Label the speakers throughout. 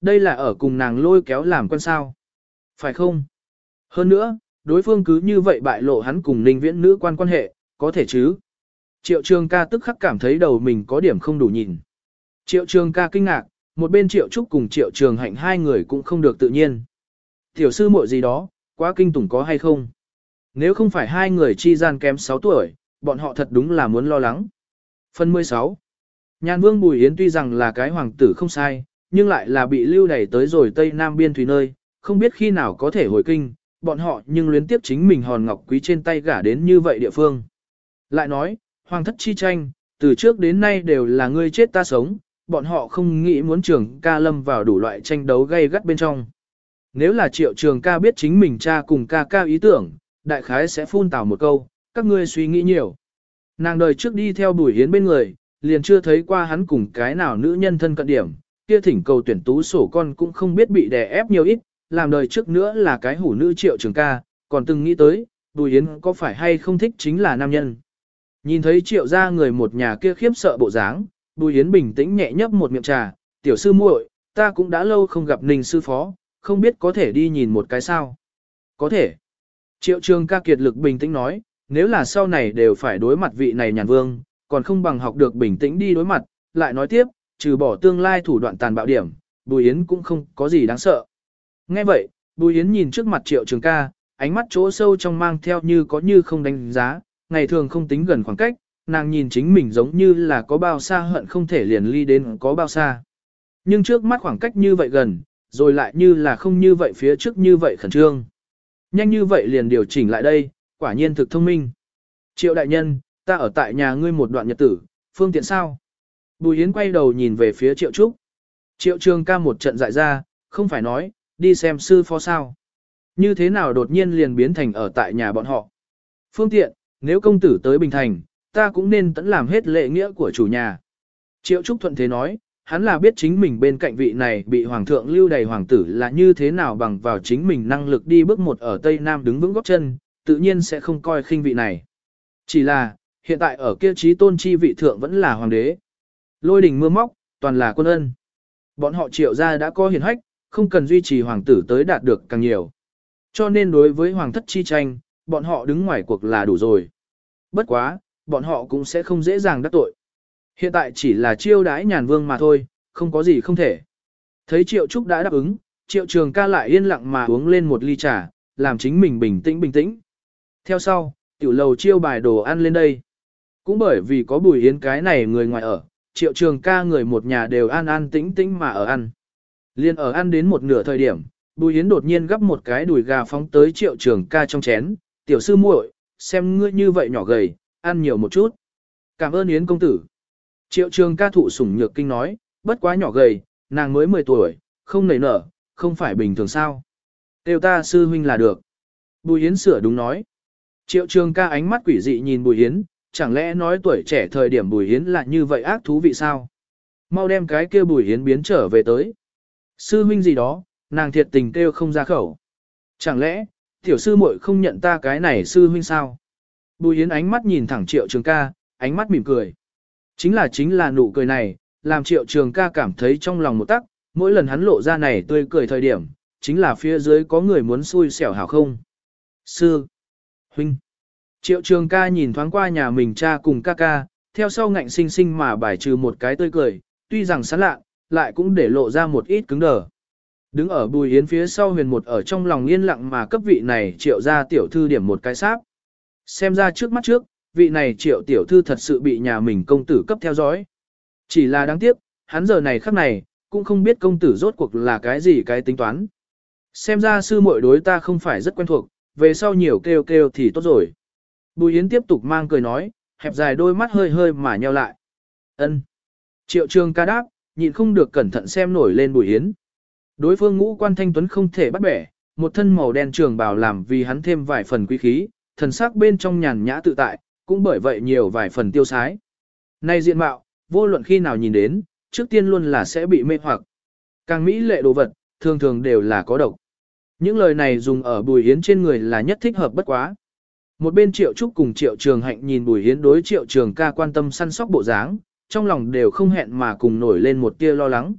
Speaker 1: Đây là ở cùng nàng lôi kéo làm con sao. Phải không? Hơn nữa, đối phương cứ như vậy bại lộ hắn cùng ninh viễn nữ quan quan hệ, có thể chứ? Triệu trường ca tức khắc cảm thấy đầu mình có điểm không đủ nhìn. Triệu trường ca kinh ngạc, một bên triệu trúc cùng triệu trường hạnh hai người cũng không được tự nhiên. Tiểu sư muội gì đó, quá kinh tủng có hay không? Nếu không phải hai người chi gian kém 6 tuổi, bọn họ thật đúng là muốn lo lắng. Phần 16 Nhàn vương Bùi Yến tuy rằng là cái hoàng tử không sai, nhưng lại là bị lưu đẩy tới rồi Tây Nam biên thủy nơi, không biết khi nào có thể hồi kinh, bọn họ nhưng luyến tiếp chính mình hòn ngọc quý trên tay gả đến như vậy địa phương. Lại nói, hoàng thất chi tranh, từ trước đến nay đều là ngươi chết ta sống, bọn họ không nghĩ muốn trường ca lâm vào đủ loại tranh đấu gay gắt bên trong. Nếu là triệu trường ca biết chính mình cha cùng ca ca ý tưởng, đại khái sẽ phun tào một câu, các ngươi suy nghĩ nhiều. Nàng đời trước đi theo bùi hiến bên người, liền chưa thấy qua hắn cùng cái nào nữ nhân thân cận điểm, kia thỉnh cầu tuyển tú sổ con cũng không biết bị đè ép nhiều ít, làm đời trước nữa là cái hủ nữ triệu trường ca, còn từng nghĩ tới, bùi yến có phải hay không thích chính là nam nhân. Nhìn thấy triệu ra người một nhà kia khiếp sợ bộ dáng, bùi yến bình tĩnh nhẹ nhấp một miệng trà, tiểu sư muội, ta cũng đã lâu không gặp ninh sư phó, không biết có thể đi nhìn một cái sao. Có thể. Triệu trường ca kiệt lực bình tĩnh nói, nếu là sau này đều phải đối mặt vị này nhàn vương, còn không bằng học được bình tĩnh đi đối mặt, lại nói tiếp, trừ bỏ tương lai thủ đoạn tàn bạo điểm, Bùi Yến cũng không có gì đáng sợ. Nghe vậy, Bùi Yến nhìn trước mặt triệu trường ca, ánh mắt chỗ sâu trong mang theo như có như không đánh giá, ngày thường không tính gần khoảng cách, nàng nhìn chính mình giống như là có bao xa hận không thể liền ly đến có bao xa. Nhưng trước mắt khoảng cách như vậy gần, rồi lại như là không như vậy phía trước như vậy khẩn trương. Nhanh như vậy liền điều chỉnh lại đây, quả nhiên thực thông minh. Triệu đại nhân, ta ở tại nhà ngươi một đoạn nhật tử, phương tiện sao? Bùi Yến quay đầu nhìn về phía Triệu Trúc. Triệu Trường ca một trận dại ra, không phải nói, đi xem sư phó sao. Như thế nào đột nhiên liền biến thành ở tại nhà bọn họ. Phương tiện, nếu công tử tới Bình Thành, ta cũng nên tận làm hết lệ nghĩa của chủ nhà. Triệu Trúc thuận thế nói, hắn là biết chính mình bên cạnh vị này bị hoàng thượng lưu đầy hoàng tử là như thế nào bằng vào chính mình năng lực đi bước một ở Tây Nam đứng vững góc chân, tự nhiên sẽ không coi khinh vị này. Chỉ là, hiện tại ở kia trí tôn chi vị thượng vẫn là hoàng đế. Lôi đình mưa móc, toàn là quân ân. Bọn họ triệu ra đã có hiền hách, không cần duy trì hoàng tử tới đạt được càng nhiều. Cho nên đối với hoàng thất chi tranh, bọn họ đứng ngoài cuộc là đủ rồi. Bất quá, bọn họ cũng sẽ không dễ dàng đắc tội. Hiện tại chỉ là chiêu đái nhàn vương mà thôi, không có gì không thể. Thấy Triệu Trúc đã đáp ứng, Triệu Trường ca lại yên lặng mà uống lên một ly trà, làm chính mình bình tĩnh bình tĩnh. Theo sau, tiểu lầu chiêu bài đồ ăn lên đây. Cũng bởi vì có bùi yến cái này người ngoài ở, Triệu Trường ca người một nhà đều an an tĩnh tĩnh mà ở ăn. Liên ở ăn đến một nửa thời điểm, bùi yến đột nhiên gắp một cái đùi gà phóng tới Triệu Trường ca trong chén. Tiểu sư muội, xem ngươi như vậy nhỏ gầy, ăn nhiều một chút. Cảm ơn Yến công tử. Triệu trường ca thụ sủng nhược kinh nói, bất quá nhỏ gầy, nàng mới 10 tuổi, không nảy nở, không phải bình thường sao. Tiêu ta sư huynh là được. Bùi Yến sửa đúng nói. Triệu trường ca ánh mắt quỷ dị nhìn Bùi Yến, chẳng lẽ nói tuổi trẻ thời điểm Bùi hiến là như vậy ác thú vị sao? Mau đem cái kia Bùi hiến biến trở về tới. Sư huynh gì đó, nàng thiệt tình kêu không ra khẩu. Chẳng lẽ, tiểu sư muội không nhận ta cái này sư huynh sao? Bùi hiến ánh mắt nhìn thẳng triệu trường ca, ánh mắt mỉm cười. Chính là chính là nụ cười này, làm triệu trường ca cảm thấy trong lòng một tắc, mỗi lần hắn lộ ra này tươi cười thời điểm, chính là phía dưới có người muốn xui xẻo hảo không. Sư, huynh, triệu trường ca nhìn thoáng qua nhà mình cha cùng ca ca, theo sau ngạnh sinh sinh mà bài trừ một cái tươi cười, tuy rằng sán lạ, lại cũng để lộ ra một ít cứng đờ. Đứng ở bùi yến phía sau huyền một ở trong lòng yên lặng mà cấp vị này triệu ra tiểu thư điểm một cái sáp. Xem ra trước mắt trước, vị này triệu tiểu thư thật sự bị nhà mình công tử cấp theo dõi. Chỉ là đáng tiếc, hắn giờ này khắc này, cũng không biết công tử rốt cuộc là cái gì cái tính toán. Xem ra sư muội đối ta không phải rất quen thuộc, về sau nhiều kêu kêu thì tốt rồi. Bùi Yến tiếp tục mang cười nói, hẹp dài đôi mắt hơi hơi mà nheo lại. ân Triệu trường ca đáp, nhịn không được cẩn thận xem nổi lên Bùi Yến. Đối phương ngũ quan thanh tuấn không thể bắt bẻ, một thân màu đen trường bào làm vì hắn thêm vài phần quý khí, thần sắc bên trong nhàn nhã tự tại, cũng bởi vậy nhiều vài phần tiêu sái. Nay diện mạo, vô luận khi nào nhìn đến, trước tiên luôn là sẽ bị mê hoặc. Càng mỹ lệ đồ vật, thường thường đều là có độc. Những lời này dùng ở Bùi Yến trên người là nhất thích hợp bất quá. Một bên Triệu Trúc cùng Triệu Trường Hạnh nhìn Bùi Hiến đối Triệu Trường ca quan tâm săn sóc bộ dáng, trong lòng đều không hẹn mà cùng nổi lên một tia lo lắng.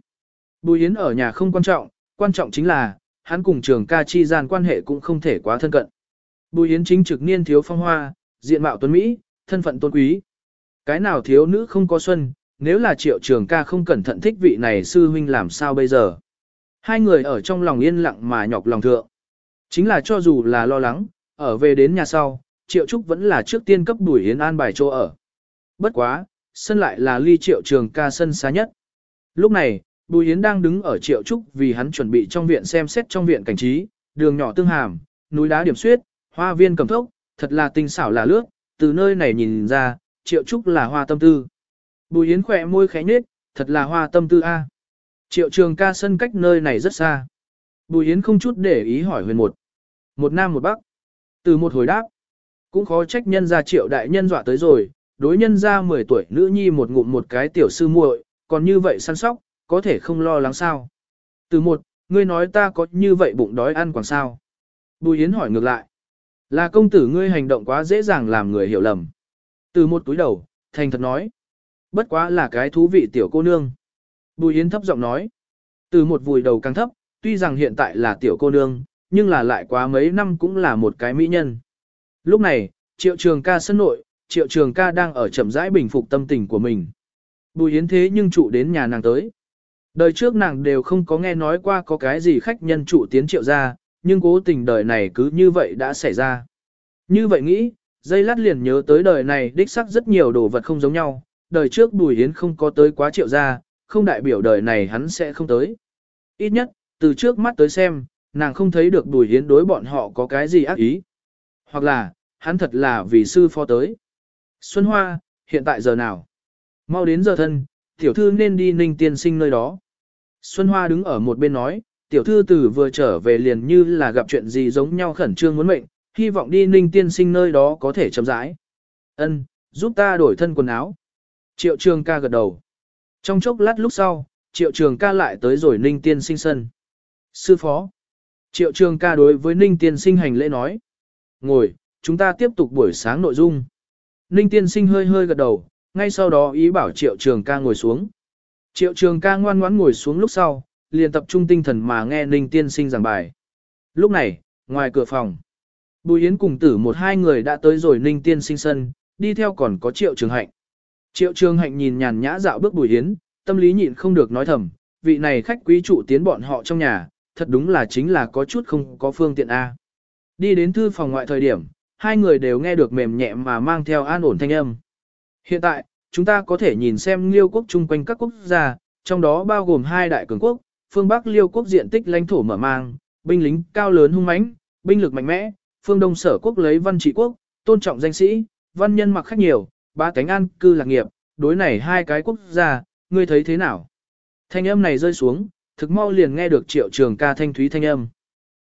Speaker 1: Bùi Yến ở nhà không quan trọng, quan trọng chính là, hắn cùng trường ca chi gian quan hệ cũng không thể quá thân cận. Bùi Yến chính trực niên thiếu phong hoa, diện mạo tuấn Mỹ, thân phận tôn quý. Cái nào thiếu nữ không có xuân, nếu là triệu trường ca không cẩn thận thích vị này sư huynh làm sao bây giờ. Hai người ở trong lòng yên lặng mà nhọc lòng thượng. Chính là cho dù là lo lắng, ở về đến nhà sau, triệu trúc vẫn là trước tiên cấp Bùi Yến an bài chỗ ở. Bất quá, sân lại là ly triệu trường ca sân xa nhất. Lúc này, Bùi Yến đang đứng ở triệu trúc vì hắn chuẩn bị trong viện xem xét trong viện cảnh trí, đường nhỏ tương hàm, núi đá điểm xuyết, hoa viên cầm thốc, thật là tinh xảo là lướt, từ nơi này nhìn ra, triệu trúc là hoa tâm tư. Bùi Yến khỏe môi khẽ nhếch, thật là hoa tâm tư A. Triệu trường ca sân cách nơi này rất xa. Bùi Yến không chút để ý hỏi huyền một. Một nam một bắc. Từ một hồi đáp. Cũng khó trách nhân gia triệu đại nhân dọa tới rồi, đối nhân gia 10 tuổi nữ nhi một ngụm một cái tiểu sư muội, còn như vậy săn sóc, có thể không lo lắng sao. Từ một, ngươi nói ta có như vậy bụng đói ăn còn sao. Bùi Yến hỏi ngược lại. Là công tử ngươi hành động quá dễ dàng làm người hiểu lầm. Từ một túi đầu, thành thật nói. Bất quá là cái thú vị tiểu cô nương. Bùi Yến thấp giọng nói. Từ một vùi đầu càng thấp, tuy rằng hiện tại là tiểu cô nương, nhưng là lại quá mấy năm cũng là một cái mỹ nhân. Lúc này, triệu trường ca sân nội, triệu trường ca đang ở chậm rãi bình phục tâm tình của mình. Bùi Yến thế nhưng trụ đến nhà nàng tới. Đời trước nàng đều không có nghe nói qua có cái gì khách nhân trụ tiến triệu ra, nhưng cố tình đời này cứ như vậy đã xảy ra. Như vậy nghĩ, dây lát liền nhớ tới đời này đích sắc rất nhiều đồ vật không giống nhau, đời trước Bùi Yến không có tới quá triệu ra, không đại biểu đời này hắn sẽ không tới. Ít nhất, từ trước mắt tới xem, nàng không thấy được Bùi Yến đối bọn họ có cái gì ác ý. Hoặc là, hắn thật là vì sư phó tới. Xuân Hoa, hiện tại giờ nào? Mau đến giờ thân, tiểu thư nên đi ninh tiên sinh nơi đó. Xuân Hoa đứng ở một bên nói, tiểu thư tử vừa trở về liền như là gặp chuyện gì giống nhau khẩn trương muốn mệnh, hy vọng đi ninh tiên sinh nơi đó có thể chậm rãi. Ân, giúp ta đổi thân quần áo. Triệu trường ca gật đầu. Trong chốc lát lúc sau, triệu trường ca lại tới rồi ninh tiên sinh sân. Sư phó. Triệu trường ca đối với ninh tiên sinh hành lễ nói. Ngồi, chúng ta tiếp tục buổi sáng nội dung. Ninh tiên sinh hơi hơi gật đầu, ngay sau đó ý bảo triệu trường ca ngồi xuống. Triệu trường ca ngoan ngoãn ngồi xuống lúc sau, liền tập trung tinh thần mà nghe Ninh tiên sinh giảng bài. Lúc này, ngoài cửa phòng, Bùi Yến cùng tử một hai người đã tới rồi Ninh tiên sinh sân, đi theo còn có triệu trường hạnh. Triệu trường hạnh nhìn nhàn nhã dạo bước Bùi Yến, tâm lý nhịn không được nói thầm, vị này khách quý trụ tiến bọn họ trong nhà, thật đúng là chính là có chút không có phương tiện A. Đi đến thư phòng ngoại thời điểm, hai người đều nghe được mềm nhẹ mà mang theo an ổn thanh âm. Hiện tại, chúng ta có thể nhìn xem liêu quốc chung quanh các quốc gia, trong đó bao gồm hai đại cường quốc, phương Bắc liêu quốc diện tích lãnh thổ mở mang, binh lính cao lớn hung mãnh, binh lực mạnh mẽ, phương Đông sở quốc lấy văn trị quốc, tôn trọng danh sĩ, văn nhân mặc khách nhiều, ba cánh an cư lạc nghiệp, đối này hai cái quốc gia, ngươi thấy thế nào? Thanh âm này rơi xuống, thực mau liền nghe được triệu trường ca thanh thúy thanh âm.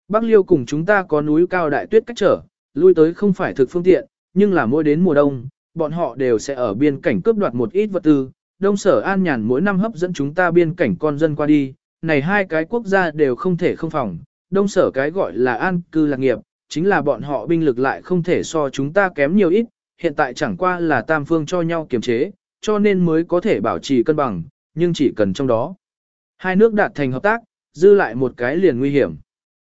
Speaker 1: Bắc liêu cùng chúng ta có núi cao đại tuyết cách trở, lui tới không phải thực phương tiện, nhưng là mỗi đến mùa đông, bọn họ đều sẽ ở biên cảnh cướp đoạt một ít vật tư. Đông sở an nhàn mỗi năm hấp dẫn chúng ta biên cảnh con dân qua đi, này hai cái quốc gia đều không thể không phòng. Đông sở cái gọi là an cư lạc nghiệp, chính là bọn họ binh lực lại không thể so chúng ta kém nhiều ít, hiện tại chẳng qua là tam phương cho nhau kiềm chế, cho nên mới có thể bảo trì cân bằng, nhưng chỉ cần trong đó. Hai nước đạt thành hợp tác, dư lại một cái liền nguy hiểm.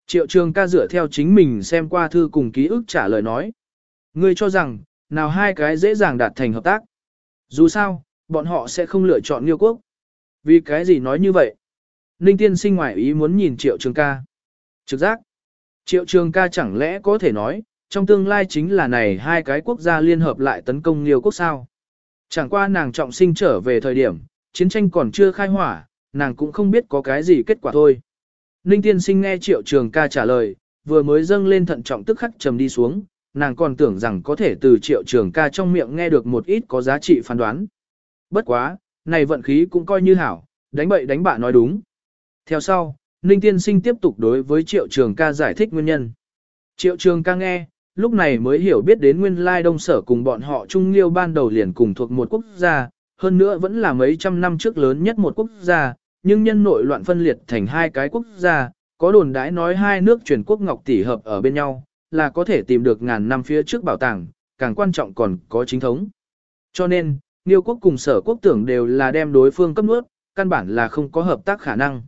Speaker 1: Triệu trường ca dựa theo chính mình xem qua thư cùng ký ức trả lời nói. Ngươi cho rằng, nào hai cái dễ dàng đạt thành hợp tác. Dù sao, bọn họ sẽ không lựa chọn Liêu quốc. Vì cái gì nói như vậy? Ninh tiên sinh ngoại ý muốn nhìn triệu trường ca. Trực giác. Triệu trường ca chẳng lẽ có thể nói, trong tương lai chính là này hai cái quốc gia liên hợp lại tấn công Liêu quốc sao? Chẳng qua nàng trọng sinh trở về thời điểm, chiến tranh còn chưa khai hỏa, nàng cũng không biết có cái gì kết quả thôi. Ninh tiên sinh nghe triệu trường ca trả lời, vừa mới dâng lên thận trọng tức khắc trầm đi xuống, nàng còn tưởng rằng có thể từ triệu trường ca trong miệng nghe được một ít có giá trị phán đoán. Bất quá, này vận khí cũng coi như hảo, đánh bậy đánh bạ nói đúng. Theo sau, Ninh Tiên Sinh tiếp tục đối với triệu trường ca giải thích nguyên nhân. Triệu trường ca nghe, lúc này mới hiểu biết đến nguyên lai đông sở cùng bọn họ trung liêu ban đầu liền cùng thuộc một quốc gia, hơn nữa vẫn là mấy trăm năm trước lớn nhất một quốc gia, nhưng nhân nội loạn phân liệt thành hai cái quốc gia, có đồn đãi nói hai nước truyền quốc ngọc tỷ hợp ở bên nhau, là có thể tìm được ngàn năm phía trước bảo tàng, càng quan trọng còn có chính thống. Cho nên, Niêu quốc cùng sở quốc tưởng đều là đem đối phương cấp nuốt, căn bản là không có hợp tác khả năng.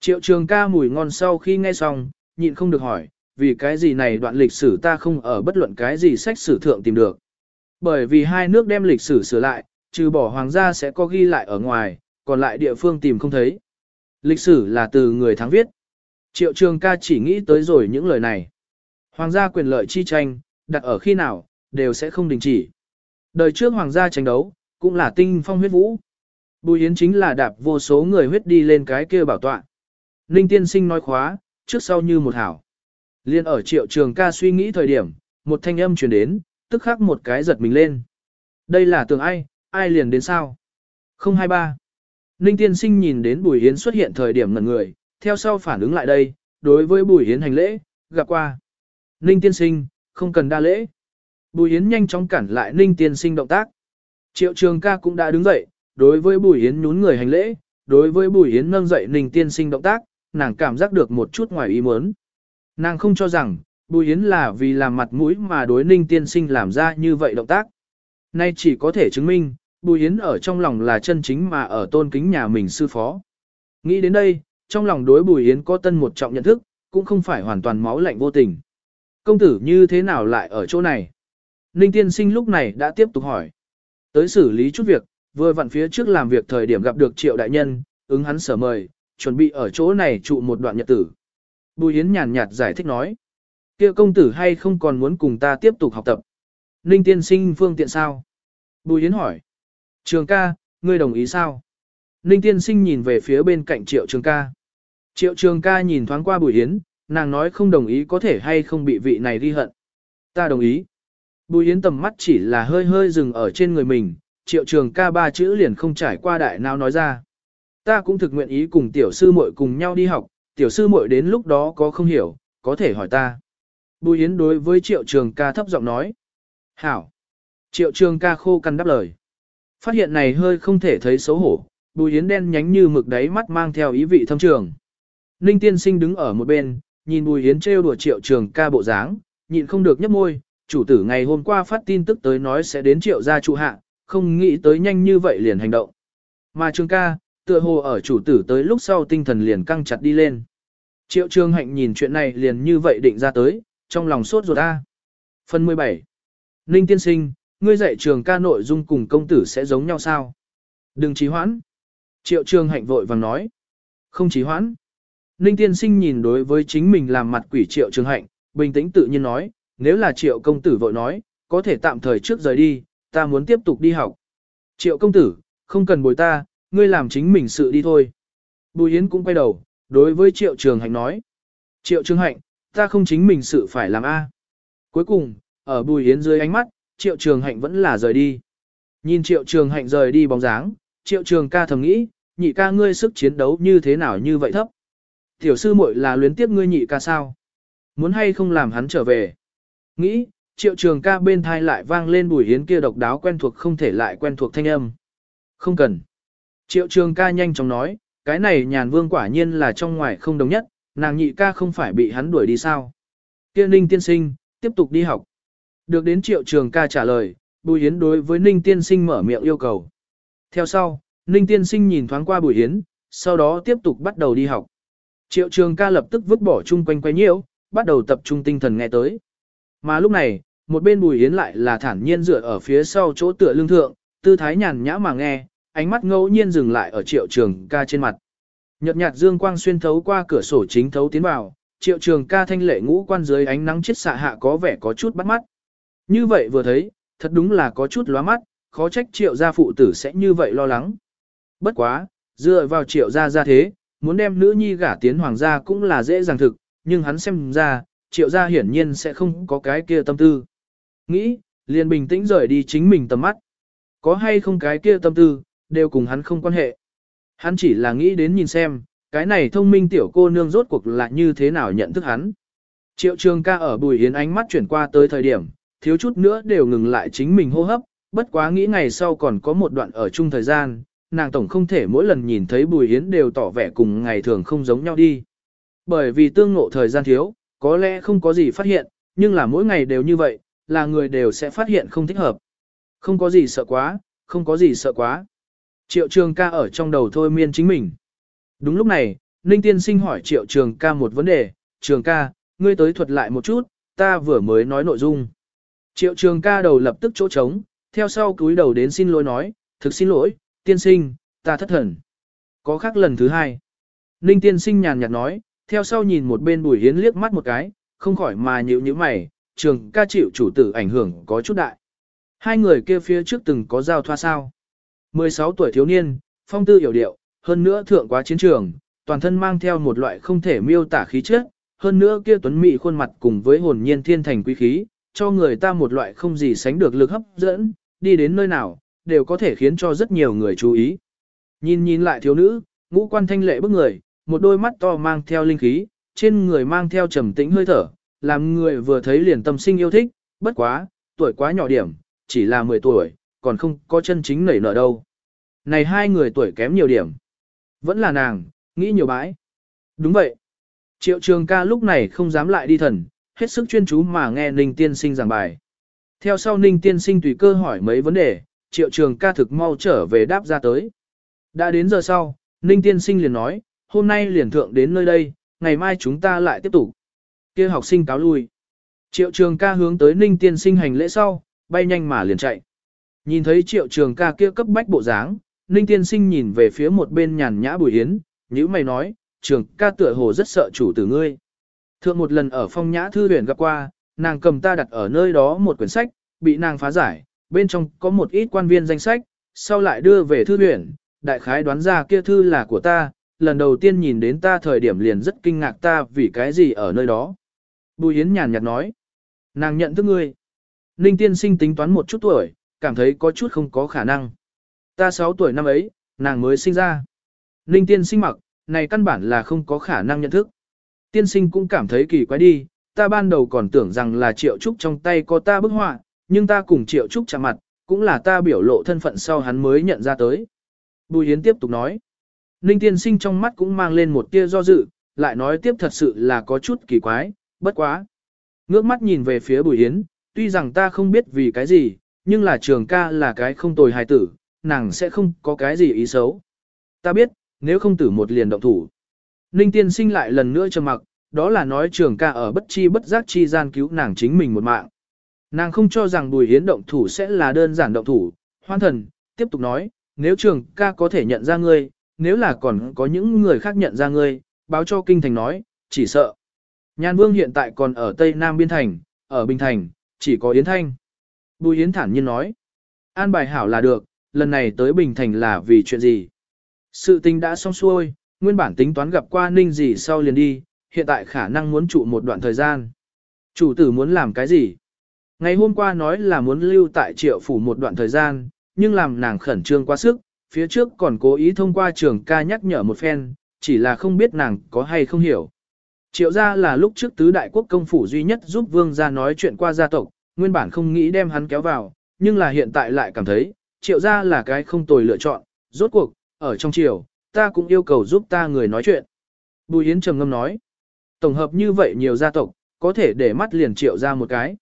Speaker 1: Triệu trường ca mùi ngon sau khi nghe xong, nhịn không được hỏi, vì cái gì này đoạn lịch sử ta không ở bất luận cái gì sách sử thượng tìm được. Bởi vì hai nước đem lịch sử sửa lại, trừ bỏ hoàng gia sẽ có ghi lại ở ngoài, còn lại địa phương tìm không thấy. Lịch sử là từ người thắng viết. Triệu trường ca chỉ nghĩ tới rồi những lời này. Hoàng gia quyền lợi chi tranh, đặt ở khi nào, đều sẽ không đình chỉ. Đời trước hoàng gia tranh đấu, cũng là tinh phong huyết vũ. Bùi Yến chính là đạp vô số người huyết đi lên cái kia bảo tọa. Ninh tiên sinh nói khóa, trước sau như một hảo. Liên ở triệu trường ca suy nghĩ thời điểm, một thanh âm truyền đến, tức khắc một cái giật mình lên. Đây là tường ai, ai liền đến sao? 023. Ninh tiên sinh nhìn đến Bùi Yến xuất hiện thời điểm ngần người, theo sau phản ứng lại đây, đối với Bùi Yến hành lễ, gặp qua. Ninh tiên sinh, không cần đa lễ. Bùi Yến nhanh chóng cản lại Ninh tiên sinh động tác. Triệu trường ca cũng đã đứng dậy, đối với Bùi Yến nhún người hành lễ, đối với Bùi Yến nâng dậy Ninh tiên sinh động tác, nàng cảm giác được một chút ngoài ý muốn. Nàng không cho rằng, Bùi Yến là vì làm mặt mũi mà đối Ninh tiên sinh làm ra như vậy động tác. Nay chỉ có thể chứng minh, Bùi Yến ở trong lòng là chân chính mà ở tôn kính nhà mình sư phó. Nghĩ đến đây, trong lòng đối Bùi Yến có tân một trọng nhận thức, cũng không phải hoàn toàn máu lạnh vô tình. Công tử như thế nào lại ở chỗ này? Ninh tiên sinh lúc này đã tiếp tục hỏi. Tới xử lý chút việc, vừa vặn phía trước làm việc thời điểm gặp được triệu đại nhân, ứng hắn sở mời, chuẩn bị ở chỗ này trụ một đoạn nhật tử. Bùi Yến nhàn nhạt giải thích nói. kia công tử hay không còn muốn cùng ta tiếp tục học tập? Ninh tiên sinh phương tiện sao? Bùi Yến hỏi. Trường ca, ngươi đồng ý sao? Ninh tiên sinh nhìn về phía bên cạnh triệu trường ca. Triệu trường ca nhìn thoáng qua Bùi Yến, nàng nói không đồng ý có thể hay không bị vị này ghi hận. Ta đồng ý. Bùi Yến tầm mắt chỉ là hơi hơi dừng ở trên người mình, triệu trường ca ba chữ liền không trải qua đại nào nói ra. Ta cũng thực nguyện ý cùng tiểu sư muội cùng nhau đi học, tiểu sư muội đến lúc đó có không hiểu, có thể hỏi ta. Bùi Yến đối với triệu trường ca thấp giọng nói. Hảo. Triệu trường ca khô cằn đáp lời. Phát hiện này hơi không thể thấy xấu hổ, bùi Yến đen nhánh như mực đáy mắt mang theo ý vị thâm trường. Ninh tiên sinh đứng ở một bên, nhìn bùi Yến trêu đùa triệu trường ca bộ dáng, nhịn không được nhấp môi, chủ tử ngày hôm qua phát tin tức tới nói sẽ đến triệu gia trụ hạ, không nghĩ tới nhanh như vậy liền hành động. Mà trường ca, tựa hồ ở chủ tử tới lúc sau tinh thần liền căng chặt đi lên. Triệu trường hạnh nhìn chuyện này liền như vậy định ra tới, trong lòng sốt ruột a. Phần 17. Ninh tiên sinh, ngươi dạy trường ca nội dung cùng công tử sẽ giống nhau sao? Đừng trì hoãn. Triệu trường hạnh vội vàng nói. Không trì hoãn. Ninh tiên sinh nhìn đối với chính mình làm mặt quỷ triệu trường hạnh, bình tĩnh tự nhiên nói, nếu là triệu công tử vội nói, có thể tạm thời trước rời đi, ta muốn tiếp tục đi học. Triệu công tử, không cần bồi ta, ngươi làm chính mình sự đi thôi. Bùi Yến cũng quay đầu, đối với triệu trường hạnh nói. Triệu trường hạnh, ta không chính mình sự phải làm A. Cuối cùng, ở bùi Yến dưới ánh mắt, triệu trường hạnh vẫn là rời đi. Nhìn triệu trường hạnh rời đi bóng dáng, triệu trường ca thầm nghĩ, nhị ca ngươi sức chiến đấu như thế nào như vậy thấp. Tiểu sư muội là luyến tiếp ngươi nhị ca sao? Muốn hay không làm hắn trở về? Nghĩ, triệu trường ca bên thai lại vang lên bùi hiến kia độc đáo quen thuộc không thể lại quen thuộc thanh âm. Không cần. Triệu trường ca nhanh chóng nói, cái này nhàn vương quả nhiên là trong ngoài không đồng nhất, nàng nhị ca không phải bị hắn đuổi đi sao. Kia ninh tiên sinh, tiếp tục đi học. Được đến triệu trường ca trả lời, bùi yến đối với ninh tiên sinh mở miệng yêu cầu. Theo sau, ninh tiên sinh nhìn thoáng qua bùi yến sau đó tiếp tục bắt đầu đi học. Triệu trường ca lập tức vứt bỏ chung quanh quay nhiễu, bắt đầu tập trung tinh thần nghe tới. Mà lúc này, một bên bùi yến lại là thản nhiên dựa ở phía sau chỗ tựa lương thượng, tư thái nhàn nhã mà nghe, ánh mắt ngẫu nhiên dừng lại ở triệu trường ca trên mặt. Nhật nhạt dương quang xuyên thấu qua cửa sổ chính thấu tiến vào, triệu trường ca thanh lệ ngũ quan dưới ánh nắng chết xạ hạ có vẻ có chút bắt mắt. Như vậy vừa thấy, thật đúng là có chút lóa mắt, khó trách triệu gia phụ tử sẽ như vậy lo lắng. Bất quá, dựa vào triệu gia gia thế, muốn đem nữ nhi gả tiến hoàng gia cũng là dễ dàng thực, nhưng hắn xem ra, triệu gia hiển nhiên sẽ không có cái kia tâm tư. Nghĩ, liền bình tĩnh rời đi chính mình tầm mắt. Có hay không cái kia tâm tư, đều cùng hắn không quan hệ. Hắn chỉ là nghĩ đến nhìn xem, cái này thông minh tiểu cô nương rốt cuộc là như thế nào nhận thức hắn. Triệu trường ca ở bùi hiến ánh mắt chuyển qua tới thời điểm, thiếu chút nữa đều ngừng lại chính mình hô hấp, bất quá nghĩ ngày sau còn có một đoạn ở chung thời gian, nàng tổng không thể mỗi lần nhìn thấy bùi yến đều tỏ vẻ cùng ngày thường không giống nhau đi. Bởi vì tương ngộ thời gian thiếu, có lẽ không có gì phát hiện, nhưng là mỗi ngày đều như vậy, là người đều sẽ phát hiện không thích hợp. Không có gì sợ quá, không có gì sợ quá. Triệu trường ca ở trong đầu thôi miên chính mình. Đúng lúc này, Ninh Tiên Sinh hỏi Triệu trường ca một vấn đề, trường ca, ngươi tới thuật lại một chút, ta vừa mới nói nội dung. Triệu trường ca đầu lập tức chỗ trống, theo sau cúi đầu đến xin lỗi nói, thực xin lỗi, tiên sinh, ta thất thần. Có khác lần thứ hai. Ninh tiên sinh nhàn nhạt nói, theo sau nhìn một bên bùi hiến liếc mắt một cái, không khỏi mà nhịu như mày, trường ca chịu chủ tử ảnh hưởng có chút đại. Hai người kia phía trước từng có giao thoa sao. 16 tuổi thiếu niên, phong tư hiểu điệu, hơn nữa thượng quá chiến trường, toàn thân mang theo một loại không thể miêu tả khí chất, hơn nữa kia tuấn mỹ khuôn mặt cùng với hồn nhiên thiên thành quý khí, cho người ta một loại không gì sánh được lực hấp dẫn, đi đến nơi nào, đều có thể khiến cho rất nhiều người chú ý. Nhìn nhìn lại thiếu nữ, ngũ quan thanh lệ bức người, một đôi mắt to mang theo linh khí, trên người mang theo trầm tĩnh hơi thở, làm người vừa thấy liền tâm sinh yêu thích, bất quá, tuổi quá nhỏ điểm, chỉ là 10 tuổi, còn không có chân chính nảy nở đâu. Này hai người tuổi kém nhiều điểm. Vẫn là nàng, nghĩ nhiều bãi. Đúng vậy. Triệu trường ca lúc này không dám lại đi thần, hết sức chuyên chú mà nghe Ninh Tiên Sinh giảng bài. Theo sau Ninh Tiên Sinh tùy cơ hỏi mấy vấn đề, triệu trường ca thực mau trở về đáp ra tới. Đã đến giờ sau, Ninh Tiên Sinh liền nói, hôm nay liền thượng đến nơi đây, ngày mai chúng ta lại tiếp tục. kia học sinh cáo lui. Triệu trường ca hướng tới Ninh Tiên Sinh hành lễ sau, bay nhanh mà liền chạy. Nhìn thấy triệu trường ca kia cấp bách bộ dáng, Ninh Tiên Sinh nhìn về phía một bên nhàn nhã bùi hiến, như mày nói, trường ca tựa hồ rất sợ chủ tử ngươi. Thượng một lần ở phong nhã thư huyền gặp qua, nàng cầm ta đặt ở nơi đó một quyển sách, bị nàng phá giải, bên trong có một ít quan viên danh sách, sau lại đưa về thư huyền, đại khái đoán ra kia thư là của ta, lần đầu tiên nhìn đến ta thời điểm liền rất kinh ngạc ta vì cái gì ở nơi đó. Bùi Yến nhàn nhạt nói, nàng nhận thức ngươi. Ninh tiên sinh tính toán một chút tuổi, cảm thấy có chút không có khả năng. Ta 6 tuổi năm ấy, nàng mới sinh ra. Ninh tiên sinh mặc, này căn bản là không có khả năng nhận thức. Tiên sinh cũng cảm thấy kỳ quái đi, ta ban đầu còn tưởng rằng là triệu trúc trong tay có ta bức họa, nhưng ta cùng triệu trúc chạm mặt, cũng là ta biểu lộ thân phận sau hắn mới nhận ra tới. Bùi Yến tiếp tục nói. Ninh tiên sinh trong mắt cũng mang lên một tia do dự, lại nói tiếp thật sự là có chút kỳ quái, bất quá. Ngước mắt nhìn về phía Bùi Yến, tuy rằng ta không biết vì cái gì, nhưng là trường ca là cái không tồi hài tử, nàng sẽ không có cái gì ý xấu. Ta biết, nếu không tử một liền động thủ. Ninh tiên sinh lại lần nữa trầm mặc, đó là nói trường ca ở bất chi bất giác chi gian cứu nàng chính mình một mạng. Nàng không cho rằng bùi hiến động thủ sẽ là đơn giản động thủ, hoan thần, tiếp tục nói, nếu trường ca có thể nhận ra ngươi, nếu là còn có những người khác nhận ra ngươi, báo cho kinh thành nói, chỉ sợ. Nhan Vương hiện tại còn ở Tây Nam Biên Thành, ở Bình Thành, chỉ có Yến Thanh. Bùi Yến thản nhiên nói, an bài hảo là được, lần này tới Bình Thành là vì chuyện gì? Sự tình đã xong xuôi, nguyên bản tính toán gặp qua ninh gì sau liền đi, hiện tại khả năng muốn trụ một đoạn thời gian. Chủ tử muốn làm cái gì? Ngày hôm qua nói là muốn lưu tại triệu phủ một đoạn thời gian, nhưng làm nàng khẩn trương quá sức, phía trước còn cố ý thông qua trường ca nhắc nhở một phen, chỉ là không biết nàng có hay không hiểu. Triệu gia là lúc trước tứ đại quốc công phủ duy nhất giúp vương gia nói chuyện qua gia tộc, nguyên bản không nghĩ đem hắn kéo vào, nhưng là hiện tại lại cảm thấy, triệu gia là cái không tồi lựa chọn, rốt cuộc, ở trong triều, ta cũng yêu cầu giúp ta người nói chuyện. Bùi Yến trầm ngâm nói, tổng hợp như vậy nhiều gia tộc, có thể để mắt liền triệu ra một cái.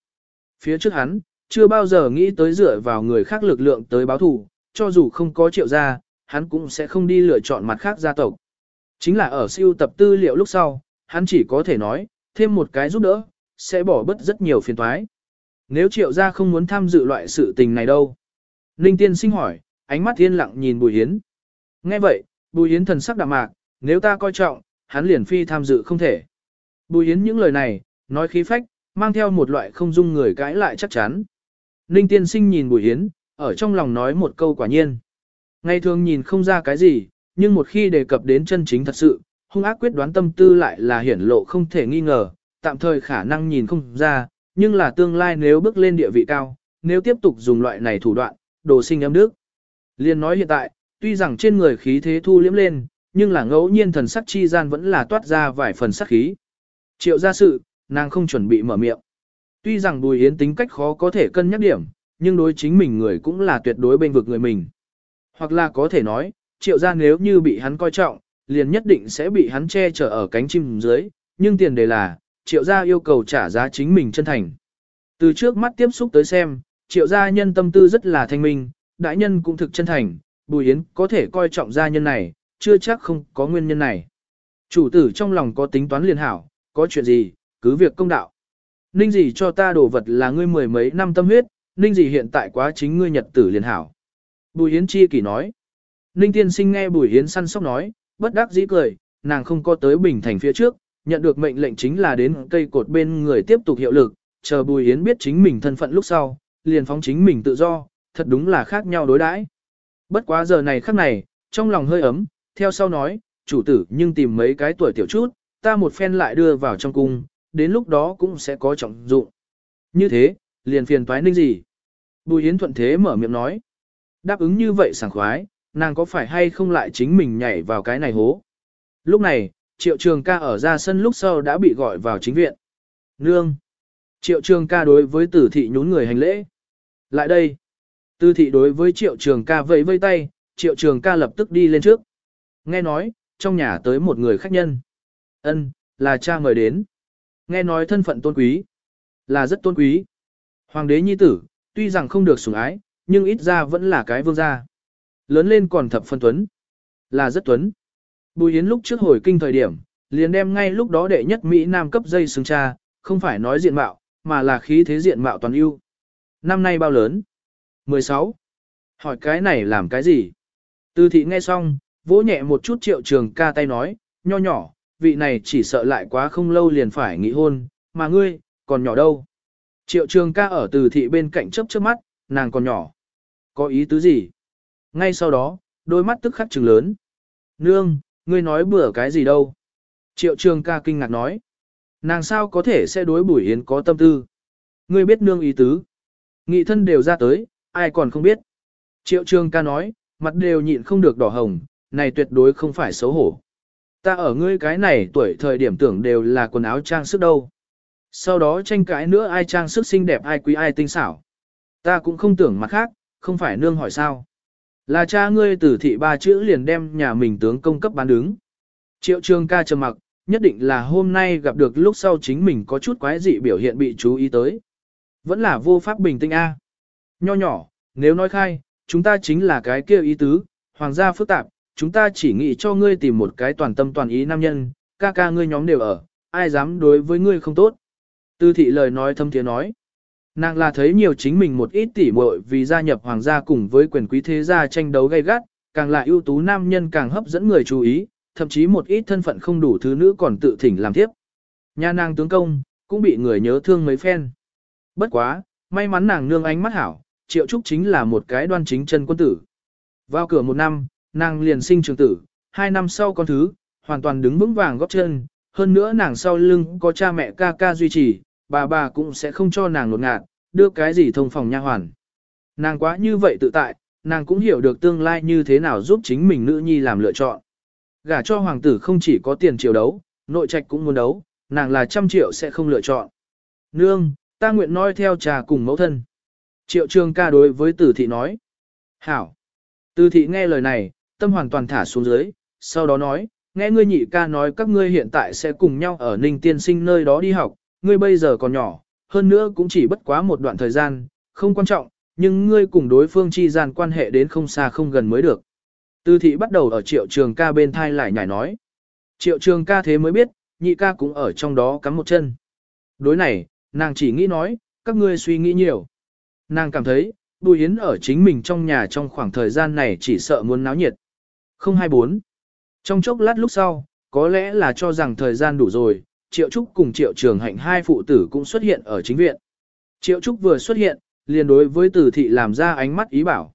Speaker 1: Phía trước hắn, chưa bao giờ nghĩ tới dựa vào người khác lực lượng tới báo thù, cho dù không có triệu gia, hắn cũng sẽ không đi lựa chọn mặt khác gia tộc. Chính là ở siêu tập tư liệu lúc sau, hắn chỉ có thể nói, thêm một cái giúp đỡ, sẽ bỏ bớt rất nhiều phiền toái. Nếu triệu gia không muốn tham dự loại sự tình này đâu? Ninh tiên sinh hỏi, ánh mắt thiên lặng nhìn Bùi Hiến. Nghe vậy, Bùi Yến thần sắc đạm mạc, nếu ta coi trọng, hắn liền phi tham dự không thể. Bùi Yến những lời này, nói khí phách, mang theo một loại không dung người cãi lại chắc chắn. Ninh tiên sinh nhìn Bùi Yến, ở trong lòng nói một câu quả nhiên. Ngày thường nhìn không ra cái gì, nhưng một khi đề cập đến chân chính thật sự, hung ác quyết đoán tâm tư lại là hiển lộ không thể nghi ngờ, tạm thời khả năng nhìn không ra, nhưng là tương lai nếu bước lên địa vị cao, nếu tiếp tục dùng loại này thủ đoạn, đồ sinh âm đức. Liên nói hiện tại, tuy rằng trên người khí thế thu liếm lên, nhưng là ngẫu nhiên thần sắc chi gian vẫn là toát ra vài phần sắc khí. Triệu gia sự, nàng không chuẩn bị mở miệng. Tuy rằng Bùi Yến tính cách khó có thể cân nhắc điểm, nhưng đối chính mình người cũng là tuyệt đối bên vực người mình. Hoặc là có thể nói, triệu gia nếu như bị hắn coi trọng, liền nhất định sẽ bị hắn che chở ở cánh chim dưới, nhưng tiền đề là, triệu gia yêu cầu trả giá chính mình chân thành. Từ trước mắt tiếp xúc tới xem, triệu gia nhân tâm tư rất là thanh minh, đại nhân cũng thực chân thành, Bùi Yến có thể coi trọng gia nhân này, chưa chắc không có nguyên nhân này. Chủ tử trong lòng có tính toán liền hảo, có chuyện gì, cứ việc công đạo. Ninh gì cho ta đồ vật là ngươi mười mấy năm tâm huyết, ninh gì hiện tại quá chính ngươi nhật tử liền hảo. Bùi Yến chi kỷ nói. Ninh tiên sinh nghe Bùi Yến săn sóc nói, bất đắc dĩ cười, nàng không có tới Bình Thành phía trước, nhận được mệnh lệnh chính là đến cây cột bên người tiếp tục hiệu lực, chờ Bùi Yến biết chính mình thân phận lúc sau, liền phóng chính mình tự do, thật đúng là khác nhau đối đãi. Bất quá giờ này khắc này, trong lòng hơi ấm, theo sau nói, chủ tử nhưng tìm mấy cái tuổi tiểu chút, ta một phen lại đưa vào trong cung, đến lúc đó cũng sẽ có trọng dụng. Như thế, liền phiền toái ninh gì? Bùi Yến thuận thế mở miệng nói. Đáp ứng như vậy sảng khoái, nàng có phải hay không lại chính mình nhảy vào cái này hố? Lúc này, triệu trường ca ở ra sân lúc sau đã bị gọi vào chính viện. Nương! Triệu trường ca đối với tử thị nhún người hành lễ. Lại đây! Tư thị đối với triệu trường ca vẫy vây tay, triệu trường ca lập tức đi lên trước. Nghe nói, trong nhà tới một người khách nhân. ân là cha mời đến. Nghe nói thân phận tôn quý. Là rất tôn quý. Hoàng đế nhi tử, tuy rằng không được sủng ái, nhưng ít ra vẫn là cái vương gia. Lớn lên còn thập phân tuấn. Là rất tuấn. Bùi Yến lúc trước hồi kinh thời điểm, liền đem ngay lúc đó đệ nhất Mỹ Nam cấp dây xứng cha, không phải nói diện mạo, mà là khí thế diện mạo toàn ưu. Năm nay bao lớn? 16. Hỏi cái này làm cái gì? Tư thị nghe xong, vỗ nhẹ một chút triệu trường ca tay nói, nho nhỏ, vị này chỉ sợ lại quá không lâu liền phải nghỉ hôn, mà ngươi, còn nhỏ đâu. Triệu trường ca ở từ thị bên cạnh chớp chớp mắt, nàng còn nhỏ. Có ý tứ gì? Ngay sau đó, đôi mắt tức khắc trừng lớn. Nương, ngươi nói bừa cái gì đâu? Triệu trường ca kinh ngạc nói. Nàng sao có thể sẽ đối bùi yến có tâm tư? Ngươi biết nương ý tứ. Nghị thân đều ra tới, ai còn không biết. Triệu trường ca nói, mặt đều nhịn không được đỏ hồng, này tuyệt đối không phải xấu hổ. Ta ở ngươi cái này tuổi thời điểm tưởng đều là quần áo trang sức đâu. Sau đó tranh cãi nữa ai trang sức xinh đẹp ai quý ai tinh xảo. Ta cũng không tưởng mặt khác, không phải nương hỏi sao. Là cha ngươi tử thị ba chữ liền đem nhà mình tướng công cấp bán đứng. Triệu trường ca trầm mặc, nhất định là hôm nay gặp được lúc sau chính mình có chút quái dị biểu hiện bị chú ý tới. Vẫn là vô pháp bình tĩnh A. Nho nhỏ, nếu nói khai, chúng ta chính là cái kia ý tứ, hoàng gia phức tạp, chúng ta chỉ nghĩ cho ngươi tìm một cái toàn tâm toàn ý nam nhân, ca ca ngươi nhóm đều ở, ai dám đối với ngươi không tốt. Tư thị lời nói thâm tiếng nói. Nàng là thấy nhiều chính mình một ít tỉ muội vì gia nhập hoàng gia cùng với quyền quý thế gia tranh đấu gay gắt, càng là ưu tú nam nhân càng hấp dẫn người chú ý, thậm chí một ít thân phận không đủ thứ nữ còn tự thỉnh làm tiếp. Nhà nàng tướng công, cũng bị người nhớ thương mấy phen. Bất quá, may mắn nàng nương ánh mắt hảo, triệu trúc chính là một cái đoan chính chân quân tử. Vào cửa một năm, nàng liền sinh trường tử, hai năm sau con thứ, hoàn toàn đứng vững vàng góp chân, hơn nữa nàng sau lưng có cha mẹ ca ca duy trì, bà bà cũng sẽ không cho nàng lột ngạt, đưa cái gì thông phòng nha hoàn. Nàng quá như vậy tự tại, nàng cũng hiểu được tương lai như thế nào giúp chính mình nữ nhi làm lựa chọn. Gả cho hoàng tử không chỉ có tiền triều đấu, nội trạch cũng muốn đấu, nàng là trăm triệu sẽ không lựa chọn. Nương, ta nguyện nói theo trà cùng mẫu thân. Triệu trường ca đối với tử thị nói. Hảo. Tử thị nghe lời này, tâm hoàn toàn thả xuống dưới, sau đó nói, nghe ngươi nhị ca nói các ngươi hiện tại sẽ cùng nhau ở Ninh Tiên Sinh nơi đó đi học, ngươi bây giờ còn nhỏ, hơn nữa cũng chỉ bất quá một đoạn thời gian, không quan trọng, nhưng ngươi cùng đối phương chi gian quan hệ đến không xa không gần mới được. Tư thị bắt đầu ở triệu trường ca bên thai lại nhảy nói. Triệu trường ca thế mới biết, nhị ca cũng ở trong đó cắm một chân. Đối này, nàng chỉ nghĩ nói, các ngươi suy nghĩ nhiều. Nàng cảm thấy, Bùi Yến ở chính mình trong nhà trong khoảng thời gian này chỉ sợ muốn náo nhiệt. 024. Trong chốc lát lúc sau, có lẽ là cho rằng thời gian đủ rồi, Triệu Trúc cùng Triệu Trường Hạnh hai phụ tử cũng xuất hiện ở chính viện. Triệu Trúc vừa xuất hiện, liền đối với Từ Thị làm ra ánh mắt ý bảo.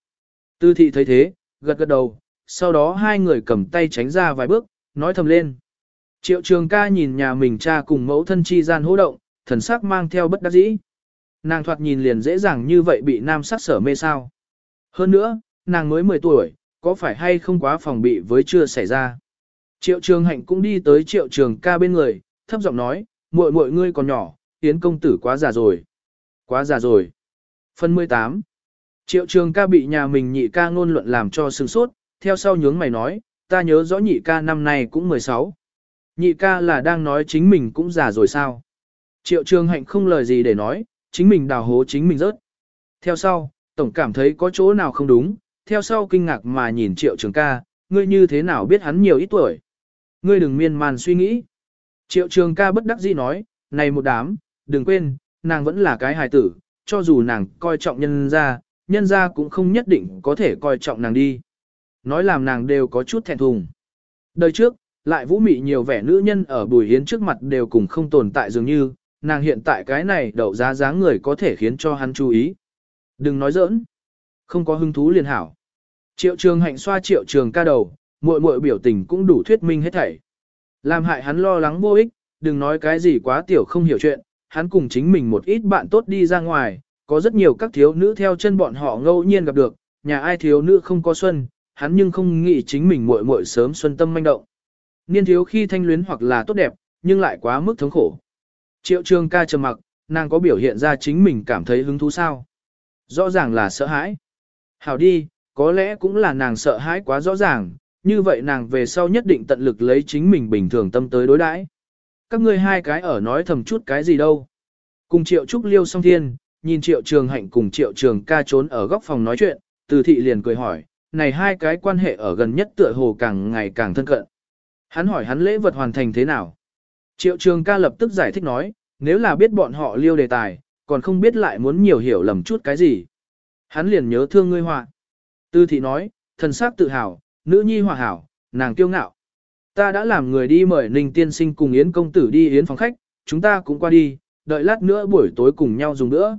Speaker 1: Từ Thị thấy thế, gật gật đầu, sau đó hai người cầm tay tránh ra vài bước, nói thầm lên. Triệu Trường ca nhìn nhà mình cha cùng mẫu thân chi gian hỗ động, thần sắc mang theo bất đắc dĩ. Nàng thoạt nhìn liền dễ dàng như vậy bị nam sắc sở mê sao. Hơn nữa, nàng mới 10 tuổi, có phải hay không quá phòng bị với chưa xảy ra. Triệu trường hạnh cũng đi tới triệu trường ca bên người, thấp giọng nói, muội muội ngươi còn nhỏ, tiến công tử quá già rồi. Quá già rồi. Phần 18. Triệu trường ca bị nhà mình nhị ca ngôn luận làm cho sừng sốt, theo sau nhướng mày nói, ta nhớ rõ nhị ca năm nay cũng 16. Nhị ca là đang nói chính mình cũng già rồi sao? Triệu trường hạnh không lời gì để nói, chính mình đào hố chính mình rớt. Theo sau, tổng cảm thấy có chỗ nào không đúng, theo sau kinh ngạc mà nhìn triệu trường ca, ngươi như thế nào biết hắn nhiều ít tuổi. Ngươi đừng miên man suy nghĩ. Triệu trường ca bất đắc dĩ nói, này một đám, đừng quên, nàng vẫn là cái hài tử, cho dù nàng coi trọng nhân ra, nhân ra cũng không nhất định có thể coi trọng nàng đi. Nói làm nàng đều có chút thẹn thùng. Đời trước, lại vũ mị nhiều vẻ nữ nhân ở bùi hiến trước mặt đều cùng không tồn tại dường như, nàng hiện tại cái này đậu giá dáng người có thể khiến cho hắn chú ý. Đừng nói giỡn. Không có hứng thú liền hảo. Triệu trường hạnh xoa triệu trường ca đầu, muội muội biểu tình cũng đủ thuyết minh hết thảy. Làm hại hắn lo lắng vô ích, đừng nói cái gì quá tiểu không hiểu chuyện, hắn cùng chính mình một ít bạn tốt đi ra ngoài, có rất nhiều các thiếu nữ theo chân bọn họ ngẫu nhiên gặp được, nhà ai thiếu nữ không có xuân, hắn nhưng không nghĩ chính mình muội muội sớm xuân tâm manh động. Niên thiếu khi thanh luyến hoặc là tốt đẹp, nhưng lại quá mức thống khổ. Triệu trường ca trầm mặc, nàng có biểu hiện ra chính mình cảm thấy hứng thú sao? Rõ ràng là sợ hãi. Hảo đi, có lẽ cũng là nàng sợ hãi quá rõ ràng, như vậy nàng về sau nhất định tận lực lấy chính mình bình thường tâm tới đối đãi. Các ngươi hai cái ở nói thầm chút cái gì đâu. Cùng triệu trúc liêu song thiên, nhìn triệu trường hạnh cùng triệu trường ca trốn ở góc phòng nói chuyện, từ thị liền cười hỏi, này hai cái quan hệ ở gần nhất tựa hồ càng ngày càng thân cận. Hắn hỏi hắn lễ vật hoàn thành thế nào. Triệu trường ca lập tức giải thích nói, nếu là biết bọn họ liêu đề tài, còn không biết lại muốn nhiều hiểu lầm chút cái gì. Hắn liền nhớ thương ngươi họa. Tư thị nói, thần sắc tự hào, nữ nhi hòa hảo, nàng kiêu ngạo. Ta đã làm người đi mời Ninh tiên sinh cùng Yến công tử đi Yến phòng khách, chúng ta cũng qua đi, đợi lát nữa buổi tối cùng nhau dùng nữa.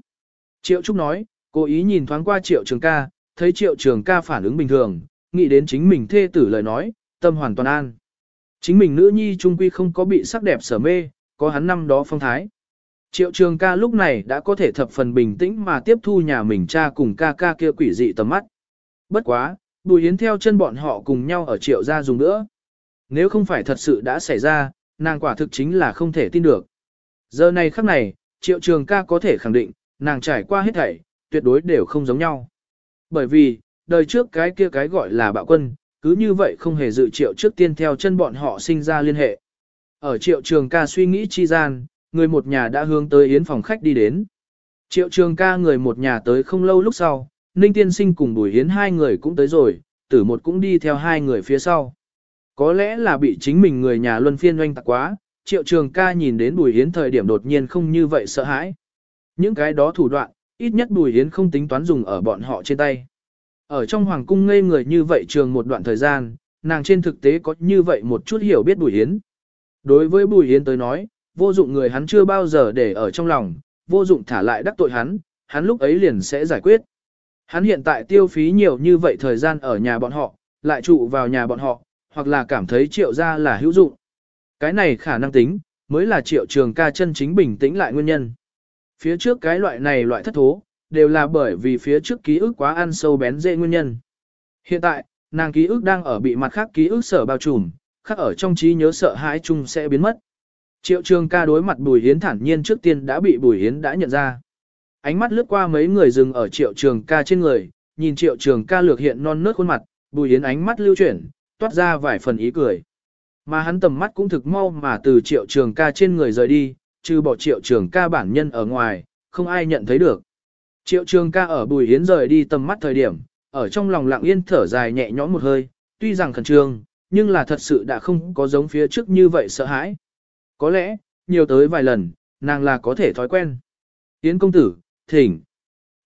Speaker 1: Triệu Trúc nói, cố ý nhìn thoáng qua Triệu Trường ca, thấy Triệu Trường ca phản ứng bình thường, nghĩ đến chính mình thê tử lời nói, tâm hoàn toàn an. Chính mình nữ nhi trung quy không có bị sắc đẹp sở mê, có hắn năm đó phong thái. Triệu Trường ca lúc này đã có thể thập phần bình tĩnh mà tiếp thu nhà mình cha cùng ca ca kia quỷ dị tầm mắt. Bất quá, Bùi Yến theo chân bọn họ cùng nhau ở triệu gia dùng nữa. Nếu không phải thật sự đã xảy ra, nàng quả thực chính là không thể tin được. Giờ này khắc này, triệu trường ca có thể khẳng định, nàng trải qua hết thảy, tuyệt đối đều không giống nhau. Bởi vì, đời trước cái kia cái gọi là bạo quân, cứ như vậy không hề dự triệu trước tiên theo chân bọn họ sinh ra liên hệ. Ở triệu trường ca suy nghĩ chi gian, người một nhà đã hướng tới yến phòng khách đi đến. Triệu trường ca người một nhà tới không lâu lúc sau, Ninh Tiên Sinh cùng Bùi Hiến hai người cũng tới rồi, tử một cũng đi theo hai người phía sau. Có lẽ là bị chính mình người nhà luân phiên oanh tạc quá, triệu trường ca nhìn đến Bùi Hiến thời điểm đột nhiên không như vậy sợ hãi. Những cái đó thủ đoạn, ít nhất Bùi Hiến không tính toán dùng ở bọn họ trên tay. Ở trong hoàng cung ngây người như vậy trường một đoạn thời gian, nàng trên thực tế có như vậy một chút hiểu biết Bùi Hiến. Đối với Bùi Hiến tới nói, vô dụng người hắn chưa bao giờ để ở trong lòng, vô dụng thả lại đắc tội hắn, hắn lúc ấy liền sẽ giải quyết. Hắn hiện tại tiêu phí nhiều như vậy thời gian ở nhà bọn họ, lại trụ vào nhà bọn họ, hoặc là cảm thấy triệu ra là hữu dụng. Cái này khả năng tính, mới là triệu trường ca chân chính bình tĩnh lại nguyên nhân. Phía trước cái loại này loại thất thố, đều là bởi vì phía trước ký ức quá ăn sâu bén dễ nguyên nhân. Hiện tại, nàng ký ức đang ở bị mặt khác ký ức sở bao trùm, khác ở trong trí nhớ sợ hãi chung sẽ biến mất. Triệu trường ca đối mặt Bùi Hiến thản nhiên trước tiên đã bị Bùi Hiến đã nhận ra. Ánh mắt lướt qua mấy người dừng ở triệu trường ca trên người, nhìn triệu trường ca lược hiện non nớt khuôn mặt, Bùi Hiến ánh mắt lưu chuyển, toát ra vài phần ý cười. Mà hắn tầm mắt cũng thực mau mà từ triệu trường ca trên người rời đi, trừ bỏ triệu trường ca bản nhân ở ngoài, không ai nhận thấy được. Triệu trường ca ở Bùi Hiến rời đi tầm mắt thời điểm, ở trong lòng lặng yên thở dài nhẹ nhõm một hơi, tuy rằng khẩn trương, nhưng là thật sự đã không có giống phía trước như vậy sợ hãi. Có lẽ, nhiều tới vài lần, nàng là có thể thói quen. Yến công tử, thỉnh.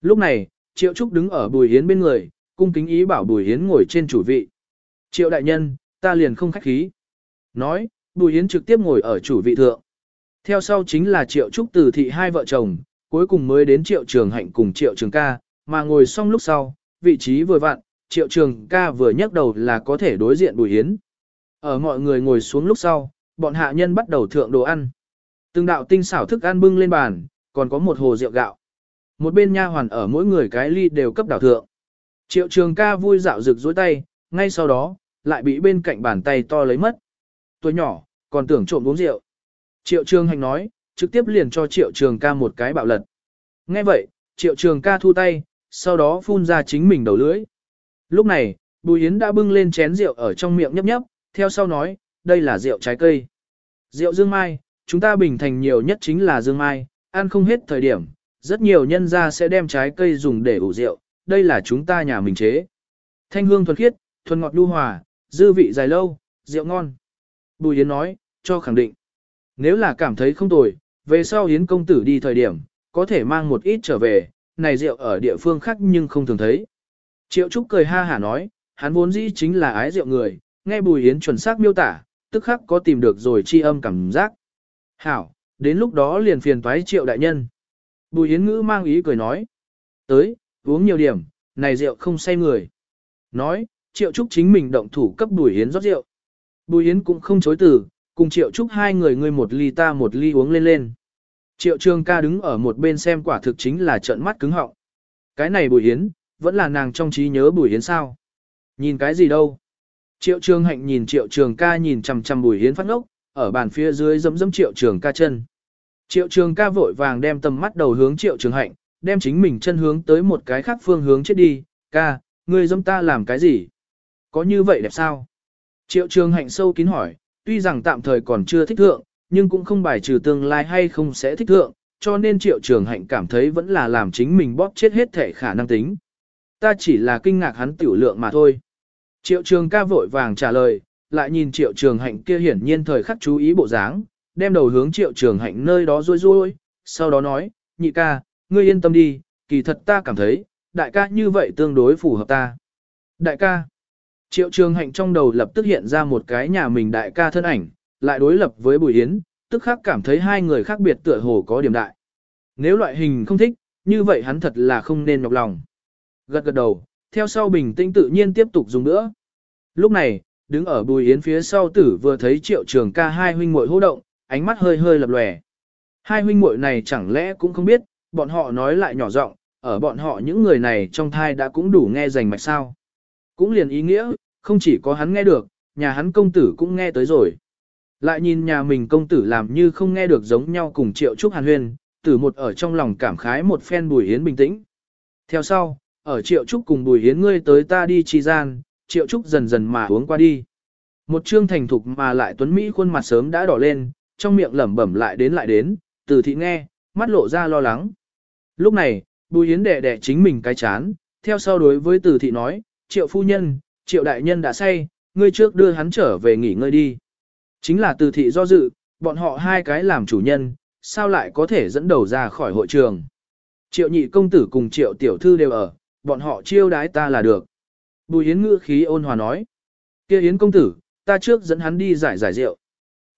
Speaker 1: Lúc này, Triệu Trúc đứng ở Bùi Hiến bên người, cung kính ý bảo Bùi Hiến ngồi trên chủ vị. Triệu đại nhân, ta liền không khách khí. Nói, Bùi Hiến trực tiếp ngồi ở chủ vị thượng. Theo sau chính là Triệu Trúc từ thị hai vợ chồng, cuối cùng mới đến Triệu Trường Hạnh cùng Triệu Trường Ca, mà ngồi xong lúc sau, vị trí vừa vặn, Triệu Trường Ca vừa nhấc đầu là có thể đối diện Bùi Hiến. Ở mọi người ngồi xuống lúc sau, bọn hạ nhân bắt đầu thượng đồ ăn. Từng đạo tinh xảo thức ăn bưng lên bàn, còn có một hồ rượu gạo. Một bên nha hoàn ở mỗi người cái ly đều cấp đảo thượng. Triệu trường ca vui dạo rực dối tay, ngay sau đó, lại bị bên cạnh bàn tay to lấy mất. Tuổi nhỏ, còn tưởng trộm uống rượu. Triệu trường hành nói, trực tiếp liền cho triệu trường ca một cái bạo lật. Nghe vậy, triệu trường ca thu tay, sau đó phun ra chính mình đầu lưỡi. Lúc này, Bùi Yến đã bưng lên chén rượu ở trong miệng nhấp nhấp, theo sau nói, đây là rượu trái cây. Rượu dương mai, chúng ta bình thành nhiều nhất chính là dương mai, ăn không hết thời điểm, rất nhiều nhân gia sẽ đem trái cây dùng để ủ rượu, đây là chúng ta nhà mình chế. Thanh hương thuần khiết, thuần ngọt nhu hòa, dư vị dài lâu, rượu ngon. Bùi Yến nói, cho khẳng định. Nếu là cảm thấy không tồi, về sau Yến công tử đi thời điểm, có thể mang một ít trở về, này rượu ở địa phương khác nhưng không thường thấy. Triệu Trúc cười ha hả nói, hắn vốn dĩ chính là ái rượu người, nghe Bùi Yến chuẩn xác miêu tả, tức khắc có tìm được rồi chi âm cảm giác. Hảo, đến lúc đó liền phiền toái Triệu đại nhân. Bùi Yến ngữ mang ý cười nói, tới, uống nhiều điểm, này rượu không say người. Nói, Triệu Trúc chính mình động thủ cấp Bùi Yến rót rượu. Bùi Yến cũng không chối từ, cùng Triệu Trúc hai người ngươi một ly ta một ly uống lên lên. Triệu Trường ca đứng ở một bên xem quả thực chính là trợn mắt cứng họng. Cái này Bùi Yến, vẫn là nàng trong trí nhớ Bùi Yến sao? Nhìn cái gì đâu? Triệu Trường hạnh nhìn Triệu Trường ca nhìn chằm chằm Bùi Yến phát ngốc, ở bàn phía dưới giấm giấm Triệu Trường ca chân. Triệu Trường ca vội vàng đem tầm mắt đầu hướng Triệu Trường hạnh, đem chính mình chân hướng tới một cái khác phương hướng chết đi, ca, ngươi dâm ta làm cái gì? Có như vậy đẹp sao? Triệu Trường hạnh sâu kín hỏi, tuy rằng tạm thời còn chưa thích thượng, nhưng cũng không bài trừ tương lai hay không sẽ thích thượng, cho nên Triệu Trường hạnh cảm thấy vẫn là làm chính mình bóp chết hết thể khả năng tính. Ta chỉ là kinh ngạc hắn tiểu lượng mà thôi. Triệu Trường ca vội vàng trả lời, lại nhìn Triệu Trường hạnh kia hiển nhiên thời khắc chú ý bộ dáng, đem đầu hướng Triệu Trường hạnh nơi đó rôi rôi, sau đó nói, nhị ca, ngươi yên tâm đi, kỳ thật ta cảm thấy, đại ca như vậy tương đối phù hợp ta. Đại ca. Triệu trường hạnh trong đầu lập tức hiện ra một cái nhà mình đại ca thân ảnh, lại đối lập với Bùi Yến, tức khắc cảm thấy hai người khác biệt tựa hồ có điểm đại. Nếu loại hình không thích, như vậy hắn thật là không nên nhọc lòng. Gật gật đầu, theo sau bình tĩnh tự nhiên tiếp tục dùng nữa. Lúc này, đứng ở Bùi Yến phía sau tử vừa thấy triệu trường ca hai huynh muội hô động, ánh mắt hơi hơi lập lòe. Hai huynh muội này chẳng lẽ cũng không biết, bọn họ nói lại nhỏ giọng, ở bọn họ những người này trong thai đã cũng đủ nghe rành mạch sao. Cũng liền ý nghĩa, không chỉ có hắn nghe được, nhà hắn công tử cũng nghe tới rồi. Lại nhìn nhà mình công tử làm như không nghe được giống nhau cùng triệu trúc hàn huyên, tử một ở trong lòng cảm khái một phen bùi hiến bình tĩnh. Theo sau, ở triệu trúc cùng bùi hiến ngươi tới ta đi chi gian, triệu trúc dần dần mà uống qua đi. Một trương thành thục mà lại tuấn Mỹ khuôn mặt sớm đã đỏ lên, trong miệng lẩm bẩm lại đến lại đến, từ thị nghe, mắt lộ ra lo lắng. Lúc này, bùi hiến đẻ đẻ chính mình cái chán, theo sau đối với từ thị nói, triệu phu nhân, triệu đại nhân đã say, ngươi trước đưa hắn trở về nghỉ ngơi đi. Chính là từ thị do dự, bọn họ hai cái làm chủ nhân, sao lại có thể dẫn đầu ra khỏi hội trường. Triệu nhị công tử cùng triệu tiểu thư đều ở, bọn họ chiêu đái ta là được. Bùi Yến ngữ khí ôn hòa nói. kia Yến công tử, ta trước dẫn hắn đi giải giải rượu.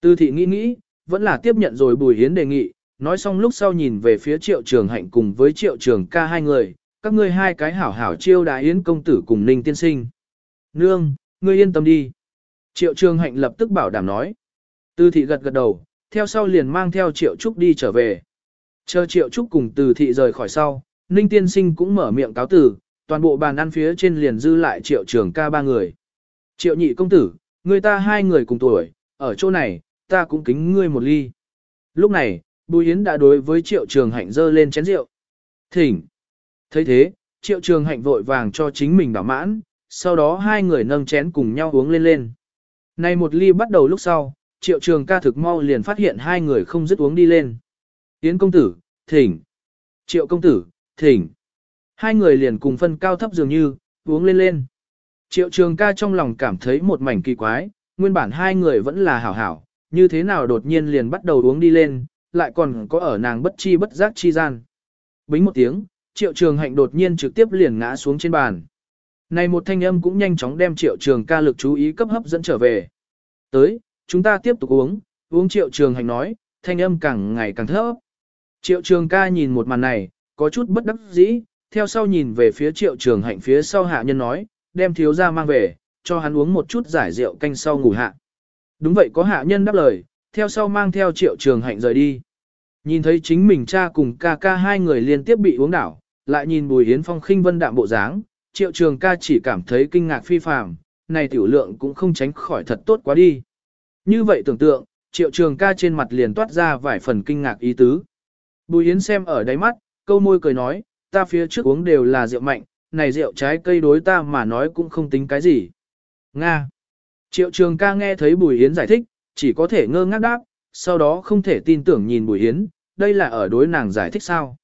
Speaker 1: Từ thị nghĩ nghĩ, vẫn là tiếp nhận rồi Bùi Yến đề nghị, nói xong lúc sau nhìn về phía triệu trường hạnh cùng với triệu trường ca hai người, các ngươi hai cái hảo hảo chiêu đái Yến công tử cùng Ninh tiên sinh. Nương, ngươi yên tâm đi. Triệu trường hạnh lập tức bảo đảm nói. Từ thị gật gật đầu, theo sau liền mang theo triệu trúc đi trở về. Chờ triệu trúc cùng từ thị rời khỏi sau, Ninh tiên sinh cũng mở miệng cáo tử, toàn bộ bàn ăn phía trên liền dư lại triệu trường ca ba người. Triệu nhị công tử, người ta hai người cùng tuổi, ở chỗ này, ta cũng kính ngươi một ly. Lúc này, Bùi Yến đã đối với triệu trường hạnh dơ lên chén rượu. Thỉnh. thấy thế, triệu trường hạnh vội vàng cho chính mình bảo mãn, sau đó hai người nâng chén cùng nhau uống lên lên. Này một ly bắt đầu lúc sau, triệu trường ca thực mau liền phát hiện hai người không dứt uống đi lên. Yến công tử, thỉnh. Triệu công tử, thỉnh. Hai người liền cùng phân cao thấp dường như, uống lên lên. Triệu trường ca trong lòng cảm thấy một mảnh kỳ quái, nguyên bản hai người vẫn là hảo hảo, như thế nào đột nhiên liền bắt đầu uống đi lên, lại còn có ở nàng bất chi bất giác chi gian. Bính một tiếng, triệu trường hạnh đột nhiên trực tiếp liền ngã xuống trên bàn. Này một thanh âm cũng nhanh chóng đem triệu trường ca lực chú ý cấp hấp dẫn trở về. Tới, chúng ta tiếp tục uống, uống triệu trường hạnh nói, thanh âm càng ngày càng thấp. Triệu trường ca nhìn một màn này, có chút bất đắc dĩ, theo sau nhìn về phía triệu trường hạnh phía sau hạ nhân nói, đem thiếu ra mang về, cho hắn uống một chút giải rượu canh sau ngủ hạ. Đúng vậy có hạ nhân đáp lời, theo sau mang theo triệu trường hạnh rời đi. Nhìn thấy chính mình cha cùng ca ca hai người liên tiếp bị uống đảo, lại nhìn bùi hiến phong khinh vân đạm bộ dáng, triệu trường ca chỉ cảm thấy kinh ngạc phi phàm, này tiểu lượng cũng không tránh khỏi thật tốt quá đi. Như vậy tưởng tượng, triệu trường ca trên mặt liền toát ra vài phần kinh ngạc ý tứ. Bùi Yến xem ở đáy mắt, câu môi cười nói, ta phía trước uống đều là rượu mạnh, này rượu trái cây đối ta mà nói cũng không tính cái gì. Nga. Triệu trường ca nghe thấy Bùi Yến giải thích, chỉ có thể ngơ ngác đáp, sau đó không thể tin tưởng nhìn Bùi Yến, đây là ở đối nàng giải thích sao.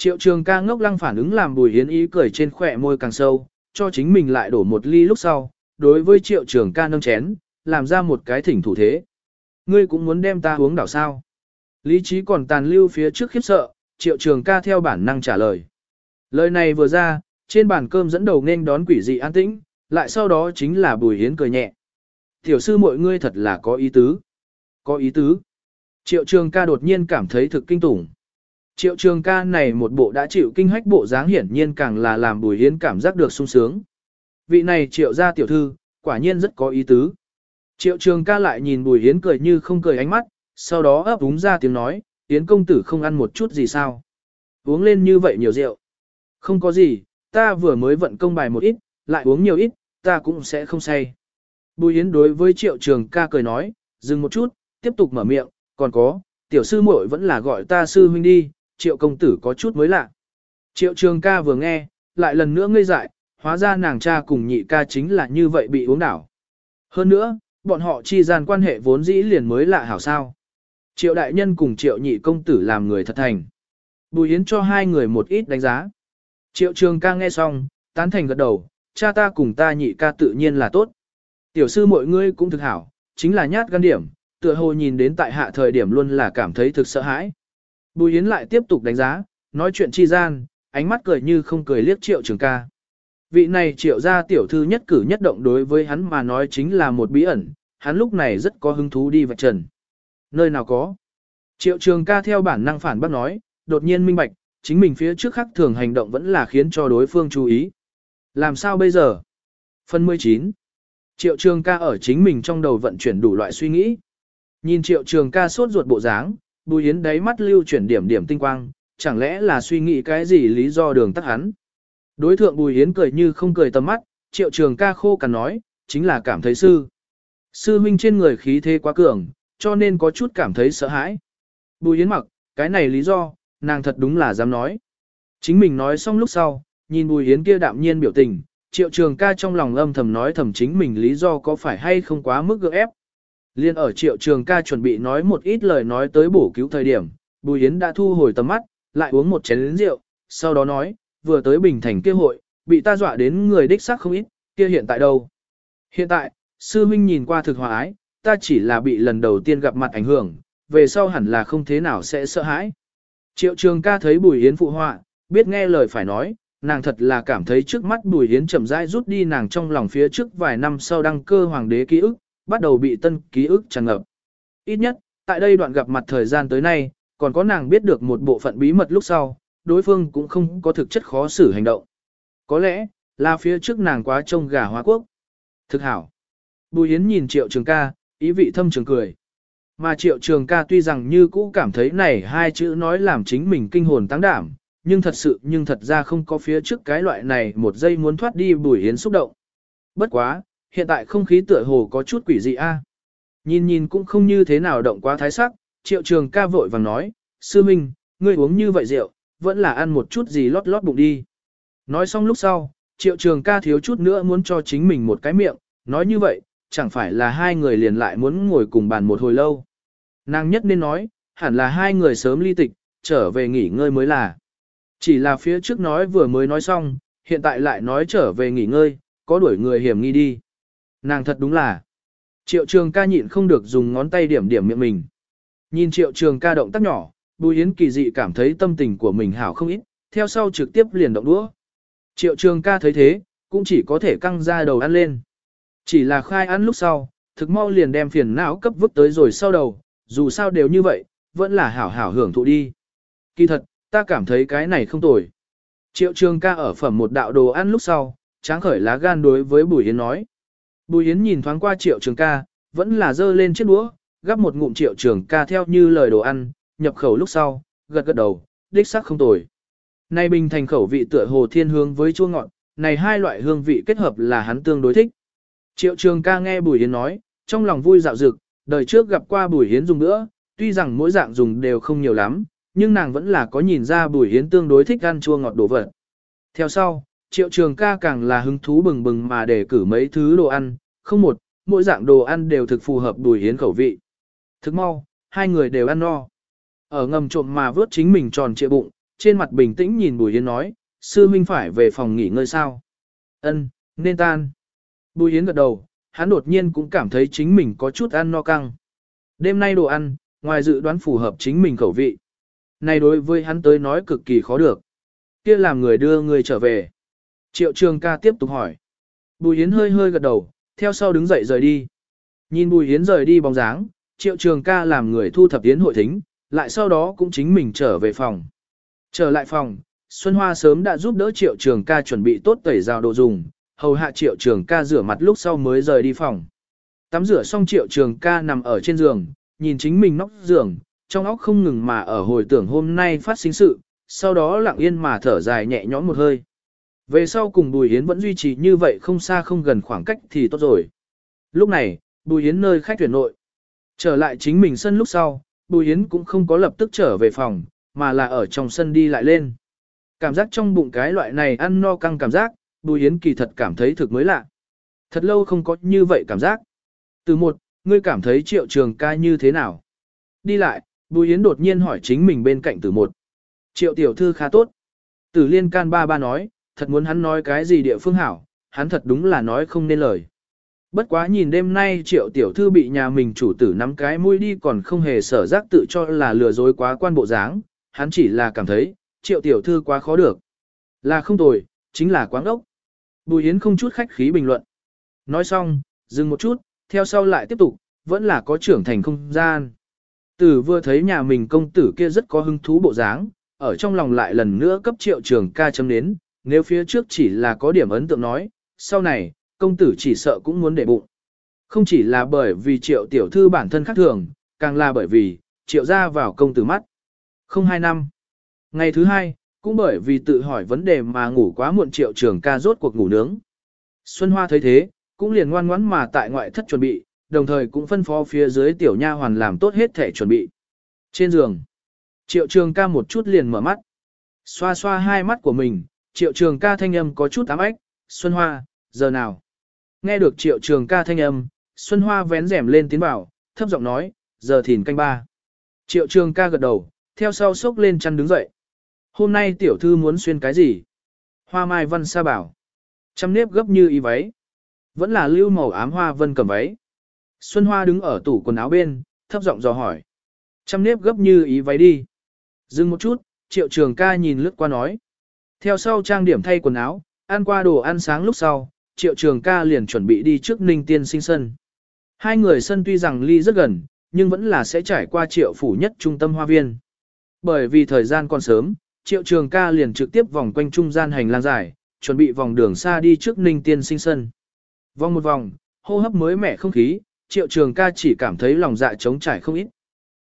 Speaker 1: Triệu trường ca ngốc lăng phản ứng làm Bùi Hiến ý cười trên khỏe môi càng sâu, cho chính mình lại đổ một ly lúc sau, đối với triệu trường ca nâng chén, làm ra một cái thỉnh thủ thế. Ngươi cũng muốn đem ta uống đảo sao. Lý trí còn tàn lưu phía trước khiếp sợ, triệu trường ca theo bản năng trả lời. Lời này vừa ra, trên bàn cơm dẫn đầu nên đón quỷ dị an tĩnh, lại sau đó chính là bùi hiến cười nhẹ. Tiểu sư mọi ngươi thật là có ý tứ. Có ý tứ. Triệu trường ca đột nhiên cảm thấy thực kinh tủng. Triệu trường ca này một bộ đã chịu kinh hách bộ dáng hiển nhiên càng là làm bùi hiến cảm giác được sung sướng. Vị này triệu gia tiểu thư, quả nhiên rất có ý tứ. Triệu trường ca lại nhìn bùi hiến cười như không cười ánh mắt, sau đó ấp úng ra tiếng nói, hiến công tử không ăn một chút gì sao. Uống lên như vậy nhiều rượu. Không có gì, ta vừa mới vận công bài một ít, lại uống nhiều ít, ta cũng sẽ không say. Bùi hiến đối với triệu trường ca cười nói, dừng một chút, tiếp tục mở miệng, còn có, tiểu sư muội vẫn là gọi ta sư huynh đi, triệu công tử có chút mới lạ. Triệu trường ca vừa nghe, lại lần nữa ngây dại, hóa ra nàng cha cùng nhị ca chính là như vậy bị uống đảo. Hơn nữa, bọn họ chi gian quan hệ vốn dĩ liền mới lạ hảo sao. Triệu đại nhân cùng triệu nhị công tử làm người thật thành. Bùi Yến cho hai người một ít đánh giá. Triệu trường ca nghe xong, tán thành gật đầu, cha ta cùng ta nhị ca tự nhiên là tốt. Tiểu sư mọi ngươi cũng thực hảo, chính là nhát gan điểm, tựa hồ nhìn đến tại hạ thời điểm luôn là cảm thấy thực sợ hãi. Bùi Yến lại tiếp tục đánh giá, nói chuyện chi gian, ánh mắt cười như không cười liếc triệu trường ca. Vị này triệu gia tiểu thư nhất cử nhất động đối với hắn mà nói chính là một bí ẩn, hắn lúc này rất có hứng thú đi vạch trần. Nơi nào có? Triệu trường ca theo bản năng phản bác nói, đột nhiên minh bạch, chính mình phía trước khắc thường hành động vẫn là khiến cho đối phương chú ý. Làm sao bây giờ? Phần 19. Triệu trường ca ở chính mình trong đầu vận chuyển đủ loại suy nghĩ. Nhìn triệu trường ca sốt ruột bộ dáng, bùi hiến đáy mắt lưu chuyển điểm điểm tinh quang, chẳng lẽ là suy nghĩ cái gì lý do đường tắt hắn. Đối thượng bùi hiến cười như không cười tầm mắt, triệu trường ca khô cằn nói, chính là cảm thấy sư. Sư huynh trên người khí thế quá cường, cho nên có chút cảm thấy sợ hãi. Bùi hiến mặc, cái này lý do, nàng thật đúng là dám nói. Chính mình nói xong lúc sau, nhìn bùi hiến kia đạm nhiên biểu tình, triệu trường ca trong lòng âm thầm nói thầm chính mình lý do có phải hay không quá mức gượng ép. Liên ở triệu trường ca chuẩn bị nói một ít lời nói tới bổ cứu thời điểm, bùi yến đã thu hồi tầm mắt, lại uống một chén rượu, sau đó nói, vừa tới Bình Thành kia hội, bị ta dọa đến người đích xác không ít, kia hiện tại đâu? Hiện tại, sư huynh nhìn qua thực hòa ái, ta chỉ là bị lần đầu tiên gặp mặt ảnh hưởng, về sau hẳn là không thế nào sẽ sợ hãi. Triệu trường ca thấy Bùi yến phụ họa, biết nghe lời phải nói, nàng thật là cảm thấy trước mắt Bùi yến chậm rãi rút đi nàng trong lòng phía trước vài năm sau đăng cơ hoàng đế ký ức, bắt đầu bị tân ký ức tràn ngập. Ít nhất, tại đây đoạn gặp mặt thời gian tới nay, còn có nàng biết được một bộ phận bí mật lúc sau, đối phương cũng không có thực chất khó xử hành động. Có lẽ, là phía trước nàng quá trông gà hóa quốc. Thực hảo. Bùi Yến nhìn triệu trường ca, ý vị thâm trường cười. Mà triệu trường ca tuy rằng như cũ cảm thấy này hai chữ nói làm chính mình kinh hồn tăng đảm, nhưng thật sự nhưng thật ra không có phía trước cái loại này một giây muốn thoát đi bùi Yến xúc động. Bất quá, hiện tại không khí tựa hồ có chút quỷ dị a. À? Nhìn nhìn cũng không như thế nào động quá thái sắc, triệu trường ca vội vàng nói, sư minh, ngươi uống như vậy rượu, vẫn là ăn một chút gì lót lót bụng đi. Nói xong lúc sau, triệu trường ca thiếu chút nữa muốn cho chính mình một cái miệng, nói như vậy, chẳng phải là hai người liền lại muốn ngồi cùng bàn một hồi lâu. Nàng nhất nên nói, hẳn là hai người sớm ly tịch, trở về nghỉ ngơi mới là. Chỉ là phía trước nói vừa mới nói xong, hiện tại lại nói trở về nghỉ ngơi, có đuổi người hiểm nghi đi. Nàng thật đúng là. Triệu trường ca nhịn không được dùng ngón tay điểm điểm miệng mình. Nhìn triệu trường ca động tác nhỏ, Bùi Yến kỳ dị cảm thấy tâm tình của mình hảo không ít, theo sau trực tiếp liền động đũa. Triệu trường ca thấy thế, cũng chỉ có thể căng ra đầu ăn lên. Chỉ là khai ăn lúc sau, thực mau liền đem phiền não cấp vứt tới rồi sau đầu, dù sao đều như vậy, vẫn là hảo hảo hưởng thụ đi. Kỳ thật, ta cảm thấy cái này không tồi. Triệu trường ca ở phẩm một đạo đồ ăn lúc sau, tráng khởi lá gan đối với Bùi Yến nói. Bùi Yến nhìn thoáng qua triệu trường ca, vẫn là dơ lên chiếc đũa, gắp một ngụm triệu trường ca theo như lời đồ ăn, nhập khẩu lúc sau, gật gật đầu, đích xác không tồi. Này bình thành khẩu vị tựa hồ thiên hướng với chua ngọt, này hai loại hương vị kết hợp là hắn tương đối thích. Triệu trường ca nghe Bùi Yến nói, trong lòng vui dạo dực, đời trước gặp qua Bùi Yến dùng nữa, tuy rằng mỗi dạng dùng đều không nhiều lắm, nhưng nàng vẫn là có nhìn ra Bùi Yến tương đối thích ăn chua ngọt đồ vật. Theo sau, triệu trường ca càng là hứng thú bừng bừng mà để cử mấy thứ đồ ăn, không một, mỗi dạng đồ ăn đều thực phù hợp đùi Hiến khẩu vị. Thức mau, hai người đều ăn no. Ở ngầm trộm mà vớt chính mình tròn trịa bụng, trên mặt bình tĩnh nhìn Bùi Yến nói, sư huynh phải về phòng nghỉ ngơi sao. Ân, nên tan. Bùi Yến gật đầu, hắn đột nhiên cũng cảm thấy chính mình có chút ăn no căng. Đêm nay đồ ăn, ngoài dự đoán phù hợp chính mình khẩu vị. Này đối với hắn tới nói cực kỳ khó được. Kia làm người đưa người trở về. Triệu trường ca tiếp tục hỏi. Bùi Yến hơi hơi gật đầu, theo sau đứng dậy rời đi. Nhìn Bùi Yến rời đi bóng dáng, triệu trường ca làm người thu thập Yến hội thính, lại sau đó cũng chính mình trở về phòng. Trở lại phòng, Xuân Hoa sớm đã giúp đỡ triệu trường ca chuẩn bị tốt tẩy rào đồ dùng, hầu hạ triệu trường ca rửa mặt lúc sau mới rời đi phòng. Tắm rửa xong triệu trường ca nằm ở trên giường, nhìn chính mình nóc giường, trong óc không ngừng mà ở hồi tưởng hôm nay phát sinh sự, sau đó lặng yên mà thở dài nhẹ nhõm một hơi. Về sau cùng Bùi Yến vẫn duy trì như vậy không xa không gần khoảng cách thì tốt rồi. Lúc này, Bùi Yến nơi khách tuyển nội. Trở lại chính mình sân lúc sau, Bùi Yến cũng không có lập tức trở về phòng, mà là ở trong sân đi lại lên. Cảm giác trong bụng cái loại này ăn no căng cảm giác, Bùi Yến kỳ thật cảm thấy thực mới lạ. Thật lâu không có như vậy cảm giác. Từ một, ngươi cảm thấy triệu trường ca như thế nào? Đi lại, Bùi Yến đột nhiên hỏi chính mình bên cạnh từ một. Triệu tiểu thư khá tốt. Tử liên can ba ba nói, thật muốn hắn nói cái gì địa phương hảo, hắn thật đúng là nói không nên lời. Bất quá nhìn đêm nay triệu tiểu thư bị nhà mình chủ tử nắm cái mũi đi còn không hề sở giác tự cho là lừa dối quá quan bộ dáng, hắn chỉ là cảm thấy, triệu tiểu thư quá khó được. Là không tồi, chính là quáng ốc. Bùi Yến không chút khách khí bình luận. Nói xong, dừng một chút, theo sau lại tiếp tục, vẫn là có trưởng thành không gian. Tử vừa thấy nhà mình công tử kia rất có hứng thú bộ dáng, ở trong lòng lại lần nữa cấp triệu trường ca chấm đến, nếu phía trước chỉ là có điểm ấn tượng nói, sau này, công tử chỉ sợ cũng muốn để bụng. Không chỉ là bởi vì triệu tiểu thư bản thân khác thường, càng là bởi vì, triệu ra vào công tử mắt. Không hai năm. Ngày thứ hai, cũng bởi vì tự hỏi vấn đề mà ngủ quá muộn triệu trường ca rốt cuộc ngủ nướng. Xuân Hoa thấy thế, cũng liền ngoan ngoãn mà tại ngoại thất chuẩn bị, đồng thời cũng phân phó phía dưới tiểu nha hoàn làm tốt hết thể chuẩn bị. Trên giường, triệu trường ca một chút liền mở mắt. Xoa xoa hai mắt của mình, triệu trường ca thanh âm có chút ám ách, Xuân Hoa, giờ nào? Nghe được triệu trường ca thanh âm, Xuân Hoa vén rèm lên tiến bảo, thấp giọng nói, giờ thìn canh ba. Triệu trường ca gật đầu, theo sau sốc lên chăn đứng dậy. Hôm nay tiểu thư muốn xuyên cái gì? Hoa mai văn sa bảo. Trăm nếp gấp như y váy. Vẫn là lưu màu ám hoa vân cầm váy. Xuân Hoa đứng ở tủ quần áo bên, thấp giọng dò hỏi. Trăm nếp gấp như ý váy đi. Dừng một chút, triệu trường ca nhìn lướt qua nói. Theo sau trang điểm thay quần áo, ăn qua đồ ăn sáng lúc sau, triệu trường ca liền chuẩn bị đi trước ninh tiên sinh sân. Hai người sân tuy rằng ly rất gần, nhưng vẫn là sẽ trải qua triệu phủ nhất trung tâm hoa viên. Bởi vì thời gian còn sớm, triệu trường ca liền trực tiếp vòng quanh trung gian hành lang dài, chuẩn bị vòng đường xa đi trước ninh tiên sinh sân. Vòng một vòng, hô hấp mới mẻ không khí, triệu trường ca chỉ cảm thấy lòng dạ trống trải không ít.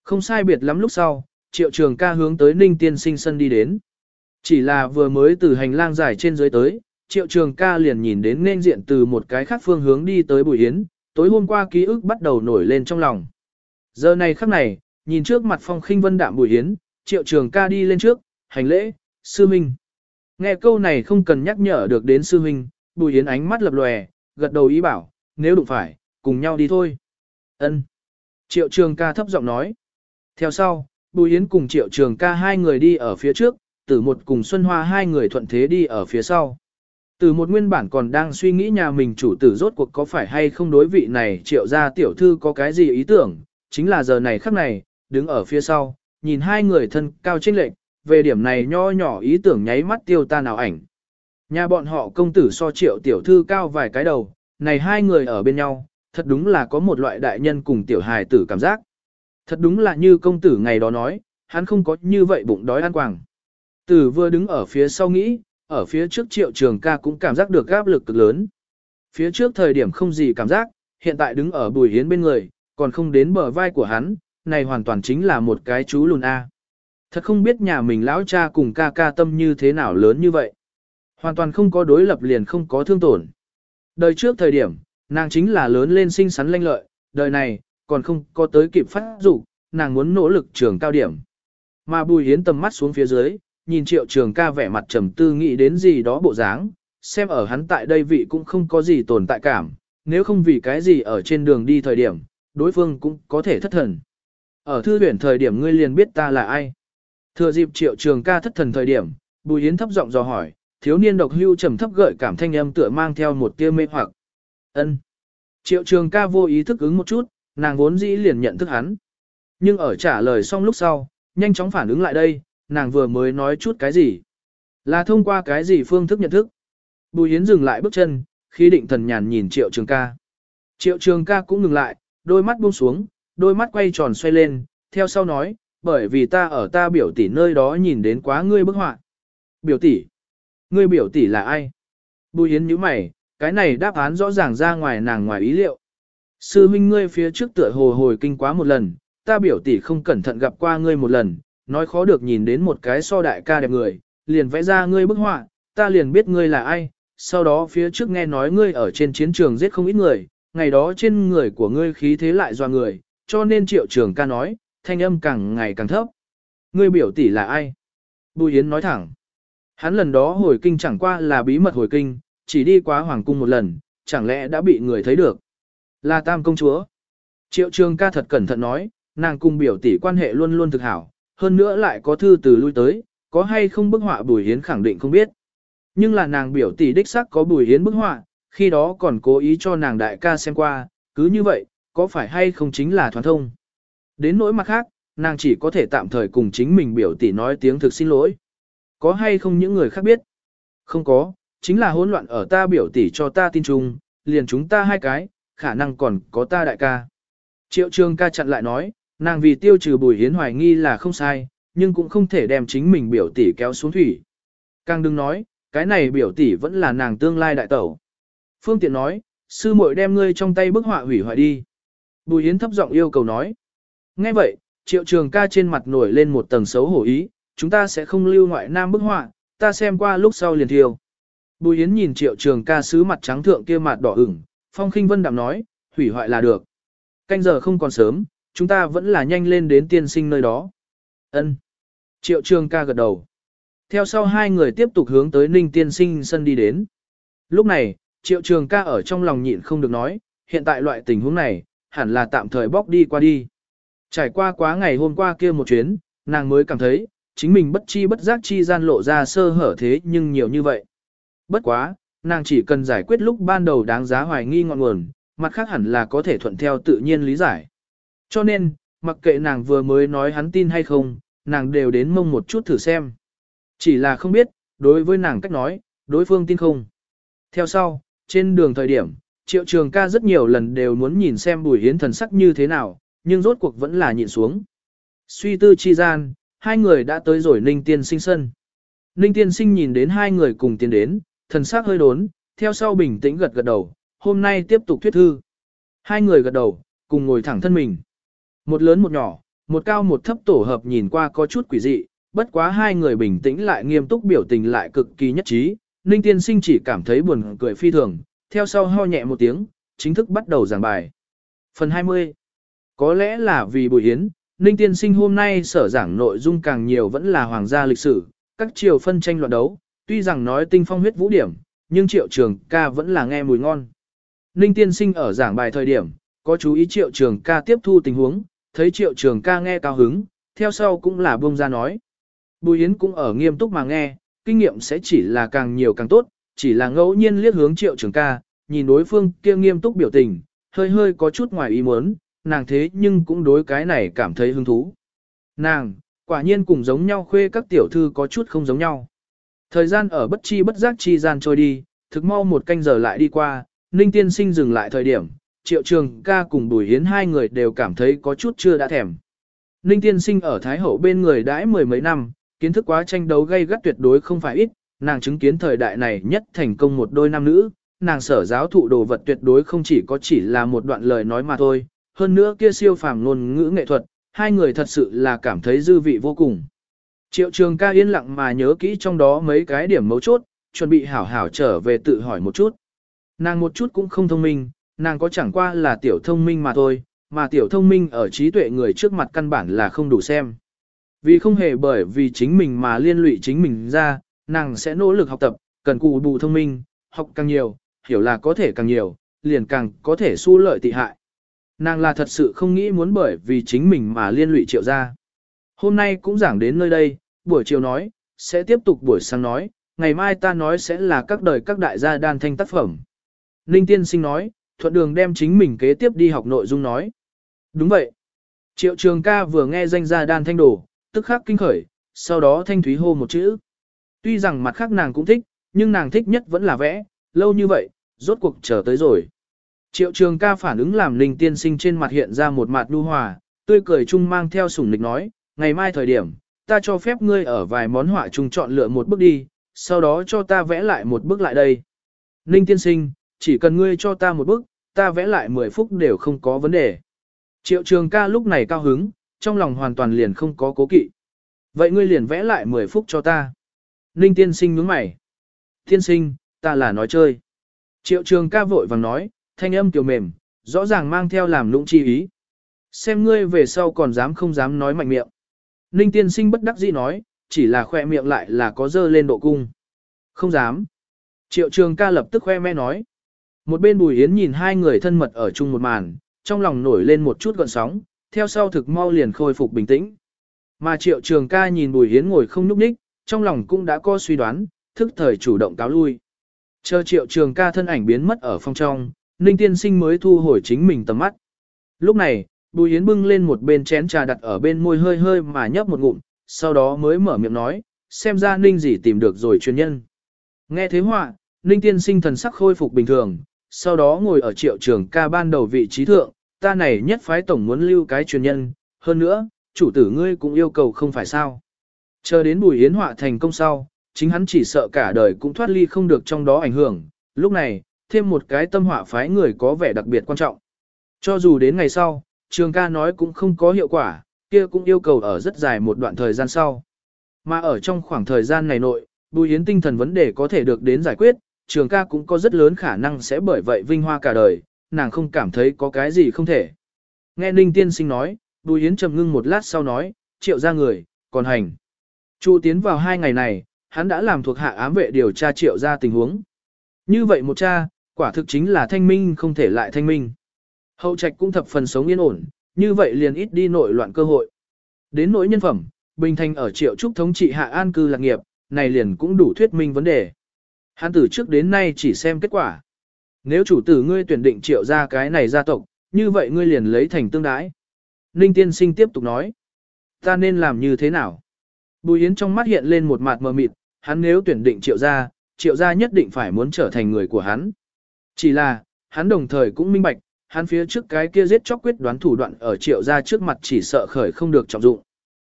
Speaker 1: Không sai biệt lắm lúc sau, triệu trường ca hướng tới ninh tiên sinh sân đi đến. Chỉ là vừa mới từ hành lang dài trên dưới tới, triệu trường ca liền nhìn đến nên diện từ một cái khác phương hướng đi tới Bùi Yến, tối hôm qua ký ức bắt đầu nổi lên trong lòng. Giờ này khắc này, nhìn trước mặt phong khinh vân đạm Bùi Yến, triệu trường ca đi lên trước, hành lễ, sư minh. Nghe câu này không cần nhắc nhở được đến sư minh, Bùi Yến ánh mắt lập lòe, gật đầu ý bảo, nếu đụng phải, cùng nhau đi thôi. Ân. Triệu trường ca thấp giọng nói. Theo sau, Bùi Yến cùng triệu trường ca hai người đi ở phía trước, tử một cùng Xuân Hoa hai người thuận thế đi ở phía sau. Từ một nguyên bản còn đang suy nghĩ nhà mình chủ tử rốt cuộc có phải hay không đối vị này triệu ra tiểu thư có cái gì ý tưởng, chính là giờ này khắc này, đứng ở phía sau, nhìn hai người thân cao trinh lệch, về điểm này nho nhỏ ý tưởng nháy mắt tiêu ta nào ảnh. Nhà bọn họ công tử so triệu tiểu thư cao vài cái đầu, này hai người ở bên nhau, thật đúng là có một loại đại nhân cùng tiểu hài tử cảm giác. Thật đúng là như công tử ngày đó nói, hắn không có như vậy bụng đói ăn quàng. Tử vừa đứng ở phía sau nghĩ, ở phía trước triệu trường ca cũng cảm giác được áp lực cực lớn. Phía trước thời điểm không gì cảm giác, hiện tại đứng ở bùi hiến bên người, còn không đến bờ vai của hắn, này hoàn toàn chính là một cái chú lùn A. Thật không biết nhà mình lão cha cùng ca ca tâm như thế nào lớn như vậy. Hoàn toàn không có đối lập liền không có thương tổn. Đời trước thời điểm, nàng chính là lớn lên xinh xắn lanh lợi, đời này, còn không có tới kịp phát dục nàng muốn nỗ lực trường cao điểm. Mà bùi hiến tầm mắt xuống phía dưới, nhìn triệu trường ca vẻ mặt trầm tư nghĩ đến gì đó bộ dáng, xem ở hắn tại đây vị cũng không có gì tồn tại cảm, nếu không vì cái gì ở trên đường đi thời điểm, đối phương cũng có thể thất thần. Ở thư viện thời điểm ngươi liền biết ta là ai. Thừa dịp triệu trường ca thất thần thời điểm, Bùi Yến thấp giọng dò hỏi, thiếu niên độc hưu trầm thấp gợi cảm thanh âm tựa mang theo một tia mê hoặc. Ân. Triệu trường ca vô ý thức ứng một chút, nàng vốn dĩ liền nhận thức hắn. Nhưng ở trả lời xong lúc sau, nhanh chóng phản ứng lại đây, nàng vừa mới nói chút cái gì. Là thông qua cái gì phương thức nhận thức. Bùi Yến dừng lại bước chân, khi định thần nhàn nhìn triệu trường ca. Triệu trường ca cũng ngừng lại, đôi mắt buông xuống, đôi mắt quay tròn xoay lên, theo sau nói, bởi vì ta ở ta biểu tỷ nơi đó nhìn đến quá ngươi bức họa. Biểu tỷ? Ngươi biểu tỷ là ai? Bùi Yến nhíu mày, cái này đáp án rõ ràng ra ngoài nàng ngoài ý liệu. Sư huynh ngươi phía trước tựa hồ hồi kinh quá một lần, ta biểu tỷ không cẩn thận gặp qua ngươi một lần, nói khó được nhìn đến một cái so đại ca đẹp người, liền vẽ ra ngươi bức họa, ta liền biết ngươi là ai, sau đó phía trước nghe nói ngươi ở trên chiến trường giết không ít người, ngày đó trên người của ngươi khí thế lại doa người, cho nên triệu trường ca nói, thanh âm càng ngày càng thấp. Ngươi biểu tỷ là ai? Bùi Yến nói thẳng. Hắn lần đó hồi kinh chẳng qua là bí mật hồi kinh, chỉ đi qua hoàng cung một lần, chẳng lẽ đã bị người thấy được. Là tam công chúa. Triệu trường ca thật cẩn thận nói, nàng cùng biểu tỷ quan hệ luôn luôn thực hảo, hơn nữa lại có thư từ lui tới, có hay không bức họa bùi hiến khẳng định không biết. Nhưng là nàng biểu tỷ đích sắc có bùi hiến bức họa, khi đó còn cố ý cho nàng đại ca xem qua, cứ như vậy, có phải hay không chính là thoán thông. Đến nỗi mặt khác, nàng chỉ có thể tạm thời cùng chính mình biểu tỷ nói tiếng thực xin lỗi. Có hay không những người khác biết? Không có, chính là hỗn loạn ở ta biểu tỷ cho ta tin chung, liền chúng ta hai cái, khả năng còn có ta đại ca. Triệu trường ca chặn lại nói, nàng vì tiêu trừ bùi hiến hoài nghi là không sai, nhưng cũng không thể đem chính mình biểu tỷ kéo xuống thủy. Càng đừng nói, cái này biểu tỷ vẫn là nàng tương lai đại tẩu. Phương tiện nói, sư muội đem ngươi trong tay bức họa hủy hoại đi. Bùi hiến thấp giọng yêu cầu nói. Nghe vậy, triệu trường ca trên mặt nổi lên một tầng xấu hổ ý, chúng ta sẽ không lưu ngoại nam bức họa, ta xem qua lúc sau liền thiêu. Bùi hiến nhìn triệu trường ca sứ mặt trắng thượng kia mặt đỏ ửng, phong khinh vân đạm nói, hủy hoại là được. Canh giờ không còn sớm, chúng ta vẫn là nhanh lên đến tiên sinh nơi đó. Ân. Triệu trường ca gật đầu. Theo sau hai người tiếp tục hướng tới ninh tiên sinh sân đi đến. Lúc này, triệu trường ca ở trong lòng nhịn không được nói, hiện tại loại tình huống này, hẳn là tạm thời bóc đi qua đi. Trải qua quá ngày hôm qua kia một chuyến, nàng mới cảm thấy, chính mình bất chi bất giác chi gian lộ ra sơ hở thế nhưng nhiều như vậy. Bất quá, nàng chỉ cần giải quyết lúc ban đầu đáng giá hoài nghi ngọn nguồn, mặt khác hẳn là có thể thuận theo tự nhiên lý giải. Cho nên, mặc kệ nàng vừa mới nói hắn tin hay không, nàng đều đến mông một chút thử xem. Chỉ là không biết, đối với nàng cách nói, đối phương tin không. Theo sau, trên đường thời điểm, triệu trường ca rất nhiều lần đều muốn nhìn xem bùi hiến thần sắc như thế nào, nhưng rốt cuộc vẫn là nhịn xuống. Suy tư chi gian, hai người đã tới rồi ninh tiên sinh sân. Ninh tiên sinh nhìn đến hai người cùng tiến đến, thần sắc hơi đốn, theo sau bình tĩnh gật gật đầu, hôm nay tiếp tục thuyết thư. Hai người gật đầu, cùng ngồi thẳng thân mình. Một lớn một nhỏ, một cao một thấp tổ hợp nhìn qua có chút quỷ dị, bất quá hai người bình tĩnh lại nghiêm túc biểu tình lại cực kỳ nhất trí, Ninh tiên sinh chỉ cảm thấy buồn cười phi thường, theo sau ho nhẹ một tiếng, chính thức bắt đầu giảng bài. Phần 20 Có lẽ là vì buổi hiến, Ninh tiên sinh hôm nay sở giảng nội dung càng nhiều vẫn là hoàng gia lịch sử, các triều phân tranh loạn đấu, tuy rằng nói tinh phong huyết vũ điểm, nhưng triệu trường ca vẫn là nghe mùi ngon. Ninh tiên sinh ở giảng bài thời điểm, có chú ý triệu trường ca tiếp thu tình huống, thấy triệu trường ca nghe cao hứng, theo sau cũng là buông ra nói. Bùi Yến cũng ở nghiêm túc mà nghe, kinh nghiệm sẽ chỉ là càng nhiều càng tốt, chỉ là ngẫu nhiên liếc hướng triệu trường ca, nhìn đối phương kia nghiêm túc biểu tình, hơi hơi có chút ngoài ý muốn, nàng thế nhưng cũng đối cái này cảm thấy hứng thú. Nàng, quả nhiên cùng giống nhau khuê các tiểu thư có chút không giống nhau. Thời gian ở bất chi bất giác chi gian trôi đi, thực mau một canh giờ lại đi qua, Ninh Tiên Sinh dừng lại thời điểm, Triệu Trường ca cùng Bùi Hiến hai người đều cảm thấy có chút chưa đã thèm. Ninh Tiên Sinh ở Thái Hậu bên người đãi mười mấy năm, kiến thức quá tranh đấu gây gắt tuyệt đối không phải ít, nàng chứng kiến thời đại này nhất thành công một đôi nam nữ, nàng sở giáo thụ đồ vật tuyệt đối không chỉ có chỉ là một đoạn lời nói mà thôi, hơn nữa kia siêu phàm ngôn ngữ nghệ thuật, hai người thật sự là cảm thấy dư vị vô cùng. Triệu trường ca yên lặng mà nhớ kỹ trong đó mấy cái điểm mấu chốt, chuẩn bị hảo hảo trở về tự hỏi một chút. Nàng một chút cũng không thông minh, nàng có chẳng qua là tiểu thông minh mà thôi, mà tiểu thông minh ở trí tuệ người trước mặt căn bản là không đủ xem. Vì không hề bởi vì chính mình mà liên lụy chính mình ra, nàng sẽ nỗ lực học tập, cần cù bù thông minh, học càng nhiều, hiểu là có thể càng nhiều, liền càng có thể su lợi tị hại. Nàng là thật sự không nghĩ muốn bởi vì chính mình mà liên lụy triệu ra. Hôm nay cũng giảng đến nơi đây, buổi chiều nói, sẽ tiếp tục buổi sáng nói, ngày mai ta nói sẽ là các đời các đại gia đan thanh tác phẩm. Ninh tiên sinh nói, thuận đường đem chính mình kế tiếp đi học nội dung nói. Đúng vậy. Triệu trường ca vừa nghe danh gia đan thanh đồ, tức khắc kinh khởi, sau đó thanh thúy hô một chữ. Tuy rằng mặt khác nàng cũng thích, nhưng nàng thích nhất vẫn là vẽ, lâu như vậy, rốt cuộc chờ tới rồi. Triệu trường ca phản ứng làm Linh tiên sinh trên mặt hiện ra một mặt nu hòa, tươi cười chung mang theo sủng lịch nói, ngày mai thời điểm, ta cho phép ngươi ở vài món họa chung chọn lựa một bước đi, sau đó cho ta vẽ lại một bước lại đây. Ninh tiên sinh, chỉ cần ngươi cho ta một bước, ta vẽ lại 10 phút đều không có vấn đề. Triệu trường ca lúc này cao hứng, trong lòng hoàn toàn liền không có cố kỵ. Vậy ngươi liền vẽ lại 10 phút cho ta. Ninh tiên sinh nhướng mày. Tiên sinh, ta là nói chơi. Triệu trường ca vội vàng nói, thanh âm tiểu mềm, rõ ràng mang theo làm lũng chi ý. Xem ngươi về sau còn dám không dám nói mạnh miệng. Ninh tiên sinh bất đắc dĩ nói, chỉ là khoe miệng lại là có dơ lên độ cung. Không dám. Triệu trường ca lập tức khoe mẽ nói. Một bên Bùi Yến nhìn hai người thân mật ở chung một màn, trong lòng nổi lên một chút gợn sóng, theo sau thực mau liền khôi phục bình tĩnh. Mà Triệu Trường ca nhìn Bùi Yến ngồi không nhúc nhích, trong lòng cũng đã có suy đoán, thức thời chủ động cáo lui. Chờ Triệu Trường ca thân ảnh biến mất ở phòng trong, Ninh Tiên Sinh mới thu hồi chính mình tầm mắt. Lúc này, Bùi Yến bưng lên một bên chén trà đặt ở bên môi hơi hơi mà nhấp một ngụm, sau đó mới mở miệng nói, xem ra Ninh gì tìm được rồi chuyên nhân. Nghe thế họa, Ninh Tiên Sinh thần sắc khôi phục bình thường, sau đó ngồi ở triệu trường ca ban đầu vị trí thượng, ta này nhất phái tổng muốn lưu cái truyền nhân, hơn nữa, chủ tử ngươi cũng yêu cầu không phải sao. Chờ đến bùi yến họa thành công sau, chính hắn chỉ sợ cả đời cũng thoát ly không được trong đó ảnh hưởng, lúc này, thêm một cái tâm họa phái người có vẻ đặc biệt quan trọng. Cho dù đến ngày sau, trường ca nói cũng không có hiệu quả, kia cũng yêu cầu ở rất dài một đoạn thời gian sau. Mà ở trong khoảng thời gian này nội, bùi yến tinh thần vấn đề có thể được đến giải quyết, trường ca cũng có rất lớn khả năng sẽ bởi vậy vinh hoa cả đời, nàng không cảm thấy có cái gì không thể. Nghe Ninh Tiên Sinh nói, Bùi Yến trầm ngưng một lát sau nói, triệu ra người, còn hành. Chu tiến vào hai ngày này, hắn đã làm thuộc hạ ám vệ điều tra triệu ra tình huống. Như vậy một cha, quả thực chính là thanh minh không thể lại thanh minh. Hậu trạch cũng thập phần sống yên ổn, như vậy liền ít đi nội loạn cơ hội. Đến nỗi nhân phẩm, Bình Thành ở triệu trúc thống trị hạ an cư lạc nghiệp, này liền cũng đủ thuyết minh vấn đề. Hắn từ trước đến nay chỉ xem kết quả. Nếu chủ tử ngươi tuyển định triệu ra cái này gia tộc, như vậy ngươi liền lấy thành tương đái. Ninh tiên sinh tiếp tục nói. Ta nên làm như thế nào? Bùi Yến trong mắt hiện lên một mặt mờ mịt, hắn nếu tuyển định triệu gia, triệu gia nhất định phải muốn trở thành người của hắn. Chỉ là, hắn đồng thời cũng minh bạch, hắn phía trước cái kia giết chóc quyết đoán thủ đoạn ở triệu gia trước mặt chỉ sợ khởi không được trọng dụng.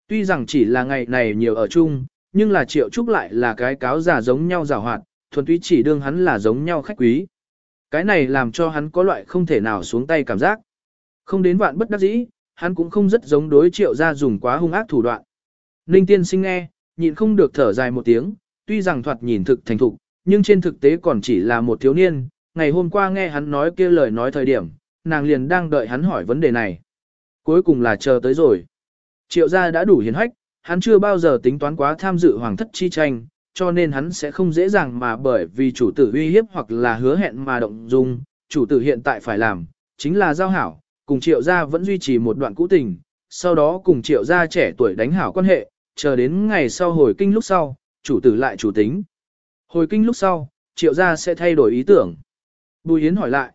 Speaker 1: Tuy rằng chỉ là ngày này nhiều ở chung, nhưng là triệu trúc lại là cái cáo giả giống nhau rào hoạt, thuần túy chỉ đương hắn là giống nhau khách quý. Cái này làm cho hắn có loại không thể nào xuống tay cảm giác. Không đến vạn bất đắc dĩ, hắn cũng không rất giống đối triệu ra dùng quá hung ác thủ đoạn. Ninh tiên sinh nghe, nhịn không được thở dài một tiếng, tuy rằng thoạt nhìn thực thành thục, nhưng trên thực tế còn chỉ là một thiếu niên. Ngày hôm qua nghe hắn nói kia lời nói thời điểm, nàng liền đang đợi hắn hỏi vấn đề này. Cuối cùng là chờ tới rồi. Triệu gia đã đủ hiền hách, hắn chưa bao giờ tính toán quá tham dự hoàng thất chi tranh, cho nên hắn sẽ không dễ dàng mà bởi vì chủ tử uy hiếp hoặc là hứa hẹn mà động dung, chủ tử hiện tại phải làm, chính là giao hảo, cùng triệu gia vẫn duy trì một đoạn cũ tình, sau đó cùng triệu gia trẻ tuổi đánh hảo quan hệ, chờ đến ngày sau hồi kinh lúc sau, chủ tử lại chủ tính. Hồi kinh lúc sau, triệu gia sẽ thay đổi ý tưởng. Bùi Yến hỏi lại,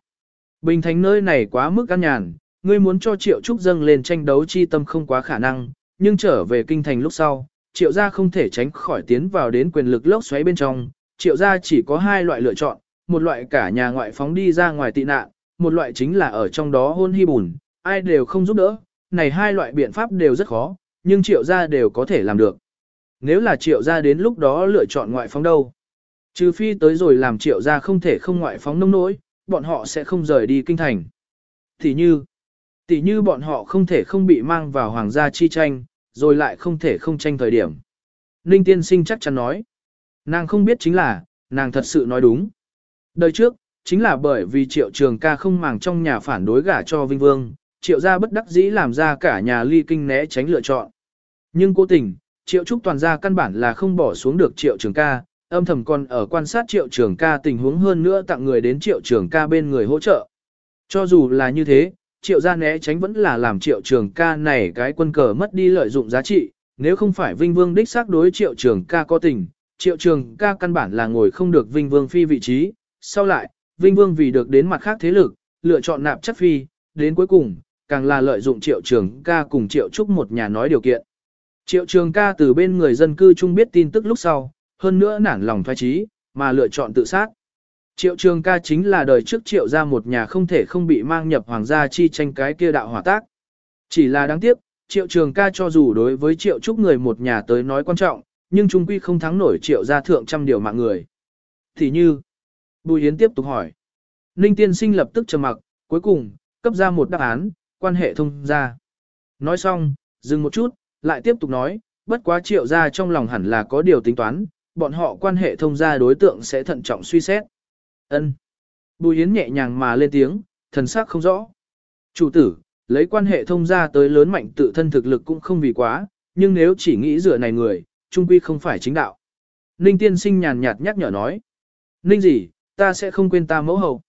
Speaker 1: bình thành nơi này quá mức căn nhàn, ngươi muốn cho triệu trúc dâng lên tranh đấu chi tâm không quá khả năng, nhưng trở về kinh thành lúc sau, triệu gia không thể tránh khỏi tiến vào đến quyền lực lốc xoáy bên trong, triệu gia chỉ có hai loại lựa chọn, một loại cả nhà ngoại phóng đi ra ngoài tị nạn, một loại chính là ở trong đó hôn hy bùn, ai đều không giúp đỡ, này hai loại biện pháp đều rất khó, nhưng triệu gia đều có thể làm được. Nếu là triệu gia đến lúc đó lựa chọn ngoại phóng đâu? Trừ phi tới rồi làm triệu gia không thể không ngoại phóng nông nỗi, bọn họ sẽ không rời đi kinh thành. Thì như, tỷ như bọn họ không thể không bị mang vào hoàng gia chi tranh, rồi lại không thể không tranh thời điểm. Ninh tiên sinh chắc chắn nói. Nàng không biết chính là, nàng thật sự nói đúng. Đời trước, chính là bởi vì triệu trường ca không màng trong nhà phản đối gả cho Vinh Vương, triệu gia bất đắc dĩ làm ra cả nhà ly kinh né tránh lựa chọn. Nhưng cố tình, triệu trúc toàn gia căn bản là không bỏ xuống được triệu trường ca, âm thầm còn ở quan sát triệu trường ca tình huống hơn nữa tặng người đến triệu trường ca bên người hỗ trợ. Cho dù là như thế, triệu gia né tránh vẫn là làm triệu trường ca này cái quân cờ mất đi lợi dụng giá trị, nếu không phải vinh vương đích xác đối triệu trường ca có tình, triệu trường ca căn bản là ngồi không được Vinh Vương Phi vị trí, sau lại, Vinh Vương vì được đến mặt khác thế lực, lựa chọn nạp chất Phi, đến cuối cùng, càng là lợi dụng triệu trường ca cùng triệu trúc một nhà nói điều kiện. Triệu trường ca từ bên người dân cư chung biết tin tức lúc sau, hơn nữa nản lòng thoái trí, mà lựa chọn tự sát. Triệu trường ca chính là đời trước triệu ra một nhà không thể không bị mang nhập hoàng gia chi tranh cái kia đạo hỏa tác. Chỉ là đáng tiếc, triệu trường ca cho dù đối với triệu trúc người một nhà tới nói quan trọng, nhưng trung quy không thắng nổi triệu gia thượng trăm điều mạng người. Thì như, Bùi Yến tiếp tục hỏi. Ninh tiên sinh lập tức trầm mặc, cuối cùng, cấp ra một đáp án, quan hệ thông gia. Nói xong, dừng một chút, lại tiếp tục nói, bất quá triệu gia trong lòng hẳn là có điều tính toán, bọn họ quan hệ thông gia đối tượng sẽ thận trọng suy xét. Ân. Bùi Yến nhẹ nhàng mà lên tiếng, thần sắc không rõ. Chủ tử, lấy quan hệ thông gia tới lớn mạnh tự thân thực lực cũng không vì quá, nhưng nếu chỉ nghĩ dựa này người, trung quy không phải chính đạo. Ninh tiên sinh nhàn nhạt nhắc nhở nói. Ninh gì, ta sẽ không quên ta mẫu hậu.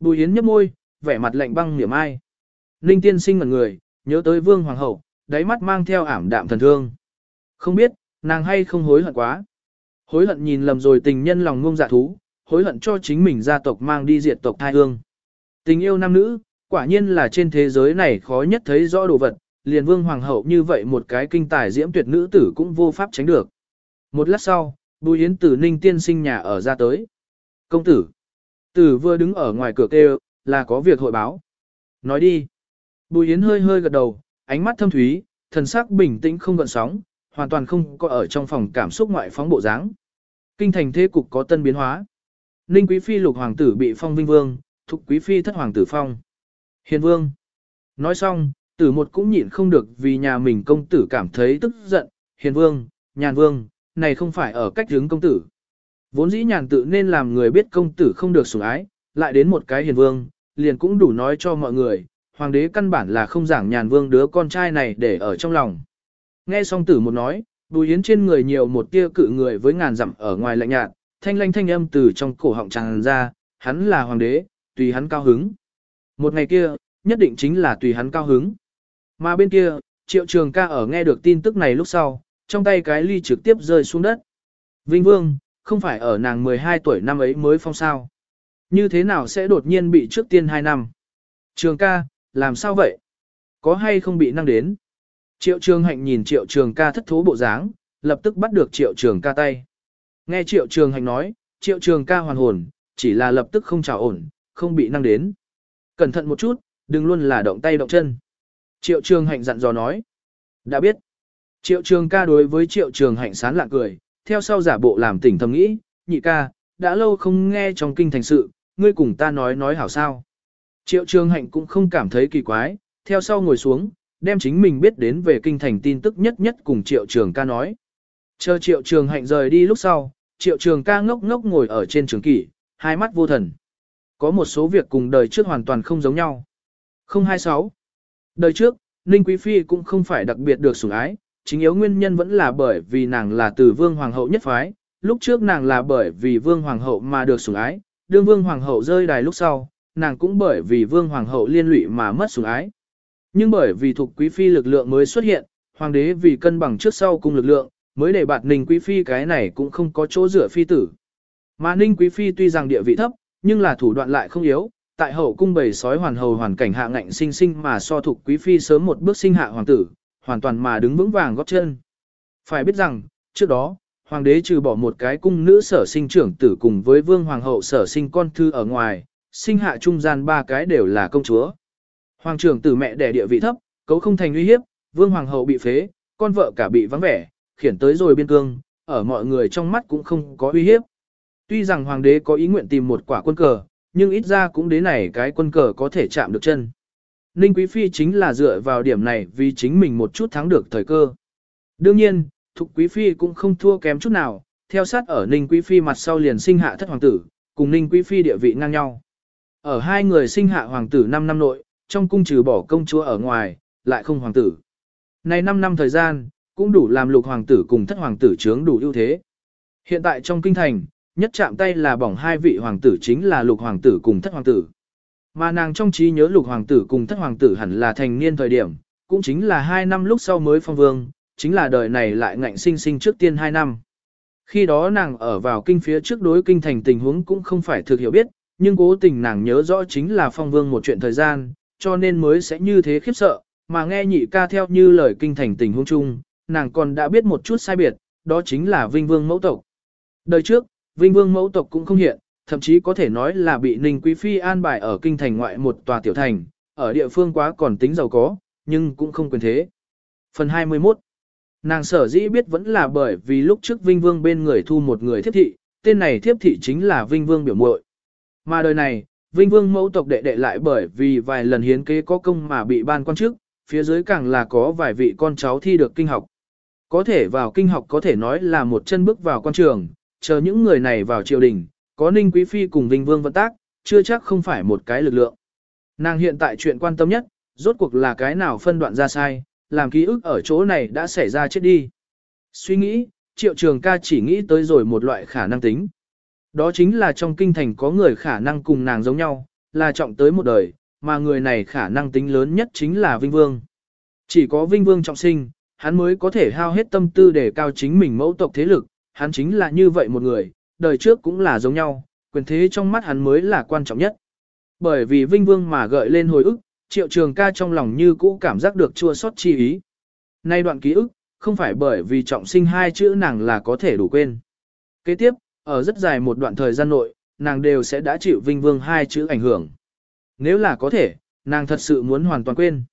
Speaker 1: Bùi Yến nhấp môi, vẻ mặt lạnh băng niệm ai. Ninh tiên sinh ngẩn người, nhớ tới vương hoàng hậu, đáy mắt mang theo ảm đạm thần thương. Không biết, nàng hay không hối hận quá. Hối hận nhìn lầm rồi tình nhân lòng ngông dạ thú, hối hận cho chính mình gia tộc mang đi diệt tộc thai hương. Tình yêu nam nữ, quả nhiên là trên thế giới này khó nhất thấy rõ đồ vật, liền vương hoàng hậu như vậy một cái kinh tài diễm tuyệt nữ tử cũng vô pháp tránh được. Một lát sau, Bùi Yến từ Ninh tiên sinh nhà ở ra tới. Công tử. Tử vừa đứng ở ngoài cửa kêu, là có việc hội báo. Nói đi. Bùi Yến hơi hơi gật đầu, ánh mắt thâm thúy, thần sắc bình tĩnh không gợn sóng, hoàn toàn không có ở trong phòng cảm xúc ngoại phóng bộ dáng. Kinh thành thế cục có tân biến hóa. Ninh quý phi lục hoàng tử bị phong vinh vương, thục quý phi thất hoàng tử phong. Hiền vương. Nói xong, tử một cũng nhịn không được vì nhà mình công tử cảm thấy tức giận. Hiền vương, nhàn vương, này không phải ở cách hướng công tử. Vốn dĩ nhàn tự nên làm người biết công tử không được sủng ái, lại đến một cái hiền vương, liền cũng đủ nói cho mọi người, hoàng đế căn bản là không giảng nhàn vương đứa con trai này để ở trong lòng. Nghe xong tử một nói, bùi yến trên người nhiều một tia cự người với ngàn dặm ở ngoài lạnh nhạt, thanh lanh thanh âm từ trong cổ họng tràn ra, hắn là hoàng đế, tùy hắn cao hứng. Một ngày kia, nhất định chính là tùy hắn cao hứng. Mà bên kia, triệu trường ca ở nghe được tin tức này lúc sau, trong tay cái ly trực tiếp rơi xuống đất. Vinh Vương, không phải ở nàng 12 tuổi năm ấy mới phong sao. Như thế nào sẽ đột nhiên bị trước tiên 2 năm? Trường ca, làm sao vậy? Có hay không bị năng đến? Triệu trường hạnh nhìn triệu trường ca thất thố bộ dáng, lập tức bắt được triệu trường ca tay. Nghe triệu trường hạnh nói, triệu trường ca hoàn hồn, chỉ là lập tức không trào ổn, không bị năng đến. Cẩn thận một chút, đừng luôn là động tay động chân. Triệu trường hạnh dặn dò nói. Đã biết. Triệu trường ca đối với triệu trường hạnh sán lạ cười, theo sau giả bộ làm tỉnh thầm nghĩ, nhị ca, đã lâu không nghe trong kinh thành sự, ngươi cùng ta nói nói hảo sao. Triệu trường hạnh cũng không cảm thấy kỳ quái, theo sau ngồi xuống, đem chính mình biết đến về kinh thành tin tức nhất nhất cùng triệu trường ca nói. Chờ triệu trường hạnh rời đi lúc sau, triệu trường ca ngốc ngốc ngồi ở trên trường kỷ, hai mắt vô thần. Có một số việc cùng đời trước hoàn toàn không giống nhau. 026. Đời trước, Ninh Quý Phi cũng không phải đặc biệt được sủng ái, chính yếu nguyên nhân vẫn là bởi vì nàng là từ vương hoàng hậu nhất phái, lúc trước nàng là bởi vì vương hoàng hậu mà được sủng ái, đương vương hoàng hậu rơi đài lúc sau, nàng cũng bởi vì vương hoàng hậu liên lụy mà mất sủng ái. Nhưng bởi vì thuộc quý phi lực lượng mới xuất hiện, hoàng đế vì cân bằng trước sau cùng lực lượng, mới để bạt ninh quý phi cái này cũng không có chỗ rửa phi tử. Mà ninh quý phi tuy rằng địa vị thấp, nhưng là thủ đoạn lại không yếu, tại hậu cung bầy sói hoàn hầu hoàn cảnh hạ ngạnh sinh sinh mà so thuộc quý phi sớm một bước sinh hạ hoàng tử, hoàn toàn mà đứng vững vàng góp chân. Phải biết rằng, trước đó, hoàng đế trừ bỏ một cái cung nữ sở sinh trưởng tử cùng với vương hoàng hậu sở sinh con thư ở ngoài, sinh hạ trung gian ba cái đều là công chúa. Hoàng trưởng tử mẹ đẻ địa vị thấp, cấu không thành uy hiếp, vương hoàng hậu bị phế, con vợ cả bị vắng vẻ, khiển tới rồi biên cương, ở mọi người trong mắt cũng không có uy hiếp. Tuy rằng hoàng đế có ý nguyện tìm một quả quân cờ, nhưng ít ra cũng đến này cái quân cờ có thể chạm được chân. Ninh Quý Phi chính là dựa vào điểm này vì chính mình một chút thắng được thời cơ. Đương nhiên, Thục Quý Phi cũng không thua kém chút nào, theo sát ở Ninh Quý Phi mặt sau liền sinh hạ thất hoàng tử, cùng Ninh Quý Phi địa vị ngang nhau. Ở hai người sinh hạ hoàng tử 5 năm nội, trong cung trừ bỏ công chúa ở ngoài, lại không hoàng tử. Này 5 năm thời gian, cũng đủ làm lục hoàng tử cùng thất hoàng tử chướng đủ ưu thế. Hiện tại trong kinh thành, nhất chạm tay là bỏng hai vị hoàng tử chính là lục hoàng tử cùng thất hoàng tử. Mà nàng trong trí nhớ lục hoàng tử cùng thất hoàng tử hẳn là thành niên thời điểm, cũng chính là hai năm lúc sau mới phong vương, chính là đời này lại ngạnh sinh sinh trước tiên hai năm. Khi đó nàng ở vào kinh phía trước đối kinh thành tình huống cũng không phải thực hiểu biết, nhưng cố tình nàng nhớ rõ chính là phong vương một chuyện thời gian, cho nên mới sẽ như thế khiếp sợ, mà nghe nhị ca theo như lời kinh thành tình huống chung, nàng còn đã biết một chút sai biệt, đó chính là vinh vương mẫu tộc. Đời trước, vinh vương mẫu tộc cũng không hiện, thậm chí có thể nói là bị Ninh Quý Phi an bài ở kinh thành ngoại một tòa tiểu thành, ở địa phương quá còn tính giàu có, nhưng cũng không quyền thế. Phần 21 Nàng sở dĩ biết vẫn là bởi vì lúc trước Vinh Vương bên người thu một người thiếp thị, tên này thiếp thị chính là Vinh Vương biểu muội. Mà đời này, Vinh Vương mẫu tộc đệ đệ lại bởi vì vài lần hiến kế có công mà bị ban quan chức, phía dưới càng là có vài vị con cháu thi được kinh học. Có thể vào kinh học có thể nói là một chân bước vào quan trường, chờ những người này vào triều đình, có Ninh Quý Phi cùng Vinh Vương vận tác, chưa chắc không phải một cái lực lượng. Nàng hiện tại chuyện quan tâm nhất, rốt cuộc là cái nào phân đoạn ra sai, làm ký ức ở chỗ này đã xảy ra chết đi. Suy nghĩ, triệu trường ca chỉ nghĩ tới rồi một loại khả năng tính. Đó chính là trong kinh thành có người khả năng cùng nàng giống nhau, là trọng tới một đời, mà người này khả năng tính lớn nhất chính là Vinh Vương. Chỉ có Vinh Vương trọng sinh, hắn mới có thể hao hết tâm tư để cao chính mình mẫu tộc thế lực, hắn chính là như vậy một người, đời trước cũng là giống nhau, quyền thế trong mắt hắn mới là quan trọng nhất. Bởi vì Vinh Vương mà gợi lên hồi ức, triệu trường ca trong lòng như cũ cảm giác được chua xót chi ý. Nay đoạn ký ức, không phải bởi vì trọng sinh hai chữ nàng là có thể đủ quên. Kế tiếp, ở rất dài một đoạn thời gian nội, nàng đều sẽ đã chịu Vinh Vương hai chữ ảnh hưởng. Nếu là có thể, nàng thật sự muốn hoàn toàn quên.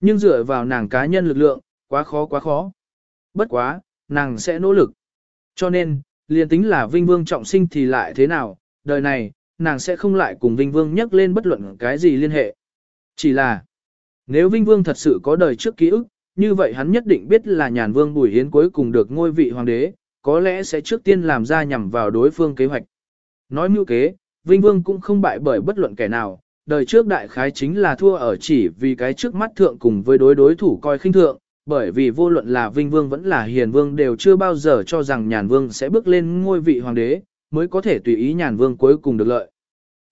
Speaker 1: Nhưng dựa vào nàng cá nhân lực lượng, quá khó quá khó. Bất quá, nàng sẽ nỗ lực. Cho nên, liền tính là Vinh Vương trọng sinh thì lại thế nào, đời này, nàng sẽ không lại cùng Vinh Vương nhắc lên bất luận cái gì liên hệ. Chỉ là, nếu Vinh Vương thật sự có đời trước ký ức, như vậy hắn nhất định biết là nhàn vương Bùi Hiến cuối cùng được ngôi vị hoàng đế, có lẽ sẽ trước tiên làm ra nhằm vào đối phương kế hoạch. Nói mưu kế, Vinh Vương cũng không bại bởi bất luận kẻ nào, đời trước đại khái chính là thua ở chỉ vì cái trước mắt thượng cùng với đối đối thủ coi khinh thượng, bởi vì vô luận là Vinh Vương vẫn là Hiền Vương đều chưa bao giờ cho rằng Nhàn Vương sẽ bước lên ngôi vị hoàng đế, mới có thể tùy ý Nhàn Vương cuối cùng được lợi.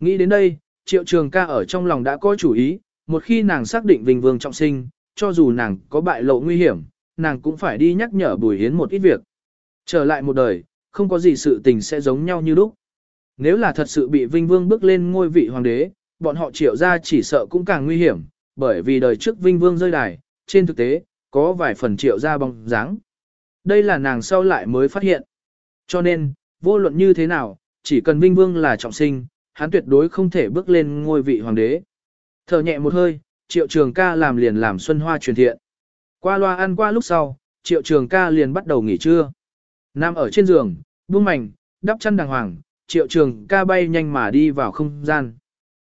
Speaker 1: Nghĩ đến đây, Triệu Trường ca ở trong lòng đã có chủ ý, một khi nàng xác định Vinh Vương trọng sinh, cho dù nàng có bại lộ nguy hiểm, nàng cũng phải đi nhắc nhở Bùi Hiến một ít việc. Trở lại một đời, không có gì sự tình sẽ giống nhau như lúc. Nếu là thật sự bị Vinh Vương bước lên ngôi vị hoàng đế, bọn họ triệu ra chỉ sợ cũng càng nguy hiểm, bởi vì đời trước Vinh Vương rơi đài, trên thực tế, có vài phần triệu ra bóng dáng. Đây là nàng sau lại mới phát hiện. Cho nên, vô luận như thế nào, chỉ cần Vinh Vương là trọng sinh, hắn tuyệt đối không thể bước lên ngôi vị hoàng đế. Thở nhẹ một hơi, triệu trường ca làm liền làm xuân hoa truyền thiện. Qua loa ăn qua lúc sau, triệu trường ca liền bắt đầu nghỉ trưa. Nằm ở trên giường, buông mảnh, đắp chăn đàng hoàng, triệu trường ca bay nhanh mà đi vào không gian.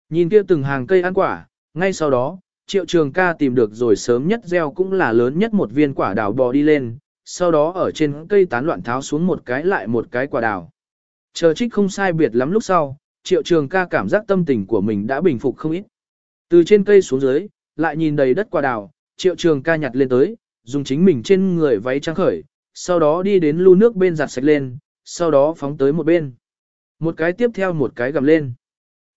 Speaker 1: Nhìn kia từng hàng cây ăn quả, ngay sau đó, triệu trường ca tìm được rồi sớm nhất gieo cũng là lớn nhất một viên quả đào bò đi lên, sau đó ở trên cây tán loạn tháo xuống một cái lại một cái quả đào. Chờ trích không sai biệt lắm lúc sau, triệu trường ca cảm giác tâm tình của mình đã bình phục không ít. Từ trên cây xuống dưới, lại nhìn đầy đất quả đào, triệu trường ca nhặt lên tới, dùng chính mình trên người váy trắng khởi, sau đó đi đến lu nước bên giặt sạch lên, sau đó phóng tới một bên. Một cái tiếp theo một cái gầm lên.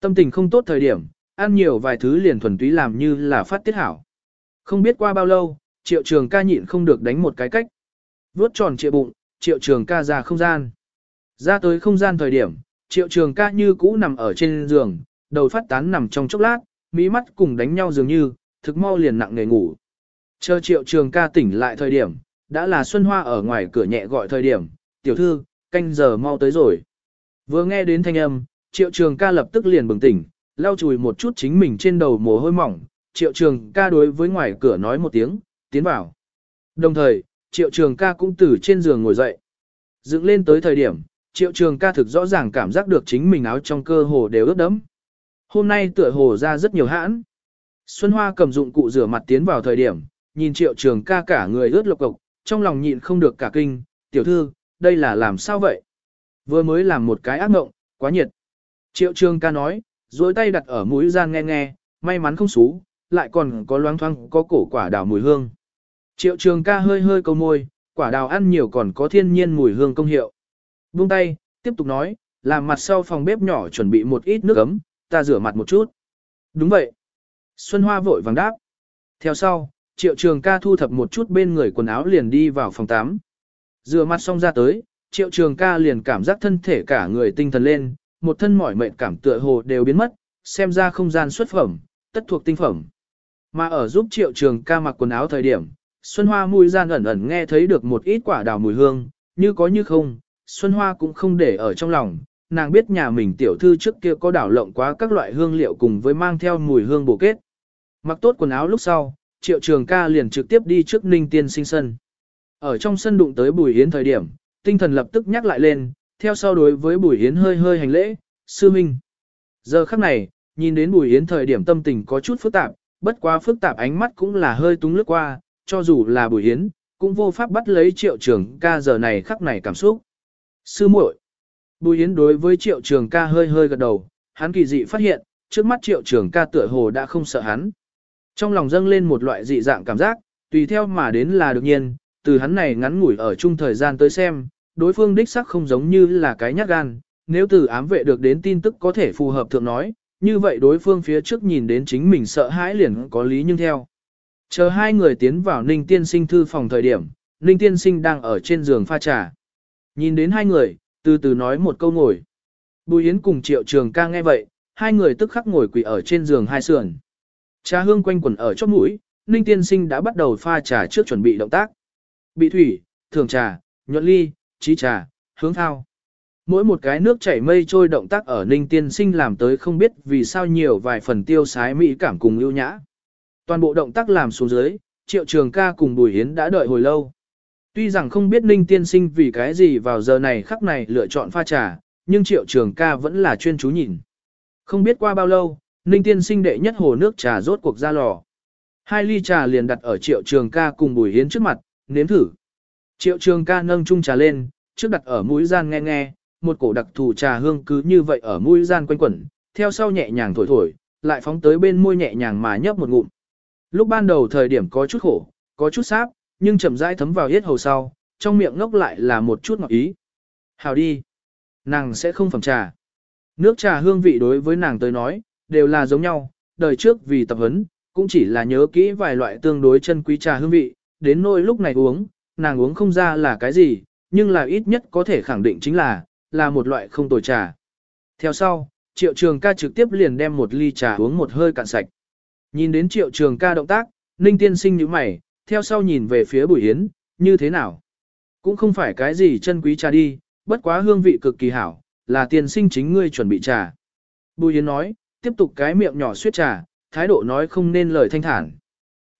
Speaker 1: Tâm tình không tốt thời điểm, ăn nhiều vài thứ liền thuần túy làm như là phát tiết hảo. Không biết qua bao lâu, triệu trường ca nhịn không được đánh một cái cách. Vốt tròn triệu bụng, triệu trường ca ra không gian. Ra tới không gian thời điểm, triệu trường ca như cũ nằm ở trên giường, đầu phát tán nằm trong chốc lát, mỹ mắt cùng đánh nhau dường như, thực mau liền nặng nề ngủ. Chờ triệu trường ca tỉnh lại thời điểm, đã là Xuân Hoa ở ngoài cửa nhẹ gọi thời điểm, tiểu thư, canh giờ mau tới rồi. Vừa nghe đến thanh âm, triệu trường ca lập tức liền bừng tỉnh, lau chùi một chút chính mình trên đầu mồ hôi mỏng, triệu trường ca đối với ngoài cửa nói một tiếng, tiến vào. Đồng thời, triệu trường ca cũng từ trên giường ngồi dậy. Dựng lên tới thời điểm, triệu trường ca thực rõ ràng cảm giác được chính mình áo trong cơ hồ đều ướt đẫm. Hôm nay tựa hồ ra rất nhiều hãn. Xuân Hoa cầm dụng cụ rửa mặt tiến vào thời điểm, nhìn triệu trường ca cả người ướt lộc cộc, trong lòng nhịn không được cả kinh, tiểu thư, đây là làm sao vậy? Vừa mới làm một cái ác mộng, quá nhiệt. Triệu trường ca nói, duỗi tay đặt ở mũi gian nghe nghe, may mắn không xú, lại còn có loáng thoáng có cổ quả đào mùi hương. Triệu trường ca hơi hơi câu môi, quả đào ăn nhiều còn có thiên nhiên mùi hương công hiệu. Buông tay, tiếp tục nói, làm mặt sau phòng bếp nhỏ chuẩn bị một ít nước ấm, ta rửa mặt một chút. Đúng vậy. Xuân Hoa vội vàng đáp. Theo sau, triệu trường ca thu thập một chút bên người quần áo liền đi vào phòng tắm. Rửa mặt xong ra tới, triệu trường ca liền cảm giác thân thể cả người tinh thần lên, một thân mỏi mệt cảm tựa hồ đều biến mất, xem ra không gian xuất phẩm, tất thuộc tinh phẩm. Mà ở giúp triệu trường ca mặc quần áo thời điểm, Xuân Hoa mùi gian ẩn ẩn nghe thấy được một ít quả đào mùi hương, như có như không, Xuân Hoa cũng không để ở trong lòng, nàng biết nhà mình tiểu thư trước kia có đảo lộng quá các loại hương liệu cùng với mang theo mùi hương bổ kết. Mặc tốt quần áo lúc sau, triệu trường ca liền trực tiếp đi trước ninh tiên sinh sân. Ở trong sân đụng tới bùi yến thời điểm, tinh thần lập tức nhắc lại lên, theo sau đối với bùi Yến hơi hơi hành lễ, sư minh. Giờ khắc này, nhìn đến bùi Yến thời điểm tâm tình có chút phức tạp, bất quá phức tạp ánh mắt cũng là hơi túng lướt qua, cho dù là bùi Yến cũng vô pháp bắt lấy triệu trường ca giờ này khắc này cảm xúc. Sư muội Bùi Yến đối với triệu trường ca hơi hơi gật đầu, hắn kỳ dị phát hiện, trước mắt triệu trường ca tựa hồ đã không sợ hắn. Trong lòng dâng lên một loại dị dạng cảm giác, tùy theo mà đến là đương nhiên, từ hắn này ngắn ngủi ở chung thời gian tới xem, đối phương đích sắc không giống như là cái nhát gan, nếu từ ám vệ được đến tin tức có thể phù hợp thượng nói, như vậy đối phương phía trước nhìn đến chính mình sợ hãi liền có lý nhưng theo. Chờ hai người tiến vào Ninh Tiên Sinh thư phòng thời điểm, Ninh Tiên Sinh đang ở trên giường pha trà. Nhìn đến hai người, từ từ nói một câu ngồi. Bùi Yến cùng Triệu Trường ca nghe vậy, hai người tức khắc ngồi quỳ ở trên giường hai sườn. Trà hương quanh quẩn ở chóp mũi, Ninh Tiên Sinh đã bắt đầu pha trà trước chuẩn bị động tác. Bị thủy, thường trà, nhuận ly, trí trà, hướng thao. Mỗi một cái nước chảy mây trôi động tác ở Ninh Tiên Sinh làm tới không biết vì sao nhiều vài phần tiêu sái mỹ cảm cùng ưu nhã. Toàn bộ động tác làm xuống dưới, Triệu Trường ca cùng Bùi Hiến đã đợi hồi lâu. Tuy rằng không biết Ninh Tiên Sinh vì cái gì vào giờ này khắc này lựa chọn pha trà, nhưng Triệu Trường ca vẫn là chuyên chú nhìn. Không biết qua bao lâu, Ninh Tiên Sinh đệ nhất hồ nước trà rốt cuộc ra lò. Hai ly trà liền đặt ở Triệu Trường ca cùng Bùi Hiến trước mặt, nếm thử. Triệu Trường ca nâng chung trà lên, trước đặt ở mũi gian nghe nghe, một cổ đặc thù trà hương cứ như vậy ở mũi gian quanh quẩn, theo sau nhẹ nhàng thổi thổi, lại phóng tới bên môi nhẹ nhàng mà nhấp một ngụm. Lúc ban đầu thời điểm có chút khổ, có chút sáp, nhưng chậm rãi thấm vào hết hầu sau, trong miệng ngốc lại là một chút ngọt ý. Hào đi. Nàng sẽ không phẩm trà. Nước trà hương vị đối với nàng tới nói, đều là giống nhau, đời trước vì tập huấn, cũng chỉ là nhớ kỹ vài loại tương đối chân quý trà hương vị, đến nỗi lúc này uống, nàng uống không ra là cái gì, nhưng là ít nhất có thể khẳng định chính là, là một loại không tồi trà. Theo sau, triệu trường ca trực tiếp liền đem một ly trà uống một hơi cạn sạch. Nhìn đến triệu trường ca động tác, ninh tiên sinh như mày, theo sau nhìn về phía bùi yến, như thế nào? Cũng không phải cái gì chân quý trà đi, bất quá hương vị cực kỳ hảo, là tiên sinh chính ngươi chuẩn bị trà. Bùi yến nói, tiếp tục cái miệng nhỏ suyết trà, thái độ nói không nên lời thanh thản.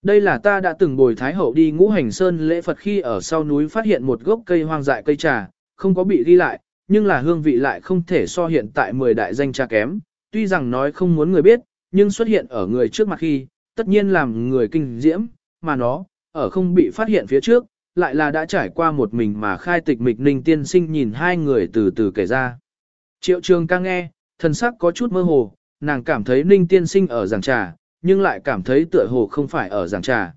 Speaker 1: Đây là ta đã từng bồi Thái Hậu đi ngũ hành sơn lễ Phật khi ở sau núi phát hiện một gốc cây hoang dại cây trà, không có bị ghi lại, nhưng là hương vị lại không thể so hiện tại 10 đại danh trà kém. Tuy rằng nói không muốn người biết, nhưng xuất hiện ở người trước mặt khi, tất nhiên làm người kinh diễm, mà nó, ở không bị phát hiện phía trước, lại là đã trải qua một mình mà khai tịch mịch ninh tiên sinh nhìn hai người từ từ kể ra. Triệu trường ca nghe, thần sắc có chút mơ hồ, nàng cảm thấy ninh tiên sinh ở giảng trà, nhưng lại cảm thấy tựa hồ không phải ở giảng trà.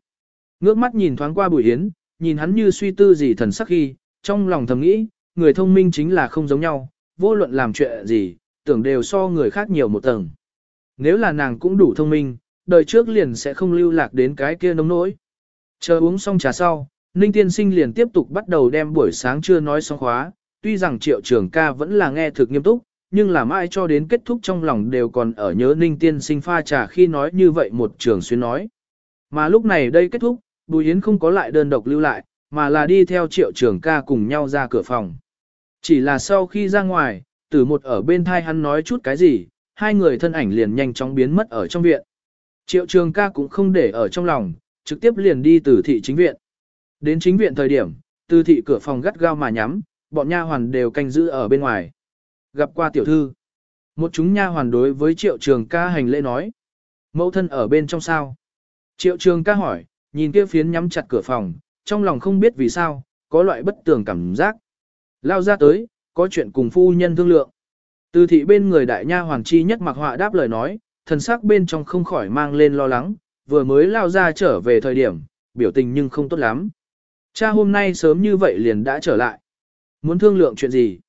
Speaker 1: Ngước mắt nhìn thoáng qua bùi Yến, nhìn hắn như suy tư gì thần sắc khi, trong lòng thầm nghĩ, người thông minh chính là không giống nhau, vô luận làm chuyện gì, tưởng đều so người khác nhiều một tầng. Nếu là nàng cũng đủ thông minh, đời trước liền sẽ không lưu lạc đến cái kia nông nỗi. Chờ uống xong trà sau, Ninh Tiên Sinh liền tiếp tục bắt đầu đem buổi sáng chưa nói xong khóa, tuy rằng triệu trường ca vẫn là nghe thực nghiêm túc, nhưng là mãi cho đến kết thúc trong lòng đều còn ở nhớ Ninh Tiên Sinh pha trà khi nói như vậy một trường xuyên nói. Mà lúc này đây kết thúc, Bùi Yến không có lại đơn độc lưu lại, mà là đi theo triệu trường ca cùng nhau ra cửa phòng. Chỉ là sau khi ra ngoài, tử một ở bên thai hắn nói chút cái gì, hai người thân ảnh liền nhanh chóng biến mất ở trong viện. Triệu trường ca cũng không để ở trong lòng, trực tiếp liền đi từ thị chính viện. Đến chính viện thời điểm, từ thị cửa phòng gắt gao mà nhắm, bọn nha hoàn đều canh giữ ở bên ngoài. Gặp qua tiểu thư. Một chúng nha hoàn đối với triệu trường ca hành lễ nói. Mẫu thân ở bên trong sao? Triệu trường ca hỏi, nhìn kia phiến nhắm chặt cửa phòng, trong lòng không biết vì sao, có loại bất tường cảm giác. Lao ra tới, có chuyện cùng phu nhân thương lượng. Từ thị bên người đại nha hoàng chi nhất mặc họa đáp lời nói, thần sắc bên trong không khỏi mang lên lo lắng, vừa mới lao ra trở về thời điểm, biểu tình nhưng không tốt lắm. Cha hôm nay sớm như vậy liền đã trở lại. Muốn thương lượng chuyện gì?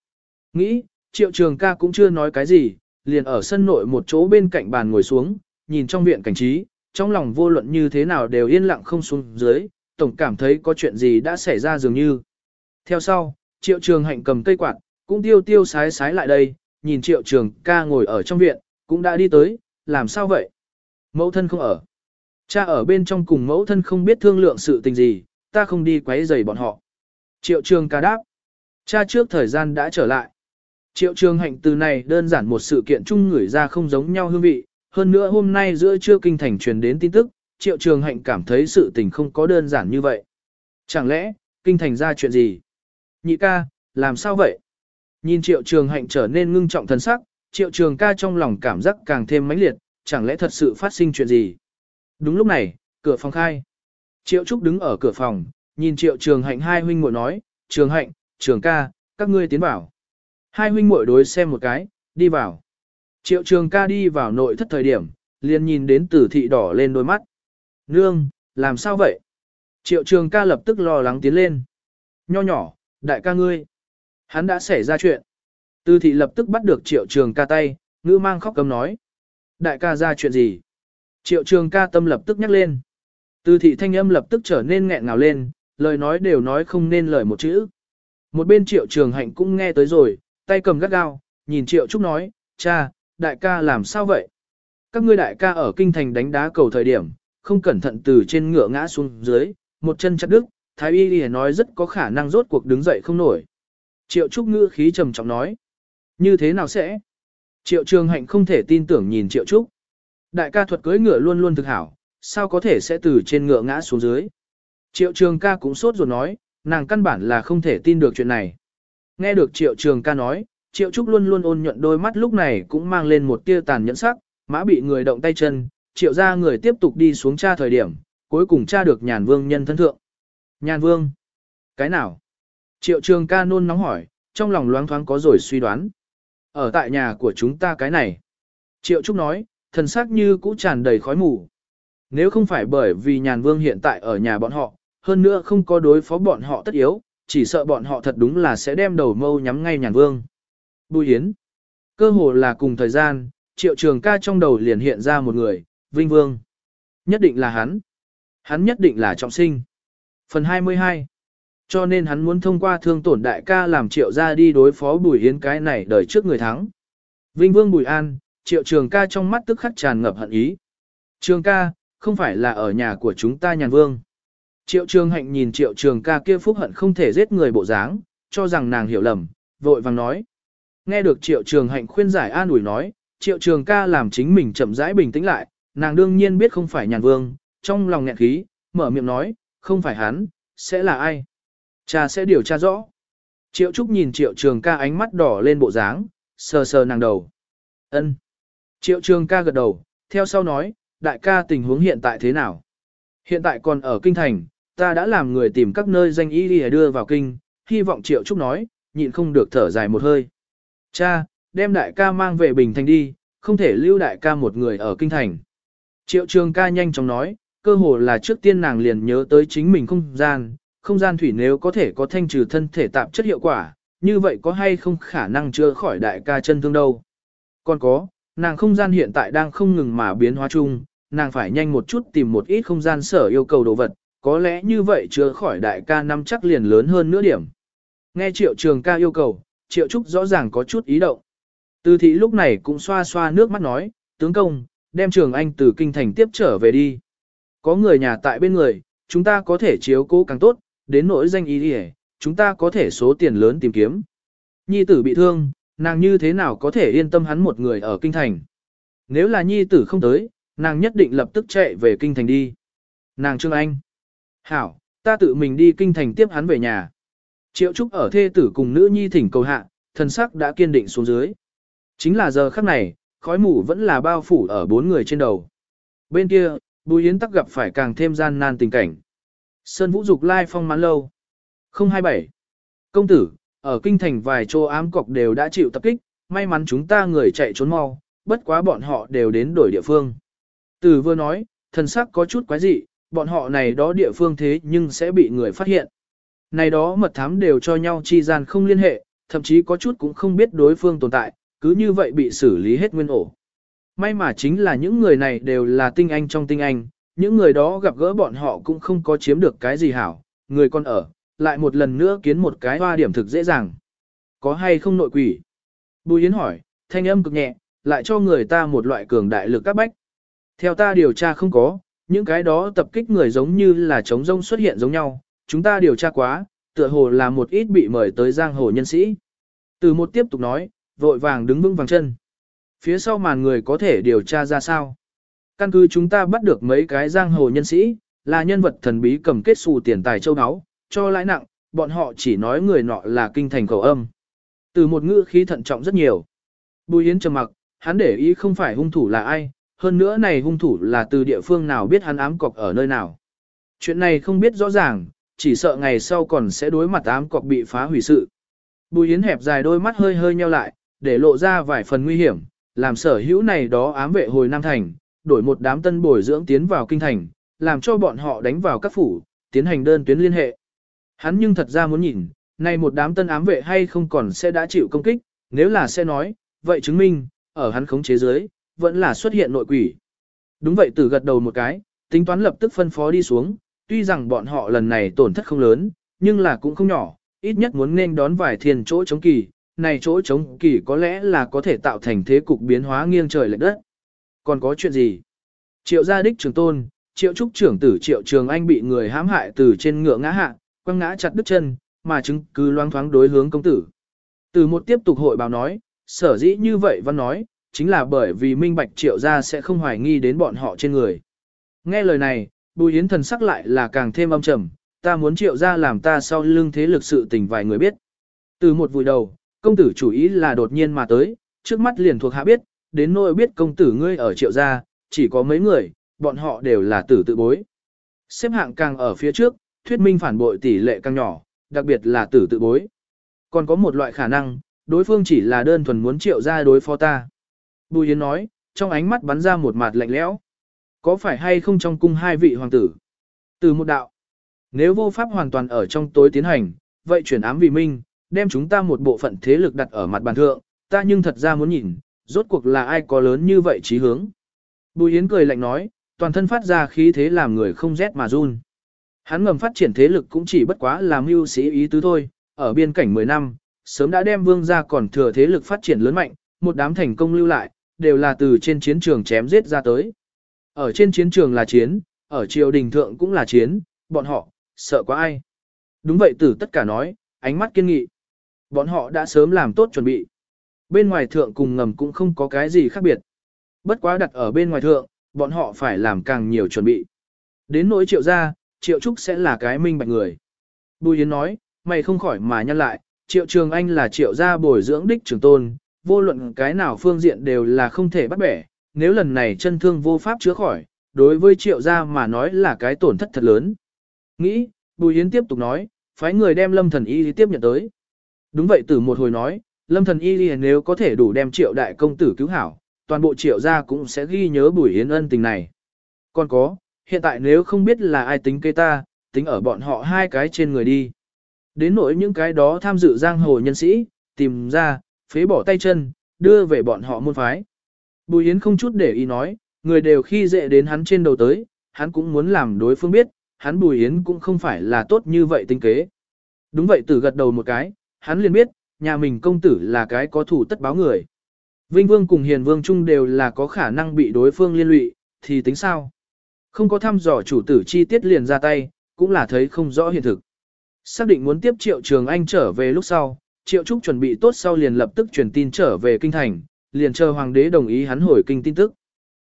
Speaker 1: Nghĩ, triệu trường ca cũng chưa nói cái gì, liền ở sân nội một chỗ bên cạnh bàn ngồi xuống, nhìn trong viện cảnh trí, trong lòng vô luận như thế nào đều yên lặng không xuống dưới, tổng cảm thấy có chuyện gì đã xảy ra dường như. Theo sau, Triệu trường hạnh cầm cây quạt, cũng tiêu tiêu sái sái lại đây, nhìn triệu trường ca ngồi ở trong viện, cũng đã đi tới, làm sao vậy? Mẫu thân không ở. Cha ở bên trong cùng mẫu thân không biết thương lượng sự tình gì, ta không đi quấy rầy bọn họ. Triệu trường ca đáp. Cha trước thời gian đã trở lại. Triệu trường hạnh từ này đơn giản một sự kiện chung người ra không giống nhau hương vị, hơn nữa hôm nay giữa trưa kinh thành truyền đến tin tức, triệu trường hạnh cảm thấy sự tình không có đơn giản như vậy. Chẳng lẽ, kinh thành ra chuyện gì? Nhị ca, làm sao vậy? Nhìn triệu trường hạnh trở nên ngưng trọng thần sắc, triệu trường ca trong lòng cảm giác càng thêm mãnh liệt, chẳng lẽ thật sự phát sinh chuyện gì? Đúng lúc này, cửa phòng khai. Triệu Trúc đứng ở cửa phòng, nhìn triệu trường hạnh hai huynh muội nói, trường hạnh, trường ca, các ngươi tiến vào. Hai huynh muội đối xem một cái, đi vào. Triệu trường ca đi vào nội thất thời điểm, liền nhìn đến tử thị đỏ lên đôi mắt. Nương, làm sao vậy? Triệu trường ca lập tức lo lắng tiến lên. Nho nhỏ, đại ca ngươi. Hắn đã xảy ra chuyện. Tư thị lập tức bắt được triệu trường ca tay, ngữ mang khóc cầm nói. Đại ca ra chuyện gì? Triệu trường ca tâm lập tức nhắc lên. Tư thị thanh âm lập tức trở nên nghẹn ngào lên, lời nói đều nói không nên lời một chữ. Một bên triệu trường hạnh cũng nghe tới rồi, tay cầm gắt gao, nhìn triệu trúc nói, cha, đại ca làm sao vậy? Các ngươi đại ca ở kinh thành đánh đá cầu thời điểm, không cẩn thận từ trên ngựa ngã xuống dưới, một chân chặt đứt, thái y lìa nói rất có khả năng rốt cuộc đứng dậy không nổi. Triệu trúc ngữ khí trầm trọng nói, như thế nào sẽ? Triệu trường hạnh không thể tin tưởng nhìn triệu trúc. Đại ca thuật cưỡi ngựa luôn luôn thực hảo, sao có thể sẽ từ trên ngựa ngã xuống dưới? Triệu trường ca cũng sốt ruột nói, nàng căn bản là không thể tin được chuyện này. Nghe được triệu trường ca nói, triệu trúc luôn luôn ôn nhuận đôi mắt lúc này cũng mang lên một tia tàn nhẫn sắc, mã bị người động tay chân, triệu ra người tiếp tục đi xuống tra thời điểm, cuối cùng tra được nhàn vương nhân thân thượng. Nhàn vương? Cái nào? Triệu trường ca nôn nóng hỏi, trong lòng loáng thoáng có rồi suy đoán. Ở tại nhà của chúng ta cái này. Triệu Trúc nói, thần sắc như cũ tràn đầy khói mù. Nếu không phải bởi vì nhàn vương hiện tại ở nhà bọn họ, hơn nữa không có đối phó bọn họ tất yếu, chỉ sợ bọn họ thật đúng là sẽ đem đầu mâu nhắm ngay nhàn vương. Bùi yến Cơ hồ là cùng thời gian, triệu trường ca trong đầu liền hiện ra một người, Vinh Vương. Nhất định là hắn. Hắn nhất định là trọng sinh. Phần 22. Cho nên hắn muốn thông qua thương tổn đại ca làm triệu ra đi đối phó Bùi yến cái này đời trước người thắng. Vinh Vương Bùi An, triệu trường ca trong mắt tức khắc tràn ngập hận ý. Trường ca, không phải là ở nhà của chúng ta nhàn vương. Triệu trường hạnh nhìn triệu trường ca kia phúc hận không thể giết người bộ dáng, cho rằng nàng hiểu lầm, vội vàng nói. Nghe được triệu trường hạnh khuyên giải an ủi nói, triệu trường ca làm chính mình chậm rãi bình tĩnh lại, nàng đương nhiên biết không phải nhàn vương, trong lòng nghẹn khí, mở miệng nói, không phải hắn, sẽ là ai? Cha sẽ điều tra rõ. Triệu Trúc nhìn triệu trường ca ánh mắt đỏ lên bộ dáng, sờ sờ nàng đầu. ân Triệu trường ca gật đầu, theo sau nói, đại ca tình huống hiện tại thế nào? Hiện tại còn ở kinh thành, ta đã làm người tìm các nơi danh y đi đưa vào kinh, hy vọng Triệu Trúc nói, nhịn không được thở dài một hơi. Cha, đem đại ca mang về Bình Thành đi, không thể lưu đại ca một người ở kinh thành. Triệu trường ca nhanh chóng nói, cơ hồ là trước tiên nàng liền nhớ tới chính mình không gian, không gian thủy nếu có thể có thanh trừ thân thể tạp chất hiệu quả, như vậy có hay không khả năng chữa khỏi đại ca chân thương đâu. Còn có, nàng không gian hiện tại đang không ngừng mà biến hóa chung, nàng phải nhanh một chút tìm một ít không gian sở yêu cầu đồ vật, có lẽ như vậy chứa khỏi đại ca năm chắc liền lớn hơn nửa điểm. Nghe triệu trường ca yêu cầu, triệu trúc rõ ràng có chút ý động. Từ thị lúc này cũng xoa xoa nước mắt nói, tướng công, đem trường anh từ kinh thành tiếp trở về đi. Có người nhà tại bên người, chúng ta có thể chiếu cố càng tốt, đến nỗi danh ý đi chúng ta có thể số tiền lớn tìm kiếm. Nhi tử bị thương, nàng như thế nào có thể yên tâm hắn một người ở kinh thành. Nếu là nhi tử không tới, nàng nhất định lập tức chạy về kinh thành đi. Nàng Trương Anh. Hảo, ta tự mình đi kinh thành tiếp hắn về nhà. Triệu Trúc ở thê tử cùng nữ nhi thỉnh cầu hạ, thần sắc đã kiên định xuống dưới. Chính là giờ khắc này, khói mù vẫn là bao phủ ở bốn người trên đầu. Bên kia, Bùi Yến tắc gặp phải càng thêm gian nan tình cảnh. Sơn Vũ Dục lai phong mãn lâu. 027. Công tử, ở kinh thành vài chỗ ám cọc đều đã chịu tập kích, may mắn chúng ta người chạy trốn mau, bất quá bọn họ đều đến đổi địa phương. Từ vừa nói, thần sắc có chút quái dị, bọn họ này đó địa phương thế nhưng sẽ bị người phát hiện. Này đó mật thám đều cho nhau chi gian không liên hệ, thậm chí có chút cũng không biết đối phương tồn tại, cứ như vậy bị xử lý hết nguyên ổ. May mà chính là những người này đều là tinh anh trong tinh anh, những người đó gặp gỡ bọn họ cũng không có chiếm được cái gì hảo, người con ở, lại một lần nữa kiến một cái hoa điểm thực dễ dàng. Có hay không nội quỷ? Bùi Yến hỏi, thanh âm cực nhẹ, lại cho người ta một loại cường đại lực các bách. Theo ta điều tra không có, những cái đó tập kích người giống như là chống rông xuất hiện giống nhau, chúng ta điều tra quá, tựa hồ là một ít bị mời tới giang hồ nhân sĩ. Từ một tiếp tục nói, vội vàng đứng vững vàng chân. Phía sau màn người có thể điều tra ra sao? Căn cứ chúng ta bắt được mấy cái giang hồ nhân sĩ, là nhân vật thần bí cầm kết xù tiền tài châu áo, cho lãi nặng, bọn họ chỉ nói người nọ là kinh thành cầu âm. Từ một ngữ khí thận trọng rất nhiều. Bùi Yến trầm mặc, hắn để ý không phải hung thủ là ai, hơn nữa này hung thủ là từ địa phương nào biết hắn ám cọc ở nơi nào. Chuyện này không biết rõ ràng, chỉ sợ ngày sau còn sẽ đối mặt ám cọc bị phá hủy sự. Bùi Yến hẹp dài đôi mắt hơi hơi nheo lại, để lộ ra vài phần nguy hiểm, làm sở hữu này đó ám vệ hồi Nam Thành, đổi một đám tân bồi dưỡng tiến vào kinh thành, làm cho bọn họ đánh vào các phủ, tiến hành đơn tuyến liên hệ. Hắn nhưng thật ra muốn nhìn, này một đám tân ám vệ hay không còn sẽ đã chịu công kích, nếu là sẽ nói, vậy chứng minh, ở hắn khống chế dưới, vẫn là xuất hiện nội quỷ. Đúng vậy tử gật đầu một cái, tính toán lập tức phân phó đi xuống, tuy rằng bọn họ lần này tổn thất không lớn, nhưng là cũng không nhỏ, ít nhất muốn nên đón vài thiên chỗ chống kỳ, này chỗ chống kỳ có lẽ là có thể tạo thành thế cục biến hóa nghiêng trời lệch đất. Còn có chuyện gì? Triệu gia đích trường tôn, triệu trúc trưởng tử triệu trường anh bị người hãm hại từ trên ngựa ngã hạ, quăng ngã chặt đứt chân, mà chứng cứ loang thoáng đối hướng công tử. Từ một tiếp tục hội báo nói, sở dĩ như vậy văn nói, chính là bởi vì minh bạch triệu gia sẽ không hoài nghi đến bọn họ trên người. Nghe lời này, bùi yến thần sắc lại là càng thêm âm trầm, ta muốn triệu gia làm ta sau lưng thế lực sự tình vài người biết. Từ một vùi đầu, công tử chủ ý là đột nhiên mà tới, trước mắt liền thuộc hạ biết, đến nỗi biết công tử ngươi ở triệu gia, chỉ có mấy người, bọn họ đều là tử tự bối. Xếp hạng càng ở phía trước, thuyết minh phản bội tỷ lệ càng nhỏ, đặc biệt là tử tự bối. Còn có một loại khả năng, đối phương chỉ là đơn thuần muốn triệu Gia đối phó ta. Bùi Yến nói, trong ánh mắt bắn ra một mặt lạnh lẽo. Có phải hay không trong cung hai vị hoàng tử? Từ một đạo. Nếu vô pháp hoàn toàn ở trong tối tiến hành, vậy chuyển ám vì minh, đem chúng ta một bộ phận thế lực đặt ở mặt bàn thượng, ta nhưng thật ra muốn nhìn, rốt cuộc là ai có lớn như vậy trí hướng. Bùi Yến cười lạnh nói, toàn thân phát ra khí thế làm người không rét mà run. Hắn ngầm phát triển thế lực cũng chỉ bất quá làm mưu sĩ ý tứ thôi, ở biên cảnh 10 năm, sớm đã đem vương ra còn thừa thế lực phát triển lớn mạnh, một đám thành công lưu lại, đều là từ trên chiến trường chém giết ra tới. Ở trên chiến trường là chiến, ở triều đình thượng cũng là chiến, bọn họ, sợ quá ai. Đúng vậy tử tất cả nói, ánh mắt kiên nghị. Bọn họ đã sớm làm tốt chuẩn bị. Bên ngoài thượng cùng ngầm cũng không có cái gì khác biệt. Bất quá đặt ở bên ngoài thượng, bọn họ phải làm càng nhiều chuẩn bị. Đến nỗi triệu gia, triệu trúc sẽ là cái minh bạch người. Bùi Yến nói, mày không khỏi mà nhăn lại, triệu trường anh là triệu gia bồi dưỡng đích trường tôn, vô luận cái nào phương diện đều là không thể bắt bẻ, nếu lần này chân thương vô pháp chữa khỏi, đối với triệu gia mà nói là cái tổn thất thật lớn. Nghĩ, Bùi Yến tiếp tục nói, phái người đem lâm thần y tiếp nhận tới. Đúng vậy từ một hồi nói, lâm thần y nếu có thể đủ đem triệu đại công tử cứu hảo, toàn bộ triệu gia cũng sẽ ghi nhớ Bùi Yến ân tình này. Còn có, hiện tại nếu không biết là ai tính cây ta, tính ở bọn họ hai cái trên người đi. Đến nỗi những cái đó tham dự giang hồ nhân sĩ, tìm ra, phế bỏ tay chân, đưa về bọn họ môn phái. Bùi Yến không chút để ý nói, người đều khi dễ đến hắn trên đầu tới, hắn cũng muốn làm đối phương biết, hắn Bùi Yến cũng không phải là tốt như vậy tinh kế. Đúng vậy tử gật đầu một cái, hắn liền biết, nhà mình công tử là cái có thủ tất báo người. Vinh Vương cùng Hiền Vương chung đều là có khả năng bị đối phương liên lụy, thì tính sao? Không có thăm dò chủ tử chi tiết liền ra tay, cũng là thấy không rõ hiện thực. Xác định muốn tiếp Triệu Trường Anh trở về lúc sau, Triệu Trúc chuẩn bị tốt sau liền lập tức truyền tin trở về kinh thành, liền chờ hoàng đế đồng ý hắn hồi kinh tin tức.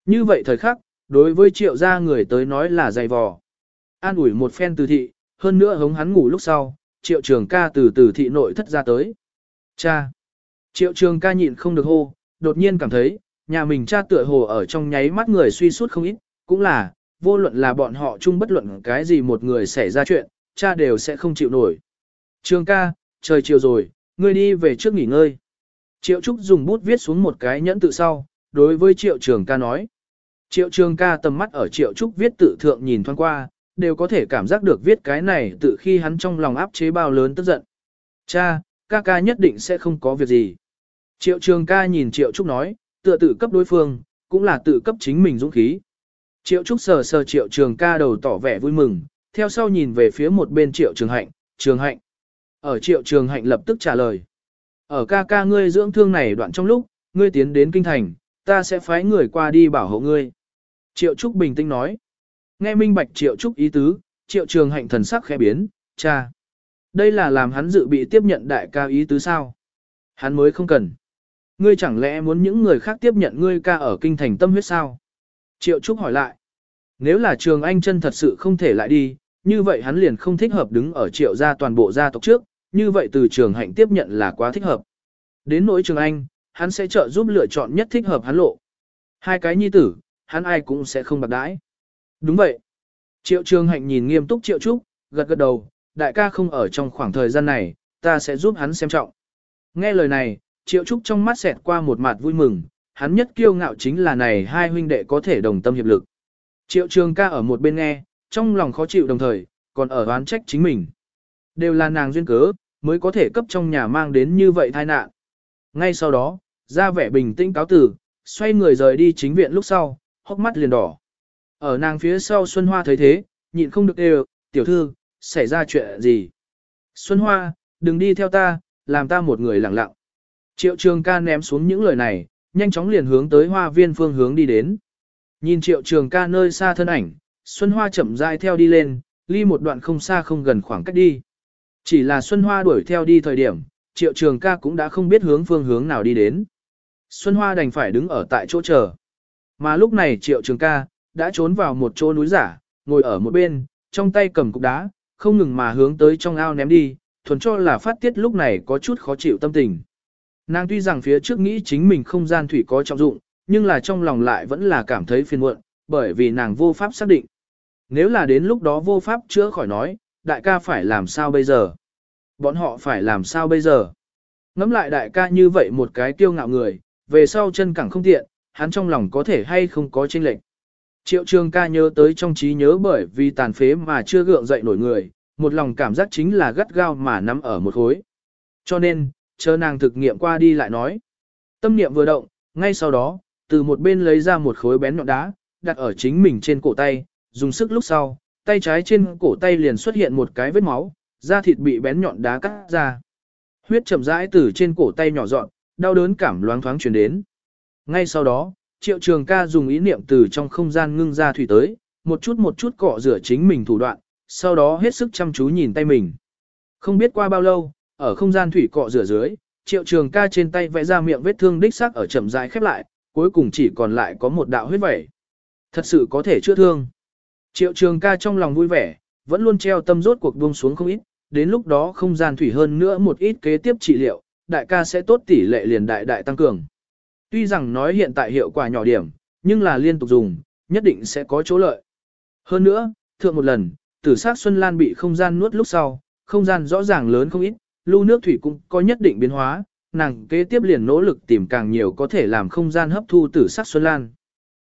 Speaker 1: Như vậy thời khắc, đối với Triệu gia người tới nói là dày vò. An ủi một phen từ thị, hơn nữa hống hắn ngủ lúc sau, Triệu Trường ca từ từ thị nội thất ra tới. Cha! Triệu Trường ca nhịn không được hô, đột nhiên cảm thấy, nhà mình cha tựa hồ ở trong nháy mắt người suy suốt không ít, cũng là, vô luận là bọn họ chung bất luận cái gì một người xảy ra chuyện, cha đều sẽ không chịu nổi. Trường ca, trời chiều rồi, ngươi đi về trước nghỉ ngơi. Triệu Trúc dùng bút viết xuống một cái nhẫn tự sau, đối với Triệu Trường ca nói. Triệu Trường ca tầm mắt ở Triệu Trúc viết tự thượng nhìn thoáng qua, đều có thể cảm giác được viết cái này tự khi hắn trong lòng áp chế bao lớn tức giận. Cha, ca ca nhất định sẽ không có việc gì. Triệu Trường ca nhìn Triệu Trúc nói, tựa tự cấp đối phương, cũng là tự cấp chính mình dũng khí. Triệu Trúc sờ sờ Triệu Trường ca đầu tỏ vẻ vui mừng, theo sau nhìn về phía một bên Triệu Trường Hạnh, trường hạnh. Ở triệu trường hạnh lập tức trả lời. Ở ca ca ngươi dưỡng thương này đoạn trong lúc, ngươi tiến đến kinh thành, ta sẽ phái người qua đi bảo hộ ngươi. Triệu Trúc bình tĩnh nói. Nghe minh bạch Triệu Trúc ý tứ, Triệu Trường Hạnh thần sắc khẽ biến, cha. Đây là làm hắn dự bị tiếp nhận đại ca ý tứ sao? Hắn mới không cần. Ngươi chẳng lẽ muốn những người khác tiếp nhận ngươi ca ở kinh thành tâm huyết sao? Triệu Trúc hỏi lại. Nếu là Trường Anh chân thật sự không thể lại đi, như vậy hắn liền không thích hợp đứng ở triệu gia toàn bộ gia tộc trước, như vậy từ Trường Hạnh tiếp nhận là quá thích hợp. Đến nỗi Trường Anh, hắn sẽ trợ giúp lựa chọn nhất thích hợp hắn lộ. Hai cái nhi tử, hắn ai cũng sẽ không bạc đãi. Đúng vậy. Triệu Trường Hạnh nhìn nghiêm túc Triệu Trúc, gật gật đầu, đại ca không ở trong khoảng thời gian này, ta sẽ giúp hắn xem trọng. Nghe lời này, Triệu Trúc trong mắt xẹt qua một mặt vui mừng, hắn nhất kiêu ngạo chính là này hai huynh đệ có thể đồng tâm hiệp lực. Triệu Trường ca ở một bên nghe, trong lòng khó chịu đồng thời, còn ở oán trách chính mình. Đều là nàng duyên cớ, mới có thể cấp trong nhà mang đến như vậy tai nạn. Ngay sau đó, ra vẻ bình tĩnh cáo tử, xoay người rời đi chính viện lúc sau, hốc mắt liền đỏ. Ở nàng phía sau Xuân Hoa thấy thế, nhịn không được đều, tiểu thư, xảy ra chuyện gì? Xuân Hoa, đừng đi theo ta, làm ta một người lặng lặng. Triệu trường ca ném xuống những lời này, nhanh chóng liền hướng tới hoa viên phương hướng đi đến. Nhìn triệu trường ca nơi xa thân ảnh, Xuân Hoa chậm rãi theo đi lên, ly một đoạn không xa không gần khoảng cách đi. Chỉ là Xuân Hoa đuổi theo đi thời điểm, triệu trường ca cũng đã không biết hướng phương hướng nào đi đến. Xuân Hoa đành phải đứng ở tại chỗ chờ. Mà lúc này triệu trường ca, đã trốn vào một chỗ núi giả, ngồi ở một bên, trong tay cầm cục đá, không ngừng mà hướng tới trong ao ném đi, thuần cho là phát tiết lúc này có chút khó chịu tâm tình. Nàng tuy rằng phía trước nghĩ chính mình không gian thủy có trọng dụng, nhưng là trong lòng lại vẫn là cảm thấy phiền muộn, bởi vì nàng vô pháp xác định. Nếu là đến lúc đó vô pháp chữa khỏi nói, đại ca phải làm sao bây giờ? Bọn họ phải làm sao bây giờ? Ngắm lại đại ca như vậy một cái kiêu ngạo người, về sau chân cẳng không tiện, hắn trong lòng có thể hay không có chênh lệch. Triệu trường ca nhớ tới trong trí nhớ bởi vì tàn phế mà chưa gượng dậy nổi người, một lòng cảm giác chính là gắt gao mà nắm ở một khối. Cho nên, chờ nàng thực nghiệm qua đi lại nói. Tâm niệm vừa động, ngay sau đó, từ một bên lấy ra một khối bén nhọn đá, đặt ở chính mình trên cổ tay, dùng sức lúc sau, tay trái trên cổ tay liền xuất hiện một cái vết máu, da thịt bị bén nhọn đá cắt ra. Huyết chậm rãi từ trên cổ tay nhỏ dọn, đau đớn cảm loáng thoáng truyền đến. Ngay sau đó, triệu trường ca dùng ý niệm từ trong không gian ngưng ra thủy tới, một chút một chút cọ rửa chính mình thủ đoạn, sau đó hết sức chăm chú nhìn tay mình. Không biết qua bao lâu, ở không gian thủy cọ rửa dưới, triệu trường ca trên tay vẽ ra miệng vết thương đích sắc ở chậm rãi khép lại, cuối cùng chỉ còn lại có một đạo huyết vẩy. Thật sự có thể chữa thương. Triệu trường ca trong lòng vui vẻ, vẫn luôn treo tâm rốt cuộc buông xuống không ít, đến lúc đó không gian thủy hơn nữa một ít kế tiếp trị liệu, đại ca sẽ tốt tỷ lệ liền đại đại tăng cường. Tuy rằng nói hiện tại hiệu quả nhỏ điểm, nhưng là liên tục dùng, nhất định sẽ có chỗ lợi. Hơn nữa, thượng một lần, tử sát Xuân Lan bị không gian nuốt lúc sau, không gian rõ ràng lớn không ít, lưu nước thủy cũng có nhất định biến hóa, nàng kế tiếp liền nỗ lực tìm càng nhiều có thể làm không gian hấp thu tử sắc Xuân Lan.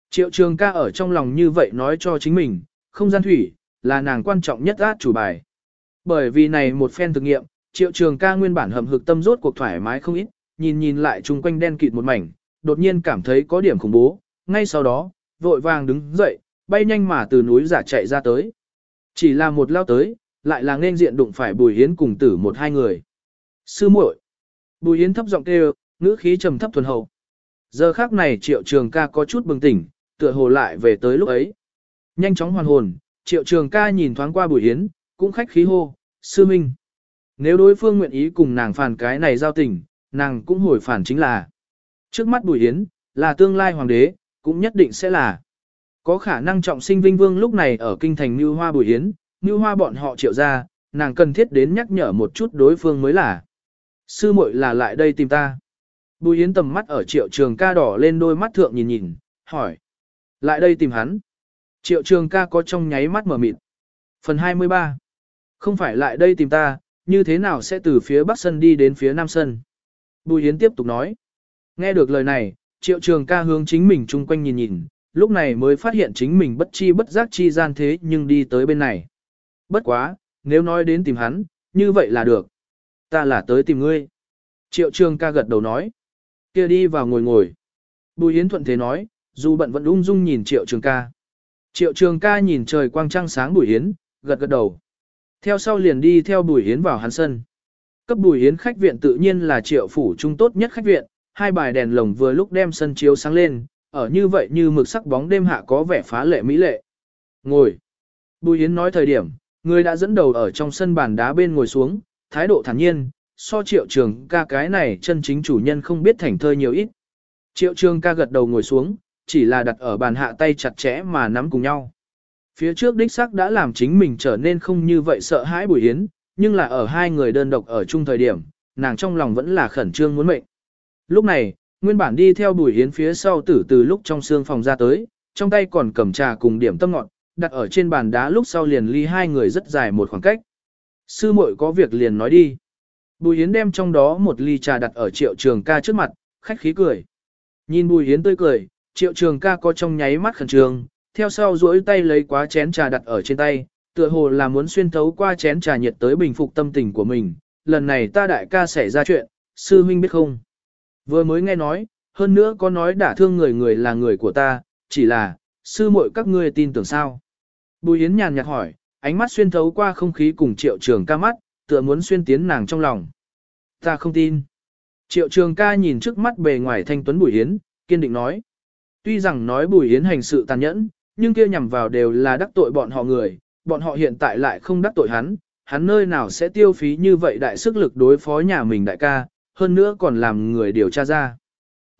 Speaker 1: Triệu trường ca ở trong lòng như vậy nói cho chính mình, không gian thủy, là nàng quan trọng nhất át chủ bài. Bởi vì này một phen thực nghiệm, triệu trường ca nguyên bản hầm hực tâm rốt cuộc thoải mái không ít, nhìn nhìn lại chung quanh đen kịt một mảnh, đột nhiên cảm thấy có điểm khủng bố, ngay sau đó, vội vàng đứng dậy, bay nhanh mà từ núi giả chạy ra tới. Chỉ là một lao tới, lại là nên diện đụng phải Bùi Hiến cùng tử một hai người. Sư muội. Bùi Hiến thấp giọng kêu, ngữ khí trầm thấp thuần hậu. Giờ khác này triệu trường ca có chút bừng tỉnh, tựa hồ lại về tới lúc ấy. Nhanh chóng hoàn hồn, triệu trường ca nhìn thoáng qua Bùi Hiến, cũng khách khí hô, sư minh. Nếu đối phương nguyện ý cùng nàng phản cái này giao tình, nàng cũng hồi phản chính là. Trước mắt Bùi yến là tương lai hoàng đế, cũng nhất định sẽ là. Có khả năng trọng sinh vinh vương lúc này ở kinh thành Như Hoa Bùi yến Như Hoa bọn họ triệu ra, nàng cần thiết đến nhắc nhở một chút đối phương mới là. Sư muội là lại đây tìm ta. Bùi yến tầm mắt ở triệu trường ca đỏ lên đôi mắt thượng nhìn nhìn, hỏi. Lại đây tìm hắn. Triệu trường ca có trong nháy mắt mở mịt. Phần 23. Không phải lại đây tìm ta, như thế nào sẽ từ phía bắc sân đi đến phía nam sân. Bùi Hiến tiếp tục nói. Nghe được lời này, triệu trường ca hướng chính mình chung quanh nhìn nhìn, lúc này mới phát hiện chính mình bất chi bất giác chi gian thế nhưng đi tới bên này. Bất quá, nếu nói đến tìm hắn, như vậy là được. Ta là tới tìm ngươi. Triệu trường ca gật đầu nói. kia đi vào ngồi ngồi. Bùi Yến thuận thế nói, dù bận vẫn ung dung nhìn triệu trường ca. Triệu trường ca nhìn trời quang trăng sáng Bùi Yến, gật gật đầu. Theo sau liền đi theo Bùi Hiến vào hắn sân. Cấp Bùi Hiến khách viện tự nhiên là triệu phủ trung tốt nhất khách viện, hai bài đèn lồng vừa lúc đem sân chiếu sáng lên, ở như vậy như mực sắc bóng đêm hạ có vẻ phá lệ mỹ lệ. Ngồi. Bùi Hiến nói thời điểm, người đã dẫn đầu ở trong sân bàn đá bên ngồi xuống, thái độ thản nhiên, so triệu trường ca cái này chân chính chủ nhân không biết thành thơi nhiều ít. Triệu trường ca gật đầu ngồi xuống, chỉ là đặt ở bàn hạ tay chặt chẽ mà nắm cùng nhau. Phía trước đích sắc đã làm chính mình trở nên không như vậy sợ hãi Bùi yến nhưng là ở hai người đơn độc ở chung thời điểm, nàng trong lòng vẫn là khẩn trương muốn mệnh. Lúc này, nguyên bản đi theo Bùi yến phía sau tử từ lúc trong xương phòng ra tới, trong tay còn cầm trà cùng điểm tâm ngọn, đặt ở trên bàn đá lúc sau liền ly hai người rất dài một khoảng cách. Sư muội có việc liền nói đi. Bùi yến đem trong đó một ly trà đặt ở triệu trường ca trước mặt, khách khí cười. Nhìn Bùi yến tươi cười, triệu trường ca có trong nháy mắt khẩn trương, theo sau duỗi tay lấy quá chén trà đặt ở trên tay, tựa hồ là muốn xuyên thấu qua chén trà nhiệt tới bình phục tâm tình của mình. Lần này ta đại ca xảy ra chuyện, sư huynh biết không? Vừa mới nghe nói, hơn nữa có nói đả thương người người là người của ta, chỉ là, sư muội các ngươi tin tưởng sao? Bùi Yến nhàn nhạt hỏi, ánh mắt xuyên thấu qua không khí cùng triệu trường ca mắt, tựa muốn xuyên tiến nàng trong lòng. Ta không tin. Triệu trường ca nhìn trước mắt bề ngoài thanh tuấn Bùi Yến, kiên định nói. Tuy rằng nói Bùi Yến hành sự tàn nhẫn, nhưng kia nhằm vào đều là đắc tội bọn họ người, bọn họ hiện tại lại không đắc tội hắn, hắn nơi nào sẽ tiêu phí như vậy đại sức lực đối phó nhà mình đại ca, hơn nữa còn làm người điều tra ra.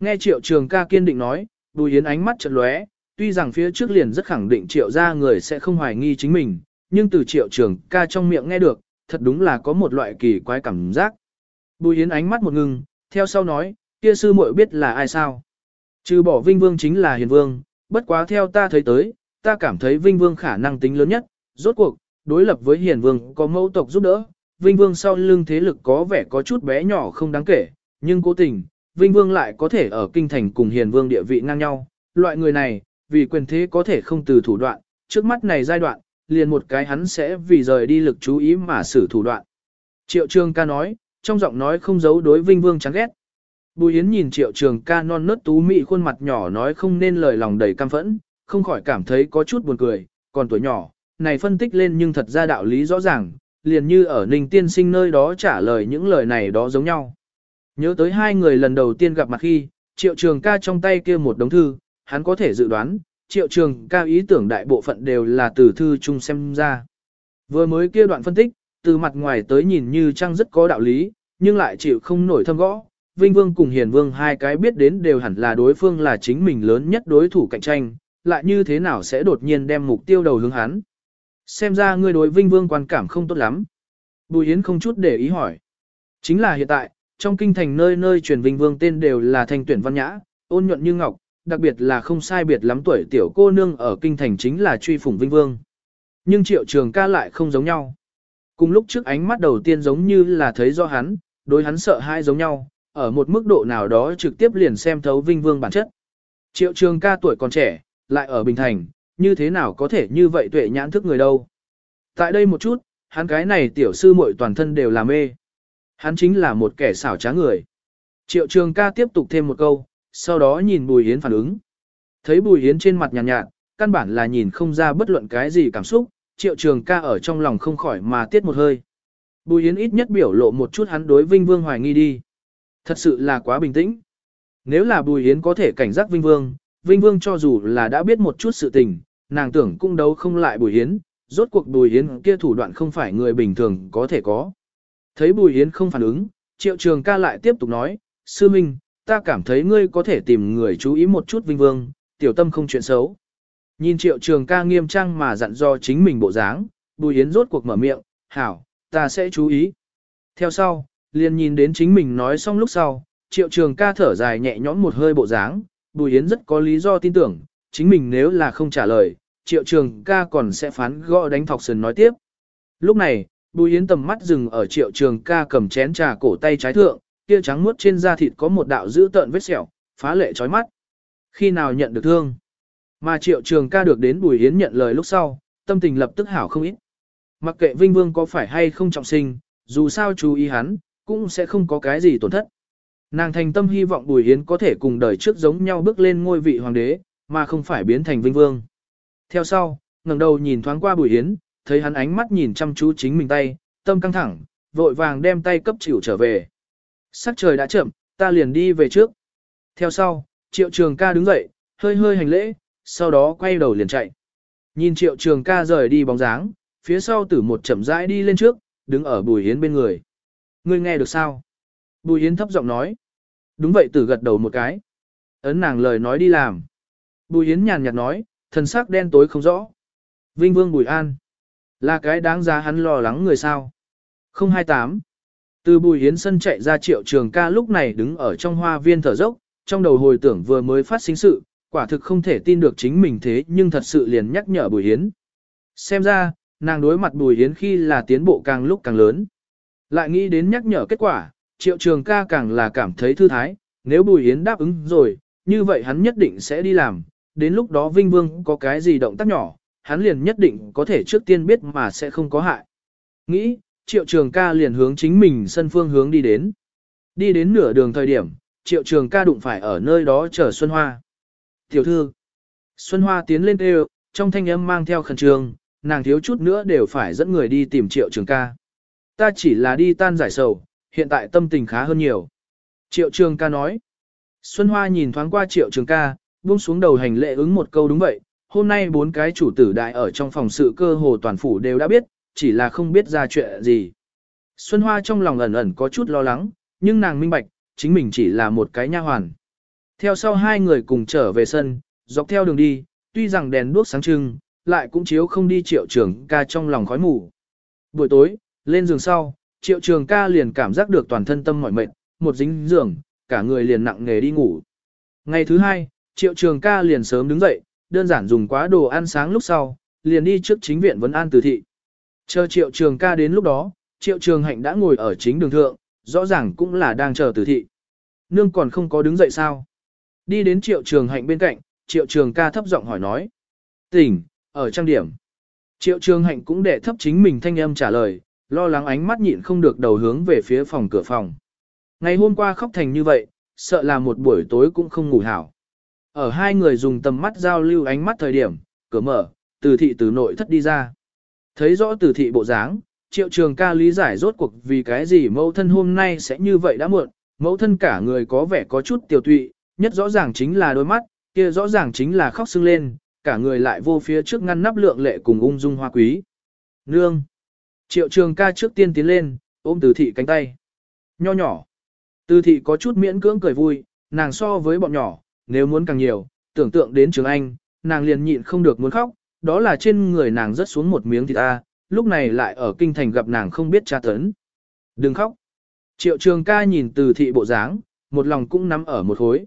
Speaker 1: Nghe triệu trường ca kiên định nói, Bùi Yến ánh mắt chợt lóe, tuy rằng phía trước liền rất khẳng định triệu ra người sẽ không hoài nghi chính mình, nhưng từ triệu trường ca trong miệng nghe được, thật đúng là có một loại kỳ quái cảm giác. Bùi Yến ánh mắt một ngừng, theo sau nói, kia sư muội biết là ai sao. Trừ bỏ Vinh Vương chính là Hiền Vương, bất quá theo ta thấy tới, ta cảm thấy Vinh Vương khả năng tính lớn nhất, rốt cuộc, đối lập với Hiền Vương có mẫu tộc giúp đỡ, Vinh Vương sau lưng thế lực có vẻ có chút bé nhỏ không đáng kể, nhưng cố tình, Vinh Vương lại có thể ở kinh thành cùng Hiền Vương địa vị ngang nhau. Loại người này, vì quyền thế có thể không từ thủ đoạn, trước mắt này giai đoạn, liền một cái hắn sẽ vì rời đi lực chú ý mà xử thủ đoạn. Triệu Trường ca nói, trong giọng nói không giấu đối Vinh Vương chán ghét. Bùi Yến nhìn Triệu Trường ca non nớt tú mị khuôn mặt nhỏ nói không nên lời lòng đầy cam phẫn, không khỏi cảm thấy có chút buồn cười, còn tuổi nhỏ, này phân tích lên nhưng thật ra đạo lý rõ ràng, liền như ở Ninh Tiên Sinh nơi đó trả lời những lời này đó giống nhau. Nhớ tới hai người lần đầu tiên gặp mặt khi, Triệu Trường ca trong tay kia một đống thư, hắn có thể dự đoán, Triệu Trường ca ý tưởng đại bộ phận đều là từ thư chung xem ra. Vừa mới kia đoạn phân tích, từ mặt ngoài tới nhìn như trang rất có đạo lý, nhưng lại chịu không nổi thâm gõ. Vinh Vương cùng Hiền Vương hai cái biết đến đều hẳn là đối phương là chính mình lớn nhất đối thủ cạnh tranh, lại như thế nào sẽ đột nhiên đem mục tiêu đầu hướng hắn. Xem ra ngươi đối Vinh Vương quan cảm không tốt lắm. Bùi Yến không chút để ý hỏi. Chính là hiện tại, trong kinh thành nơi nơi truyền Vinh Vương tên đều là thanh tuyển văn nhã, ôn nhuận như ngọc, đặc biệt là không sai biệt lắm tuổi tiểu cô nương ở kinh thành chính là truy phủng Vinh Vương. Nhưng triệu trường ca lại không giống nhau. Cùng lúc trước ánh mắt đầu tiên giống như là thấy do hắn, đối hắn sợ hai giống nhau, ở một mức độ nào đó trực tiếp liền xem thấu Vinh Vương bản chất. Triệu trường ca tuổi còn trẻ, lại ở Bình Thành, như thế nào có thể như vậy tuệ nhãn thức người đâu. Tại đây một chút, hắn cái này tiểu sư muội toàn thân đều là mê. Hắn chính là một kẻ xảo trá người. Triệu trường ca tiếp tục thêm một câu, sau đó nhìn Bùi Hiến phản ứng. Thấy Bùi Hiến trên mặt nhàn nhạt, nhạt, căn bản là nhìn không ra bất luận cái gì cảm xúc, triệu trường ca ở trong lòng không khỏi mà tiết một hơi. Bùi Hiến ít nhất biểu lộ một chút hắn đối Vinh Vương hoài nghi đi. Thật sự là quá bình tĩnh. Nếu là Bùi Yến có thể cảnh giác Vinh Vương, Vinh Vương cho dù là đã biết một chút sự tình, nàng tưởng cũng đấu không lại Bùi Yến rốt cuộc Bùi Yến kia thủ đoạn không phải người bình thường có thể có. Thấy Bùi Yến không phản ứng, Triệu Trường ca lại tiếp tục nói, Sư Minh, ta cảm thấy ngươi có thể tìm người chú ý một chút Vinh Vương, tiểu tâm không chuyện xấu. Nhìn Triệu Trường ca nghiêm trang mà dặn do chính mình bộ dáng, Bùi Yến rốt cuộc mở miệng, hảo, ta sẽ chú ý. Theo sau, liền nhìn đến chính mình nói xong lúc sau, Triệu Trường ca thở dài nhẹ nhõm một hơi bộ dáng, Bùi yến rất có lý do tin tưởng, chính mình nếu là không trả lời, triệu trường ca còn sẽ phán gõ đánh thọc sườn nói tiếp. Lúc này, Bùi Yến tầm mắt dừng ở triệu trường ca cầm chén trà cổ tay trái thượng, kia trắng muốt trên da thịt có một đạo dữ tợn vết sẹo, phá lệ chói mắt. Khi nào nhận được thương? Mà triệu trường ca được đến Bùi Yến nhận lời lúc sau, tâm tình lập tức hảo không ít. Mặc kệ Vinh Vương có phải hay không trọng sinh, dù sao chú ý hắn, cũng sẽ không có cái gì tổn thất. Nàng thành tâm hy vọng Bùi Yến có thể cùng đời trước giống nhau bước lên ngôi vị hoàng đế, mà không phải biến thành Vinh Vương. Theo sau, ngẩng đầu nhìn thoáng qua Bùi Yến, thấy hắn ánh mắt nhìn chăm chú chính mình tay, tâm căng thẳng, vội vàng đem tay cấp chịu trở về. Sắc trời đã chậm, ta liền đi về trước. Theo sau, triệu trường ca đứng dậy, hơi hơi hành lễ, sau đó quay đầu liền chạy. Nhìn triệu trường ca rời đi bóng dáng, phía sau tử một chậm rãi đi lên trước, đứng ở bùi hiến bên người. Ngươi nghe được sao? Bùi Yến thấp giọng nói. Đúng vậy tử gật đầu một cái. Ấn nàng lời nói đi làm. Bùi Yến nhàn nhạt nói, thần sắc đen tối không rõ. Vinh vương bùi an. Là cái đáng giá hắn lo lắng người sao. 028. Từ bùi Yến sân chạy ra triệu trường ca lúc này đứng ở trong hoa viên thở dốc, trong đầu hồi tưởng vừa mới phát sinh sự, quả thực không thể tin được chính mình thế nhưng thật sự liền nhắc nhở bùi Yến. Xem ra, nàng đối mặt bùi Yến khi là tiến bộ càng lúc càng lớn. Lại nghĩ đến nhắc nhở kết quả, triệu trường ca càng là cảm thấy thư thái, nếu bùi yến đáp ứng rồi, như vậy hắn nhất định sẽ đi làm, đến lúc đó Vinh Vương có cái gì động tác nhỏ, hắn liền nhất định có thể trước tiên biết mà sẽ không có hại. Nghĩ, triệu trường ca liền hướng chính mình sân phương hướng đi đến. Đi đến nửa đường thời điểm, triệu trường ca đụng phải ở nơi đó chờ Xuân Hoa. Tiểu thư, Xuân Hoa tiến lên kêu, trong thanh âm mang theo khẩn trương, nàng thiếu chút nữa đều phải dẫn người đi tìm triệu trường ca. Ta chỉ là đi tan giải sầu, hiện tại tâm tình khá hơn nhiều. Triệu trường ca nói. Xuân Hoa nhìn thoáng qua triệu trường ca, buông xuống đầu hành lệ ứng một câu đúng vậy. Hôm nay bốn cái chủ tử đại ở trong phòng sự cơ hồ toàn phủ đều đã biết, chỉ là không biết ra chuyện gì. Xuân Hoa trong lòng ẩn ẩn có chút lo lắng, nhưng nàng minh bạch, chính mình chỉ là một cái nha hoàn. Theo sau hai người cùng trở về sân, dọc theo đường đi, tuy rằng đèn đuốc sáng trưng, lại cũng chiếu không đi triệu trường ca trong lòng khói mù. Buổi tối, lên giường sau, triệu trường ca liền cảm giác được toàn thân tâm mỏi mệt, một dính giường, cả người liền nặng nghề đi ngủ. Ngày thứ hai, triệu trường ca liền sớm đứng dậy, đơn giản dùng quá đồ ăn sáng lúc sau, liền đi trước chính viện vấn an từ thị. Chờ triệu trường ca đến lúc đó, triệu trường hạnh đã ngồi ở chính đường thượng, rõ ràng cũng là đang chờ từ thị. Nương còn không có đứng dậy sao? Đi đến triệu trường hạnh bên cạnh, triệu trường ca thấp giọng hỏi nói. Tỉnh, ở trang điểm. Triệu trường hạnh cũng để thấp chính mình thanh âm trả lời, lo lắng ánh mắt nhịn không được đầu hướng về phía phòng cửa phòng. Ngày hôm qua khóc thành như vậy, sợ là một buổi tối cũng không ngủ hảo. Ở hai người dùng tầm mắt giao lưu ánh mắt thời điểm, cửa mở, từ thị từ nội thất đi ra. Thấy rõ từ thị bộ dáng, triệu trường ca lý giải rốt cuộc vì cái gì mẫu thân hôm nay sẽ như vậy đã muộn, mẫu thân cả người có vẻ có chút tiểu tụy, nhất rõ ràng chính là đôi mắt, kia rõ ràng chính là khóc sưng lên, cả người lại vô phía trước ngăn nắp lượng lệ cùng ung dung hoa quý. Nương! Triệu trường ca trước tiên tiến lên, ôm từ thị cánh tay. Nho nhỏ! Từ thị có chút miễn cưỡng cười vui, nàng so với bọn nhỏ, nếu muốn càng nhiều, tưởng tượng đến trường anh, nàng liền nhịn không được muốn khóc, đó là trên người nàng rớt xuống một miếng thịt ta, lúc này lại ở kinh thành gặp nàng không biết tra tấn. Đừng khóc. Triệu trường ca nhìn từ thị bộ dáng, một lòng cũng nắm ở một khối.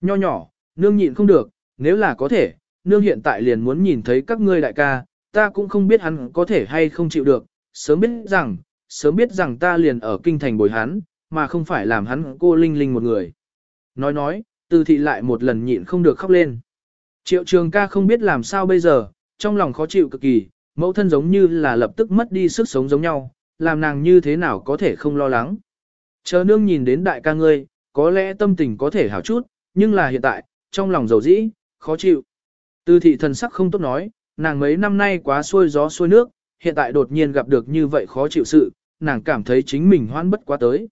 Speaker 1: Nho nhỏ, nương nhịn không được, nếu là có thể, nương hiện tại liền muốn nhìn thấy các ngươi đại ca, ta cũng không biết hắn có thể hay không chịu được, sớm biết rằng, sớm biết rằng ta liền ở kinh thành bồi hắn, mà không phải làm hắn cô linh linh một người. Nói nói, từ thị lại một lần nhịn không được khóc lên. Triệu trường ca không biết làm sao bây giờ, trong lòng khó chịu cực kỳ, mẫu thân giống như là lập tức mất đi sức sống giống nhau, làm nàng như thế nào có thể không lo lắng. Chờ nương nhìn đến đại ca ngươi, có lẽ tâm tình có thể hảo chút, nhưng là hiện tại, trong lòng dầu dĩ, khó chịu. Từ thị thần sắc không tốt nói, nàng mấy năm nay quá xuôi gió xuôi nước, hiện tại đột nhiên gặp được như vậy khó chịu sự, nàng cảm thấy chính mình hoan bất quá tới.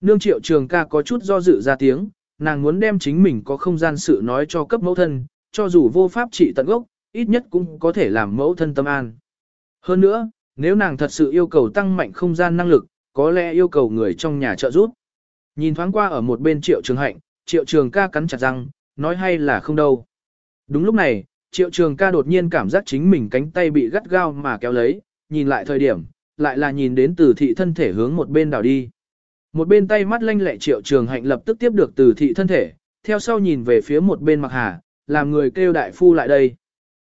Speaker 1: Nương triệu trường ca có chút do dự ra tiếng, nàng muốn đem chính mình có không gian sự nói cho cấp mẫu thân, cho dù vô pháp trị tận gốc, ít nhất cũng có thể làm mẫu thân tâm an. Hơn nữa, nếu nàng thật sự yêu cầu tăng mạnh không gian năng lực, có lẽ yêu cầu người trong nhà trợ giúp. Nhìn thoáng qua ở một bên triệu trường hạnh, triệu trường ca cắn chặt răng, nói hay là không đâu. Đúng lúc này, triệu trường ca đột nhiên cảm giác chính mình cánh tay bị gắt gao mà kéo lấy, nhìn lại thời điểm, lại là nhìn đến từ thị thân thể hướng một bên đảo đi. Một bên tay mắt lanh lẹ triệu trường hạnh lập tức tiếp được từ thị thân thể, theo sau nhìn về phía một bên mặc hà, làm người kêu đại phu lại đây.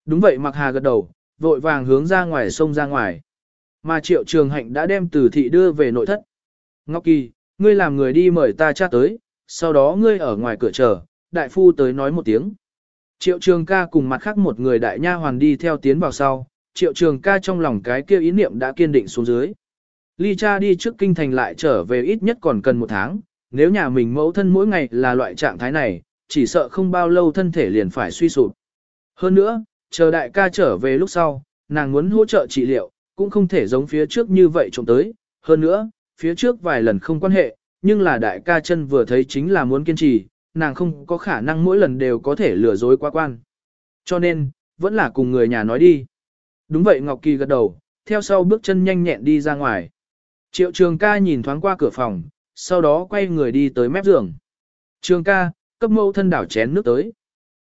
Speaker 1: Đúng vậy mặc hà gật đầu, vội vàng hướng ra ngoài sông ra ngoài. Mà triệu trường hạnh đã đem từ thị đưa về nội thất. Ngọc Kỳ, ngươi làm người đi mời ta cha tới, sau đó ngươi ở ngoài cửa chờ, đại phu tới nói một tiếng. Triệu trường ca cùng mặt khác một người đại nha hoàn đi theo tiến vào sau, triệu trường ca trong lòng cái kia ý niệm đã kiên định xuống dưới. Ly cha đi trước kinh thành lại trở về ít nhất còn cần một tháng, nếu nhà mình mẫu thân mỗi ngày là loại trạng thái này, chỉ sợ không bao lâu thân thể liền phải suy sụp. Hơn nữa, chờ đại ca trở về lúc sau, nàng muốn hỗ trợ trị liệu, cũng không thể giống phía trước như vậy trộm tới. Hơn nữa, phía trước vài lần không quan hệ, nhưng là đại ca chân vừa thấy chính là muốn kiên trì, nàng không có khả năng mỗi lần đều có thể lừa dối quá quan. Cho nên, vẫn là cùng người nhà nói đi. Đúng vậy Ngọc Kỳ gật đầu, theo sau bước chân nhanh nhẹn đi ra ngoài. Triệu trường ca nhìn thoáng qua cửa phòng, sau đó quay người đi tới mép giường. Trường ca, cấp mâu thân đảo chén nước tới.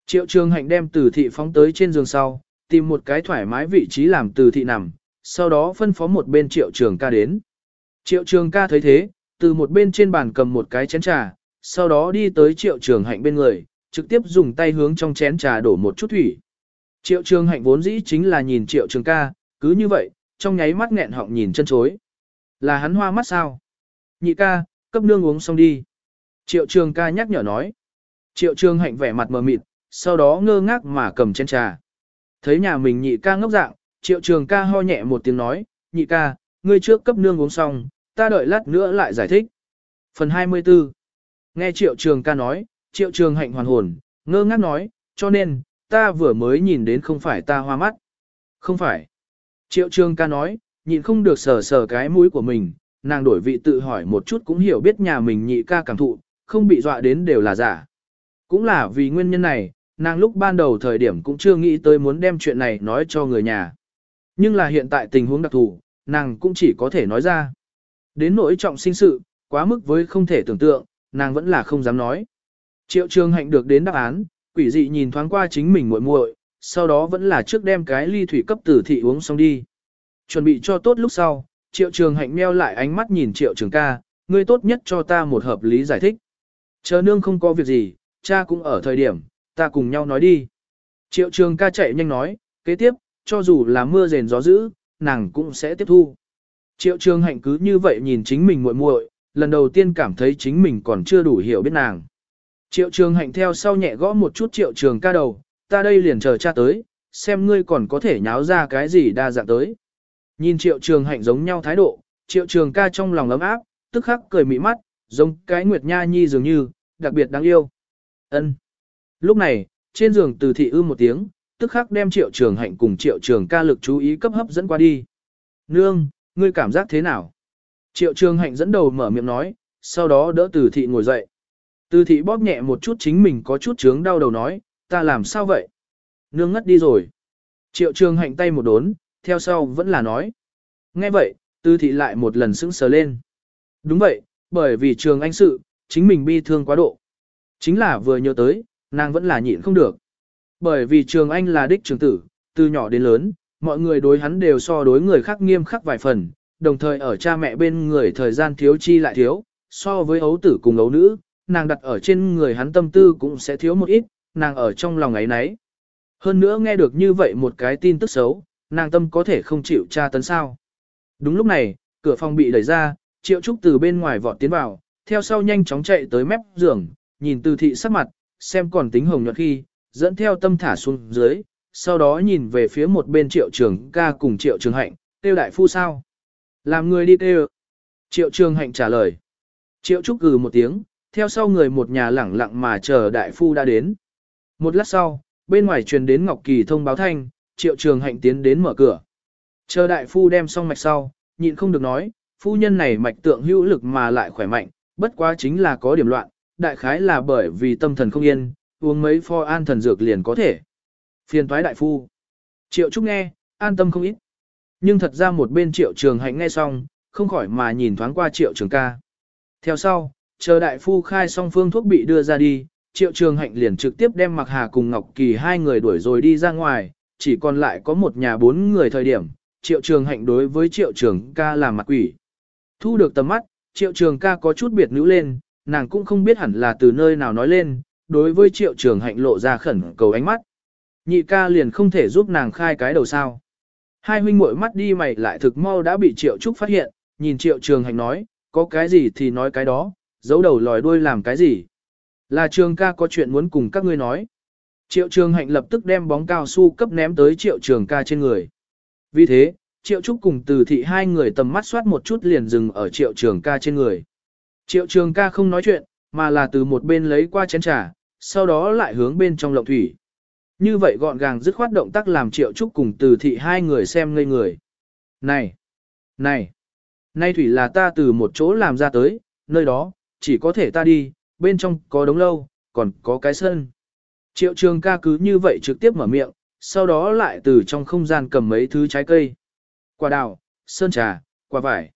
Speaker 1: Triệu trường hạnh đem từ thị phóng tới trên giường sau, tìm một cái thoải mái vị trí làm từ thị nằm, sau đó phân phó một bên triệu trường ca đến. Triệu trường ca thấy thế, từ một bên trên bàn cầm một cái chén trà, sau đó đi tới triệu trường hạnh bên người, trực tiếp dùng tay hướng trong chén trà đổ một chút thủy. Triệu trường hạnh vốn dĩ chính là nhìn triệu trường ca, cứ như vậy, trong nháy mắt nghẹn họng nhìn chân chối. Là hắn hoa mắt sao? Nhị ca, cấp nương uống xong đi. Triệu trường ca nhắc nhở nói. Triệu trường hạnh vẻ mặt mờ mịt, sau đó ngơ ngác mà cầm chén trà. Thấy nhà mình nhị ca ngốc dạng, triệu trường ca ho nhẹ một tiếng nói, nhị ca, ngươi trước cấp nương uống xong, ta đợi lát nữa lại giải thích. Phần 24 Nghe triệu trường ca nói, triệu trường hạnh hoàn hồn, ngơ ngác nói, cho nên, ta vừa mới nhìn đến không phải ta hoa mắt. Không phải. Triệu trường ca nói, nhịn không được sờ sờ cái mũi của mình, nàng đổi vị tự hỏi một chút cũng hiểu biết nhà mình nhị ca cảm thụ, không bị dọa đến đều là giả. Cũng là vì nguyên nhân này, nàng lúc ban đầu thời điểm cũng chưa nghĩ tới muốn đem chuyện này nói cho người nhà. Nhưng là hiện tại tình huống đặc thù, nàng cũng chỉ có thể nói ra. Đến nỗi trọng sinh sự, quá mức với không thể tưởng tượng, nàng vẫn là không dám nói. Triệu trường hạnh được đến đáp án, quỷ dị nhìn thoáng qua chính mình muội muội, sau đó vẫn là trước đem cái ly thủy cấp tử thị uống xong đi. Chuẩn bị cho tốt lúc sau, triệu trường hạnh meo lại ánh mắt nhìn triệu trường ca, ngươi tốt nhất cho ta một hợp lý giải thích. Chờ nương không có việc gì, cha cũng ở thời điểm, ta cùng nhau nói đi. Triệu trường ca chạy nhanh nói, kế tiếp, cho dù là mưa rền gió dữ, nàng cũng sẽ tiếp thu. Triệu trường hạnh cứ như vậy nhìn chính mình muội muội, lần đầu tiên cảm thấy chính mình còn chưa đủ hiểu biết nàng. Triệu trường hạnh theo sau nhẹ gõ một chút triệu trường ca đầu, ta đây liền chờ cha tới, xem ngươi còn có thể nháo ra cái gì đa dạng tới. Nhìn triệu trường hạnh giống nhau thái độ, triệu trường ca trong lòng ấm áp, tức khắc cười mị mắt, giống cái nguyệt nha nhi dường như, đặc biệt đáng yêu. ân Lúc này, trên giường từ thị ư một tiếng, tức khắc đem triệu trường hạnh cùng triệu trường ca lực chú ý cấp hấp dẫn qua đi. Nương, ngươi cảm giác thế nào? Triệu trường hạnh dẫn đầu mở miệng nói, sau đó đỡ từ thị ngồi dậy. Từ thị bóp nhẹ một chút chính mình có chút chướng đau đầu nói, ta làm sao vậy? Nương ngất đi rồi. Triệu trường hạnh tay một đốn, theo sau vẫn là nói. Nghe vậy, từ thị lại một lần sững sờ lên. Đúng vậy, bởi vì trường anh sự, chính mình bi thương quá độ. Chính là vừa nhớ tới, nàng vẫn là nhịn không được. Bởi vì trường anh là đích trường tử, từ nhỏ đến lớn, mọi người đối hắn đều so đối người khác nghiêm khắc vài phần, đồng thời ở cha mẹ bên người thời gian thiếu chi lại thiếu, so với ấu tử cùng ấu nữ, nàng đặt ở trên người hắn tâm tư cũng sẽ thiếu một ít, nàng ở trong lòng ấy nấy. Hơn nữa nghe được như vậy một cái tin tức xấu, nàng tâm có thể không chịu tra tấn sao. Đúng lúc này, cửa phòng bị đẩy ra, triệu trúc từ bên ngoài vọt tiến vào, theo sau nhanh chóng chạy tới mép giường, nhìn từ thị sắc mặt, xem còn tính hồng nhuận khi, dẫn theo tâm thả xuống dưới, sau đó nhìn về phía một bên triệu trường ca cùng triệu trường hạnh, tiêu đại phu sao. Làm người đi kêu. Triệu trường hạnh trả lời. Triệu trúc gừ một tiếng, theo sau người một nhà lẳng lặng mà chờ đại phu đã đến. Một lát sau, bên ngoài truyền đến Ngọc Kỳ thông báo thanh, triệu trường hạnh tiến đến mở cửa. Chờ đại phu đem xong mạch sau, nhịn không được nói, phu nhân này mạch tượng hữu lực mà lại khỏe mạnh, bất quá chính là có điểm loạn, đại khái là bởi vì tâm thần không yên, uống mấy pho an thần dược liền có thể. Phiền toái đại phu. Triệu Trúc nghe, an tâm không ít. Nhưng thật ra một bên triệu trường hạnh nghe xong, không khỏi mà nhìn thoáng qua triệu trường ca. Theo sau, chờ đại phu khai xong phương thuốc bị đưa ra đi, triệu trường hạnh liền trực tiếp đem mặc hà cùng Ngọc Kỳ hai người đuổi rồi đi ra ngoài, chỉ còn lại có một nhà bốn người thời điểm, triệu trường hạnh đối với triệu trường ca là mặt quỷ. Thu được tầm mắt, triệu trường ca có chút biệt nữ lên, nàng cũng không biết hẳn là từ nơi nào nói lên, đối với triệu trường hạnh lộ ra khẩn cầu ánh mắt. Nhị ca liền không thể giúp nàng khai cái đầu sao. Hai huynh muội mắt đi mày lại thực mau đã bị triệu trúc phát hiện, nhìn triệu trường hạnh nói, có cái gì thì nói cái đó, giấu đầu lòi đuôi làm cái gì. Là trường ca có chuyện muốn cùng các ngươi nói. Triệu trường hạnh lập tức đem bóng cao su cấp ném tới triệu trường ca trên người. Vì thế, triệu trúc cùng từ thị hai người tầm mắt soát một chút liền dừng ở triệu trường ca trên người. Triệu trường ca không nói chuyện, mà là từ một bên lấy qua chén trà, sau đó lại hướng bên trong lộng thủy. Như vậy gọn gàng dứt khoát động tác làm triệu trúc cùng từ thị hai người xem ngây người. Này! Này! Nay thủy là ta từ một chỗ làm ra tới, nơi đó, chỉ có thể ta đi, bên trong có đống lâu, còn có cái sân. Triệu trường ca cứ như vậy trực tiếp mở miệng, sau đó lại từ trong không gian cầm mấy thứ trái cây. Quả đào, sơn trà, quả vải.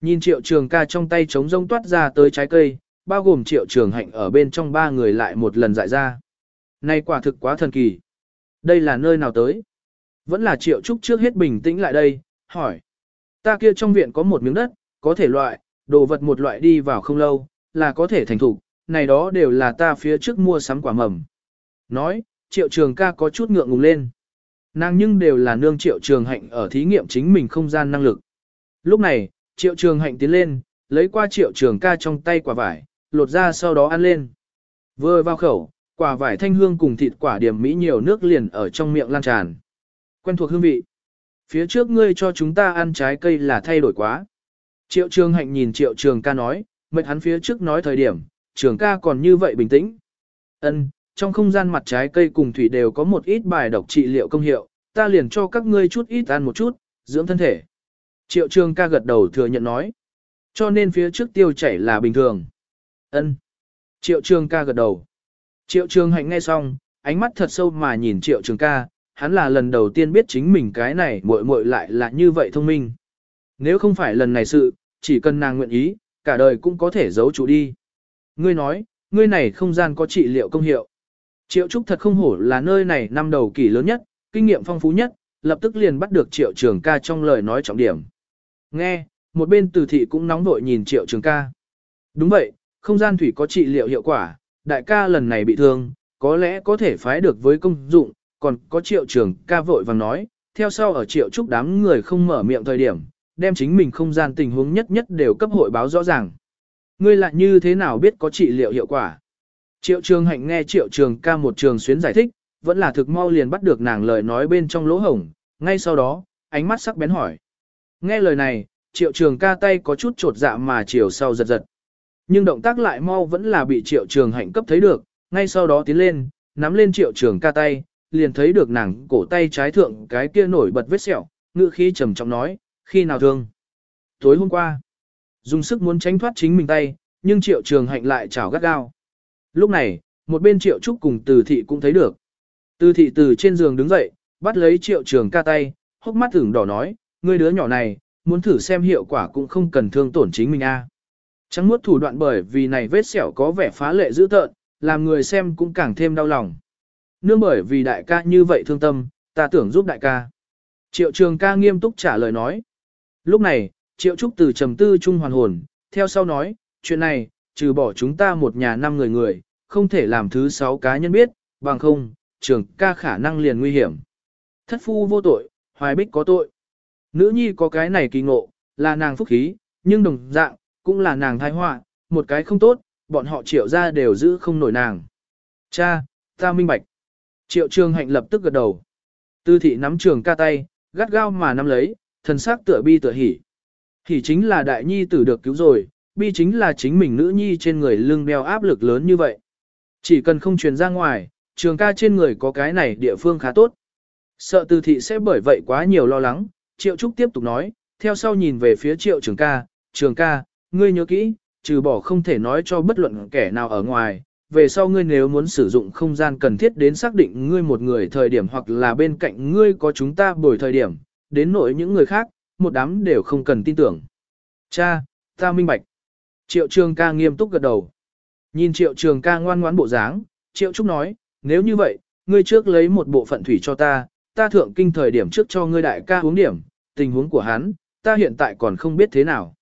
Speaker 1: Nhìn triệu trường ca trong tay trống rông toát ra tới trái cây, bao gồm triệu trường hạnh ở bên trong ba người lại một lần dại ra. Này quả thực quá thần kỳ. Đây là nơi nào tới? Vẫn là triệu trúc trước hết bình tĩnh lại đây, hỏi. Ta kia trong viện có một miếng đất, có thể loại, đồ vật một loại đi vào không lâu, là có thể thành thủ, này đó đều là ta phía trước mua sắm quả mầm. Nói, triệu trường ca có chút ngượng ngùng lên. Nàng nhưng đều là nương triệu trường hạnh ở thí nghiệm chính mình không gian năng lực. Lúc này, triệu trường hạnh tiến lên, lấy qua triệu trường ca trong tay quả vải, lột ra sau đó ăn lên. Vừa vào khẩu, quả vải thanh hương cùng thịt quả điểm mỹ nhiều nước liền ở trong miệng lan tràn. Quen thuộc hương vị. Phía trước ngươi cho chúng ta ăn trái cây là thay đổi quá. Triệu trường hạnh nhìn triệu trường ca nói, mệnh hắn phía trước nói thời điểm, trường ca còn như vậy bình tĩnh. Ân, trong không gian mặt trái cây cùng thủy đều có một ít bài độc trị liệu công hiệu, ta liền cho các ngươi chút ít ăn một chút, dưỡng thân thể. Triệu trường ca gật đầu thừa nhận nói. Cho nên phía trước tiêu chảy là bình thường. Ân. Triệu trường ca gật đầu. Triệu trường hạnh nghe xong, ánh mắt thật sâu mà nhìn triệu trường ca, hắn là lần đầu tiên biết chính mình cái này muội muội lại là như vậy thông minh. Nếu không phải lần này sự, chỉ cần nàng nguyện ý, cả đời cũng có thể giấu chủ đi. Ngươi nói, ngươi này không gian có trị liệu công hiệu. Triệu Trúc thật không hổ là nơi này năm đầu kỳ lớn nhất, kinh nghiệm phong phú nhất, lập tức liền bắt được Triệu Trường ca trong lời nói trọng điểm. Nghe, một bên từ thị cũng nóng vội nhìn Triệu Trường ca. Đúng vậy, không gian thủy có trị liệu hiệu quả, đại ca lần này bị thương, có lẽ có thể phái được với công dụng, còn có Triệu Trường ca vội vàng nói, theo sau ở Triệu Trúc đám người không mở miệng thời điểm, đem chính mình không gian tình huống nhất nhất đều cấp hội báo rõ ràng. Ngươi lại như thế nào biết có trị liệu hiệu quả? Triệu trường hạnh nghe triệu trường ca một trường xuyến giải thích, vẫn là thực mau liền bắt được nàng lời nói bên trong lỗ hổng, ngay sau đó, ánh mắt sắc bén hỏi. Nghe lời này, triệu trường ca tay có chút trột dạ mà chiều sau giật giật. Nhưng động tác lại mau vẫn là bị triệu trường hạnh cấp thấy được, ngay sau đó tiến lên, nắm lên triệu trường ca tay, liền thấy được nàng cổ tay trái thượng cái kia nổi bật vết sẹo, ngựa khí trầm trọng nói, khi nào thương? Tối hôm qua, dùng sức muốn tránh thoát chính mình tay, nhưng triệu trường hạnh lại chảo gắt gao. Lúc này, một bên triệu trúc cùng từ thị cũng thấy được. Từ thị từ trên giường đứng dậy, bắt lấy triệu trường ca tay, hốc mắt thửng đỏ nói, ngươi đứa nhỏ này, muốn thử xem hiệu quả cũng không cần thương tổn chính mình a. Trắng muốt thủ đoạn bởi vì này vết sẹo có vẻ phá lệ dữ tợn, làm người xem cũng càng thêm đau lòng. Nương bởi vì đại ca như vậy thương tâm, ta tưởng giúp đại ca. Triệu trường ca nghiêm túc trả lời nói. Lúc này, triệu trúc từ trầm tư trung hoàn hồn, theo sau nói, chuyện này, trừ bỏ chúng ta một nhà năm người người, không thể làm thứ sáu cá nhân biết, bằng không, trường ca khả năng liền nguy hiểm. Thất phu vô tội, hoài bích có tội. Nữ nhi có cái này kỳ ngộ, là nàng phúc khí, nhưng đồng dạng, cũng là nàng thai họa, một cái không tốt, bọn họ triệu ra đều giữ không nổi nàng. Cha, ta minh bạch. Triệu trường hạnh lập tức gật đầu. Tư thị nắm trường ca tay, gắt gao mà nắm lấy, thần sắc tựa bi tựa hỉ. Hỉ chính là đại nhi tử được cứu rồi, bi chính là chính mình nữ nhi trên người lưng đeo áp lực lớn như vậy. Chỉ cần không truyền ra ngoài, trường ca trên người có cái này địa phương khá tốt. Sợ tư thị sẽ bởi vậy quá nhiều lo lắng, triệu trúc tiếp tục nói, theo sau nhìn về phía triệu trường ca, trường ca, ngươi nhớ kỹ, trừ bỏ không thể nói cho bất luận kẻ nào ở ngoài, về sau ngươi nếu muốn sử dụng không gian cần thiết đến xác định ngươi một người thời điểm hoặc là bên cạnh ngươi có chúng ta bồi thời điểm, đến nỗi những người khác, một đám đều không cần tin tưởng. Cha, ta minh bạch. Triệu trường ca nghiêm túc gật đầu. Nhìn triệu trường ca ngoan ngoãn bộ dáng, triệu trúc nói, nếu như vậy, ngươi trước lấy một bộ phận thủy cho ta, ta thượng kinh thời điểm trước cho ngươi đại ca uống điểm, tình huống của hắn, ta hiện tại còn không biết thế nào.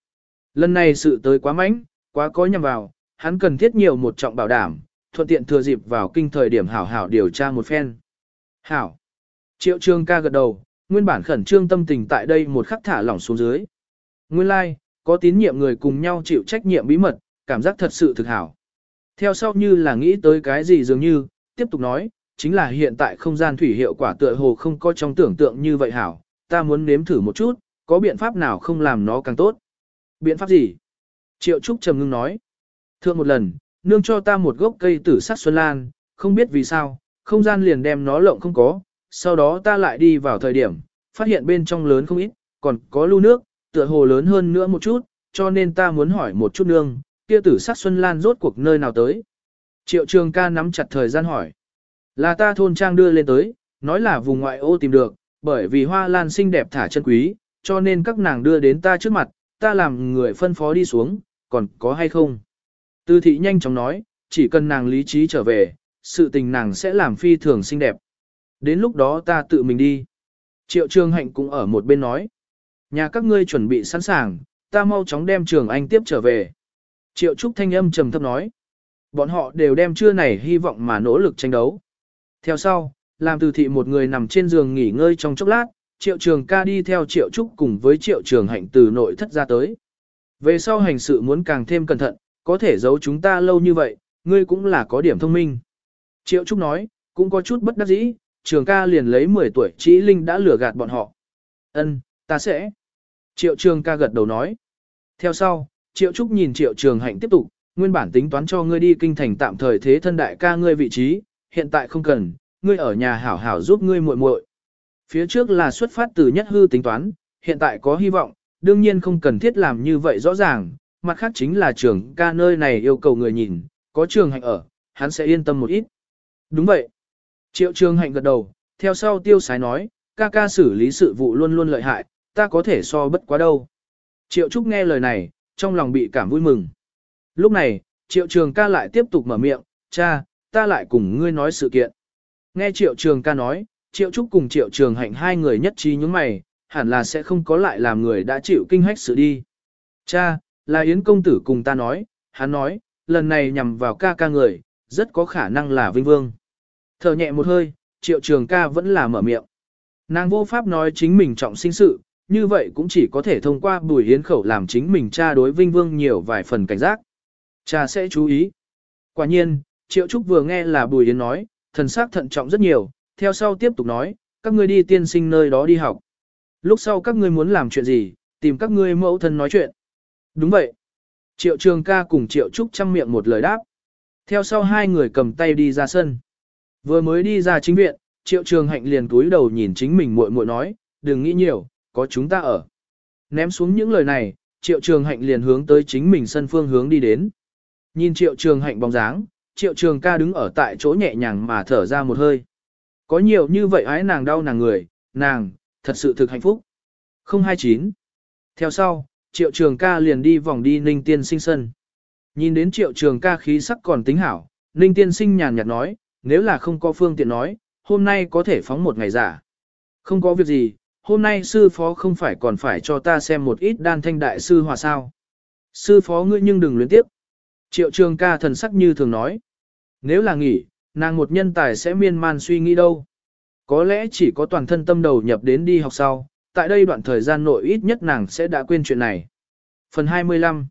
Speaker 1: Lần này sự tới quá mãnh, quá có nhầm vào, hắn cần thiết nhiều một trọng bảo đảm, thuận tiện thừa dịp vào kinh thời điểm hảo hảo điều tra một phen. Hảo. Triệu trường ca gật đầu, nguyên bản khẩn trương tâm tình tại đây một khắc thả lỏng xuống dưới. Nguyên lai, like, có tín nhiệm người cùng nhau chịu trách nhiệm bí mật, cảm giác thật sự thực hảo. Theo sau như là nghĩ tới cái gì dường như, tiếp tục nói, chính là hiện tại không gian thủy hiệu quả tựa hồ không có trong tưởng tượng như vậy hảo, ta muốn nếm thử một chút, có biện pháp nào không làm nó càng tốt. Biện pháp gì? Triệu Trúc trầm ngưng nói. Thượng một lần, nương cho ta một gốc cây tử sắc xuân lan, không biết vì sao, không gian liền đem nó lộng không có, sau đó ta lại đi vào thời điểm, phát hiện bên trong lớn không ít, còn có lưu nước, tựa hồ lớn hơn nữa một chút, cho nên ta muốn hỏi một chút nương, kia tử sắc Xuân Lan rốt cuộc nơi nào tới. Triệu trường ca nắm chặt thời gian hỏi. Là ta thôn trang đưa lên tới, nói là vùng ngoại ô tìm được, bởi vì hoa lan xinh đẹp thả chân quý, cho nên các nàng đưa đến ta trước mặt, ta làm người phân phó đi xuống, còn có hay không? Tư thị nhanh chóng nói, chỉ cần nàng lý trí trở về, sự tình nàng sẽ làm phi thường xinh đẹp. Đến lúc đó ta tự mình đi. Triệu Trường Hạnh cũng ở một bên nói. Nhà các ngươi chuẩn bị sẵn sàng, ta mau chóng đem Trường Anh tiếp trở về. Triệu Trúc thanh âm trầm thấp nói. Bọn họ đều đem trưa này hy vọng mà nỗ lực tranh đấu. Theo sau, làm từ thị một người nằm trên giường nghỉ ngơi trong chốc lát, Triệu Trường ca đi theo Triệu Trúc cùng với Triệu Trường Hạnh từ nội thất ra tới. Về sau hành sự muốn càng thêm cẩn thận, có thể giấu chúng ta lâu như vậy, ngươi cũng là có điểm thông minh. Triệu Trúc nói, cũng có chút bất đắc dĩ, Trường ca liền lấy 10 tuổi trí Linh đã lừa gạt bọn họ. Ân, ta sẽ. Triệu Trường ca gật đầu nói. Theo sau, Triệu Trúc nhìn Triệu Trường Hạnh tiếp tục, nguyên bản tính toán cho ngươi đi kinh thành tạm thời thế thân đại ca ngươi vị trí, hiện tại không cần, ngươi ở nhà hảo hảo giúp ngươi muội muội. Phía trước là xuất phát từ nhất hư tính toán, hiện tại có hy vọng, đương nhiên không cần thiết làm như vậy rõ ràng, mặt khác chính là trường ca nơi này yêu cầu người nhìn, có trường hạnh ở, hắn sẽ yên tâm một ít. Đúng vậy. Triệu trường hạnh gật đầu, theo sau tiêu sái nói, ca ca xử lý sự vụ luôn luôn lợi hại, ta có thể so bất quá đâu. Triệu Trúc nghe lời này, trong lòng bị cảm vui mừng. Lúc này, Triệu Trường ca lại tiếp tục mở miệng, cha, ta lại cùng ngươi nói sự kiện. Nghe Triệu Trường ca nói, Triệu Trúc cùng Triệu Trường hạnh hai người nhất trí những mày, hẳn là sẽ không có lại làm người đã chịu kinh hách sự đi. Cha, là Yến công tử cùng ta nói, hắn nói, lần này nhằm vào ca ca người, rất có khả năng là Vinh Vương. Thở nhẹ một hơi, Triệu Trường ca vẫn là mở miệng. Nàng vô pháp nói chính mình trọng sinh sự, như vậy cũng chỉ có thể thông qua bùi Yến khẩu làm chính mình cha đối Vinh Vương nhiều vài phần cảnh giác. Cha sẽ chú ý. Quả nhiên, Triệu Trúc vừa nghe là bùi Yến nói, thần sắc thận trọng rất nhiều, theo sau tiếp tục nói, các ngươi đi tiên sinh nơi đó đi học. Lúc sau các ngươi muốn làm chuyện gì, tìm các ngươi mẫu thân nói chuyện. Đúng vậy. Triệu Trường ca cùng Triệu Trúc chăm miệng một lời đáp. Theo sau hai người cầm tay đi ra sân. Vừa mới đi ra chính viện, Triệu Trường Hạnh liền túi đầu nhìn chính mình muội muội nói, đừng nghĩ nhiều, có chúng ta ở. Ném xuống những lời này, Triệu Trường Hạnh liền hướng tới chính mình sân phương hướng đi đến. Nhìn Triệu Trường Hạnh bóng dáng, Triệu Trường ca đứng ở tại chỗ nhẹ nhàng mà thở ra một hơi. Có nhiều như vậy ái nàng đau nàng người, nàng, thật sự thực hạnh phúc. 029. Theo sau, Triệu Trường ca liền đi vòng đi Ninh Tiên sinh sân. Nhìn đến Triệu Trường ca khí sắc còn tính hảo, Ninh Tiên sinh nhàn nhạt nói, nếu là không có phương tiện nói, hôm nay có thể phóng một ngày giả. Không có việc gì, hôm nay sư phó không phải còn phải cho ta xem một ít đan thanh đại sư hòa sao. Sư phó ngươi nhưng đừng luyến tiếp. Triệu trường ca thần sắc như thường nói. Nếu là nghỉ, nàng một nhân tài sẽ miên man suy nghĩ đâu. Có lẽ chỉ có toàn thân tâm đầu nhập đến đi học sau, tại đây đoạn thời gian nội ít nhất nàng sẽ đã quên chuyện này. Phần 25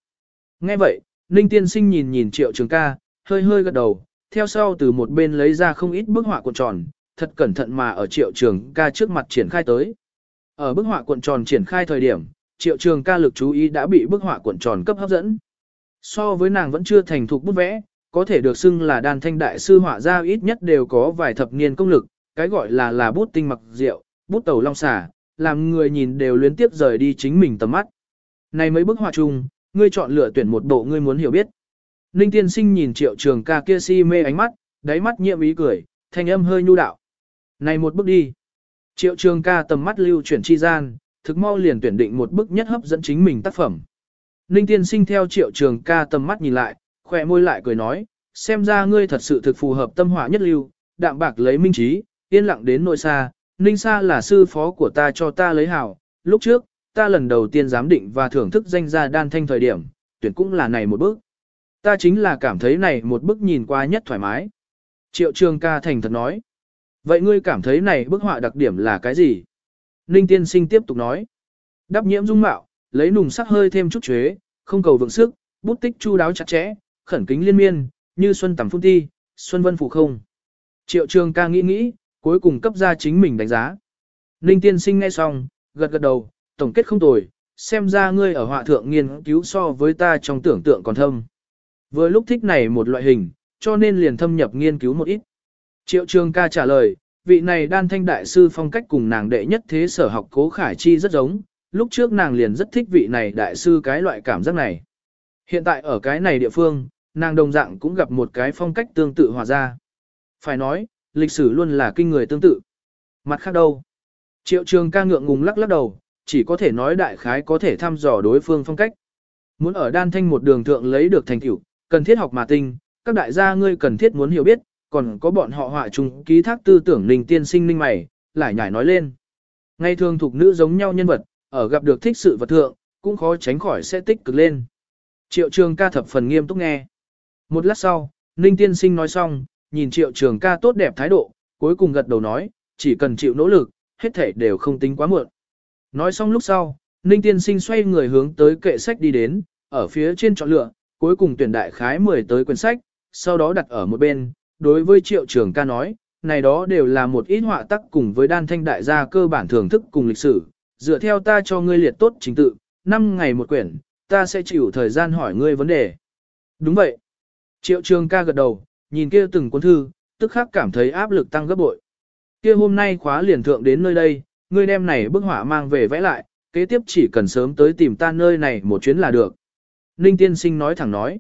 Speaker 1: Nghe vậy, Ninh Tiên Sinh nhìn nhìn triệu trường ca, hơi hơi gật đầu, theo sau từ một bên lấy ra không ít bức họa cuộn tròn, thật cẩn thận mà ở triệu trường ca trước mặt triển khai tới. Ở bức họa cuộn tròn triển khai thời điểm, triệu trường ca lực chú ý đã bị bức họa cuộn tròn cấp hấp dẫn. So với nàng vẫn chưa thành thục bút vẽ, có thể được xưng là đàn thanh đại sư họa ra ít nhất đều có vài thập niên công lực, cái gọi là là bút tinh mặc rượu, bút tàu long xả, làm người nhìn đều luyến tiếp rời đi chính mình tầm mắt. Này mấy bức họa chung, ngươi chọn lựa tuyển một bộ ngươi muốn hiểu biết. Ninh tiên sinh nhìn triệu trường ca kia si mê ánh mắt, đáy mắt nhiệm ý cười, thanh âm hơi nhu đạo. Này một bước đi. Triệu trường ca tầm mắt lưu chuyển chi gian, thực mau liền tuyển định một bức nhất hấp dẫn chính mình tác phẩm. Ninh tiên sinh theo triệu trường ca tầm mắt nhìn lại, khỏe môi lại cười nói, xem ra ngươi thật sự thực phù hợp tâm hỏa nhất lưu, đạm bạc lấy minh trí, yên lặng đến nội xa, Ninh xa là sư phó của ta cho ta lấy hảo, lúc trước, ta lần đầu tiên giám định và thưởng thức danh gia đan thanh thời điểm, tuyển cũng là này một bước. Ta chính là cảm thấy này một bức nhìn qua nhất thoải mái. Triệu trường ca thành thật nói. Vậy ngươi cảm thấy này bức họa đặc điểm là cái gì? Ninh tiên sinh tiếp tục nói. Đắp nhiễm dung mạo, lấy nùng sắc hơi thêm chút chế, không cầu vượng sức, bút tích chu đáo chặt chẽ, khẩn kính liên miên, như xuân tầm phun ti, xuân vân phủ không. Triệu trường ca nghĩ nghĩ, cuối cùng cấp ra chính mình đánh giá. Ninh tiên sinh nghe xong, gật gật đầu, tổng kết không tồi, xem ra ngươi ở họa thượng nghiên cứu so với ta trong tưởng tượng còn thâm. Vừa lúc thích này một loại hình, cho nên liền thâm nhập nghiên cứu một ít. Triệu trường ca trả lời, vị này đan thanh đại sư phong cách cùng nàng đệ nhất thế sở học cố khải chi rất giống, lúc trước nàng liền rất thích vị này đại sư cái loại cảm giác này. Hiện tại ở cái này địa phương, nàng đồng dạng cũng gặp một cái phong cách tương tự hòa ra. Phải nói, lịch sử luôn là kinh người tương tự. Mặt khác đâu? Triệu trường ca ngượng ngùng lắc lắc đầu, chỉ có thể nói đại khái có thể thăm dò đối phương phong cách. Muốn ở đan thanh một đường thượng lấy được thành tựu, cần thiết học mà tinh, các đại gia ngươi cần thiết muốn hiểu biết, còn có bọn họ họa chung ký thác tư tưởng linh tiên sinh linh mày, lại nhảy nói lên. Ngay thường thuộc nữ giống nhau nhân vật, ở gặp được thích sự vật thượng, cũng khó tránh khỏi sẽ tích cực lên. Triệu trường ca thập phần nghiêm túc nghe. Một lát sau, Ninh tiên sinh nói xong, nhìn triệu trường ca tốt đẹp thái độ, cuối cùng gật đầu nói, chỉ cần chịu nỗ lực, hết thể đều không tính quá muộn. Nói xong lúc sau, Ninh tiên sinh xoay người hướng tới kệ sách đi đến, ở phía trên chọn lựa, cuối cùng tuyển đại khái 10 tới quyển sách, sau đó đặt ở một bên, đối với triệu trường ca nói, này đó đều là một ít họa tác cùng với đan thanh đại gia cơ bản thưởng thức cùng lịch sử, dựa theo ta cho ngươi liệt tốt chính tự, 5 ngày một quyển, ta sẽ chịu thời gian hỏi ngươi vấn đề. Đúng vậy. Triệu trường ca gật đầu, nhìn kia từng cuốn thư, tức khắc cảm thấy áp lực tăng gấp bội. Kia hôm nay khóa liền thượng đến nơi đây, ngươi đem này bức họa mang về vẽ lại, kế tiếp chỉ cần sớm tới tìm ta nơi này một chuyến là được. Ninh tiên sinh nói thẳng nói.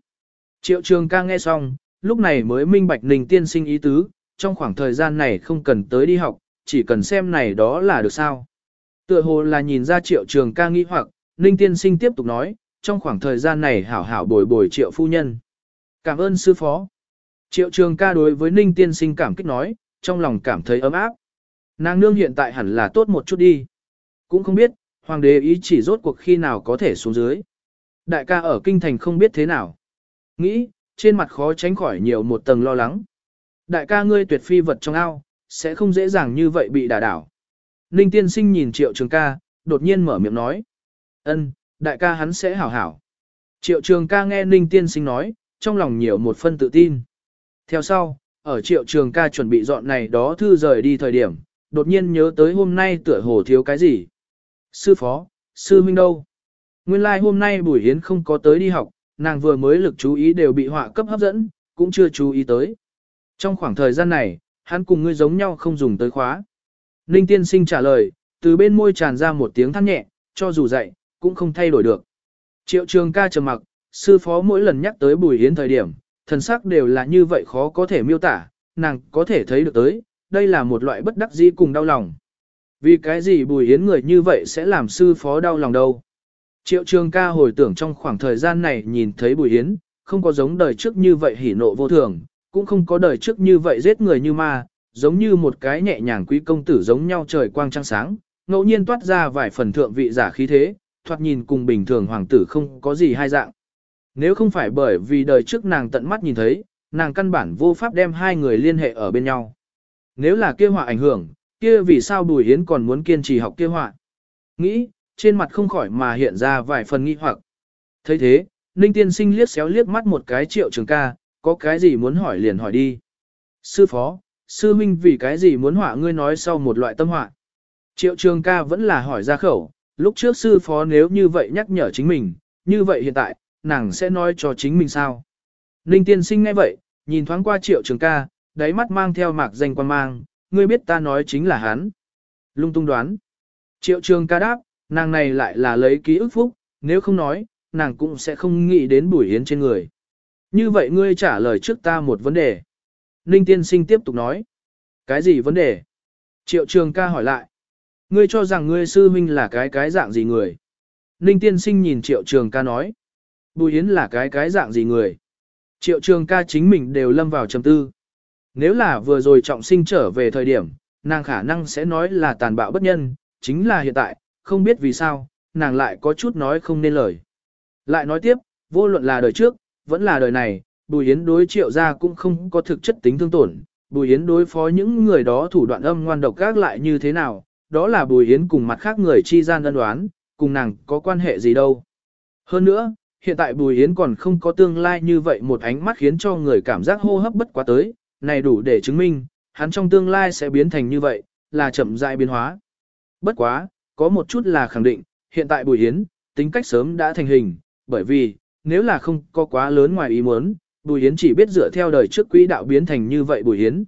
Speaker 1: Triệu trường ca nghe xong, lúc này mới minh bạch Ninh tiên sinh ý tứ, trong khoảng thời gian này không cần tới đi học, chỉ cần xem này đó là được sao. Tựa hồ là nhìn ra triệu trường ca nghĩ hoặc, Ninh tiên sinh tiếp tục nói, trong khoảng thời gian này hảo hảo bồi bồi triệu phu nhân. Cảm ơn sư phó. Triệu trường ca đối với Ninh tiên sinh cảm kích nói, trong lòng cảm thấy ấm áp. Nàng nương hiện tại hẳn là tốt một chút đi. Cũng không biết, hoàng đế ý chỉ rốt cuộc khi nào có thể xuống dưới. Đại ca ở kinh thành không biết thế nào. Nghĩ, trên mặt khó tránh khỏi nhiều một tầng lo lắng. Đại ca ngươi tuyệt phi vật trong ao, sẽ không dễ dàng như vậy bị đả đảo. Ninh tiên sinh nhìn triệu trường ca, đột nhiên mở miệng nói. ân, đại ca hắn sẽ hảo hảo. Triệu trường ca nghe Ninh tiên sinh nói, trong lòng nhiều một phân tự tin. Theo sau, ở triệu trường ca chuẩn bị dọn này đó thư rời đi thời điểm, đột nhiên nhớ tới hôm nay tựa hồ thiếu cái gì. Sư phó, sư minh đâu? Nguyên lai like hôm nay buổi hiến không có tới đi học, nàng vừa mới lực chú ý đều bị họa cấp hấp dẫn, cũng chưa chú ý tới. Trong khoảng thời gian này, hắn cùng ngươi giống nhau không dùng tới khóa. Ninh tiên sinh trả lời, từ bên môi tràn ra một tiếng than nhẹ, cho dù dậy, cũng không thay đổi được. Triệu trường ca trầm mặc, sư phó mỗi lần nhắc tới bùi hiến thời điểm, thần sắc đều là như vậy khó có thể miêu tả, nàng có thể thấy được tới, đây là một loại bất đắc dĩ cùng đau lòng. Vì cái gì bùi hiến người như vậy sẽ làm sư phó đau lòng đâu? Triệu trường ca hồi tưởng trong khoảng thời gian này nhìn thấy bùi hiến, không có giống đời trước như vậy hỉ nộ vô thường, cũng không có đời trước như vậy giết người như ma, giống như một cái nhẹ nhàng quý công tử giống nhau trời quang trăng sáng, ngẫu nhiên toát ra vài phần thượng vị giả khí thế, thoạt nhìn cùng bình thường hoàng tử không có gì hai dạng. Nếu không phải bởi vì đời trước nàng tận mắt nhìn thấy, nàng căn bản vô pháp đem hai người liên hệ ở bên nhau. Nếu là kia họa ảnh hưởng, kia vì sao Bùi Hiến còn muốn kiên trì học kia họa? Nghĩ, trên mặt không khỏi mà hiện ra vài phần nghi hoặc. thấy thế, Ninh Tiên Sinh liếc xéo liếc mắt một cái triệu trường ca, có cái gì muốn hỏi liền hỏi đi. Sư phó, sư minh vì cái gì muốn họa ngươi nói sau một loại tâm họa. Triệu trường ca vẫn là hỏi ra khẩu, lúc trước sư phó nếu như vậy nhắc nhở chính mình, như vậy hiện tại, nàng sẽ nói cho chính mình sao. Ninh tiên sinh ngay vậy, nhìn thoáng qua triệu trường ca, đáy mắt mang theo mạc danh quan mang, ngươi biết ta nói chính là hắn. Lung tung đoán. Triệu trường ca đáp, nàng này lại là lấy ký ức phúc, nếu không nói, nàng cũng sẽ không nghĩ đến bùi hiến trên người. Như vậy ngươi trả lời trước ta một vấn đề. Ninh tiên sinh tiếp tục nói. Cái gì vấn đề? Triệu trường ca hỏi lại. Ngươi cho rằng ngươi sư huynh là cái cái dạng gì người? Ninh tiên sinh nhìn triệu trường ca nói. Bùi Yến là cái cái dạng gì người? Triệu trường ca chính mình đều lâm vào trầm tư. Nếu là vừa rồi trọng sinh trở về thời điểm, nàng khả năng sẽ nói là tàn bạo bất nhân, chính là hiện tại, không biết vì sao, nàng lại có chút nói không nên lời. Lại nói tiếp, vô luận là đời trước, vẫn là đời này, Bùi Yến đối triệu ra cũng không có thực chất tính thương tổn. Bùi Yến đối phó những người đó thủ đoạn âm ngoan độc gác lại như thế nào, đó là Bùi Yến cùng mặt khác người chi gian ân đoán, cùng nàng có quan hệ gì đâu. Hơn nữa, hiện tại Bùi Yến còn không có tương lai như vậy một ánh mắt khiến cho người cảm giác hô hấp bất quá tới, này đủ để chứng minh, hắn trong tương lai sẽ biến thành như vậy, là chậm rãi biến hóa. Bất quá, có một chút là khẳng định, hiện tại Bùi Yến, tính cách sớm đã thành hình, bởi vì, nếu là không có quá lớn ngoài ý muốn, Bùi Yến chỉ biết dựa theo đời trước quỹ đạo biến thành như vậy Bùi Yến.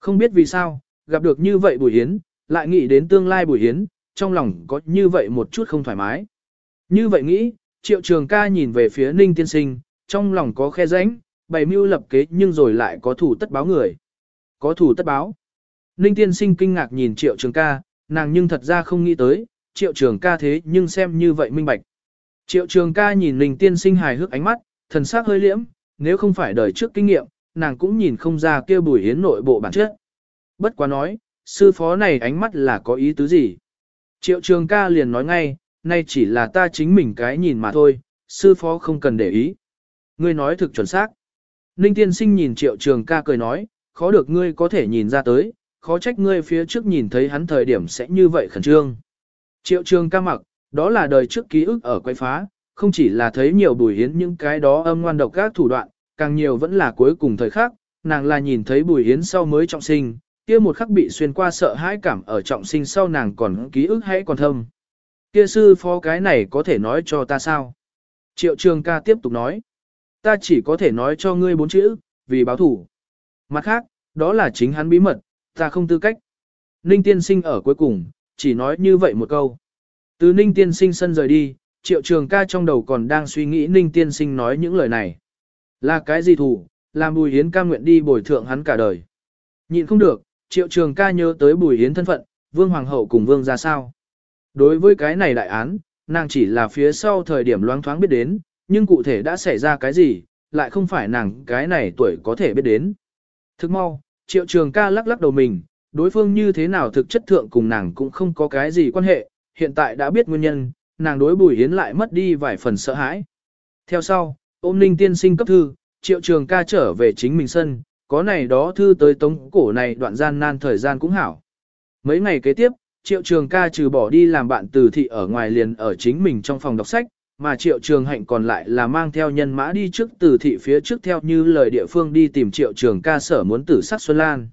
Speaker 1: Không biết vì sao, gặp được như vậy Bùi Yến lại nghĩ đến tương lai Bùi Yến trong lòng có như vậy một chút không thoải mái. Như vậy nghĩ, triệu trường ca nhìn về phía ninh tiên sinh, trong lòng có khe rãnh, bày mưu lập kế nhưng rồi lại có thủ tất báo người. Có thủ tất báo. Ninh tiên sinh kinh ngạc nhìn triệu trường ca, nàng nhưng thật ra không nghĩ tới, triệu trường ca thế nhưng xem như vậy minh bạch. Triệu trường ca nhìn Ninh tiên sinh hài hước ánh mắt, thần sắc hơi liễm, nếu không phải đời trước kinh nghiệm, nàng cũng nhìn không ra kia bùi hiến nội bộ bản chất. Bất quá nói, sư phó này ánh mắt là có ý tứ gì? Triệu trường ca liền nói ngay, nay chỉ là ta chính mình cái nhìn mà thôi, sư phó không cần để ý. Ngươi nói thực chuẩn xác. Ninh tiên sinh nhìn triệu trường ca cười nói, khó được ngươi có thể nhìn ra tới, khó trách ngươi phía trước nhìn thấy hắn thời điểm sẽ như vậy khẩn trương. Triệu trường ca mặc, đó là đời trước ký ức ở quay phá, không chỉ là thấy nhiều bùi hiến những cái đó âm ngoan độc các thủ đoạn, càng nhiều vẫn là cuối cùng thời khắc, nàng là nhìn thấy bùi hiến sau mới trọng sinh, kia một khắc bị xuyên qua sợ hãi cảm ở trọng sinh sau nàng còn ký ức hãy còn thâm. Kia sư phó cái này có thể nói cho ta sao? Triệu trường ca tiếp tục nói. Ta chỉ có thể nói cho ngươi bốn chữ, vì báo thủ. Mặt khác, đó là chính hắn bí mật, ta không tư cách. Ninh tiên sinh ở cuối cùng, chỉ nói như vậy một câu. Từ ninh tiên sinh sân rời đi, triệu trường ca trong đầu còn đang suy nghĩ ninh tiên sinh nói những lời này. Là cái gì thủ, làm bùi hiến ca nguyện đi bồi thượng hắn cả đời. Nhịn không được, triệu trường ca nhớ tới bùi hiến thân phận, vương hoàng hậu cùng vương ra sao. Đối với cái này đại án, nàng chỉ là phía sau thời điểm loáng thoáng biết đến, nhưng cụ thể đã xảy ra cái gì, lại không phải nàng cái này tuổi có thể biết đến. Thức mau, triệu trường ca lắc lắc đầu mình, đối phương như thế nào thực chất thượng cùng nàng cũng không có cái gì quan hệ, hiện tại đã biết nguyên nhân, nàng đối bùi hiến lại mất đi vài phần sợ hãi. Theo sau, ôm ninh tiên sinh cấp thư, triệu trường ca trở về chính mình sân, có này đó thư tới tống cổ này đoạn gian nan thời gian cũng hảo. Mấy ngày kế tiếp, triệu trường ca trừ bỏ đi làm bạn từ thị ở ngoài liền ở chính mình trong phòng đọc sách, mà triệu trường hạnh còn lại là mang theo nhân mã đi trước từ thị phía trước theo như lời địa phương đi tìm triệu trường ca sở muốn tử sát Xuân Lan.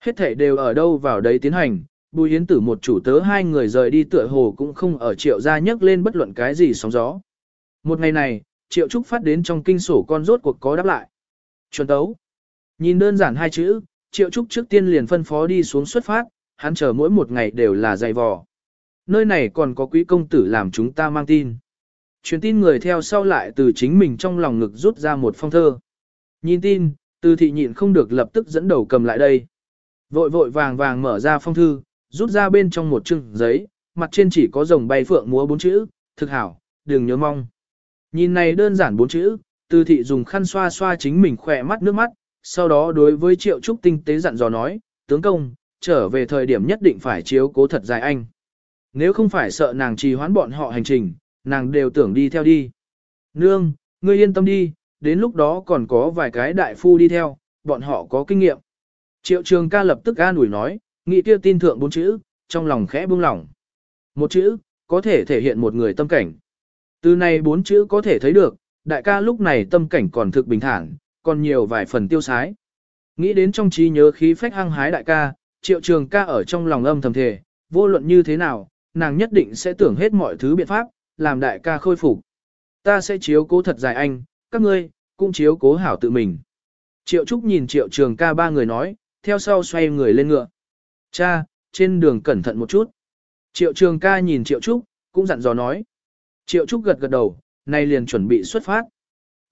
Speaker 1: Hết thể đều ở đâu vào đấy tiến hành, Bùi Hiến Tử một chủ tớ hai người rời đi tựa hồ cũng không ở triệu gia nhấc lên bất luận cái gì sóng gió. Một ngày này, triệu trúc phát đến trong kinh sổ con rốt cuộc có đáp lại. Chuẩn tấu. Nhìn đơn giản hai chữ, triệu trúc trước tiên liền phân phó đi xuống xuất phát, hắn chờ mỗi một ngày đều là dày vò. Nơi này còn có quý công tử làm chúng ta mang tin. Truyền tin người theo sau lại từ chính mình trong lòng ngực rút ra một phong thơ. Nhìn tin, từ thị nhịn không được lập tức dẫn đầu cầm lại đây. Vội vội vàng vàng mở ra phong thư, rút ra bên trong một chừng giấy, mặt trên chỉ có rồng bay phượng múa bốn chữ, thực hảo, đừng nhớ mong. Nhìn này đơn giản bốn chữ, từ thị dùng khăn xoa xoa chính mình khỏe mắt nước mắt, sau đó đối với triệu trúc tinh tế dặn dò nói, tướng công, trở về thời điểm nhất định phải chiếu cố thật dài anh. Nếu không phải sợ nàng trì hoãn bọn họ hành trình, nàng đều tưởng đi theo đi. Nương, ngươi yên tâm đi, đến lúc đó còn có vài cái đại phu đi theo, bọn họ có kinh nghiệm. Triệu trường ca lập tức an ủi nói, nghị tiêu tin thượng bốn chữ, trong lòng khẽ buông lỏng. Một chữ, có thể thể hiện một người tâm cảnh. Từ này bốn chữ có thể thấy được, đại ca lúc này tâm cảnh còn thực bình thản, còn nhiều vài phần tiêu sái. Nghĩ đến trong trí nhớ khí phách hăng hái đại ca, triệu trường ca ở trong lòng âm thầm thề, vô luận như thế nào, nàng nhất định sẽ tưởng hết mọi thứ biện pháp, làm đại ca khôi phục. Ta sẽ chiếu cố thật dài anh, các ngươi, cũng chiếu cố hảo tự mình. Triệu Trúc nhìn Triệu Trường ca ba người nói, theo sau xoay người lên ngựa. Cha, trên đường cẩn thận một chút. Triệu Trường ca nhìn Triệu Trúc, cũng dặn dò nói. Triệu Trúc gật gật đầu, nay liền chuẩn bị xuất phát.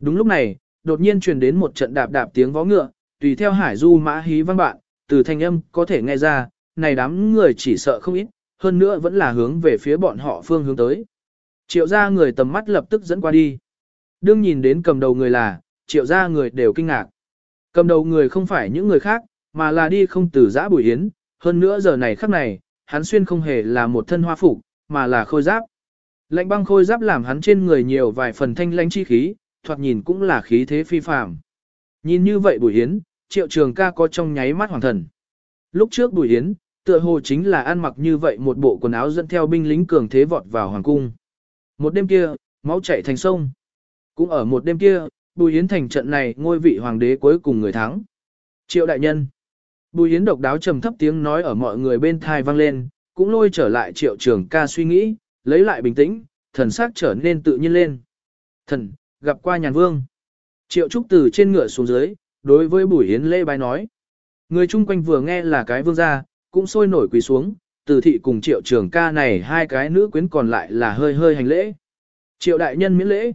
Speaker 1: Đúng lúc này, đột nhiên truyền đến một trận đạp đạp tiếng vó ngựa, tùy theo hải du mã hí văn bạn, từ thanh âm có thể nghe ra, này đám người chỉ sợ không ít, hơn nữa vẫn là hướng về phía bọn họ phương hướng tới. Triệu gia người tầm mắt lập tức dẫn qua đi. Đương nhìn đến cầm đầu người là, triệu gia người đều kinh ngạc. Cầm đầu người không phải những người khác, mà là đi không từ giã bùi hiến, hơn nữa giờ này khắc này, hắn xuyên không hề là một thân hoa phục, mà là khôi giáp. Lạnh băng khôi giáp làm hắn trên người nhiều vài phần thanh lãnh chi khí, thoạt nhìn cũng là khí thế phi phàm. Nhìn như vậy bùi hiến, triệu trường ca có trong nháy mắt hoàng thần. Lúc trước bùi Yến tựa hồ chính là ăn mặc như vậy một bộ quần áo dẫn theo binh lính cường thế vọt vào hoàng cung. Một đêm kia, máu chảy thành sông. Cũng ở một đêm kia, Bùi Yến thành trận này ngôi vị hoàng đế cuối cùng người thắng. Triệu đại nhân. Bùi Yến độc đáo trầm thấp tiếng nói ở mọi người bên thai vang lên, cũng lôi trở lại triệu trường ca suy nghĩ, lấy lại bình tĩnh, thần sắc trở nên tự nhiên lên. Thần, gặp qua nhàn vương. Triệu trúc từ trên ngựa xuống dưới, đối với Bùi Yến lễ bái nói. Người chung quanh vừa nghe là cái vương gia, cũng sôi nổi quỳ xuống, từ thị cùng triệu trường ca này hai cái nữ quyến còn lại là hơi hơi hành lễ. Triệu đại nhân miễn lễ.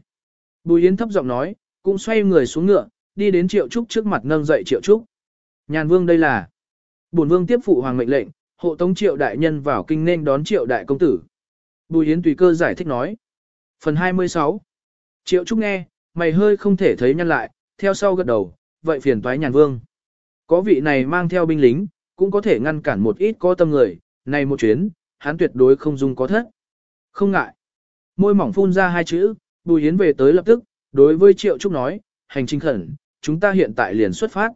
Speaker 1: Bùi Yến thấp giọng nói, cũng xoay người xuống ngựa, đi đến triệu trúc trước mặt nâng dậy triệu trúc. Nhàn vương đây là. Bổn vương tiếp phụ hoàng mệnh lệnh, hộ tống triệu đại nhân vào kinh nên đón triệu đại công tử. Bùi Yến tùy cơ giải thích nói. Phần 26 Triệu Trúc nghe, mày hơi không thể thấy nhăn lại, theo sau gật đầu, vậy phiền toái nhàn vương. Có vị này mang theo binh lính, cũng có thể ngăn cản một ít có tâm người, này một chuyến, hắn tuyệt đối không dung có thất. Không ngại. Môi mỏng phun ra hai chữ, Bùi hiến về tới lập tức, đối với Triệu Trúc nói, hành trình khẩn, chúng ta hiện tại liền xuất phát.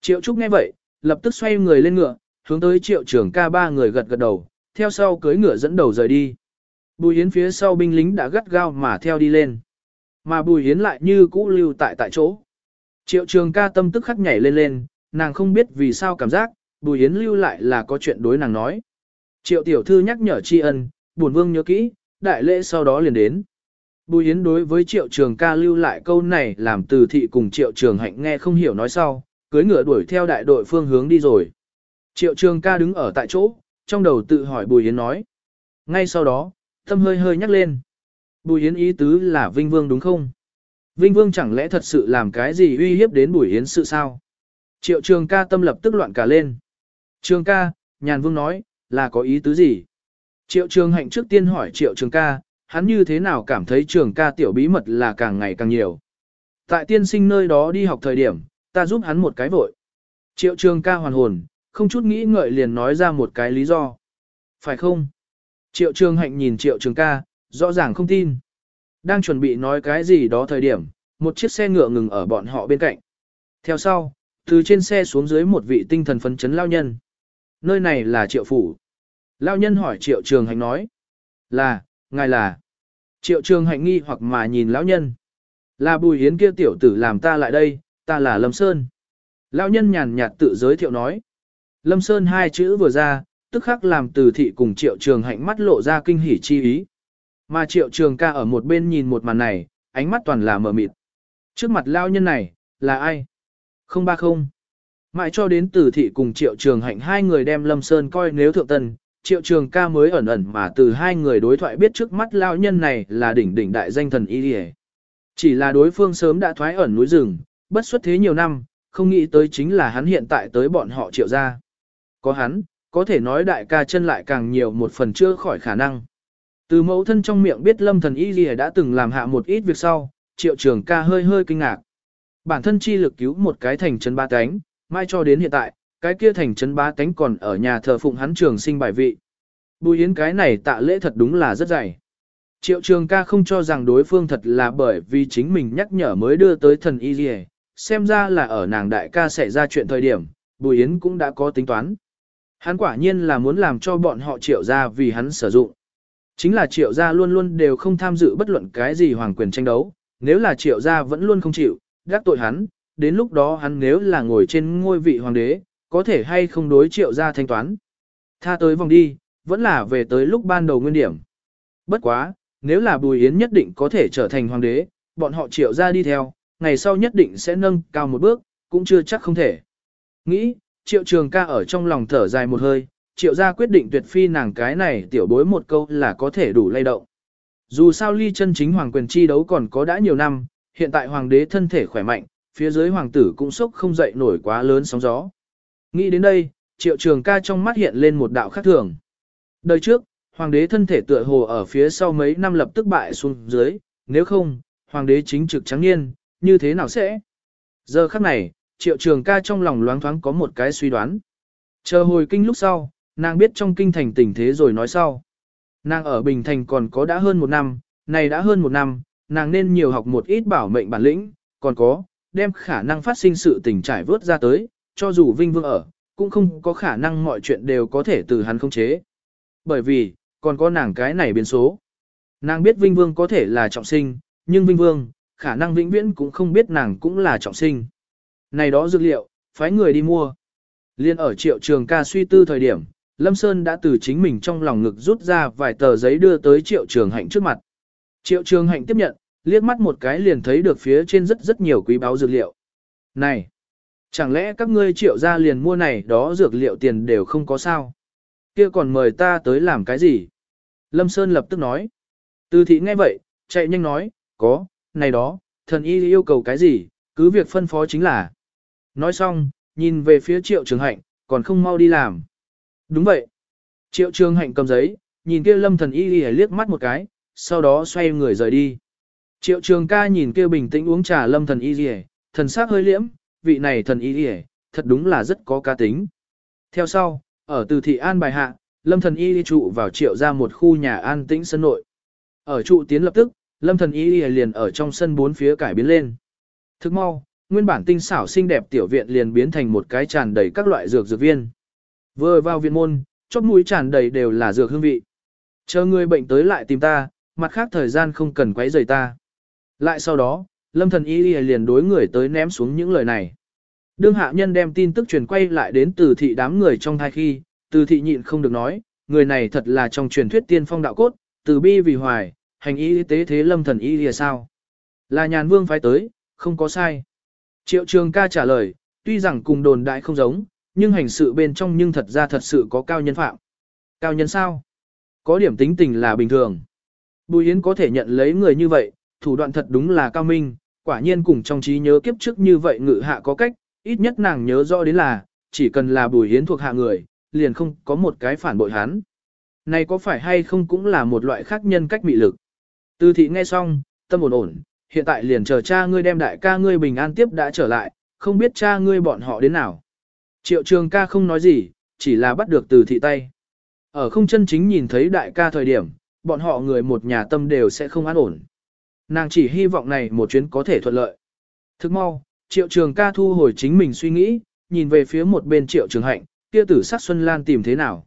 Speaker 1: Triệu Trúc nghe vậy, lập tức xoay người lên ngựa, hướng tới Triệu trưởng ca ba người gật gật đầu, theo sau cưới ngựa dẫn đầu rời đi. Bùi hiến phía sau binh lính đã gắt gao mà theo đi lên. Mà Bùi hiến lại như cũ lưu tại tại chỗ. Triệu trường ca tâm tức khắc nhảy lên lên, nàng không biết vì sao cảm giác, Bùi Yến lưu lại là có chuyện đối nàng nói. Triệu tiểu thư nhắc nhở tri ân, buồn vương nhớ kỹ, đại lễ sau đó liền đến. Bùi Yến đối với triệu trường ca lưu lại câu này làm từ thị cùng triệu trường hạnh nghe không hiểu nói sau, cưới ngựa đuổi theo đại đội phương hướng đi rồi. Triệu trường ca đứng ở tại chỗ, trong đầu tự hỏi Bùi Yến nói. Ngay sau đó, tâm hơi hơi nhắc lên. Bùi Yến ý tứ là Vinh Vương đúng không? Vinh Vương chẳng lẽ thật sự làm cái gì uy hiếp đến Bùi Yến sự sao? Triệu trường ca tâm lập tức loạn cả lên. Trường ca, nhàn vương nói, là có ý tứ gì? Triệu trường hạnh trước tiên hỏi triệu trường ca, hắn như thế nào cảm thấy trường ca tiểu bí mật là càng ngày càng nhiều. Tại tiên sinh nơi đó đi học thời điểm, ta giúp hắn một cái vội. Triệu trường ca hoàn hồn, không chút nghĩ ngợi liền nói ra một cái lý do. Phải không? Triệu trường hạnh nhìn triệu trường ca, rõ ràng không tin. Đang chuẩn bị nói cái gì đó thời điểm, một chiếc xe ngựa ngừng ở bọn họ bên cạnh. Theo sau, từ trên xe xuống dưới một vị tinh thần phấn chấn lao nhân. Nơi này là triệu phủ. Lao nhân hỏi triệu trường hạnh nói. Là, ngài là. Triệu trường hạnh nghi hoặc mà nhìn lão nhân. Là bùi hiến kia tiểu tử làm ta lại đây, ta là Lâm Sơn. Lão nhân nhàn nhạt tự giới thiệu nói. Lâm Sơn hai chữ vừa ra, tức khắc làm từ thị cùng triệu trường hạnh mắt lộ ra kinh hỉ chi ý. Mà triệu trường ca ở một bên nhìn một màn này, ánh mắt toàn là mờ mịt. Trước mặt lao nhân này, là ai? Không ba không. Mãi cho đến từ thị cùng triệu trường hạnh hai người đem Lâm Sơn coi nếu thượng tân, triệu trường ca mới ẩn ẩn mà từ hai người đối thoại biết trước mắt lao nhân này là đỉnh đỉnh đại danh thần y Chỉ là đối phương sớm đã thoái ẩn núi rừng, bất xuất thế nhiều năm, không nghĩ tới chính là hắn hiện tại tới bọn họ triệu ra. Có hắn, có thể nói đại ca chân lại càng nhiều một phần chưa khỏi khả năng. Từ mẫu thân trong miệng biết lâm thần y gì đã từng làm hạ một ít việc sau, triệu trường ca hơi hơi kinh ngạc. Bản thân chi lực cứu một cái thành trấn ba cánh, mai cho đến hiện tại, cái kia thành trấn ba cánh còn ở nhà thờ phụng hắn trường sinh bài vị. Bùi yến cái này tạ lễ thật đúng là rất dày. Triệu trường ca không cho rằng đối phương thật là bởi vì chính mình nhắc nhở mới đưa tới thần y gì xem ra là ở nàng đại ca xảy ra chuyện thời điểm, Bùi Yến cũng đã có tính toán. Hắn quả nhiên là muốn làm cho bọn họ triệu ra vì hắn sử dụng. Chính là triệu gia luôn luôn đều không tham dự bất luận cái gì hoàng quyền tranh đấu, nếu là triệu gia vẫn luôn không chịu, gác tội hắn, đến lúc đó hắn nếu là ngồi trên ngôi vị hoàng đế, có thể hay không đối triệu gia thanh toán. Tha tới vòng đi, vẫn là về tới lúc ban đầu nguyên điểm. Bất quá, nếu là Bùi Yến nhất định có thể trở thành hoàng đế, bọn họ triệu gia đi theo, ngày sau nhất định sẽ nâng cao một bước, cũng chưa chắc không thể. Nghĩ, triệu trường ca ở trong lòng thở dài một hơi, triệu gia quyết định tuyệt phi nàng cái này tiểu bối một câu là có thể đủ lay động. Dù sao ly chân chính hoàng quyền chi đấu còn có đã nhiều năm, hiện tại hoàng đế thân thể khỏe mạnh, phía dưới hoàng tử cũng sốc không dậy nổi quá lớn sóng gió. Nghĩ đến đây, triệu trường ca trong mắt hiện lên một đạo khác thường. Đời trước, hoàng đế thân thể tựa hồ ở phía sau mấy năm lập tức bại xuống dưới, nếu không, hoàng đế chính trực trắng niên, như thế nào sẽ? Giờ khắc này, triệu trường ca trong lòng loáng thoáng có một cái suy đoán. Chờ hồi kinh lúc sau, nàng biết trong kinh thành tình thế rồi nói sau. Nàng ở Bình Thành còn có đã hơn một năm, này đã hơn một năm, nàng nên nhiều học một ít bảo mệnh bản lĩnh, còn có, đem khả năng phát sinh sự tình trải vớt ra tới, cho dù Vinh Vương ở, cũng không có khả năng mọi chuyện đều có thể từ hắn không chế. Bởi vì, còn có nàng cái này biến số. Nàng biết Vinh Vương có thể là trọng sinh, nhưng Vinh Vương, khả năng vĩnh viễn cũng không biết nàng cũng là trọng sinh. Này đó dược liệu, phái người đi mua. Liên ở triệu trường ca suy tư thời điểm, Lâm Sơn đã từ chính mình trong lòng ngực rút ra vài tờ giấy đưa tới triệu trường hạnh trước mặt. Triệu trường hạnh tiếp nhận, liếc mắt một cái liền thấy được phía trên rất rất nhiều quý báo dược liệu. Này! Chẳng lẽ các ngươi triệu gia liền mua này đó dược liệu tiền đều không có sao? Kia còn mời ta tới làm cái gì? Lâm Sơn lập tức nói. Từ thị nghe vậy, chạy nhanh nói, có, này đó, thần y yêu cầu cái gì, cứ việc phân phó chính là. Nói xong, nhìn về phía triệu trường hạnh, còn không mau đi làm. Đúng vậy. Triệu trường hạnh cầm giấy, nhìn kia lâm thần y liếc mắt một cái, sau đó xoay người rời đi. Triệu trường ca nhìn kia bình tĩnh uống trà lâm thần y Y, thần sắc hơi liễm, vị này thần y Y, thật đúng là rất có cá tính. Theo sau, ở từ thị an bài hạ, lâm thần y trụ vào triệu ra một khu nhà an tĩnh sân nội. Ở trụ tiến lập tức, lâm thần y liền ở trong sân bốn phía cải biến lên. Thức mau, nguyên bản tinh xảo xinh đẹp tiểu viện liền biến thành một cái tràn đầy các loại dược dược viên. Vừa vào viện môn, chóp mũi tràn đầy đều là dược hương vị. Chờ người bệnh tới lại tìm ta, mặt khác thời gian không cần quấy rầy ta. Lại sau đó, lâm thần y liền đối người tới ném xuống những lời này. Đương hạ nhân đem tin tức truyền quay lại đến từ thị đám người trong thai khi, từ thị nhịn không được nói, người này thật là trong truyền thuyết tiên phong đạo cốt, từ bi vì hoài, hành y tế thế lâm thần y lìa sao. Là nhàn vương phái tới, không có sai. Triệu trường ca trả lời, tuy rằng cùng đồn đại không giống, nhưng hành sự bên trong nhưng thật ra thật sự có cao nhân phạm. Cao nhân sao? Có điểm tính tình là bình thường. Bùi Yến có thể nhận lấy người như vậy, thủ đoạn thật đúng là cao minh, quả nhiên cùng trong trí nhớ kiếp trước như vậy ngự hạ có cách, ít nhất nàng nhớ rõ đến là, chỉ cần là Bùi Yến thuộc hạ người, liền không có một cái phản bội hắn. Này có phải hay không cũng là một loại khác nhân cách mị lực. Tư thị nghe xong, tâm ổn ổn, hiện tại liền chờ cha ngươi đem đại ca ngươi bình an tiếp đã trở lại, không biết cha ngươi bọn họ đến nào. Triệu trường ca không nói gì, chỉ là bắt được từ thị tay. Ở không chân chính nhìn thấy đại ca thời điểm, bọn họ người một nhà tâm đều sẽ không an ổn. Nàng chỉ hy vọng này một chuyến có thể thuận lợi. Thức mau, triệu trường ca thu hồi chính mình suy nghĩ, nhìn về phía một bên triệu trường hạnh, kia tử sát Xuân Lan tìm thế nào.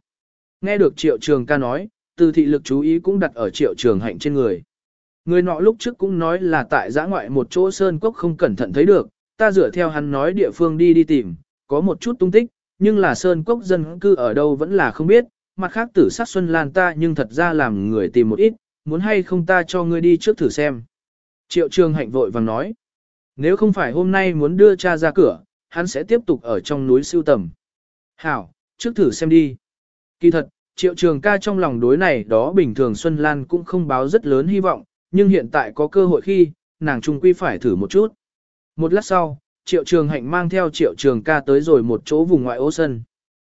Speaker 1: Nghe được triệu trường ca nói, từ thị lực chú ý cũng đặt ở triệu trường hạnh trên người. Người nọ lúc trước cũng nói là tại giã ngoại một chỗ sơn cốc không cẩn thận thấy được, ta dựa theo hắn nói địa phương đi đi tìm, có một chút tung tích, nhưng là sơn cốc dân cư ở đâu vẫn là không biết, mặt khác tử sát Xuân Lan ta nhưng thật ra làm người tìm một ít, muốn hay không ta cho ngươi đi trước thử xem. Triệu trường hạnh vội vàng nói, nếu không phải hôm nay muốn đưa cha ra cửa, hắn sẽ tiếp tục ở trong núi siêu tầm. Hảo, trước thử xem đi. Kỳ thật, triệu trường ca trong lòng đối này đó bình thường Xuân Lan cũng không báo rất lớn hy vọng, nhưng hiện tại có cơ hội khi, nàng trung quy phải thử một chút. Một lát sau, triệu trường hạnh mang theo triệu trường ca tới rồi một chỗ vùng ngoại ô sân.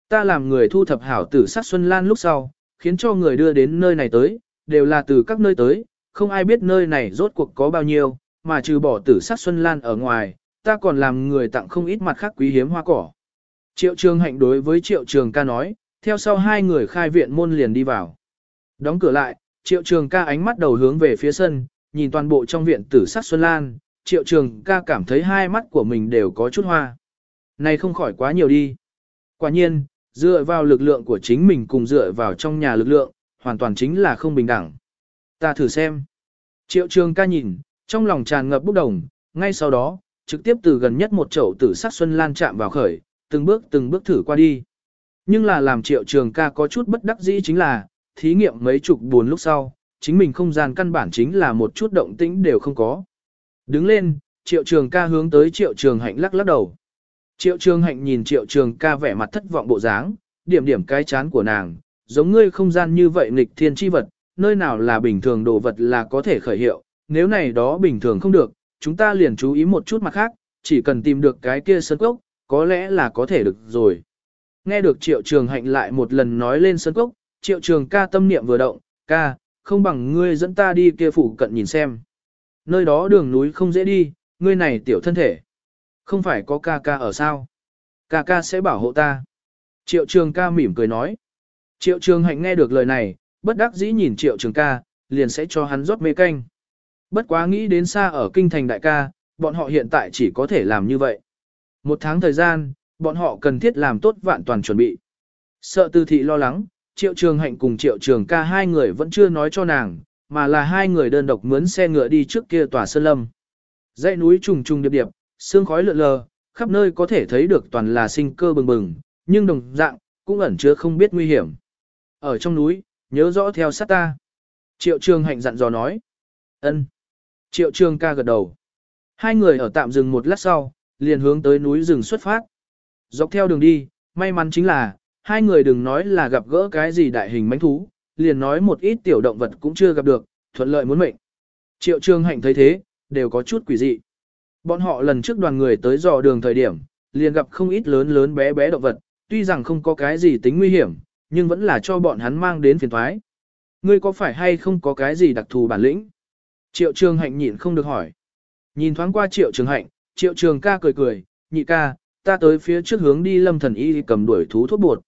Speaker 1: Ta làm người thu thập hảo tử sát Xuân Lan lúc sau, khiến cho người đưa đến nơi này tới, đều là từ các nơi tới, không ai biết nơi này rốt cuộc có bao nhiêu, mà trừ bỏ tử sát Xuân Lan ở ngoài, ta còn làm người tặng không ít mặt khác quý hiếm hoa cỏ. Triệu trường hạnh đối với triệu trường ca nói, theo sau hai người khai viện môn liền đi vào. Đóng cửa lại, triệu trường ca ánh mắt đầu hướng về phía sân, nhìn toàn bộ trong viện tử sát Xuân Lan, triệu trường ca cảm thấy hai mắt của mình đều có chút hoa. Này không khỏi quá nhiều đi. Quả nhiên, dựa vào lực lượng của chính mình cùng dựa vào trong nhà lực lượng, hoàn toàn chính là không bình đẳng. Ta thử xem. Triệu trường ca nhìn, trong lòng tràn ngập bốc đồng, ngay sau đó, trực tiếp từ gần nhất một chậu tử sắc xuân lan chạm vào khởi, từng bước từng bước thử qua đi. Nhưng là làm triệu trường ca có chút bất đắc dĩ chính là, thí nghiệm mấy chục buồn lúc sau, chính mình không gian căn bản chính là một chút động tĩnh đều không có. Đứng lên, triệu trường ca hướng tới triệu trường hạnh lắc lắc đầu. Triệu trường hạnh nhìn triệu trường ca vẻ mặt thất vọng bộ dáng, điểm điểm cái chán của nàng, giống ngươi không gian như vậy nghịch thiên chi vật, nơi nào là bình thường đồ vật là có thể khởi hiệu, nếu này đó bình thường không được, chúng ta liền chú ý một chút mặt khác, chỉ cần tìm được cái kia sơn cốc, có lẽ là có thể được rồi. Nghe được triệu trường hạnh lại một lần nói lên sơn cốc, triệu trường ca tâm niệm vừa động, ca, không bằng ngươi dẫn ta đi kia phủ cận nhìn xem. Nơi đó đường núi không dễ đi, ngươi này tiểu thân thể. Không phải có ca ca ở sao? Ca ca sẽ bảo hộ ta. Triệu trường ca mỉm cười nói. Triệu trường hạnh nghe được lời này, bất đắc dĩ nhìn triệu trường ca, liền sẽ cho hắn rót mê canh. Bất quá nghĩ đến xa ở kinh thành đại ca, bọn họ hiện tại chỉ có thể làm như vậy. Một tháng thời gian, bọn họ cần thiết làm tốt vạn toàn chuẩn bị. Sợ tư thị lo lắng, triệu trường hạnh cùng triệu trường ca hai người vẫn chưa nói cho nàng, mà là hai người đơn độc mướn xe ngựa đi trước kia tòa sơn lâm. Dãy núi trùng trùng điệp điệp, sương khói lượn lờ, khắp nơi có thể thấy được toàn là sinh cơ bừng bừng, nhưng đồng dạng, cũng ẩn chứa không biết nguy hiểm. Ở trong núi, nhớ rõ theo sát ta. Triệu trường hạnh dặn dò nói. ân. Triệu trường ca gật đầu. Hai người ở tạm dừng một lát sau, liền hướng tới núi rừng xuất phát. Dọc theo đường đi, may mắn chính là, hai người đừng nói là gặp gỡ cái gì đại hình mánh thú, liền nói một ít tiểu động vật cũng chưa gặp được, thuận lợi muốn mệnh. Triệu Trường Hạnh thấy thế, đều có chút quỷ dị. Bọn họ lần trước đoàn người tới dò đường thời điểm, liền gặp không ít lớn lớn bé bé động vật, tuy rằng không có cái gì tính nguy hiểm, nhưng vẫn là cho bọn hắn mang đến phiền thoái. Ngươi có phải hay không có cái gì đặc thù bản lĩnh? Triệu Trường Hạnh nhịn không được hỏi. Nhìn thoáng qua Triệu Trường Hạnh, Triệu Trường ca cười cười, nhị ca, ta tới phía trước hướng đi lâm thần y cầm đuổi thú thuốc bột.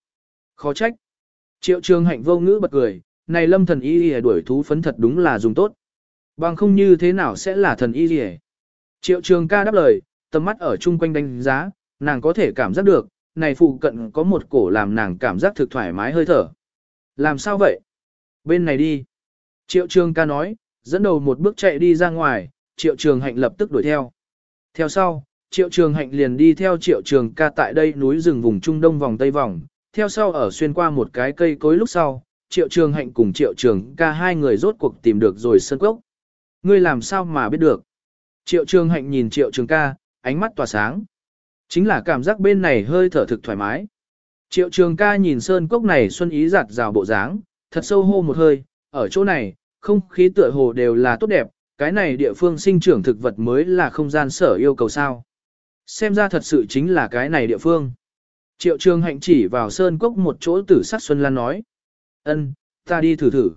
Speaker 1: Khó trách. Triệu Trường Hạnh vô ngữ bật cười, này lâm thần y đuổi thú phấn thật đúng là dùng tốt. Bằng không như thế nào sẽ là thần y lìa? Triệu Trường ca đáp lời, tầm mắt ở chung quanh đánh giá, nàng có thể cảm giác được, này phụ cận có một cổ làm nàng cảm giác thực thoải mái hơi thở. Làm sao vậy? Bên này đi. Triệu Trường ca nói, dẫn đầu một bước chạy đi ra ngoài, Triệu Trường Hạnh lập tức đuổi theo. Theo sau, Triệu Trường Hạnh liền đi theo Triệu Trường ca tại đây núi rừng vùng Trung Đông vòng Tây vòng, theo sau ở xuyên qua một cái cây cối lúc sau, Triệu Trường Hạnh cùng Triệu Trường ca hai người rốt cuộc tìm được rồi sân cốc. Ngươi làm sao mà biết được? Triệu Trường Hạnh nhìn Triệu Trường ca, ánh mắt tỏa sáng. Chính là cảm giác bên này hơi thở thực thoải mái. Triệu Trường ca nhìn sơn cốc này xuân ý giặt rào bộ dáng, thật sâu hô một hơi, ở chỗ này, không khí tựa hồ đều là tốt đẹp, cái này địa phương sinh trưởng thực vật mới là không gian sở yêu cầu sao. Xem ra thật sự chính là cái này địa phương. Triệu Trường Hạnh chỉ vào sơn cốc một chỗ tử sắc Xuân Lan nói. ân, ta đi thử thử.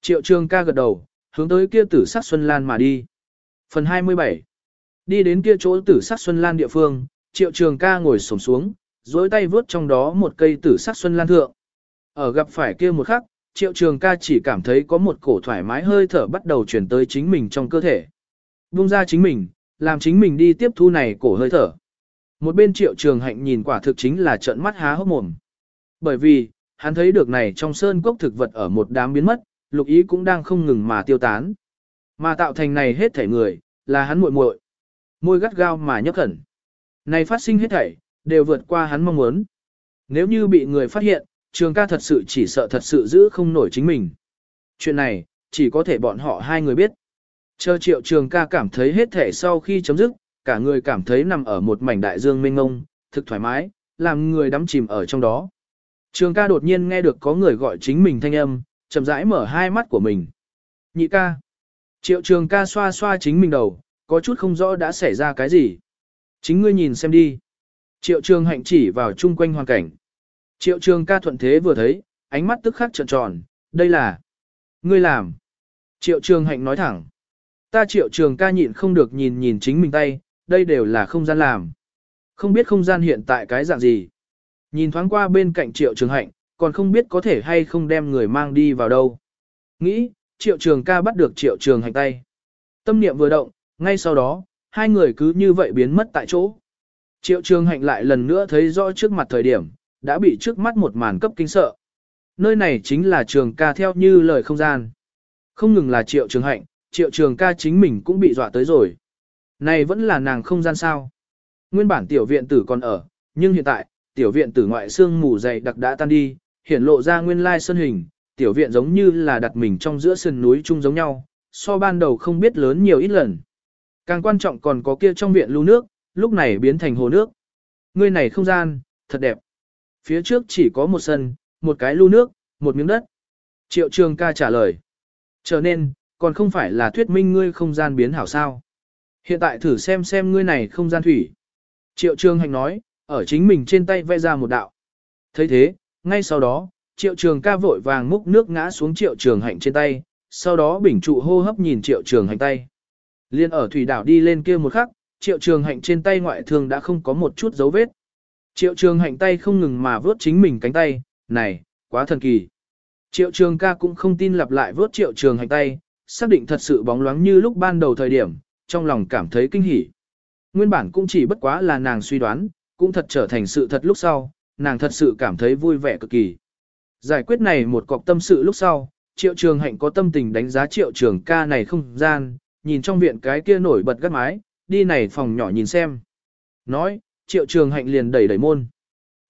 Speaker 1: Triệu Trường ca gật đầu, hướng tới kia tử sắc Xuân Lan mà đi. Phần 27 Đi đến kia chỗ tử sắc Xuân Lan địa phương, Triệu Trường ca ngồi sổm xuống, dối tay vướt trong đó một cây tử sắc Xuân Lan thượng. Ở gặp phải kia một khắc, Triệu Trường ca chỉ cảm thấy có một cổ thoải mái hơi thở bắt đầu chuyển tới chính mình trong cơ thể. Buông ra chính mình, làm chính mình đi tiếp thu này cổ hơi thở. Một bên Triệu Trường Hạnh nhìn quả thực chính là trận mắt há hốc mồm. Bởi vì, hắn thấy được này trong sơn cốc thực vật ở một đám biến mất, lục ý cũng đang không ngừng mà tiêu tán. Mà tạo thành này hết thảy người, là hắn muội muội. Môi gắt gao mà nhấp khẩn. Này phát sinh hết thảy, đều vượt qua hắn mong muốn. Nếu như bị người phát hiện, trường ca thật sự chỉ sợ thật sự giữ không nổi chính mình. Chuyện này, chỉ có thể bọn họ hai người biết. Chờ triệu trường ca cảm thấy hết thể sau khi chấm dứt, cả người cảm thấy nằm ở một mảnh đại dương mênh ngông, thực thoải mái, làm người đắm chìm ở trong đó. Trường ca đột nhiên nghe được có người gọi chính mình thanh âm, chậm rãi mở hai mắt của mình. Nhị ca. Triệu trường ca xoa xoa chính mình đầu, có chút không rõ đã xảy ra cái gì. Chính ngươi nhìn xem đi. Triệu trường hạnh chỉ vào chung quanh hoàn cảnh. Triệu trường ca thuận thế vừa thấy, ánh mắt tức khắc trợn tròn, đây là... Ngươi làm. Triệu trường hạnh nói thẳng. Ta triệu trường ca nhịn không được nhìn nhìn chính mình tay, đây đều là không gian làm. Không biết không gian hiện tại cái dạng gì. Nhìn thoáng qua bên cạnh triệu trường hạnh, còn không biết có thể hay không đem người mang đi vào đâu. Nghĩ, triệu trường ca bắt được triệu trường hạnh tay. Tâm niệm vừa động, ngay sau đó, hai người cứ như vậy biến mất tại chỗ. Triệu trường hạnh lại lần nữa thấy rõ trước mặt thời điểm, đã bị trước mắt một màn cấp kinh sợ. Nơi này chính là trường ca theo như lời không gian. Không ngừng là triệu trường hạnh, triệu trường ca chính mình cũng bị dọa tới rồi. Này vẫn là nàng không gian sao. Nguyên bản tiểu viện tử còn ở, nhưng hiện tại, tiểu viện tử ngoại xương mù dày đặc đã tan đi, hiển lộ ra nguyên lai sân hình, tiểu viện giống như là đặt mình trong giữa sườn núi chung giống nhau, so ban đầu không biết lớn nhiều ít lần. Càng quan trọng còn có kia trong viện lưu nước, lúc này biến thành hồ nước. Ngươi này không gian, thật đẹp. Phía trước chỉ có một sân, một cái lưu nước, một miếng đất. Triệu trường ca trả lời. Trở nên, còn không phải là thuyết minh ngươi không gian biến hảo sao. Hiện tại thử xem xem ngươi này không gian thủy. Triệu trường hành nói, ở chính mình trên tay vẽ ra một đạo. thấy thế, ngay sau đó, triệu trường ca vội vàng múc nước ngã xuống triệu trường hạnh trên tay, sau đó bình trụ hô hấp nhìn triệu trường hành tay. Liên ở thủy đảo đi lên kia một khắc, triệu trường hạnh trên tay ngoại thương đã không có một chút dấu vết. Triệu trường hạnh tay không ngừng mà vớt chính mình cánh tay, này, quá thần kỳ. Triệu trường ca cũng không tin lặp lại vớt triệu trường hạnh tay, xác định thật sự bóng loáng như lúc ban đầu thời điểm, trong lòng cảm thấy kinh hỉ. Nguyên bản cũng chỉ bất quá là nàng suy đoán, cũng thật trở thành sự thật lúc sau, nàng thật sự cảm thấy vui vẻ cực kỳ. Giải quyết này một cọc tâm sự lúc sau, triệu trường hạnh có tâm tình đánh giá triệu trường ca này không gian, nhìn trong viện cái kia nổi bật gắt mái, đi này phòng nhỏ nhìn xem. Nói, triệu trường hạnh liền đẩy đẩy môn.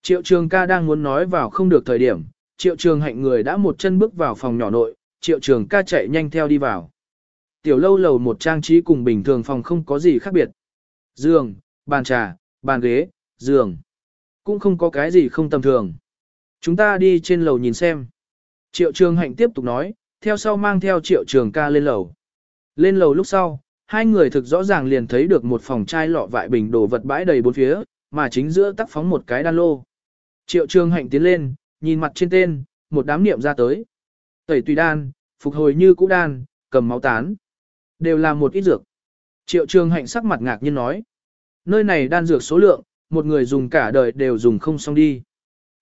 Speaker 1: Triệu trường ca đang muốn nói vào không được thời điểm, triệu trường hạnh người đã một chân bước vào phòng nhỏ nội, triệu trường ca chạy nhanh theo đi vào. Tiểu lâu lầu một trang trí cùng bình thường phòng không có gì khác biệt. Giường, bàn trà, bàn ghế, giường. Cũng không có cái gì không tầm thường. Chúng ta đi trên lầu nhìn xem. Triệu trường hạnh tiếp tục nói, theo sau mang theo triệu trường ca lên lầu. Lên lầu lúc sau, hai người thực rõ ràng liền thấy được một phòng chai lọ vại bình đồ vật bãi đầy bốn phía, mà chính giữa tắc phóng một cái đan lô. Triệu trường hạnh tiến lên, nhìn mặt trên tên, một đám niệm ra tới. Tẩy tùy đan, phục hồi như cũ đan, cầm máu tán. Đều là một ít dược. Triệu trường hạnh sắc mặt ngạc nhiên nói. Nơi này đan dược số lượng, một người dùng cả đời đều dùng không xong đi.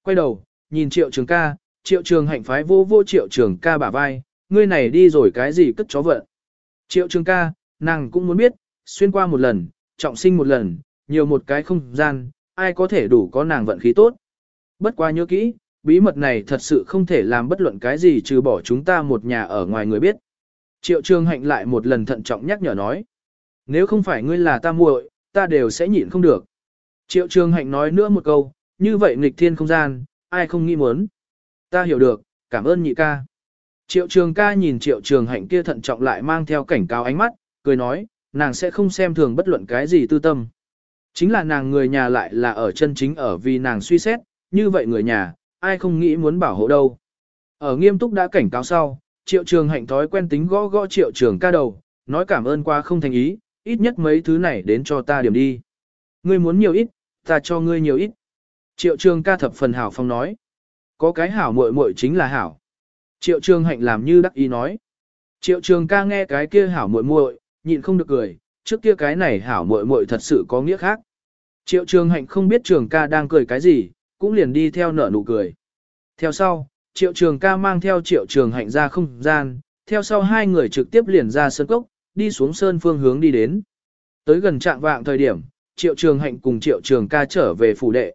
Speaker 1: Quay đầu, nhìn triệu trường ca, triệu trường hạnh phái vô vô triệu trường ca bả vai, ngươi này đi rồi cái gì cất chó vợ. Triệu trường ca, nàng cũng muốn biết, xuyên qua một lần, trọng sinh một lần, nhiều một cái không gian, ai có thể đủ có nàng vận khí tốt. Bất qua nhớ kỹ, bí mật này thật sự không thể làm bất luận cái gì trừ bỏ chúng ta một nhà ở ngoài người biết. Triệu trường hạnh lại một lần thận trọng nhắc nhở nói. Nếu không phải ngươi là ta muội, ta đều sẽ nhịn không được. Triệu trường hạnh nói nữa một câu, như vậy nghịch thiên không gian, ai không nghĩ muốn. Ta hiểu được, cảm ơn nhị ca. Triệu trường ca nhìn triệu trường hạnh kia thận trọng lại mang theo cảnh cáo ánh mắt, cười nói, nàng sẽ không xem thường bất luận cái gì tư tâm. Chính là nàng người nhà lại là ở chân chính ở vì nàng suy xét, như vậy người nhà, ai không nghĩ muốn bảo hộ đâu. Ở nghiêm túc đã cảnh cáo sau, triệu trường hạnh thói quen tính gõ gõ triệu trường ca đầu, nói cảm ơn qua không thành ý, ít nhất mấy thứ này đến cho ta điểm đi. Ngươi muốn nhiều ít, ta cho ngươi nhiều ít. Triệu trường ca thập phần hảo phong nói. Có cái hảo muội muội chính là hảo. Triệu trường hạnh làm như đắc ý nói. Triệu trường ca nghe cái kia hảo muội muội, nhịn không được cười, trước kia cái này hảo muội muội thật sự có nghĩa khác. Triệu trường hạnh không biết trường ca đang cười cái gì, cũng liền đi theo nở nụ cười. Theo sau, triệu trường ca mang theo triệu trường hạnh ra không gian, theo sau hai người trực tiếp liền ra sơn cốc, đi xuống sơn phương hướng đi đến. Tới gần trạng vạng thời điểm, triệu trường hạnh cùng triệu trường ca trở về phủ đệ.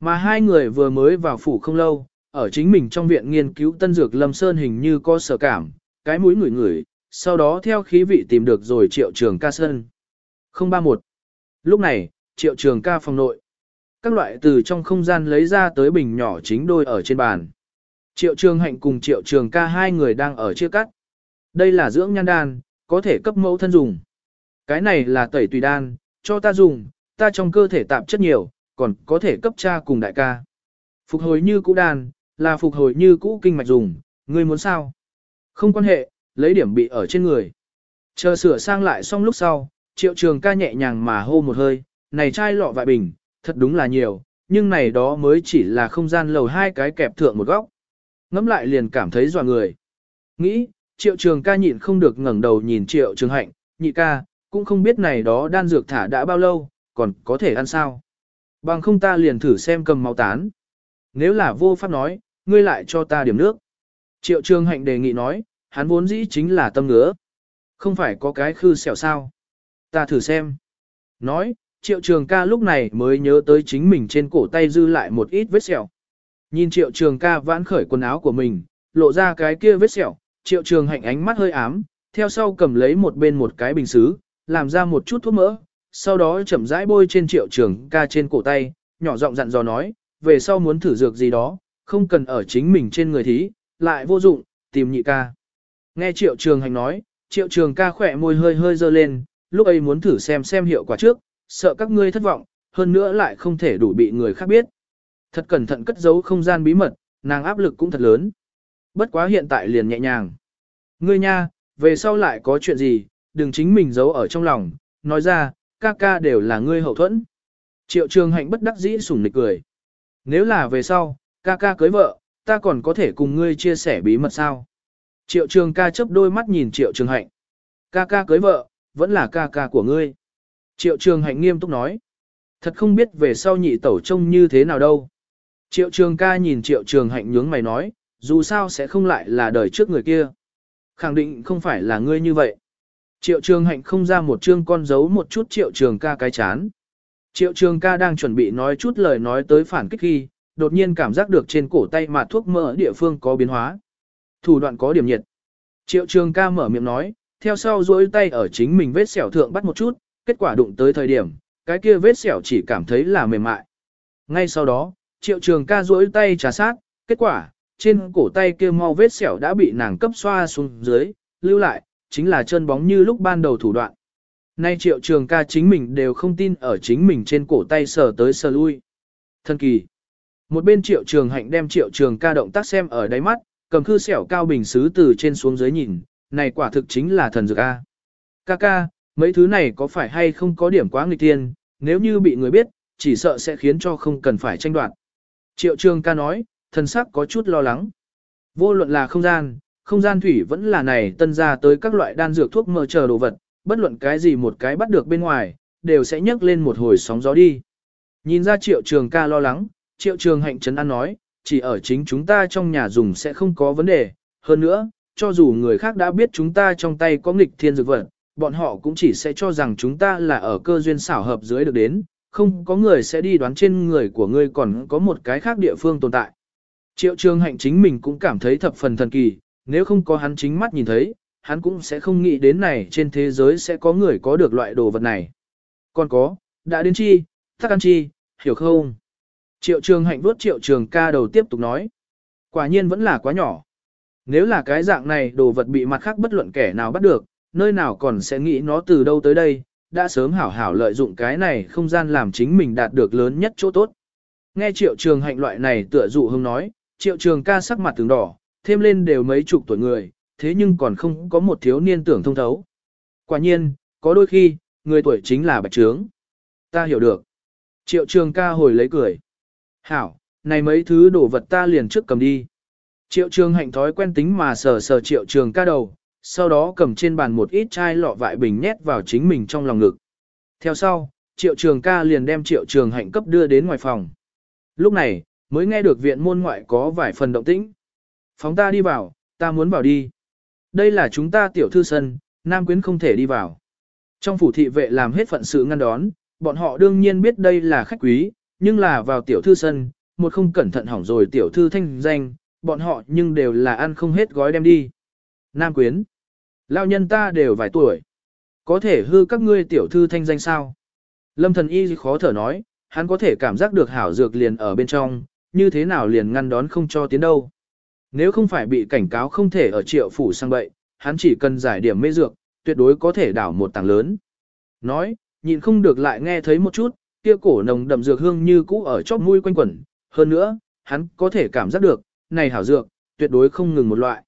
Speaker 1: Mà hai người vừa mới vào phủ không lâu, ở chính mình trong viện nghiên cứu tân dược lâm sơn hình như có sở cảm, cái mũi ngửi ngửi, sau đó theo khí vị tìm được rồi triệu trường ca sơn. 031. Lúc này, triệu trường ca phòng nội. Các loại từ trong không gian lấy ra tới bình nhỏ chính đôi ở trên bàn. Triệu trường hạnh cùng triệu trường ca hai người đang ở chia cắt. Đây là dưỡng nhan đan, có thể cấp mẫu thân dùng. Cái này là tẩy tùy đan, cho ta dùng, ta trong cơ thể tạp chất nhiều, còn có thể cấp cha cùng đại ca. Phục hồi như cũ đan, là phục hồi như cũ kinh mạch dùng, ngươi muốn sao? Không quan hệ, lấy điểm bị ở trên người. Chờ sửa sang lại xong lúc sau, triệu trường ca nhẹ nhàng mà hô một hơi, này chai lọ vại bình, thật đúng là nhiều, nhưng này đó mới chỉ là không gian lầu hai cái kẹp thượng một góc. Ngắm lại liền cảm thấy dọa người. Nghĩ, triệu trường ca nhịn không được ngẩng đầu nhìn triệu trường hạnh, nhị ca, cũng không biết này đó đan dược thả đã bao lâu, còn có thể ăn sao. Bằng không ta liền thử xem cầm máu tán. Nếu là vô pháp nói, ngươi lại cho ta điểm nước. Triệu trường hạnh đề nghị nói, hắn vốn dĩ chính là tâm ngứa. Không phải có cái khư xẻo sao. Ta thử xem. Nói, triệu trường ca lúc này mới nhớ tới chính mình trên cổ tay dư lại một ít vết sẹo. Nhìn triệu trường ca vãn khởi quần áo của mình, lộ ra cái kia vết sẹo, triệu trường hạnh ánh mắt hơi ám, theo sau cầm lấy một bên một cái bình xứ, làm ra một chút thuốc mỡ, sau đó chậm rãi bôi trên triệu trường ca trên cổ tay, nhỏ giọng dặn dò nói, về sau muốn thử dược gì đó, không cần ở chính mình trên người thí, lại vô dụng, tìm nhị ca. Nghe triệu trường hành nói, triệu trường ca khỏe môi hơi hơi dơ lên, lúc ấy muốn thử xem xem hiệu quả trước, sợ các ngươi thất vọng, hơn nữa lại không thể đủ bị người khác biết. Thật cẩn thận cất giấu không gian bí mật, nàng áp lực cũng thật lớn. Bất quá hiện tại liền nhẹ nhàng. Ngươi nha, về sau lại có chuyện gì, đừng chính mình giấu ở trong lòng, nói ra, ca ca đều là ngươi hậu thuẫn. Triệu trường hạnh bất đắc dĩ sủng nịch cười. Nếu là về sau, ca ca cưới vợ, ta còn có thể cùng ngươi chia sẻ bí mật sao? Triệu trường ca chớp đôi mắt nhìn triệu trường hạnh. Ca ca cưới vợ, vẫn là ca ca của ngươi. Triệu trường hạnh nghiêm túc nói. Thật không biết về sau nhị tẩu trông như thế nào đâu. Triệu trường ca nhìn triệu trường hạnh nhướng mày nói, dù sao sẽ không lại là đời trước người kia. Khẳng định không phải là ngươi như vậy. Triệu trường hạnh không ra một chương con dấu một chút triệu trường ca cái chán. Triệu trường ca đang chuẩn bị nói chút lời nói tới phản kích khi, đột nhiên cảm giác được trên cổ tay mà thuốc mỡ địa phương có biến hóa. Thủ đoạn có điểm nhiệt. Triệu trường ca mở miệng nói, theo sau duỗi tay ở chính mình vết sẹo thượng bắt một chút, kết quả đụng tới thời điểm, cái kia vết sẹo chỉ cảm thấy là mềm mại. Ngay sau đó, triệu trường ca duỗi tay trà sát, kết quả, trên cổ tay kia mau vết sẹo đã bị nàng cấp xoa xuống dưới, lưu lại, chính là chân bóng như lúc ban đầu thủ đoạn. Nay triệu trường ca chính mình đều không tin ở chính mình trên cổ tay sờ tới sờ lui. Thần kỳ. Một bên triệu trường hạnh đem triệu trường ca động tác xem ở đáy mắt, cầm khư sẹo cao bình xứ từ trên xuống dưới nhìn, này quả thực chính là thần dược A. Ca ca, mấy thứ này có phải hay không có điểm quá nghịch tiên, nếu như bị người biết, chỉ sợ sẽ khiến cho không cần phải tranh đoạt. Triệu trường ca nói, thần sắc có chút lo lắng. Vô luận là không gian, không gian thủy vẫn là này tân ra tới các loại đan dược thuốc mơ chờ đồ vật, bất luận cái gì một cái bắt được bên ngoài, đều sẽ nhấc lên một hồi sóng gió đi. Nhìn ra triệu trường ca lo lắng, triệu trường hạnh trấn an nói, chỉ ở chính chúng ta trong nhà dùng sẽ không có vấn đề, hơn nữa, cho dù người khác đã biết chúng ta trong tay có nghịch thiên dược vật, bọn họ cũng chỉ sẽ cho rằng chúng ta là ở cơ duyên xảo hợp dưới được đến, không có người sẽ đi đoán trên người của ngươi còn có một cái khác địa phương tồn tại. Triệu trường hạnh chính mình cũng cảm thấy thập phần thần kỳ, nếu không có hắn chính mắt nhìn thấy, hắn cũng sẽ không nghĩ đến này trên thế giới sẽ có người có được loại đồ vật này. Còn có, đã đến chi, thắc ăn chi, hiểu không? Triệu trường hạnh vuốt triệu trường ca đầu tiếp tục nói. Quả nhiên vẫn là quá nhỏ. Nếu là cái dạng này đồ vật bị mặt khác bất luận kẻ nào bắt được, nơi nào còn sẽ nghĩ nó từ đâu tới đây, đã sớm hảo hảo lợi dụng cái này không gian làm chính mình đạt được lớn nhất chỗ tốt. Nghe triệu trường hạnh loại này tựa dụ hưng nói, triệu trường ca sắc mặt tướng đỏ, thêm lên đều mấy chục tuổi người, thế nhưng còn không có một thiếu niên tưởng thông thấu. Quả nhiên, có đôi khi, người tuổi chính là bạch trướng. Ta hiểu được. Triệu trường ca hồi lấy cười. Hảo, này mấy thứ đồ vật ta liền trước cầm đi. Triệu trường hạnh thói quen tính mà sờ sờ triệu trường ca đầu, sau đó cầm trên bàn một ít chai lọ vại bình nhét vào chính mình trong lòng ngực. Theo sau, triệu trường ca liền đem triệu trường hạnh cấp đưa đến ngoài phòng. Lúc này, mới nghe được viện môn ngoại có vài phần động tĩnh. Phóng ta đi vào, ta muốn vào đi. Đây là chúng ta tiểu thư sân, nam quyến không thể đi vào. Trong phủ thị vệ làm hết phận sự ngăn đón, bọn họ đương nhiên biết đây là khách quý, nhưng là vào tiểu thư sân, một không cẩn thận hỏng rồi tiểu thư thanh danh, bọn họ nhưng đều là ăn không hết gói đem đi. Nam quyến, lao nhân ta đều vài tuổi, có thể hư các ngươi tiểu thư thanh danh sao? Lâm thần y khó thở nói, hắn có thể cảm giác được hảo dược liền ở bên trong, như thế nào liền ngăn đón không cho tiến đâu. Nếu không phải bị cảnh cáo không thể ở triệu phủ sang bậy, hắn chỉ cần giải điểm mê dược, tuyệt đối có thể đảo một tảng lớn. Nói, nhịn không được lại nghe thấy một chút, kia cổ nồng đậm dược hương như cũ ở chóp mũi quanh quẩn. Hơn nữa, hắn có thể cảm giác được, này hảo dược, tuyệt đối không ngừng một loại.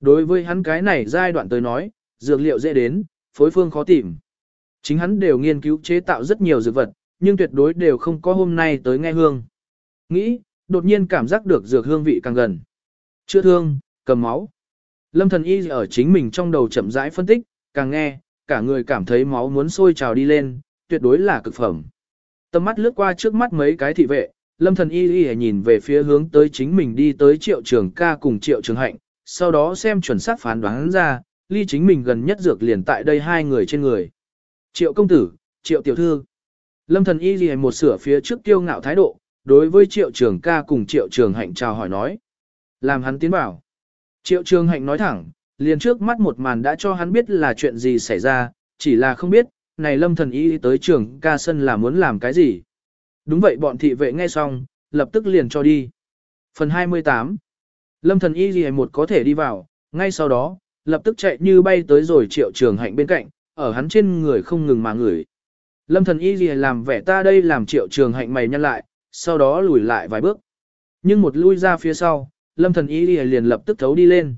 Speaker 1: Đối với hắn cái này giai đoạn tới nói, dược liệu dễ đến, phối phương khó tìm. Chính hắn đều nghiên cứu chế tạo rất nhiều dược vật, nhưng tuyệt đối đều không có hôm nay tới nghe hương. Nghĩ, đột nhiên cảm giác được dược hương vị càng gần. Chữa thương, cầm máu. Lâm thần y ở chính mình trong đầu chậm rãi phân tích, càng nghe, cả người cảm thấy máu muốn sôi trào đi lên, tuyệt đối là cực phẩm. Tầm mắt lướt qua trước mắt mấy cái thị vệ, lâm thần y y nhìn về phía hướng tới chính mình đi tới triệu trường ca cùng triệu trường hạnh, sau đó xem chuẩn xác phán đoán ra, ly chính mình gần nhất dược liền tại đây hai người trên người. Triệu công tử, triệu tiểu thư. Lâm thần y y một sửa phía trước tiêu ngạo thái độ, đối với triệu trường ca cùng triệu trường hạnh chào hỏi nói. Làm hắn tiến bảo. Triệu trường hạnh nói thẳng, liền trước mắt một màn đã cho hắn biết là chuyện gì xảy ra, chỉ là không biết, này lâm thần y tới trường ca sân là muốn làm cái gì. Đúng vậy bọn thị vệ nghe xong, lập tức liền cho đi. Phần 28 Lâm thần y gì một có thể đi vào, ngay sau đó, lập tức chạy như bay tới rồi triệu trường hạnh bên cạnh, ở hắn trên người không ngừng mà ngửi. Lâm thần y gì làm vẻ ta đây làm triệu trường hạnh mày nhăn lại, sau đó lùi lại vài bước. Nhưng một lui ra phía sau, lâm thần y liền lập tức thấu đi lên.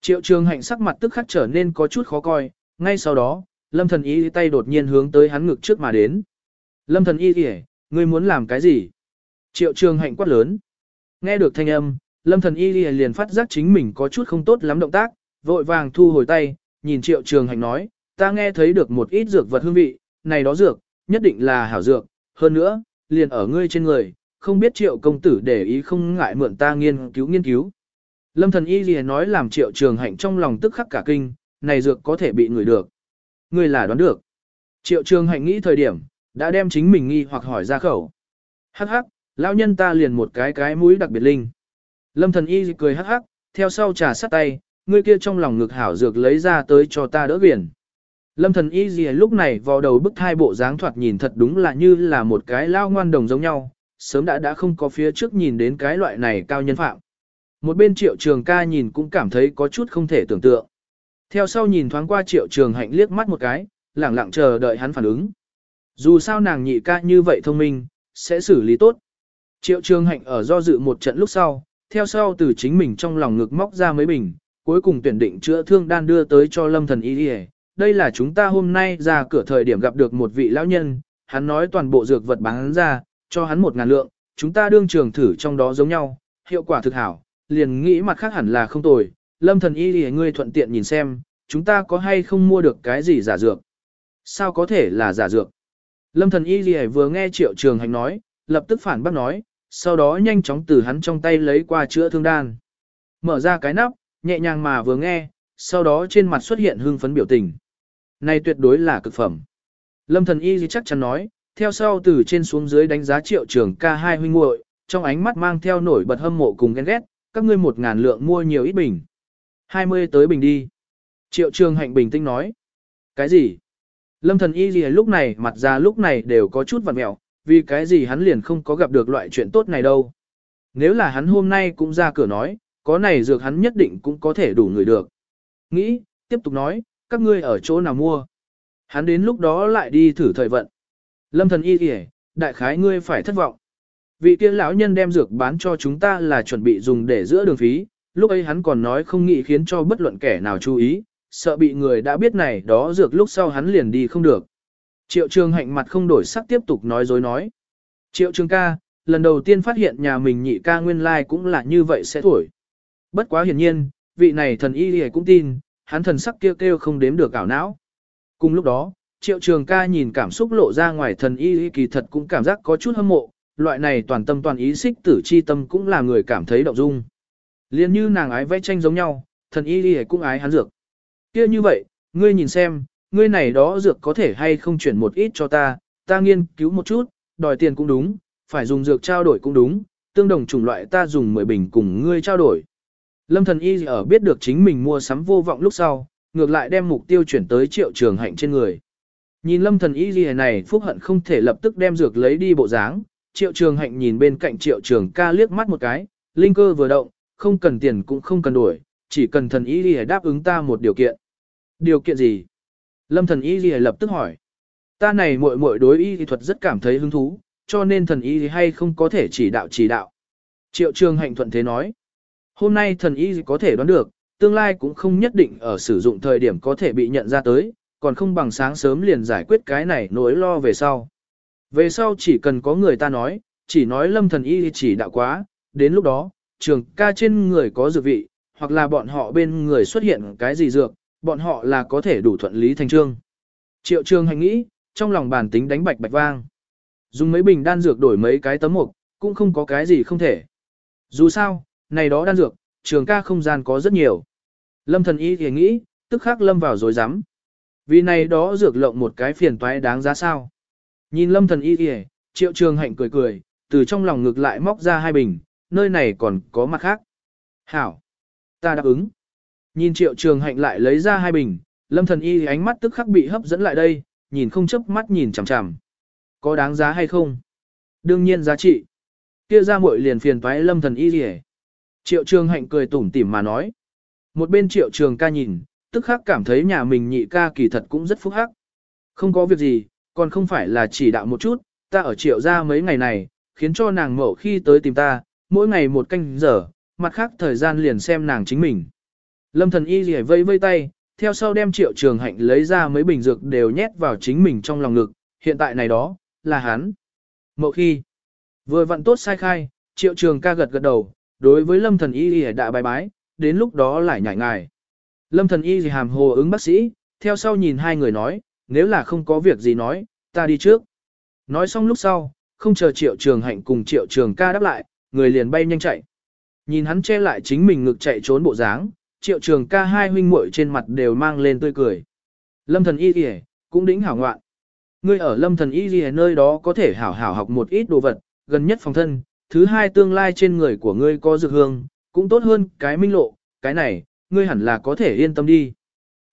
Speaker 1: Triệu trường hạnh sắc mặt tức khắc trở nên có chút khó coi, ngay sau đó, lâm thần y tay đột nhiên hướng tới hắn ngực trước mà đến. Lâm thần y gì, ngươi muốn làm cái gì? Triệu trường hạnh quát lớn. Nghe được thanh âm, lâm thần y liền phát giác chính mình có chút không tốt lắm động tác, vội vàng thu hồi tay, nhìn triệu trường Hành nói, ta nghe thấy được một ít dược vật hương vị, này đó dược, nhất định là hảo dược, hơn nữa, liền ở ngươi trên người, không biết triệu công tử để ý không ngại mượn ta nghiên cứu nghiên cứu. Lâm thần y liền nói làm triệu trường hạnh trong lòng tức khắc cả kinh, này dược có thể bị người được. Ngươi là đoán được. Triệu trường hạnh nghĩ thời điểm, đã đem chính mình nghi hoặc hỏi ra khẩu. Hắc hắc, lão nhân ta liền một cái cái mũi đặc biệt linh. Lâm thần y cười hắc hắc, theo sau trà sát tay, ngươi kia trong lòng ngực hảo dược lấy ra tới cho ta đỡ biển. Lâm thần y gì lúc này vào đầu bức thai bộ dáng thoạt nhìn thật đúng là như là một cái lao ngoan đồng giống nhau, sớm đã đã không có phía trước nhìn đến cái loại này cao nhân phạm. Một bên triệu trường ca nhìn cũng cảm thấy có chút không thể tưởng tượng. Theo sau nhìn thoáng qua triệu trường hạnh liếc mắt một cái, lẳng lặng chờ đợi hắn phản ứng. Dù sao nàng nhị ca như vậy thông minh, sẽ xử lý tốt. Triệu Trường Hạnh ở do dự một trận lúc sau, theo sau từ chính mình trong lòng ngực móc ra mấy bình, cuối cùng tuyển định chữa thương đan đưa tới cho lâm thần y đi Đây là chúng ta hôm nay ra cửa thời điểm gặp được một vị lão nhân, hắn nói toàn bộ dược vật bán ra, cho hắn một ngàn lượng, chúng ta đương trường thử trong đó giống nhau, hiệu quả thực hảo, liền nghĩ mặt khác hẳn là không tồi. Lâm thần y đi ngươi thuận tiện nhìn xem, chúng ta có hay không mua được cái gì giả dược. Sao có thể là giả dược? Lâm thần y gì vừa nghe triệu trường hành nói, lập tức phản bác nói, sau đó nhanh chóng từ hắn trong tay lấy qua chữa thương đan. Mở ra cái nắp, nhẹ nhàng mà vừa nghe, sau đó trên mặt xuất hiện hưng phấn biểu tình. Này tuyệt đối là cực phẩm. Lâm thần y gì chắc chắn nói, theo sau từ trên xuống dưới đánh giá triệu trường ca hai huynh muội, trong ánh mắt mang theo nổi bật hâm mộ cùng ghen ghét, các ngươi một ngàn lượng mua nhiều ít bình. 20 tới bình đi. Triệu trường hạnh bình tĩnh nói. Cái gì? Lâm thần y gì lúc này mặt ra lúc này đều có chút vặn mẹo, vì cái gì hắn liền không có gặp được loại chuyện tốt này đâu. Nếu là hắn hôm nay cũng ra cửa nói, có này dược hắn nhất định cũng có thể đủ người được. Nghĩ, tiếp tục nói, các ngươi ở chỗ nào mua. Hắn đến lúc đó lại đi thử thời vận. Lâm thần y kìa, đại khái ngươi phải thất vọng. Vị kia lão nhân đem dược bán cho chúng ta là chuẩn bị dùng để giữa đường phí, lúc ấy hắn còn nói không nghĩ khiến cho bất luận kẻ nào chú ý, sợ bị người đã biết này đó dược lúc sau hắn liền đi không được. Triệu trường hạnh mặt không đổi sắc tiếp tục nói dối nói. Triệu trường ca, lần đầu tiên phát hiện nhà mình nhị ca nguyên lai cũng là như vậy sẽ thổi. Bất quá hiển nhiên, vị này thần y lìa cũng tin, hắn thần sắc kêu kêu không đếm được ảo não. Cùng lúc đó, triệu trường ca nhìn cảm xúc lộ ra ngoài thần y kỳ thật cũng cảm giác có chút hâm mộ, loại này toàn tâm toàn ý xích tử chi tâm cũng là người cảm thấy động dung. Liên như nàng ái vẽ tranh giống nhau, thần y lìa cũng ái hắn dược. kia như vậy, ngươi nhìn xem, ngươi này đó dược có thể hay không chuyển một ít cho ta, ta nghiên cứu một chút, đòi tiền cũng đúng, phải dùng dược trao đổi cũng đúng, tương đồng chủng loại ta dùng 10 bình cùng ngươi trao đổi. Lâm thần y ở biết được chính mình mua sắm vô vọng lúc sau, ngược lại đem mục tiêu chuyển tới triệu trường hạnh trên người. Nhìn lâm thần y gì này phúc hận không thể lập tức đem dược lấy đi bộ dáng, triệu trường hạnh nhìn bên cạnh triệu trường ca liếc mắt một cái, linh cơ vừa động, không cần tiền cũng không cần đuổi, chỉ cần thần y gì đáp ứng ta một điều kiện. Điều kiện gì? Lâm thần y gì lập tức hỏi. Ta này muội muội đối y thuật rất cảm thấy hứng thú, cho nên thần y hay không có thể chỉ đạo chỉ đạo. Triệu trường hạnh thuận thế nói. Hôm nay thần y có thể đoán được, tương lai cũng không nhất định ở sử dụng thời điểm có thể bị nhận ra tới, còn không bằng sáng sớm liền giải quyết cái này nỗi lo về sau. Về sau chỉ cần có người ta nói, chỉ nói lâm thần y chỉ đạo quá, đến lúc đó, trường ca trên người có dược vị, hoặc là bọn họ bên người xuất hiện cái gì dược, bọn họ là có thể đủ thuận lý thành trương. Triệu trường hành nghĩ, trong lòng bản tính đánh bạch bạch vang. Dùng mấy bình đan dược đổi mấy cái tấm mục, cũng không có cái gì không thể. Dù sao, này đó đan dược, trường ca không gian có rất nhiều. Lâm thần y thì nghĩ, tức khắc lâm vào rồi dám. Vì này đó dược lộng một cái phiền toái đáng giá sao. Nhìn lâm thần y thì, triệu trường hạnh cười cười, từ trong lòng ngực lại móc ra hai bình, nơi này còn có mặt khác. Hảo! Ta đáp ứng. Nhìn triệu trường hạnh lại lấy ra hai bình, lâm thần y ánh mắt tức khắc bị hấp dẫn lại đây, nhìn không chớp mắt nhìn chằm chằm. Có đáng giá hay không? Đương nhiên giá trị. Kia ra muội liền phiền toái lâm thần y gì Triệu trường hạnh cười tủm tỉm mà nói. Một bên triệu trường ca nhìn, tức khắc cảm thấy nhà mình nhị ca kỳ thật cũng rất phúc hắc. Không có việc gì, còn không phải là chỉ đạo một chút, ta ở triệu ra mấy ngày này, khiến cho nàng mẫu khi tới tìm ta, mỗi ngày một canh giờ, mặt khác thời gian liền xem nàng chính mình. Lâm thần y rỉa vây vây tay, theo sau đem triệu trường hạnh lấy ra mấy bình dược đều nhét vào chính mình trong lòng ngực, hiện tại này đó, là hắn. Mậu khi, vừa vặn tốt sai khai, triệu trường ca gật gật đầu, đối với lâm thần y rỉa đã bài bái, đến lúc đó lại nhảy ngài. Lâm thần y gì hàm hồ ứng bác sĩ, theo sau nhìn hai người nói, nếu là không có việc gì nói, ta đi trước. Nói xong lúc sau, không chờ triệu trường hạnh cùng triệu trường ca đáp lại, người liền bay nhanh chạy. Nhìn hắn che lại chính mình ngực chạy trốn bộ dáng, triệu trường ca hai huynh muội trên mặt đều mang lên tươi cười. Lâm thần y kìa, cũng đính hảo ngoạn. Ngươi ở lâm thần y kìa nơi đó có thể hảo hảo học một ít đồ vật, gần nhất phòng thân, thứ hai tương lai trên người của ngươi có dược hương, cũng tốt hơn cái minh lộ, cái này, ngươi hẳn là có thể yên tâm đi.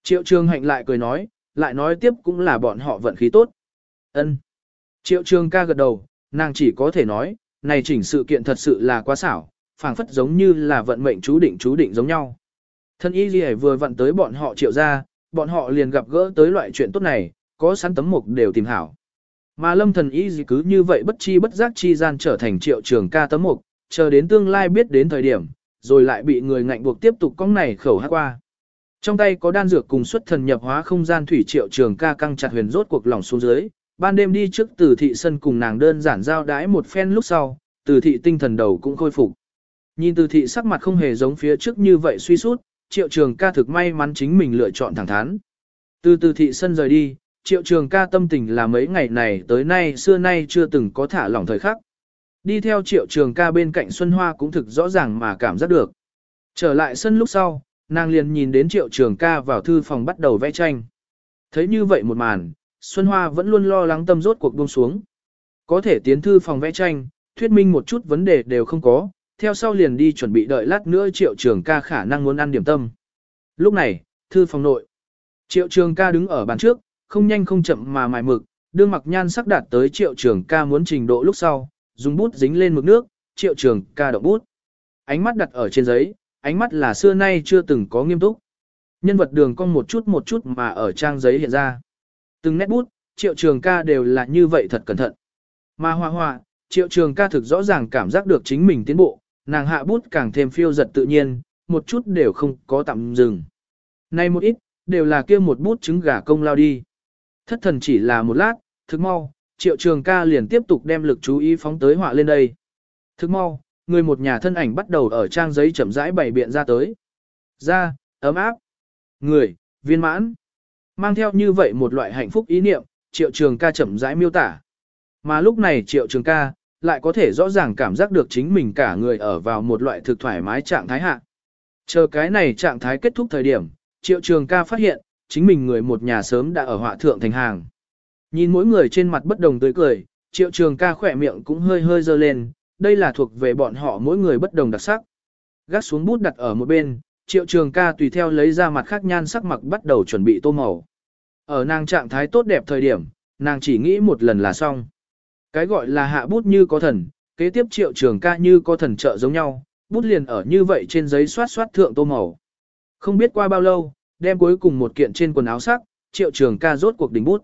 Speaker 1: Triệu trường hạnh lại cười nói, lại nói tiếp cũng là bọn họ vận khí tốt. ân Triệu trường ca gật đầu, nàng chỉ có thể nói, này chỉnh sự kiện thật sự là quá xảo, phảng phất giống như là vận mệnh chú định chú định giống nhau. Thân y gì vừa vặn tới bọn họ triệu ra, bọn họ liền gặp gỡ tới loại chuyện tốt này, có sẵn tấm mục đều tìm hảo. Mà lâm thần y gì cứ như vậy bất chi bất giác chi gian trở thành triệu trường ca tấm mục, chờ đến tương lai biết đến thời điểm, rồi lại bị người ngạnh buộc tiếp tục cong này khẩu hát qua. Trong tay có đan dược cùng xuất thần nhập hóa không gian thủy triệu trường ca căng chặt huyền rốt cuộc lòng xuống dưới, ban đêm đi trước từ thị sân cùng nàng đơn giản giao đái một phen lúc sau, từ thị tinh thần đầu cũng khôi phục. Nhìn từ thị sắc mặt không hề giống phía trước như vậy suy sút, triệu trường ca thực may mắn chính mình lựa chọn thẳng thắn. Từ từ thị sân rời đi, triệu trường ca tâm tình là mấy ngày này tới nay xưa nay chưa từng có thả lỏng thời khắc. Đi theo triệu trường ca bên cạnh Xuân Hoa cũng thực rõ ràng mà cảm giác được. Trở lại sân lúc sau, nàng liền nhìn đến triệu trường ca vào thư phòng bắt đầu vẽ tranh. Thấy như vậy một màn, Xuân Hoa vẫn luôn lo lắng tâm rốt cuộc buông xuống. Có thể tiến thư phòng vẽ tranh, thuyết minh một chút vấn đề đều không có, theo sau liền đi chuẩn bị đợi lát nữa triệu trường ca khả năng muốn ăn điểm tâm. Lúc này, thư phòng nội. Triệu trường ca đứng ở bàn trước, không nhanh không chậm mà mài mực, đương mặc nhan sắc đạt tới triệu trường ca muốn trình độ lúc sau, dùng bút dính lên mực nước, triệu trường ca động bút. Ánh mắt đặt ở trên giấy, ánh mắt là xưa nay chưa từng có nghiêm túc. Nhân vật đường cong một chút một chút mà ở trang giấy hiện ra. Từng nét bút, triệu trường ca đều là như vậy thật cẩn thận. Mà hoa hoa, triệu trường ca thực rõ ràng cảm giác được chính mình tiến bộ, nàng hạ bút càng thêm phiêu giật tự nhiên, một chút đều không có tạm dừng. Nay một ít, đều là kia một bút trứng gà công lao đi. Thất thần chỉ là một lát, thức mau, triệu trường ca liền tiếp tục đem lực chú ý phóng tới họa lên đây. Thức mau, người một nhà thân ảnh bắt đầu ở trang giấy chậm rãi bày biện ra tới. Ra, ấm áp. Người, viên mãn. Mang theo như vậy một loại hạnh phúc ý niệm, triệu trường ca chậm rãi miêu tả. Mà lúc này triệu trường ca, lại có thể rõ ràng cảm giác được chính mình cả người ở vào một loại thực thoải mái trạng thái hạ. Chờ cái này trạng thái kết thúc thời điểm, triệu trường ca phát hiện, chính mình người một nhà sớm đã ở họa thượng thành hàng. Nhìn mỗi người trên mặt bất đồng tươi cười, triệu trường ca khỏe miệng cũng hơi hơi dơ lên, đây là thuộc về bọn họ mỗi người bất đồng đặc sắc. Gác xuống bút đặt ở một bên, triệu trường ca tùy theo lấy ra mặt khác nhan sắc mặc bắt đầu chuẩn bị tô màu. Ở nàng trạng thái tốt đẹp thời điểm, nàng chỉ nghĩ một lần là xong. Cái gọi là hạ bút như có thần, kế tiếp triệu trường ca như có thần trợ giống nhau, bút liền ở như vậy trên giấy xoát xoát thượng tô màu. Không biết qua bao lâu, đem cuối cùng một kiện trên quần áo sắc, triệu trường ca rốt cuộc đỉnh bút.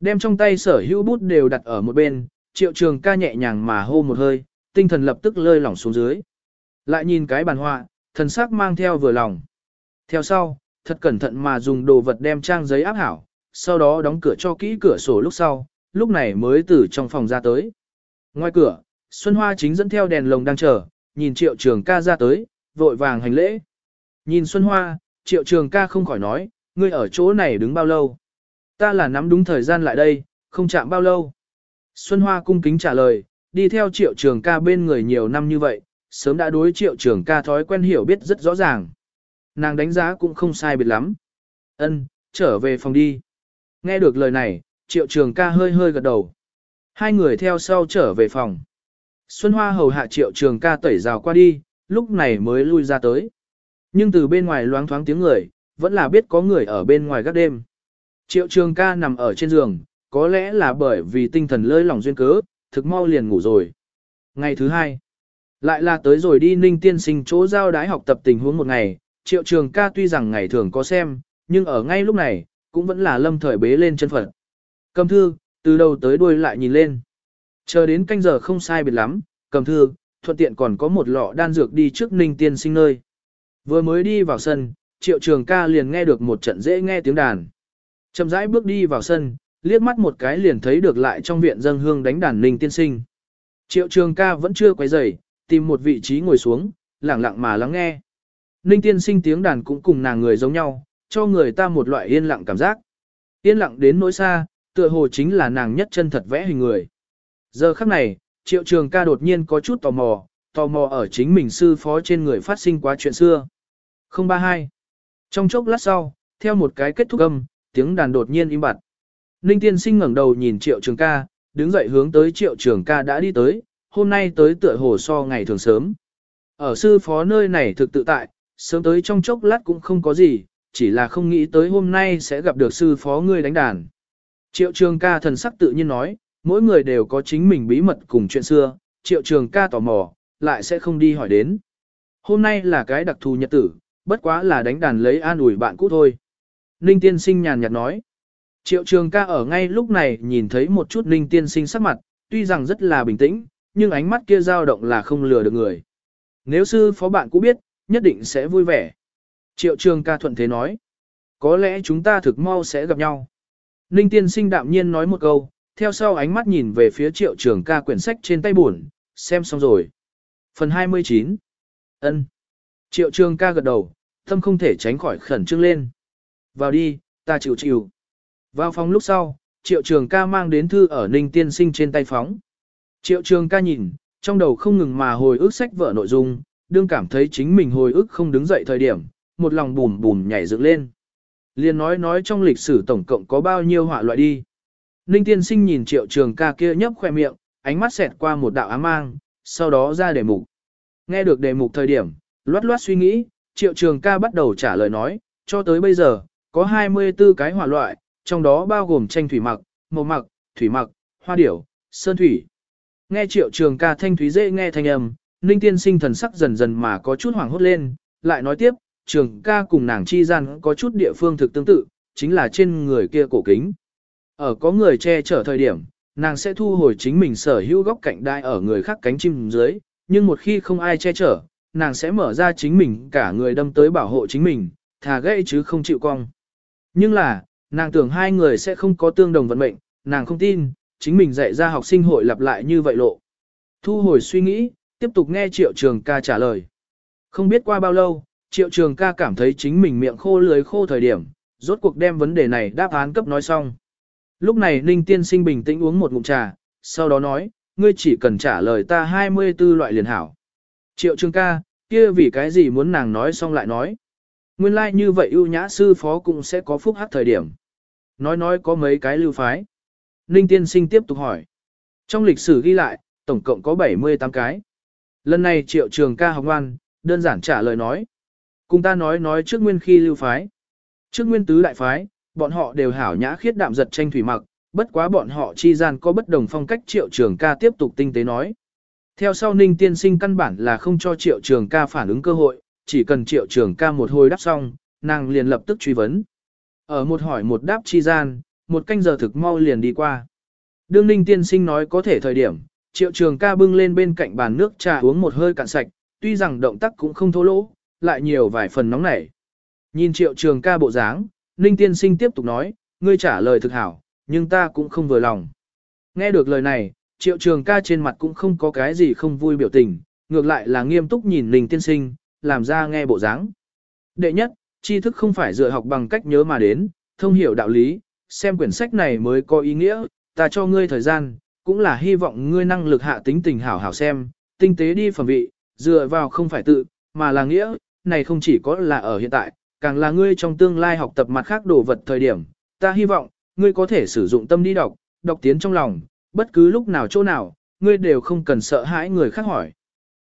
Speaker 1: Đem trong tay sở hữu bút đều đặt ở một bên, triệu trường ca nhẹ nhàng mà hô một hơi, tinh thần lập tức lơi lỏng xuống dưới. Lại nhìn cái bàn họa, thần sắc mang theo vừa lòng. Theo sau, thật cẩn thận mà dùng đồ vật đem trang giấy áp hảo, sau đó đóng cửa cho kỹ cửa sổ lúc sau, lúc này mới từ trong phòng ra tới. Ngoài cửa, Xuân Hoa chính dẫn theo đèn lồng đang chờ, nhìn triệu trường ca ra tới, vội vàng hành lễ. Nhìn Xuân Hoa, triệu trường ca không khỏi nói, ngươi ở chỗ này đứng bao lâu? Ta là nắm đúng thời gian lại đây, không chạm bao lâu. Xuân Hoa cung kính trả lời, đi theo triệu trường ca bên người nhiều năm như vậy, sớm đã đối triệu trường ca thói quen hiểu biết rất rõ ràng. Nàng đánh giá cũng không sai biệt lắm. Ân, trở về phòng đi. Nghe được lời này, triệu trường ca hơi hơi gật đầu. Hai người theo sau trở về phòng. Xuân Hoa hầu hạ triệu trường ca tẩy rào qua đi, lúc này mới lui ra tới. Nhưng từ bên ngoài loáng thoáng tiếng người, vẫn là biết có người ở bên ngoài gác đêm. Triệu trường ca nằm ở trên giường, có lẽ là bởi vì tinh thần lơi lỏng duyên cớ, thực mau liền ngủ rồi. Ngày thứ hai, lại là tới rồi đi ninh tiên sinh chỗ giao đái học tập tình huống một ngày, triệu trường ca tuy rằng ngày thường có xem, nhưng ở ngay lúc này, cũng vẫn là lâm thời bế lên chân phận. Cầm thư, từ đầu tới đuôi lại nhìn lên. Chờ đến canh giờ không sai biệt lắm, cầm thư, thuận tiện còn có một lọ đan dược đi trước ninh tiên sinh nơi. Vừa mới đi vào sân, triệu trường ca liền nghe được một trận dễ nghe tiếng đàn. Chậm rãi bước đi vào sân, liếc mắt một cái liền thấy được lại trong viện dân hương đánh đàn ninh tiên sinh. Triệu trường ca vẫn chưa quay dậy, tìm một vị trí ngồi xuống, lặng lặng mà lắng nghe. Ninh tiên sinh tiếng đàn cũng cùng nàng người giống nhau, cho người ta một loại yên lặng cảm giác. Yên lặng đến nỗi xa, tựa hồ chính là nàng nhất chân thật vẽ hình người. Giờ khắc này, triệu trường ca đột nhiên có chút tò mò, tò mò ở chính mình sư phó trên người phát sinh quá chuyện xưa. 032. Trong chốc lát sau, theo một cái kết thúc âm, tiếng đàn đột nhiên im bặt. Ninh tiên sinh ngẩng đầu nhìn triệu trường ca, đứng dậy hướng tới triệu trường ca đã đi tới, hôm nay tới tựa hồ so ngày thường sớm. Ở sư phó nơi này thực tự tại, sớm tới trong chốc lát cũng không có gì, chỉ là không nghĩ tới hôm nay sẽ gặp được sư phó ngươi đánh đàn. Triệu trường ca thần sắc tự nhiên nói, mỗi người đều có chính mình bí mật cùng chuyện xưa, triệu trường ca tò mò, lại sẽ không đi hỏi đến. Hôm nay là cái đặc thù nhật tử, bất quá là đánh đàn lấy an ủi bạn cũ thôi. Ninh tiên sinh nhàn nhạt nói. Triệu trường ca ở ngay lúc này nhìn thấy một chút ninh tiên sinh sắc mặt, tuy rằng rất là bình tĩnh, nhưng ánh mắt kia dao động là không lừa được người. Nếu sư phó bạn cũ biết, nhất định sẽ vui vẻ. Triệu trường ca thuận thế nói. Có lẽ chúng ta thực mau sẽ gặp nhau. Ninh tiên sinh đạm nhiên nói một câu, theo sau ánh mắt nhìn về phía triệu trường ca quyển sách trên tay buồn, xem xong rồi. Phần 29 ân Triệu trường ca gật đầu, tâm không thể tránh khỏi khẩn trương lên. Vào đi, ta chịu chịu. Vào phòng lúc sau, triệu trường ca mang đến thư ở ninh tiên sinh trên tay phóng. Triệu trường ca nhìn, trong đầu không ngừng mà hồi ức sách vở nội dung, đương cảm thấy chính mình hồi ức không đứng dậy thời điểm, một lòng bùm bùm nhảy dựng lên. Liên nói nói trong lịch sử tổng cộng có bao nhiêu họa loại đi. Ninh tiên sinh nhìn triệu trường ca kia nhấp khoe miệng, ánh mắt xẹt qua một đạo ám mang, sau đó ra đề mục. Nghe được đề mục thời điểm, loát loát suy nghĩ, triệu trường ca bắt đầu trả lời nói, cho tới bây giờ, có 24 cái hỏa loại, trong đó bao gồm tranh thủy mặc, màu mặc, thủy mặc, hoa điểu, sơn thủy. Nghe triệu trường ca thanh thúy dễ nghe thanh âm, ninh tiên sinh thần sắc dần dần mà có chút hoảng hốt lên, lại nói tiếp, trường ca cùng nàng chi gian có chút địa phương thực tương tự, chính là trên người kia cổ kính. Ở có người che chở thời điểm, nàng sẽ thu hồi chính mình sở hữu góc cạnh đai ở người khác cánh chim dưới, nhưng một khi không ai che chở, nàng sẽ mở ra chính mình cả người đâm tới bảo hộ chính mình, thà gãy chứ không chịu cong. Nhưng là, nàng tưởng hai người sẽ không có tương đồng vận mệnh, nàng không tin, chính mình dạy ra học sinh hội lặp lại như vậy lộ. Thu hồi suy nghĩ, tiếp tục nghe triệu trường ca trả lời. Không biết qua bao lâu, triệu trường ca cảm thấy chính mình miệng khô lưới khô thời điểm, rốt cuộc đem vấn đề này đáp án cấp nói xong. Lúc này Ninh Tiên Sinh bình tĩnh uống một ngụm trà, sau đó nói, ngươi chỉ cần trả lời ta 24 loại liền hảo. Triệu trường ca, kia vì cái gì muốn nàng nói xong lại nói. Nguyên lai like như vậy ưu nhã sư phó cũng sẽ có phúc hắc thời điểm. Nói nói có mấy cái lưu phái. Ninh tiên sinh tiếp tục hỏi. Trong lịch sử ghi lại, tổng cộng có 78 cái. Lần này triệu trường ca học ngoan, đơn giản trả lời nói. Cùng ta nói nói trước nguyên khi lưu phái. Trước nguyên tứ đại phái, bọn họ đều hảo nhã khiết đạm giật tranh thủy mặc, bất quá bọn họ chi gian có bất đồng phong cách triệu trường ca tiếp tục tinh tế nói. Theo sau ninh tiên sinh căn bản là không cho triệu trường ca phản ứng cơ hội, chỉ cần triệu trường ca một hồi đáp xong, nàng liền lập tức truy vấn. Ở một hỏi một đáp chi gian, một canh giờ thực mau liền đi qua. Đương ninh tiên sinh nói có thể thời điểm, triệu trường ca bưng lên bên cạnh bàn nước trà uống một hơi cạn sạch, tuy rằng động tác cũng không thô lỗ, lại nhiều vài phần nóng nảy. Nhìn triệu trường ca bộ dáng, ninh tiên sinh tiếp tục nói, ngươi trả lời thực hảo, nhưng ta cũng không vừa lòng. Nghe được lời này, triệu trường ca trên mặt cũng không có cái gì không vui biểu tình, ngược lại là nghiêm túc nhìn ninh tiên sinh, làm ra nghe bộ dáng. Đệ nhất, tri thức không phải dựa học bằng cách nhớ mà đến, thông hiểu đạo lý, xem quyển sách này mới có ý nghĩa, ta cho ngươi thời gian, cũng là hy vọng ngươi năng lực hạ tính tình hảo hảo xem, tinh tế đi phẩm vị, dựa vào không phải tự, mà là nghĩa, này không chỉ có là ở hiện tại, càng là ngươi trong tương lai học tập mặt khác đồ vật thời điểm, ta hy vọng, ngươi có thể sử dụng tâm đi đọc, đọc tiến trong lòng, bất cứ lúc nào chỗ nào, ngươi đều không cần sợ hãi người khác hỏi.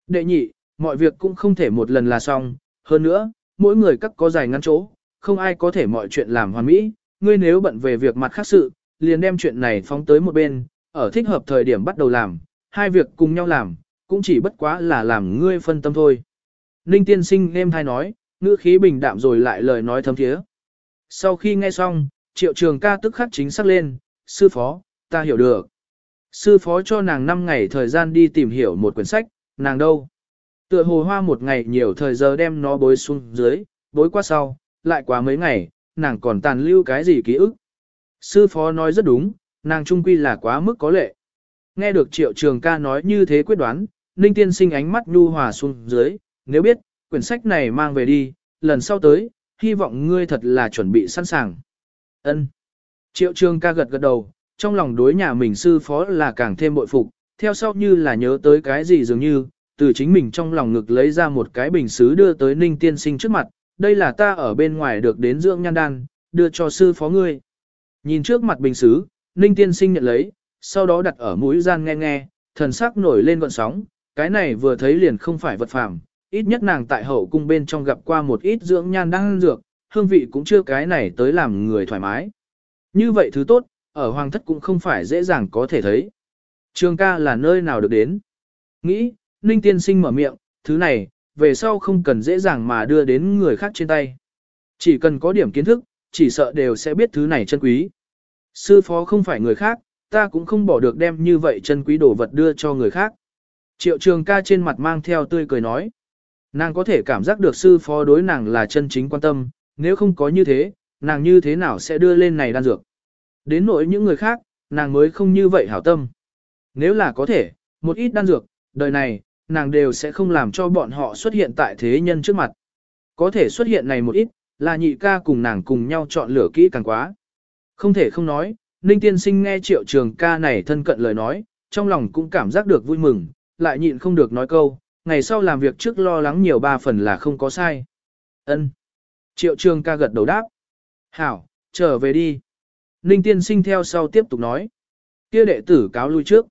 Speaker 1: Đệ nhị, mọi việc cũng không thể một lần là xong, hơn nữa, mỗi người các có dài ngắn chỗ, không ai có thể mọi chuyện làm hoàn mỹ, ngươi nếu bận về việc mặt khác sự, liền đem chuyện này phóng tới một bên, ở thích hợp thời điểm bắt đầu làm, hai việc cùng nhau làm, cũng chỉ bất quá là làm ngươi phân tâm thôi. Ninh tiên sinh em thai nói, ngữ khí bình đạm rồi lại lời nói thâm thiế. Sau khi nghe xong, triệu trường ca tức khắc chính xác lên, sư phó, ta hiểu được. Sư phó cho nàng 5 ngày thời gian đi tìm hiểu một quyển sách, nàng đâu? Tựa hồ hoa một ngày nhiều thời giờ đem nó bối xuống dưới, bối qua sau, lại quá mấy ngày, nàng còn tàn lưu cái gì ký ức. Sư phó nói rất đúng, nàng trung quy là quá mức có lệ. Nghe được triệu trường ca nói như thế quyết đoán, Ninh tiên sinh ánh mắt nhu hòa xuống dưới, nếu biết, quyển sách này mang về đi, lần sau tới, hy vọng ngươi thật là chuẩn bị sẵn sàng. Ân. Triệu trường ca gật gật đầu, trong lòng đối nhà mình sư phó là càng thêm bội phục, theo sau như là nhớ tới cái gì dường như, từ chính mình trong lòng ngực lấy ra một cái bình xứ đưa tới Ninh tiên sinh trước mặt, đây là ta ở bên ngoài được đến dưỡng nhan đan, đưa cho sư phó ngươi. Nhìn trước mặt bình xứ, Ninh tiên sinh nhận lấy, sau đó đặt ở mũi gian nghe nghe, thần sắc nổi lên gọn sóng, cái này vừa thấy liền không phải vật phàm, ít nhất nàng tại hậu cung bên trong gặp qua một ít dưỡng nhan đang dược, hương vị cũng chưa cái này tới làm người thoải mái. Như vậy thứ tốt, ở hoàng thất cũng không phải dễ dàng có thể thấy. Trường ca là nơi nào được đến. Nghĩ, Ninh tiên sinh mở miệng, thứ này, về sau không cần dễ dàng mà đưa đến người khác trên tay. Chỉ cần có điểm kiến thức, chỉ sợ đều sẽ biết thứ này chân quý. Sư phó không phải người khác, ta cũng không bỏ được đem như vậy chân quý đồ vật đưa cho người khác. Triệu trường ca trên mặt mang theo tươi cười nói. Nàng có thể cảm giác được sư phó đối nàng là chân chính quan tâm, nếu không có như thế, nàng như thế nào sẽ đưa lên này đan dược. Đến nỗi những người khác, nàng mới không như vậy hảo tâm. Nếu là có thể, một ít đan dược, đời này, nàng đều sẽ không làm cho bọn họ xuất hiện tại thế nhân trước mặt. Có thể xuất hiện này một ít, là nhị ca cùng nàng cùng nhau chọn lựa kỹ càng quá. Không thể không nói, Ninh Tiên Sinh nghe triệu trường ca này thân cận lời nói, trong lòng cũng cảm giác được vui mừng, lại nhịn không được nói câu, ngày sau làm việc trước lo lắng nhiều ba phần là không có sai. Ân. Triệu trường ca gật đầu đáp. Hảo, trở về đi. Ninh Tiên Sinh theo sau tiếp tục nói. kia đệ tử cáo lui trước.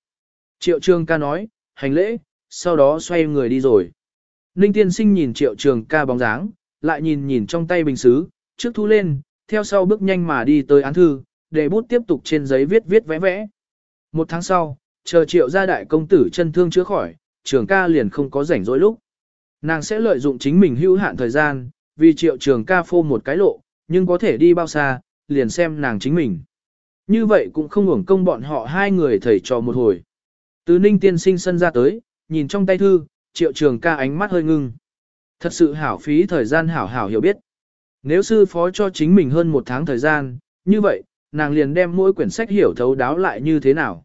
Speaker 1: Triệu trường ca nói, hành lễ, sau đó xoay người đi rồi. Ninh Tiên Sinh nhìn triệu trường ca bóng dáng, lại nhìn nhìn trong tay bình xứ, trước thu lên, theo sau bước nhanh mà đi tới án thư, để bút tiếp tục trên giấy viết viết vẽ vẽ. Một tháng sau, chờ triệu gia đại công tử chân thương chữa khỏi, trường ca liền không có rảnh rỗi lúc. Nàng sẽ lợi dụng chính mình hữu hạn thời gian, vì triệu trường ca phô một cái lộ, nhưng có thể đi bao xa, liền xem nàng chính mình. Như vậy cũng không hưởng công bọn họ hai người thầy trò một hồi. Từ ninh tiên sinh sân ra tới, nhìn trong tay thư, triệu trường ca ánh mắt hơi ngưng. Thật sự hảo phí thời gian hảo hảo hiểu biết. Nếu sư phó cho chính mình hơn một tháng thời gian, như vậy, nàng liền đem mỗi quyển sách hiểu thấu đáo lại như thế nào.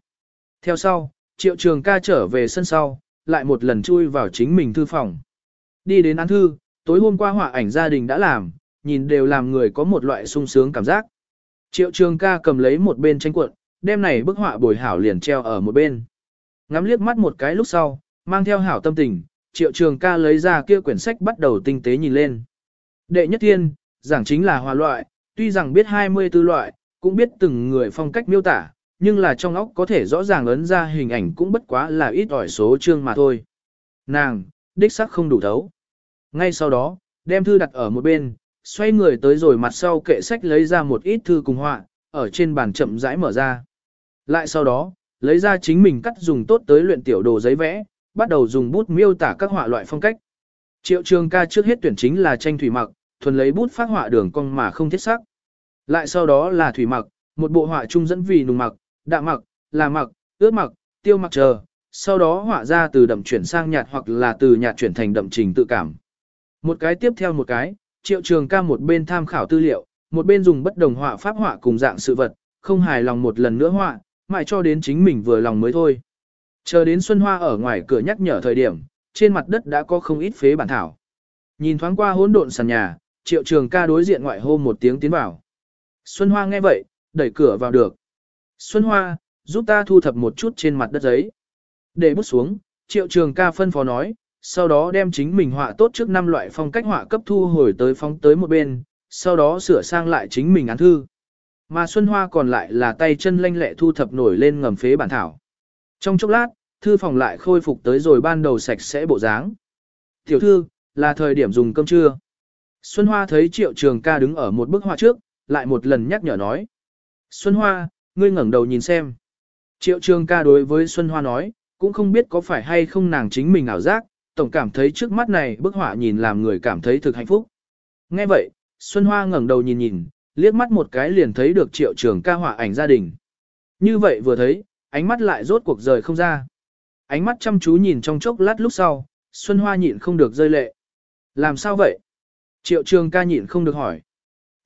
Speaker 1: Theo sau, triệu trường ca trở về sân sau, lại một lần chui vào chính mình thư phòng. Đi đến án thư, tối hôm qua họa ảnh gia đình đã làm, nhìn đều làm người có một loại sung sướng cảm giác. Triệu trường ca cầm lấy một bên tranh cuộn, đem này bức họa bồi hảo liền treo ở một bên. Ngắm liếc mắt một cái lúc sau, mang theo hảo tâm tình, triệu trường ca lấy ra kia quyển sách bắt đầu tinh tế nhìn lên. Đệ nhất thiên, giảng chính là hòa loại, tuy rằng biết 24 loại, cũng biết từng người phong cách miêu tả, nhưng là trong óc có thể rõ ràng ấn ra hình ảnh cũng bất quá là ít ỏi số chương mà thôi. Nàng, đích sắc không đủ thấu. Ngay sau đó, đem thư đặt ở một bên, xoay người tới rồi mặt sau kệ sách lấy ra một ít thư cùng họa, ở trên bàn chậm rãi mở ra. Lại sau đó, lấy ra chính mình cắt dùng tốt tới luyện tiểu đồ giấy vẽ, bắt đầu dùng bút miêu tả các họa loại phong cách. Triệu trường ca trước hết tuyển chính là tranh thủy mặc, thuần lấy bút phát họa đường cong mà không thiết sắc. Lại sau đó là thủy mặc, một bộ họa trung dẫn vì nùng mặc, đạm mặc, là mặc, ướt mặc, tiêu mặc chờ, sau đó họa ra từ đậm chuyển sang nhạt hoặc là từ nhạt chuyển thành đậm trình tự cảm. Một cái tiếp theo một cái, triệu trường ca một bên tham khảo tư liệu, một bên dùng bất đồng họa pháp họa cùng dạng sự vật, không hài lòng một lần nữa họa, mãi cho đến chính mình vừa lòng mới thôi. Chờ đến Xuân Hoa ở ngoài cửa nhắc nhở thời điểm, trên mặt đất đã có không ít phế bản thảo. Nhìn thoáng qua hỗn độn sàn nhà, triệu trường ca đối diện ngoại hô một tiếng tiến vào. Xuân Hoa nghe vậy, đẩy cửa vào được. Xuân Hoa, giúp ta thu thập một chút trên mặt đất giấy. Để bút xuống, triệu trường ca phân phó nói, sau đó đem chính mình họa tốt trước năm loại phong cách họa cấp thu hồi tới phóng tới một bên, sau đó sửa sang lại chính mình án thư. Mà Xuân Hoa còn lại là tay chân lanh lẹ thu thập nổi lên ngầm phế bản thảo. Trong chốc lát, thư phòng lại khôi phục tới rồi ban đầu sạch sẽ bộ dáng. Tiểu thư, là thời điểm dùng cơm trưa. Xuân Hoa thấy triệu trường ca đứng ở một bức họa trước, lại một lần nhắc nhở nói. Xuân Hoa, ngươi ngẩng đầu nhìn xem. Triệu trường ca đối với Xuân Hoa nói, cũng không biết có phải hay không nàng chính mình ảo giác, tổng cảm thấy trước mắt này bức họa nhìn làm người cảm thấy thực hạnh phúc. Nghe vậy, Xuân Hoa ngẩng đầu nhìn nhìn, liếc mắt một cái liền thấy được triệu trường ca họa ảnh gia đình. Như vậy vừa thấy, ánh mắt lại rốt cuộc rời không ra. Ánh mắt chăm chú nhìn trong chốc lát lúc sau, Xuân Hoa nhịn không được rơi lệ. Làm sao vậy? Triệu trường ca nhịn không được hỏi.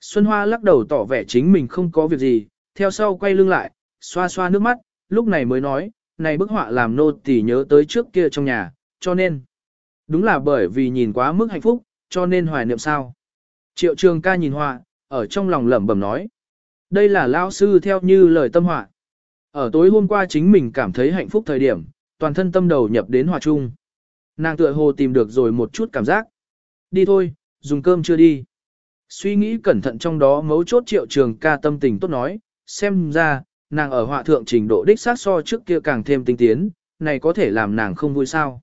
Speaker 1: Xuân Hoa lắc đầu tỏ vẻ chính mình không có việc gì, theo sau quay lưng lại, xoa xoa nước mắt, lúc này mới nói, này bức họa làm nô tỳ nhớ tới trước kia trong nhà, cho nên. Đúng là bởi vì nhìn quá mức hạnh phúc, cho nên hoài niệm sao. Triệu trường ca nhìn họa, ở trong lòng lẩm bẩm nói. Đây là lao sư theo như lời tâm họa. Ở tối hôm qua chính mình cảm thấy hạnh phúc thời điểm, toàn thân tâm đầu nhập đến hòa chung. Nàng tựa hồ tìm được rồi một chút cảm giác. Đi thôi, dùng cơm chưa đi. Suy nghĩ cẩn thận trong đó mấu chốt triệu trường ca tâm tình tốt nói, xem ra, nàng ở họa thượng trình độ đích sát so trước kia càng thêm tinh tiến, này có thể làm nàng không vui sao.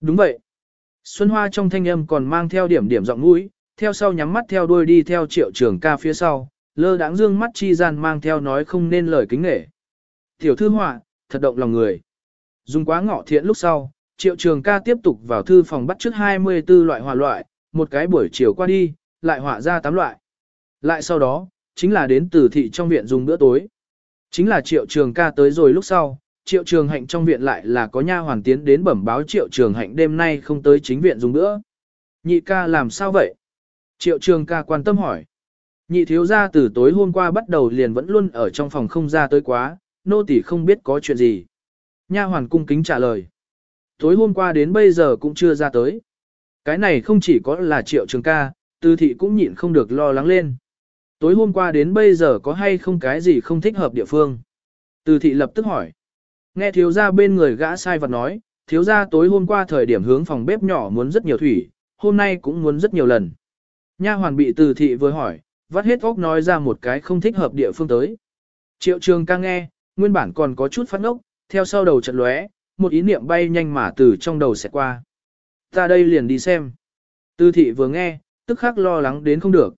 Speaker 1: Đúng vậy. Xuân Hoa trong thanh âm còn mang theo điểm điểm giọng mũi, theo sau nhắm mắt theo đuôi đi theo triệu trường ca phía sau, lơ đãng dương mắt chi gian mang theo nói không nên lời kính nghệ. Tiểu thư họa, thật động lòng người. Dùng quá ngọ thiện lúc sau, triệu trường ca tiếp tục vào thư phòng bắt trước 24 loại họa loại, một cái buổi chiều qua đi, lại họa ra 8 loại. Lại sau đó, chính là đến từ thị trong viện dùng bữa tối. Chính là triệu trường ca tới rồi lúc sau, triệu trường hạnh trong viện lại là có nha hoàn tiến đến bẩm báo triệu trường hạnh đêm nay không tới chính viện dùng bữa, Nhị ca làm sao vậy? Triệu trường ca quan tâm hỏi. Nhị thiếu gia từ tối hôm qua bắt đầu liền vẫn luôn ở trong phòng không ra tới quá, nô tỳ không biết có chuyện gì. Nha hoàn cung kính trả lời. Tối hôm qua đến bây giờ cũng chưa ra tới. Cái này không chỉ có là triệu trường ca, tư thị cũng nhịn không được lo lắng lên. Tối hôm qua đến bây giờ có hay không cái gì không thích hợp địa phương? Từ thị lập tức hỏi. Nghe thiếu gia bên người gã sai vật nói, thiếu gia tối hôm qua thời điểm hướng phòng bếp nhỏ muốn rất nhiều thủy, hôm nay cũng muốn rất nhiều lần. Nha hoàn bị từ thị vừa hỏi, vắt hết óc nói ra một cái không thích hợp địa phương tới. Triệu trường ca nghe, nguyên bản còn có chút phát ngốc, theo sau đầu trận lóe, một ý niệm bay nhanh mà từ trong đầu sẽ qua. Ta đây liền đi xem. Từ thị vừa nghe, tức khắc lo lắng đến không được.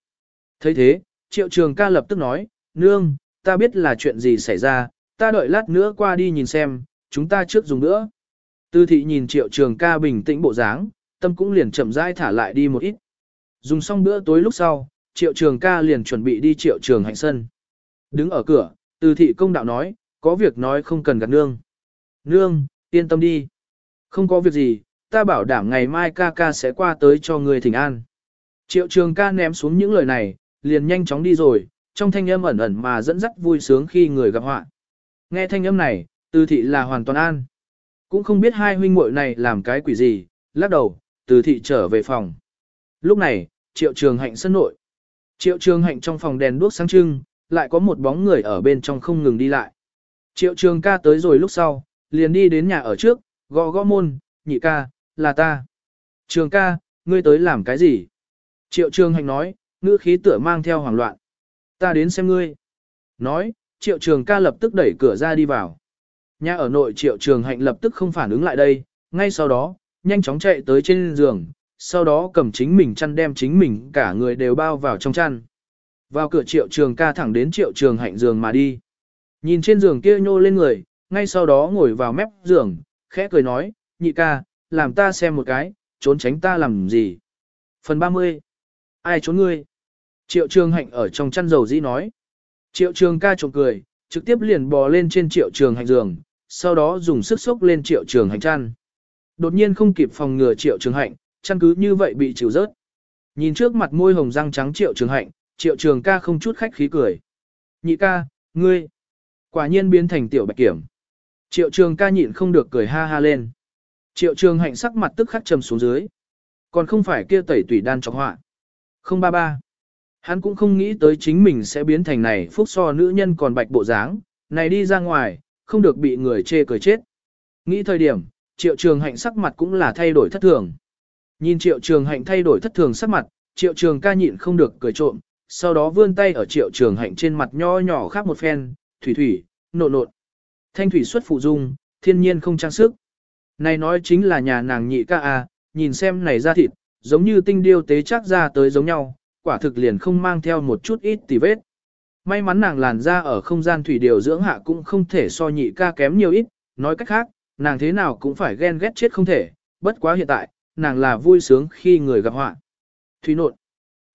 Speaker 1: thấy thế, triệu trường ca lập tức nói, nương, ta biết là chuyện gì xảy ra, ta đợi lát nữa qua đi nhìn xem, chúng ta trước dùng nữa. Tư thị nhìn triệu trường ca bình tĩnh bộ dáng, tâm cũng liền chậm rãi thả lại đi một ít. Dùng xong bữa tối lúc sau, triệu trường ca liền chuẩn bị đi triệu trường hạnh sân. Đứng ở cửa, tư thị công đạo nói, có việc nói không cần gặp nương. Nương, yên tâm đi. Không có việc gì, ta bảo đảm ngày mai ca ca sẽ qua tới cho người thỉnh an. Triệu trường ca ném xuống những lời này, liền nhanh chóng đi rồi, trong thanh âm ẩn ẩn mà dẫn dắt vui sướng khi người gặp họa. Nghe thanh âm này, từ thị là hoàn toàn an. Cũng không biết hai huynh muội này làm cái quỷ gì, lắc đầu, từ thị trở về phòng. Lúc này, triệu trường hạnh sân nội. Triệu trường hạnh trong phòng đèn đuốc sáng trưng, lại có một bóng người ở bên trong không ngừng đi lại. Triệu trường ca tới rồi lúc sau, liền đi đến nhà ở trước, gõ gõ môn, nhị ca, là ta. Trường ca, ngươi tới làm cái gì? Triệu trường hạnh nói, ngữ khí tựa mang theo hoảng loạn. Ta đến xem ngươi. Nói, triệu trường ca lập tức đẩy cửa ra đi vào. Nhà ở nội triệu trường hạnh lập tức không phản ứng lại đây, ngay sau đó, nhanh chóng chạy tới trên giường, sau đó cầm chính mình chăn đem chính mình cả người đều bao vào trong chăn. Vào cửa triệu trường ca thẳng đến triệu trường hạnh giường mà đi. Nhìn trên giường kia nhô lên người, ngay sau đó ngồi vào mép giường, khẽ cười nói, nhị ca, làm ta xem một cái, trốn tránh ta làm gì. Phần 30. Ai trốn ngươi? Triệu trường hạnh ở trong chăn dầu dĩ nói. Triệu trường ca trộm cười, trực tiếp liền bò lên trên triệu trường hạnh giường, sau đó dùng sức sốc lên triệu trường hạnh chăn. Đột nhiên không kịp phòng ngừa triệu trường hạnh, chăn cứ như vậy bị chịu rớt. Nhìn trước mặt môi hồng răng trắng triệu trường hạnh, triệu trường ca không chút khách khí cười. Nhị ca, ngươi, quả nhiên biến thành tiểu bạch kiểm. Triệu trường ca nhịn không được cười ha ha lên. Triệu trường hạnh sắc mặt tức khắc trầm xuống dưới. Còn không phải kia tẩy tủy đan chọc họa. 033. Hắn cũng không nghĩ tới chính mình sẽ biến thành này phúc so nữ nhân còn bạch bộ dáng, này đi ra ngoài, không được bị người chê cười chết. Nghĩ thời điểm, triệu trường hạnh sắc mặt cũng là thay đổi thất thường. Nhìn triệu trường hạnh thay đổi thất thường sắc mặt, triệu trường ca nhịn không được cười trộm, sau đó vươn tay ở triệu trường hạnh trên mặt nho nhỏ khác một phen, thủy thủy, nộn nộn. Thanh thủy xuất phụ dung, thiên nhiên không trang sức. Này nói chính là nhà nàng nhị ca à, nhìn xem này ra thịt, giống như tinh điêu tế chắc ra tới giống nhau, quả thực liền không mang theo một chút ít tì vết. May mắn nàng làn da ở không gian thủy điều dưỡng hạ cũng không thể so nhị ca kém nhiều ít, nói cách khác, nàng thế nào cũng phải ghen ghét chết không thể, bất quá hiện tại, nàng là vui sướng khi người gặp họa. Thủy nộn.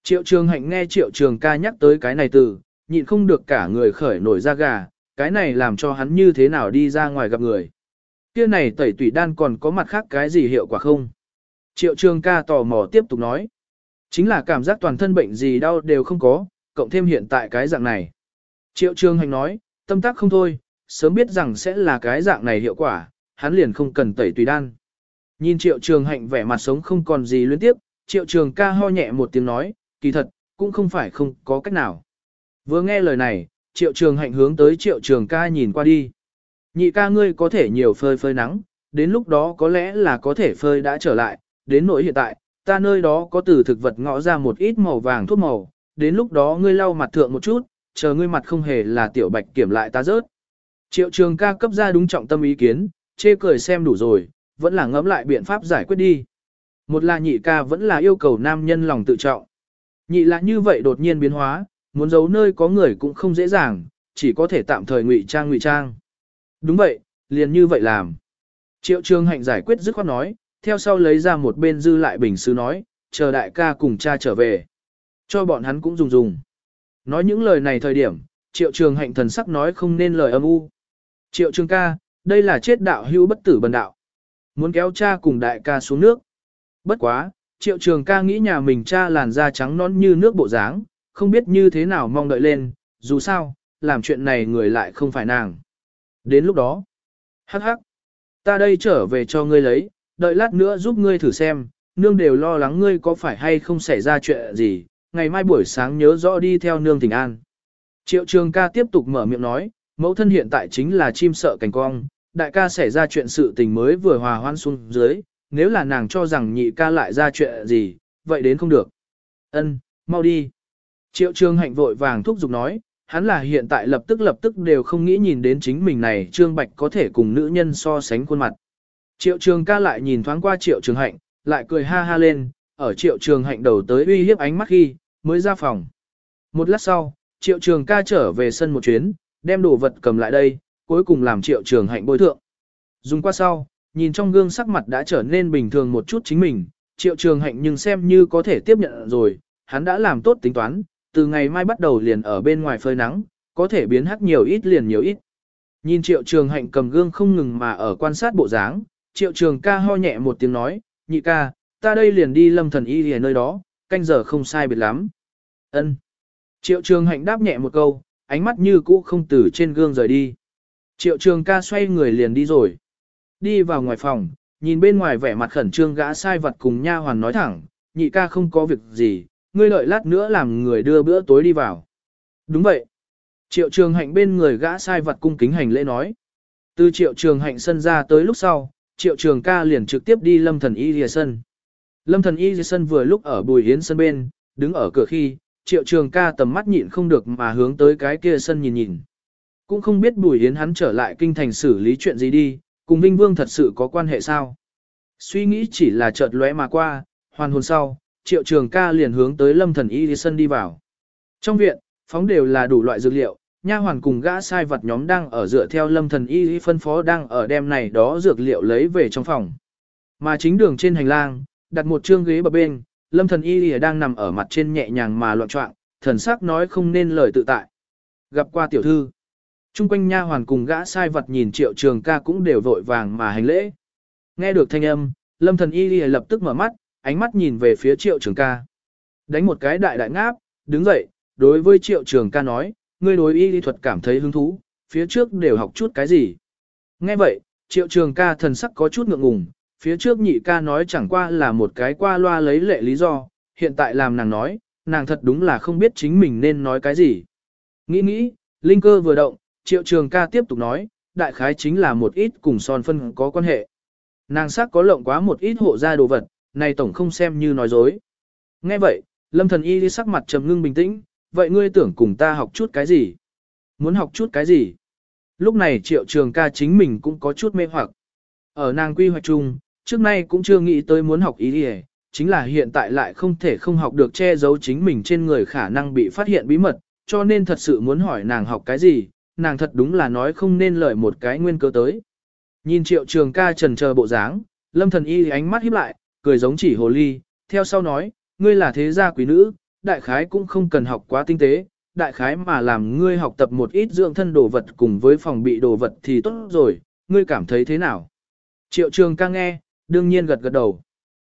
Speaker 1: Triệu trường hạnh nghe triệu trường ca nhắc tới cái này từ, nhịn không được cả người khởi nổi da gà, cái này làm cho hắn như thế nào đi ra ngoài gặp người. Kia này tẩy tủy đan còn có mặt khác cái gì hiệu quả không? Triệu trường ca tò mò tiếp tục nói. Chính là cảm giác toàn thân bệnh gì đau đều không có, cộng thêm hiện tại cái dạng này. Triệu trường hành nói, tâm tác không thôi, sớm biết rằng sẽ là cái dạng này hiệu quả, hắn liền không cần tẩy tùy đan. Nhìn triệu trường hạnh vẻ mặt sống không còn gì luyến tiếp, triệu trường ca ho nhẹ một tiếng nói, kỳ thật, cũng không phải không có cách nào. Vừa nghe lời này, triệu trường hạnh hướng tới triệu trường ca nhìn qua đi. Nhị ca ngươi có thể nhiều phơi phơi nắng, đến lúc đó có lẽ là có thể phơi đã trở lại, đến nỗi hiện tại, ta nơi đó có từ thực vật ngõ ra một ít màu vàng thuốc màu, đến lúc đó ngươi lau mặt thượng một chút, chờ ngươi mặt không hề là tiểu bạch kiểm lại ta rớt. Triệu trường ca cấp ra đúng trọng tâm ý kiến, chê cười xem đủ rồi, vẫn là ngẫm lại biện pháp giải quyết đi. Một là nhị ca vẫn là yêu cầu nam nhân lòng tự trọng. Nhị là như vậy đột nhiên biến hóa, muốn giấu nơi có người cũng không dễ dàng, chỉ có thể tạm thời ngụy trang ngụy trang. Đúng vậy, liền như vậy làm. Triệu trường hạnh giải quyết dứt khoát nói, theo sau lấy ra một bên dư lại bình sứ nói, chờ đại ca cùng cha trở về. Cho bọn hắn cũng dùng dùng. Nói những lời này thời điểm, triệu trường hạnh thần sắc nói không nên lời âm u. Triệu trường ca, đây là chết đạo hữu bất tử bần đạo. Muốn kéo cha cùng đại ca xuống nước. Bất quá, triệu trường ca nghĩ nhà mình cha làn da trắng nón như nước bộ dáng, không biết như thế nào mong đợi lên, dù sao, làm chuyện này người lại không phải nàng. Đến lúc đó, hắc hắc, ta đây trở về cho ngươi lấy, đợi lát nữa giúp ngươi thử xem, nương đều lo lắng ngươi có phải hay không xảy ra chuyện gì, ngày mai buổi sáng nhớ rõ đi theo nương thỉnh an. Triệu trường ca tiếp tục mở miệng nói, mẫu thân hiện tại chính là chim sợ cảnh cong, đại ca xảy ra chuyện sự tình mới vừa hòa hoan xuống dưới, nếu là nàng cho rằng nhị ca lại ra chuyện gì, vậy đến không được. Ân, mau đi. Triệu trường hạnh vội vàng thúc giục nói, hắn là hiện tại lập tức lập tức đều không nghĩ nhìn đến chính mình này trương bạch có thể cùng nữ nhân so sánh khuôn mặt. Triệu trường ca lại nhìn thoáng qua triệu trường hạnh, lại cười ha ha lên, ở triệu trường hạnh đầu tới uy hiếp ánh mắt khi, mới ra phòng. Một lát sau, triệu trường ca trở về sân một chuyến, đem đồ vật cầm lại đây, cuối cùng làm triệu trường hạnh bôi thượng. Dùng qua sau, nhìn trong gương sắc mặt đã trở nên bình thường một chút chính mình, triệu trường hạnh nhưng xem như có thể tiếp nhận rồi, hắn đã làm tốt tính toán, từ ngày mai bắt đầu liền ở bên ngoài phơi nắng, có thể biến hắc nhiều ít liền nhiều ít. Nhìn triệu trường hạnh cầm gương không ngừng mà ở quan sát bộ dáng, triệu trường ca ho nhẹ một tiếng nói, nhị ca, ta đây liền đi lâm thần y ở nơi đó, canh giờ không sai biệt lắm. Ân. Triệu trường hạnh đáp nhẹ một câu, ánh mắt như cũ không từ trên gương rời đi. Triệu trường ca xoay người liền đi rồi. Đi vào ngoài phòng, nhìn bên ngoài vẻ mặt khẩn trương gã sai vật cùng nha hoàn nói thẳng, nhị ca không có việc gì, ngươi lợi lát nữa làm người đưa bữa tối đi vào. Đúng vậy. Triệu trường hạnh bên người gã sai vật cung kính hành lễ nói. Từ triệu trường hạnh sân ra tới lúc sau, triệu trường ca liền trực tiếp đi lâm thần y rìa sân. Lâm thần y rìa sân vừa lúc ở bùi hiến sân bên, đứng ở cửa khi, triệu trường ca tầm mắt nhịn không được mà hướng tới cái kia sân nhìn nhìn. Cũng không biết bùi hiến hắn trở lại kinh thành xử lý chuyện gì đi, cùng Vinh Vương thật sự có quan hệ sao. Suy nghĩ chỉ là chợt lóe mà qua, hoàn hồn sau, triệu trường ca liền hướng tới lâm thần y sân đi vào. Trong viện, phóng đều là đủ loại dược liệu, nha hoàn cùng gã sai vật nhóm đang ở dựa theo lâm thần y phân phó đang ở đem này đó dược liệu lấy về trong phòng. Mà chính đường trên hành lang, đặt một chương ghế bập bên, lâm thần y đang nằm ở mặt trên nhẹ nhàng mà loạn trọng, thần sắc nói không nên lời tự tại. Gặp qua tiểu thư, trung quanh nha hoàn cùng gã sai vật nhìn triệu trường ca cũng đều vội vàng mà hành lễ. Nghe được thanh âm, lâm thần y lập tức mở mắt, ánh mắt nhìn về phía triệu trường ca. Đánh một cái đại đại ngáp, đứng dậy, đối với triệu trường ca nói, ngươi đối y lý thuật cảm thấy hứng thú, phía trước đều học chút cái gì. Nghe vậy, triệu trường ca thần sắc có chút ngượng ngùng, phía trước nhị ca nói chẳng qua là một cái qua loa lấy lệ lý do, hiện tại làm nàng nói, nàng thật đúng là không biết chính mình nên nói cái gì. Nghĩ nghĩ, linh cơ vừa động, triệu trường ca tiếp tục nói, đại khái chính là một ít cùng son phân có quan hệ. Nàng sắc có lộng quá một ít hộ gia đồ vật, này tổng không xem như nói dối. Nghe vậy, lâm thần y sắc mặt trầm ngưng bình tĩnh, vậy ngươi tưởng cùng ta học chút cái gì? Muốn học chút cái gì? Lúc này triệu trường ca chính mình cũng có chút mê hoặc. Ở nàng quy hoạch chung, trước nay cũng chưa nghĩ tới muốn học ý gì, chính là hiện tại lại không thể không học được che giấu chính mình trên người khả năng bị phát hiện bí mật, cho nên thật sự muốn hỏi nàng học cái gì, nàng thật đúng là nói không nên lời một cái nguyên cơ tới. Nhìn triệu trường ca trần chờ bộ dáng, lâm thần y ánh mắt híp lại, cười giống chỉ hồ ly, theo sau nói, ngươi là thế gia quý nữ, đại khái cũng không cần học quá tinh tế, đại khái mà làm ngươi học tập một ít dưỡng thân đồ vật cùng với phòng bị đồ vật thì tốt rồi, ngươi cảm thấy thế nào? Triệu trường ca nghe, đương nhiên gật gật đầu.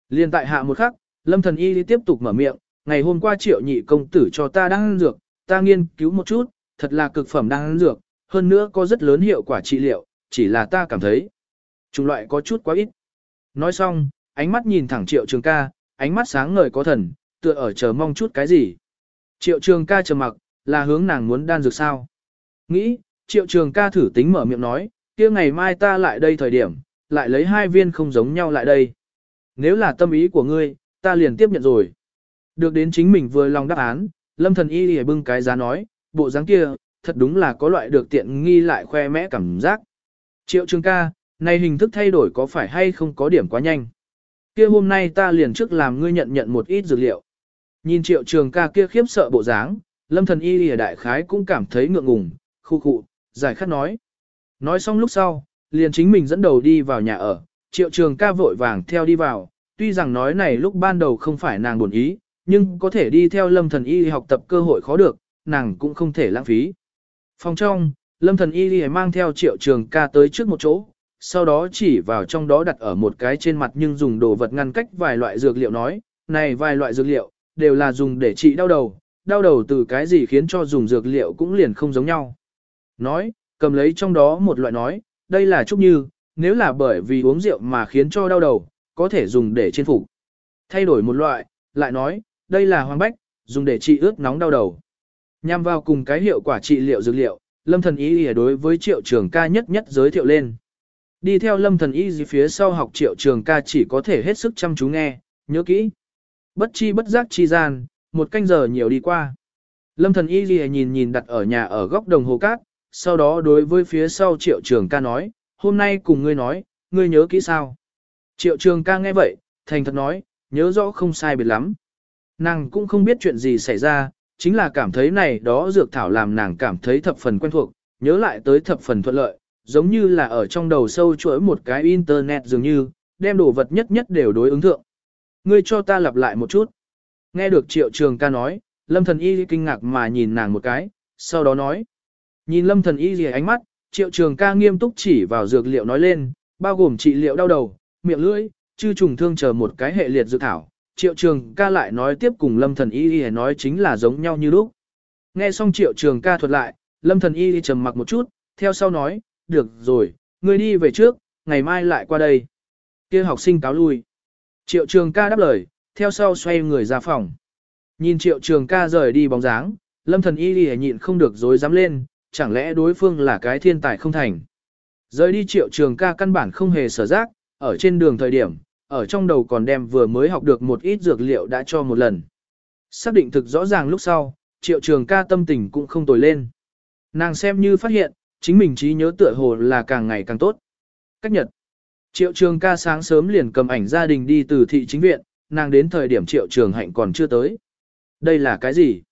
Speaker 1: Liên tại hạ một khắc, lâm thần y tiếp tục mở miệng, ngày hôm qua triệu nhị công tử cho ta đang ăn dược, ta nghiên cứu một chút, thật là cực phẩm đang ăn dược, hơn nữa có rất lớn hiệu quả trị liệu, chỉ là ta cảm thấy. Chủng loại có chút quá ít. Nói xong, ánh mắt nhìn thẳng triệu trường ca, ánh mắt sáng ngời có thần, tựa ở chờ mong chút cái gì. Triệu trường ca chờ mặc, là hướng nàng muốn đan dược sao. Nghĩ, triệu trường ca thử tính mở miệng nói, kia ngày mai ta lại đây thời điểm, lại lấy hai viên không giống nhau lại đây. Nếu là tâm ý của ngươi, ta liền tiếp nhận rồi. Được đến chính mình vừa lòng đáp án, lâm thần y lìa bưng cái giá nói, bộ dáng kia, thật đúng là có loại được tiện nghi lại khoe mẽ cảm giác. Triệu trường ca, này hình thức thay đổi có phải hay không có điểm quá nhanh. Kia hôm nay ta liền trước làm ngươi nhận nhận một ít dược liệu. Nhìn triệu trường ca kia khiếp sợ bộ dáng, lâm thần y lìa đại khái cũng cảm thấy ngượng ngùng, khu khụ, giải khát nói. Nói xong lúc sau, liền chính mình dẫn đầu đi vào nhà ở, triệu trường ca vội vàng theo đi vào, tuy rằng nói này lúc ban đầu không phải nàng buồn ý, nhưng có thể đi theo lâm thần y học tập cơ hội khó được, nàng cũng không thể lãng phí. Phòng trong, lâm thần y mang theo triệu trường ca tới trước một chỗ, sau đó chỉ vào trong đó đặt ở một cái trên mặt nhưng dùng đồ vật ngăn cách vài loại dược liệu nói, này vài loại dược liệu, đều là dùng để trị đau đầu, đau đầu từ cái gì khiến cho dùng dược liệu cũng liền không giống nhau. Nói, cầm lấy trong đó một loại nói, đây là trúc như, nếu là bởi vì uống rượu mà khiến cho đau đầu, có thể dùng để trên phục. Thay đổi một loại, lại nói, đây là hoàng bách, dùng để trị ướt nóng đau đầu. Nhằm vào cùng cái hiệu quả trị liệu dược liệu, lâm thần y đối với triệu trường ca nhất nhất giới thiệu lên. Đi theo lâm thần y gì phía sau học triệu trường ca chỉ có thể hết sức chăm chú nghe, nhớ kỹ. Bất chi bất giác chi gian, một canh giờ nhiều đi qua. Lâm thần y gì nhìn nhìn đặt ở nhà ở góc đồng hồ cát, sau đó đối với phía sau triệu trường ca nói, hôm nay cùng ngươi nói, ngươi nhớ kỹ sao. Triệu trường ca nghe vậy, thành thật nói, nhớ rõ không sai biệt lắm. Nàng cũng không biết chuyện gì xảy ra, chính là cảm thấy này đó dược thảo làm nàng cảm thấy thập phần quen thuộc, nhớ lại tới thập phần thuận lợi, giống như là ở trong đầu sâu chuỗi một cái internet dường như, đem đồ vật nhất nhất đều đối ứng thượng. Ngươi cho ta lặp lại một chút. Nghe được triệu trường ca nói, lâm thần y kinh ngạc mà nhìn nàng một cái, sau đó nói. Nhìn lâm thần y gì ánh mắt, triệu trường ca nghiêm túc chỉ vào dược liệu nói lên, bao gồm trị liệu đau đầu, miệng lưỡi, chư trùng thương chờ một cái hệ liệt dược thảo. Triệu trường ca lại nói tiếp cùng lâm thần y y nói chính là giống nhau như lúc. Nghe xong triệu trường ca thuật lại, lâm thần y trầm mặc một chút, theo sau nói, được rồi, ngươi đi về trước, ngày mai lại qua đây. kia học sinh cáo lui. Triệu trường ca đáp lời, theo sau xoay người ra phòng. Nhìn triệu trường ca rời đi bóng dáng, lâm thần y đi nhịn không được dối dám lên, chẳng lẽ đối phương là cái thiên tài không thành. Rời đi triệu trường ca căn bản không hề sở giác, ở trên đường thời điểm, ở trong đầu còn đem vừa mới học được một ít dược liệu đã cho một lần. Xác định thực rõ ràng lúc sau, triệu trường ca tâm tình cũng không tồi lên. Nàng xem như phát hiện, chính mình trí nhớ tựa hồ là càng ngày càng tốt. Cách nhật, triệu trường ca sáng sớm liền cầm ảnh gia đình đi từ thị chính viện, nàng đến thời điểm triệu trường hạnh còn chưa tới. Đây là cái gì?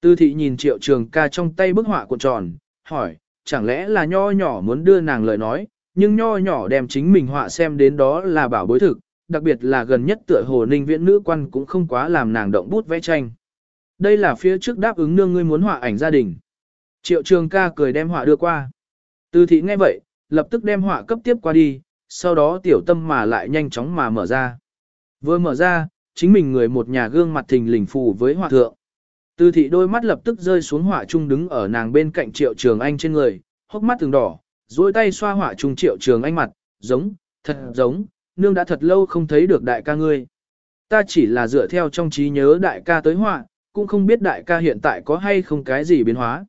Speaker 1: Tư thị nhìn triệu trường ca trong tay bức họa cuộn tròn, hỏi, chẳng lẽ là nho nhỏ muốn đưa nàng lời nói, nhưng nho nhỏ đem chính mình họa xem đến đó là bảo bối thực, đặc biệt là gần nhất tựa hồ ninh viễn nữ quan cũng không quá làm nàng động bút vẽ tranh. Đây là phía trước đáp ứng nương ngươi muốn họa ảnh gia đình. Triệu trường ca cười đem họa đưa qua. Tư thị nghe vậy, lập tức đem họa cấp tiếp qua đi, sau đó tiểu tâm mà lại nhanh chóng mà mở ra. Vừa mở ra, chính mình người một nhà gương mặt thình lình phù với họa thượng. Tư thị đôi mắt lập tức rơi xuống họa trung đứng ở nàng bên cạnh triệu trường anh trên người, hốc mắt từng đỏ, duỗi tay xoa họa trung triệu trường anh mặt, giống, thật giống, nương đã thật lâu không thấy được đại ca ngươi. Ta chỉ là dựa theo trong trí nhớ đại ca tới họa, cũng không biết đại ca hiện tại có hay không cái gì biến hóa.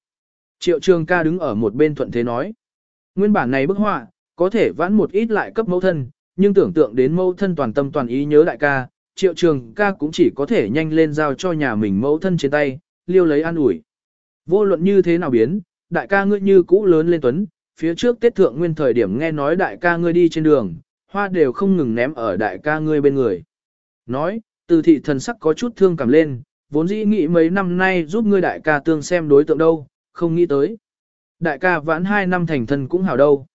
Speaker 1: Triệu trường ca đứng ở một bên thuận thế nói. Nguyên bản này bức họa, có thể vãn một ít lại cấp mẫu thân, nhưng tưởng tượng đến mẫu thân toàn tâm toàn ý nhớ đại ca, triệu trường ca cũng chỉ có thể nhanh lên giao cho nhà mình mẫu thân trên tay, liêu lấy an ủi. Vô luận như thế nào biến, đại ca ngươi như cũ lớn lên tuấn, phía trước Tết Thượng Nguyên thời điểm nghe nói đại ca ngươi đi trên đường, hoa đều không ngừng ném ở đại ca ngươi bên người. Nói, từ thị thần sắc có chút thương cảm lên, vốn dĩ nghĩ mấy năm nay giúp ngươi đại ca tương xem đối tượng đâu, không nghĩ tới. Đại ca vãn hai năm thành thân cũng hảo đâu.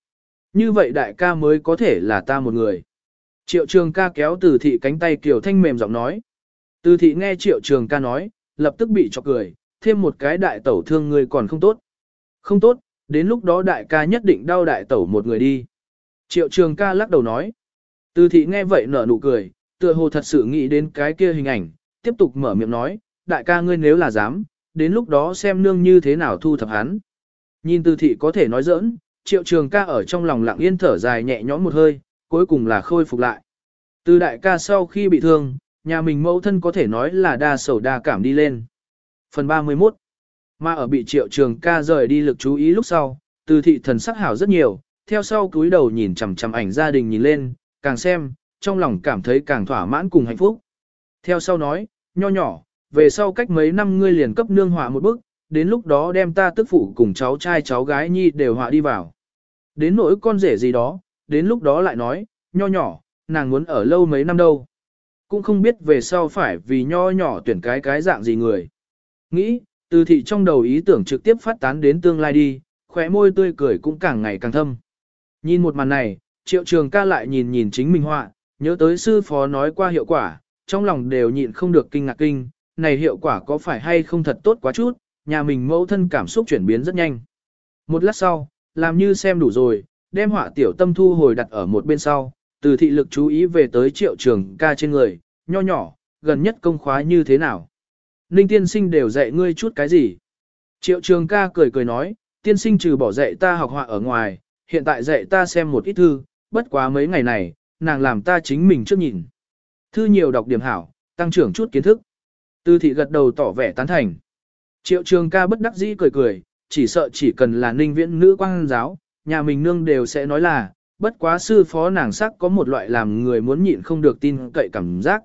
Speaker 1: Như vậy đại ca mới có thể là ta một người. Triệu trường ca kéo từ thị cánh tay kiểu thanh mềm giọng nói. Từ thị nghe triệu trường ca nói, lập tức bị chọc cười, thêm một cái đại tẩu thương người còn không tốt. Không tốt, đến lúc đó đại ca nhất định đau đại tẩu một người đi. Triệu trường ca lắc đầu nói. Từ thị nghe vậy nở nụ cười, tựa hồ thật sự nghĩ đến cái kia hình ảnh, tiếp tục mở miệng nói, đại ca ngươi nếu là dám, đến lúc đó xem nương như thế nào thu thập hắn. Nhìn từ thị có thể nói giỡn, triệu trường ca ở trong lòng lặng yên thở dài nhẹ nhõm một hơi, cuối cùng là khôi phục lại. Từ đại ca sau khi bị thương, nhà mình mẫu thân có thể nói là đa sầu đa cảm đi lên. Phần 31 Mà ở bị triệu trường ca rời đi lực chú ý lúc sau, từ thị thần sắc hảo rất nhiều, theo sau cúi đầu nhìn chằm chằm ảnh gia đình nhìn lên, càng xem, trong lòng cảm thấy càng thỏa mãn cùng hạnh phúc. Theo sau nói, nho nhỏ, về sau cách mấy năm ngươi liền cấp nương họa một bức, đến lúc đó đem ta tức phụ cùng cháu trai cháu gái nhi đều họa đi vào. Đến nỗi con rể gì đó, đến lúc đó lại nói, nho nhỏ, nàng muốn ở lâu mấy năm đâu. Cũng không biết về sau phải vì nho nhỏ tuyển cái cái dạng gì người. Nghĩ, từ thị trong đầu ý tưởng trực tiếp phát tán đến tương lai đi, khóe môi tươi cười cũng càng ngày càng thâm. Nhìn một màn này, triệu trường ca lại nhìn nhìn chính mình họa, nhớ tới sư phó nói qua hiệu quả, trong lòng đều nhịn không được kinh ngạc kinh, này hiệu quả có phải hay không thật tốt quá chút, nhà mình mẫu thân cảm xúc chuyển biến rất nhanh. Một lát sau, làm như xem đủ rồi, đem họa tiểu tâm thu hồi đặt ở một bên sau, từ thị lực chú ý về tới triệu trường ca trên người, nho nhỏ, gần nhất công khóa như thế nào. Ninh tiên sinh đều dạy ngươi chút cái gì. Triệu trường ca cười cười nói, tiên sinh trừ bỏ dạy ta học họa ở ngoài, hiện tại dạy ta xem một ít thư, bất quá mấy ngày này, nàng làm ta chính mình trước nhìn. Thư nhiều đọc điểm hảo, tăng trưởng chút kiến thức. Tư thị gật đầu tỏ vẻ tán thành. Triệu trường ca bất đắc dĩ cười cười, chỉ sợ chỉ cần là ninh viễn nữ quang giáo, nhà mình nương đều sẽ nói là, bất quá sư phó nàng sắc có một loại làm người muốn nhịn không được tin cậy cảm giác.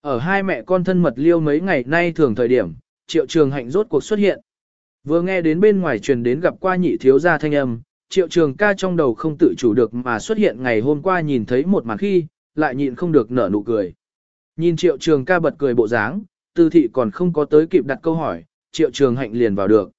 Speaker 1: Ở hai mẹ con thân mật liêu mấy ngày nay thường thời điểm, triệu trường hạnh rốt cuộc xuất hiện. Vừa nghe đến bên ngoài truyền đến gặp qua nhị thiếu gia thanh âm, triệu trường ca trong đầu không tự chủ được mà xuất hiện ngày hôm qua nhìn thấy một màn khi, lại nhịn không được nở nụ cười. Nhìn triệu trường ca bật cười bộ dáng, tư thị còn không có tới kịp đặt câu hỏi, triệu trường hạnh liền vào được.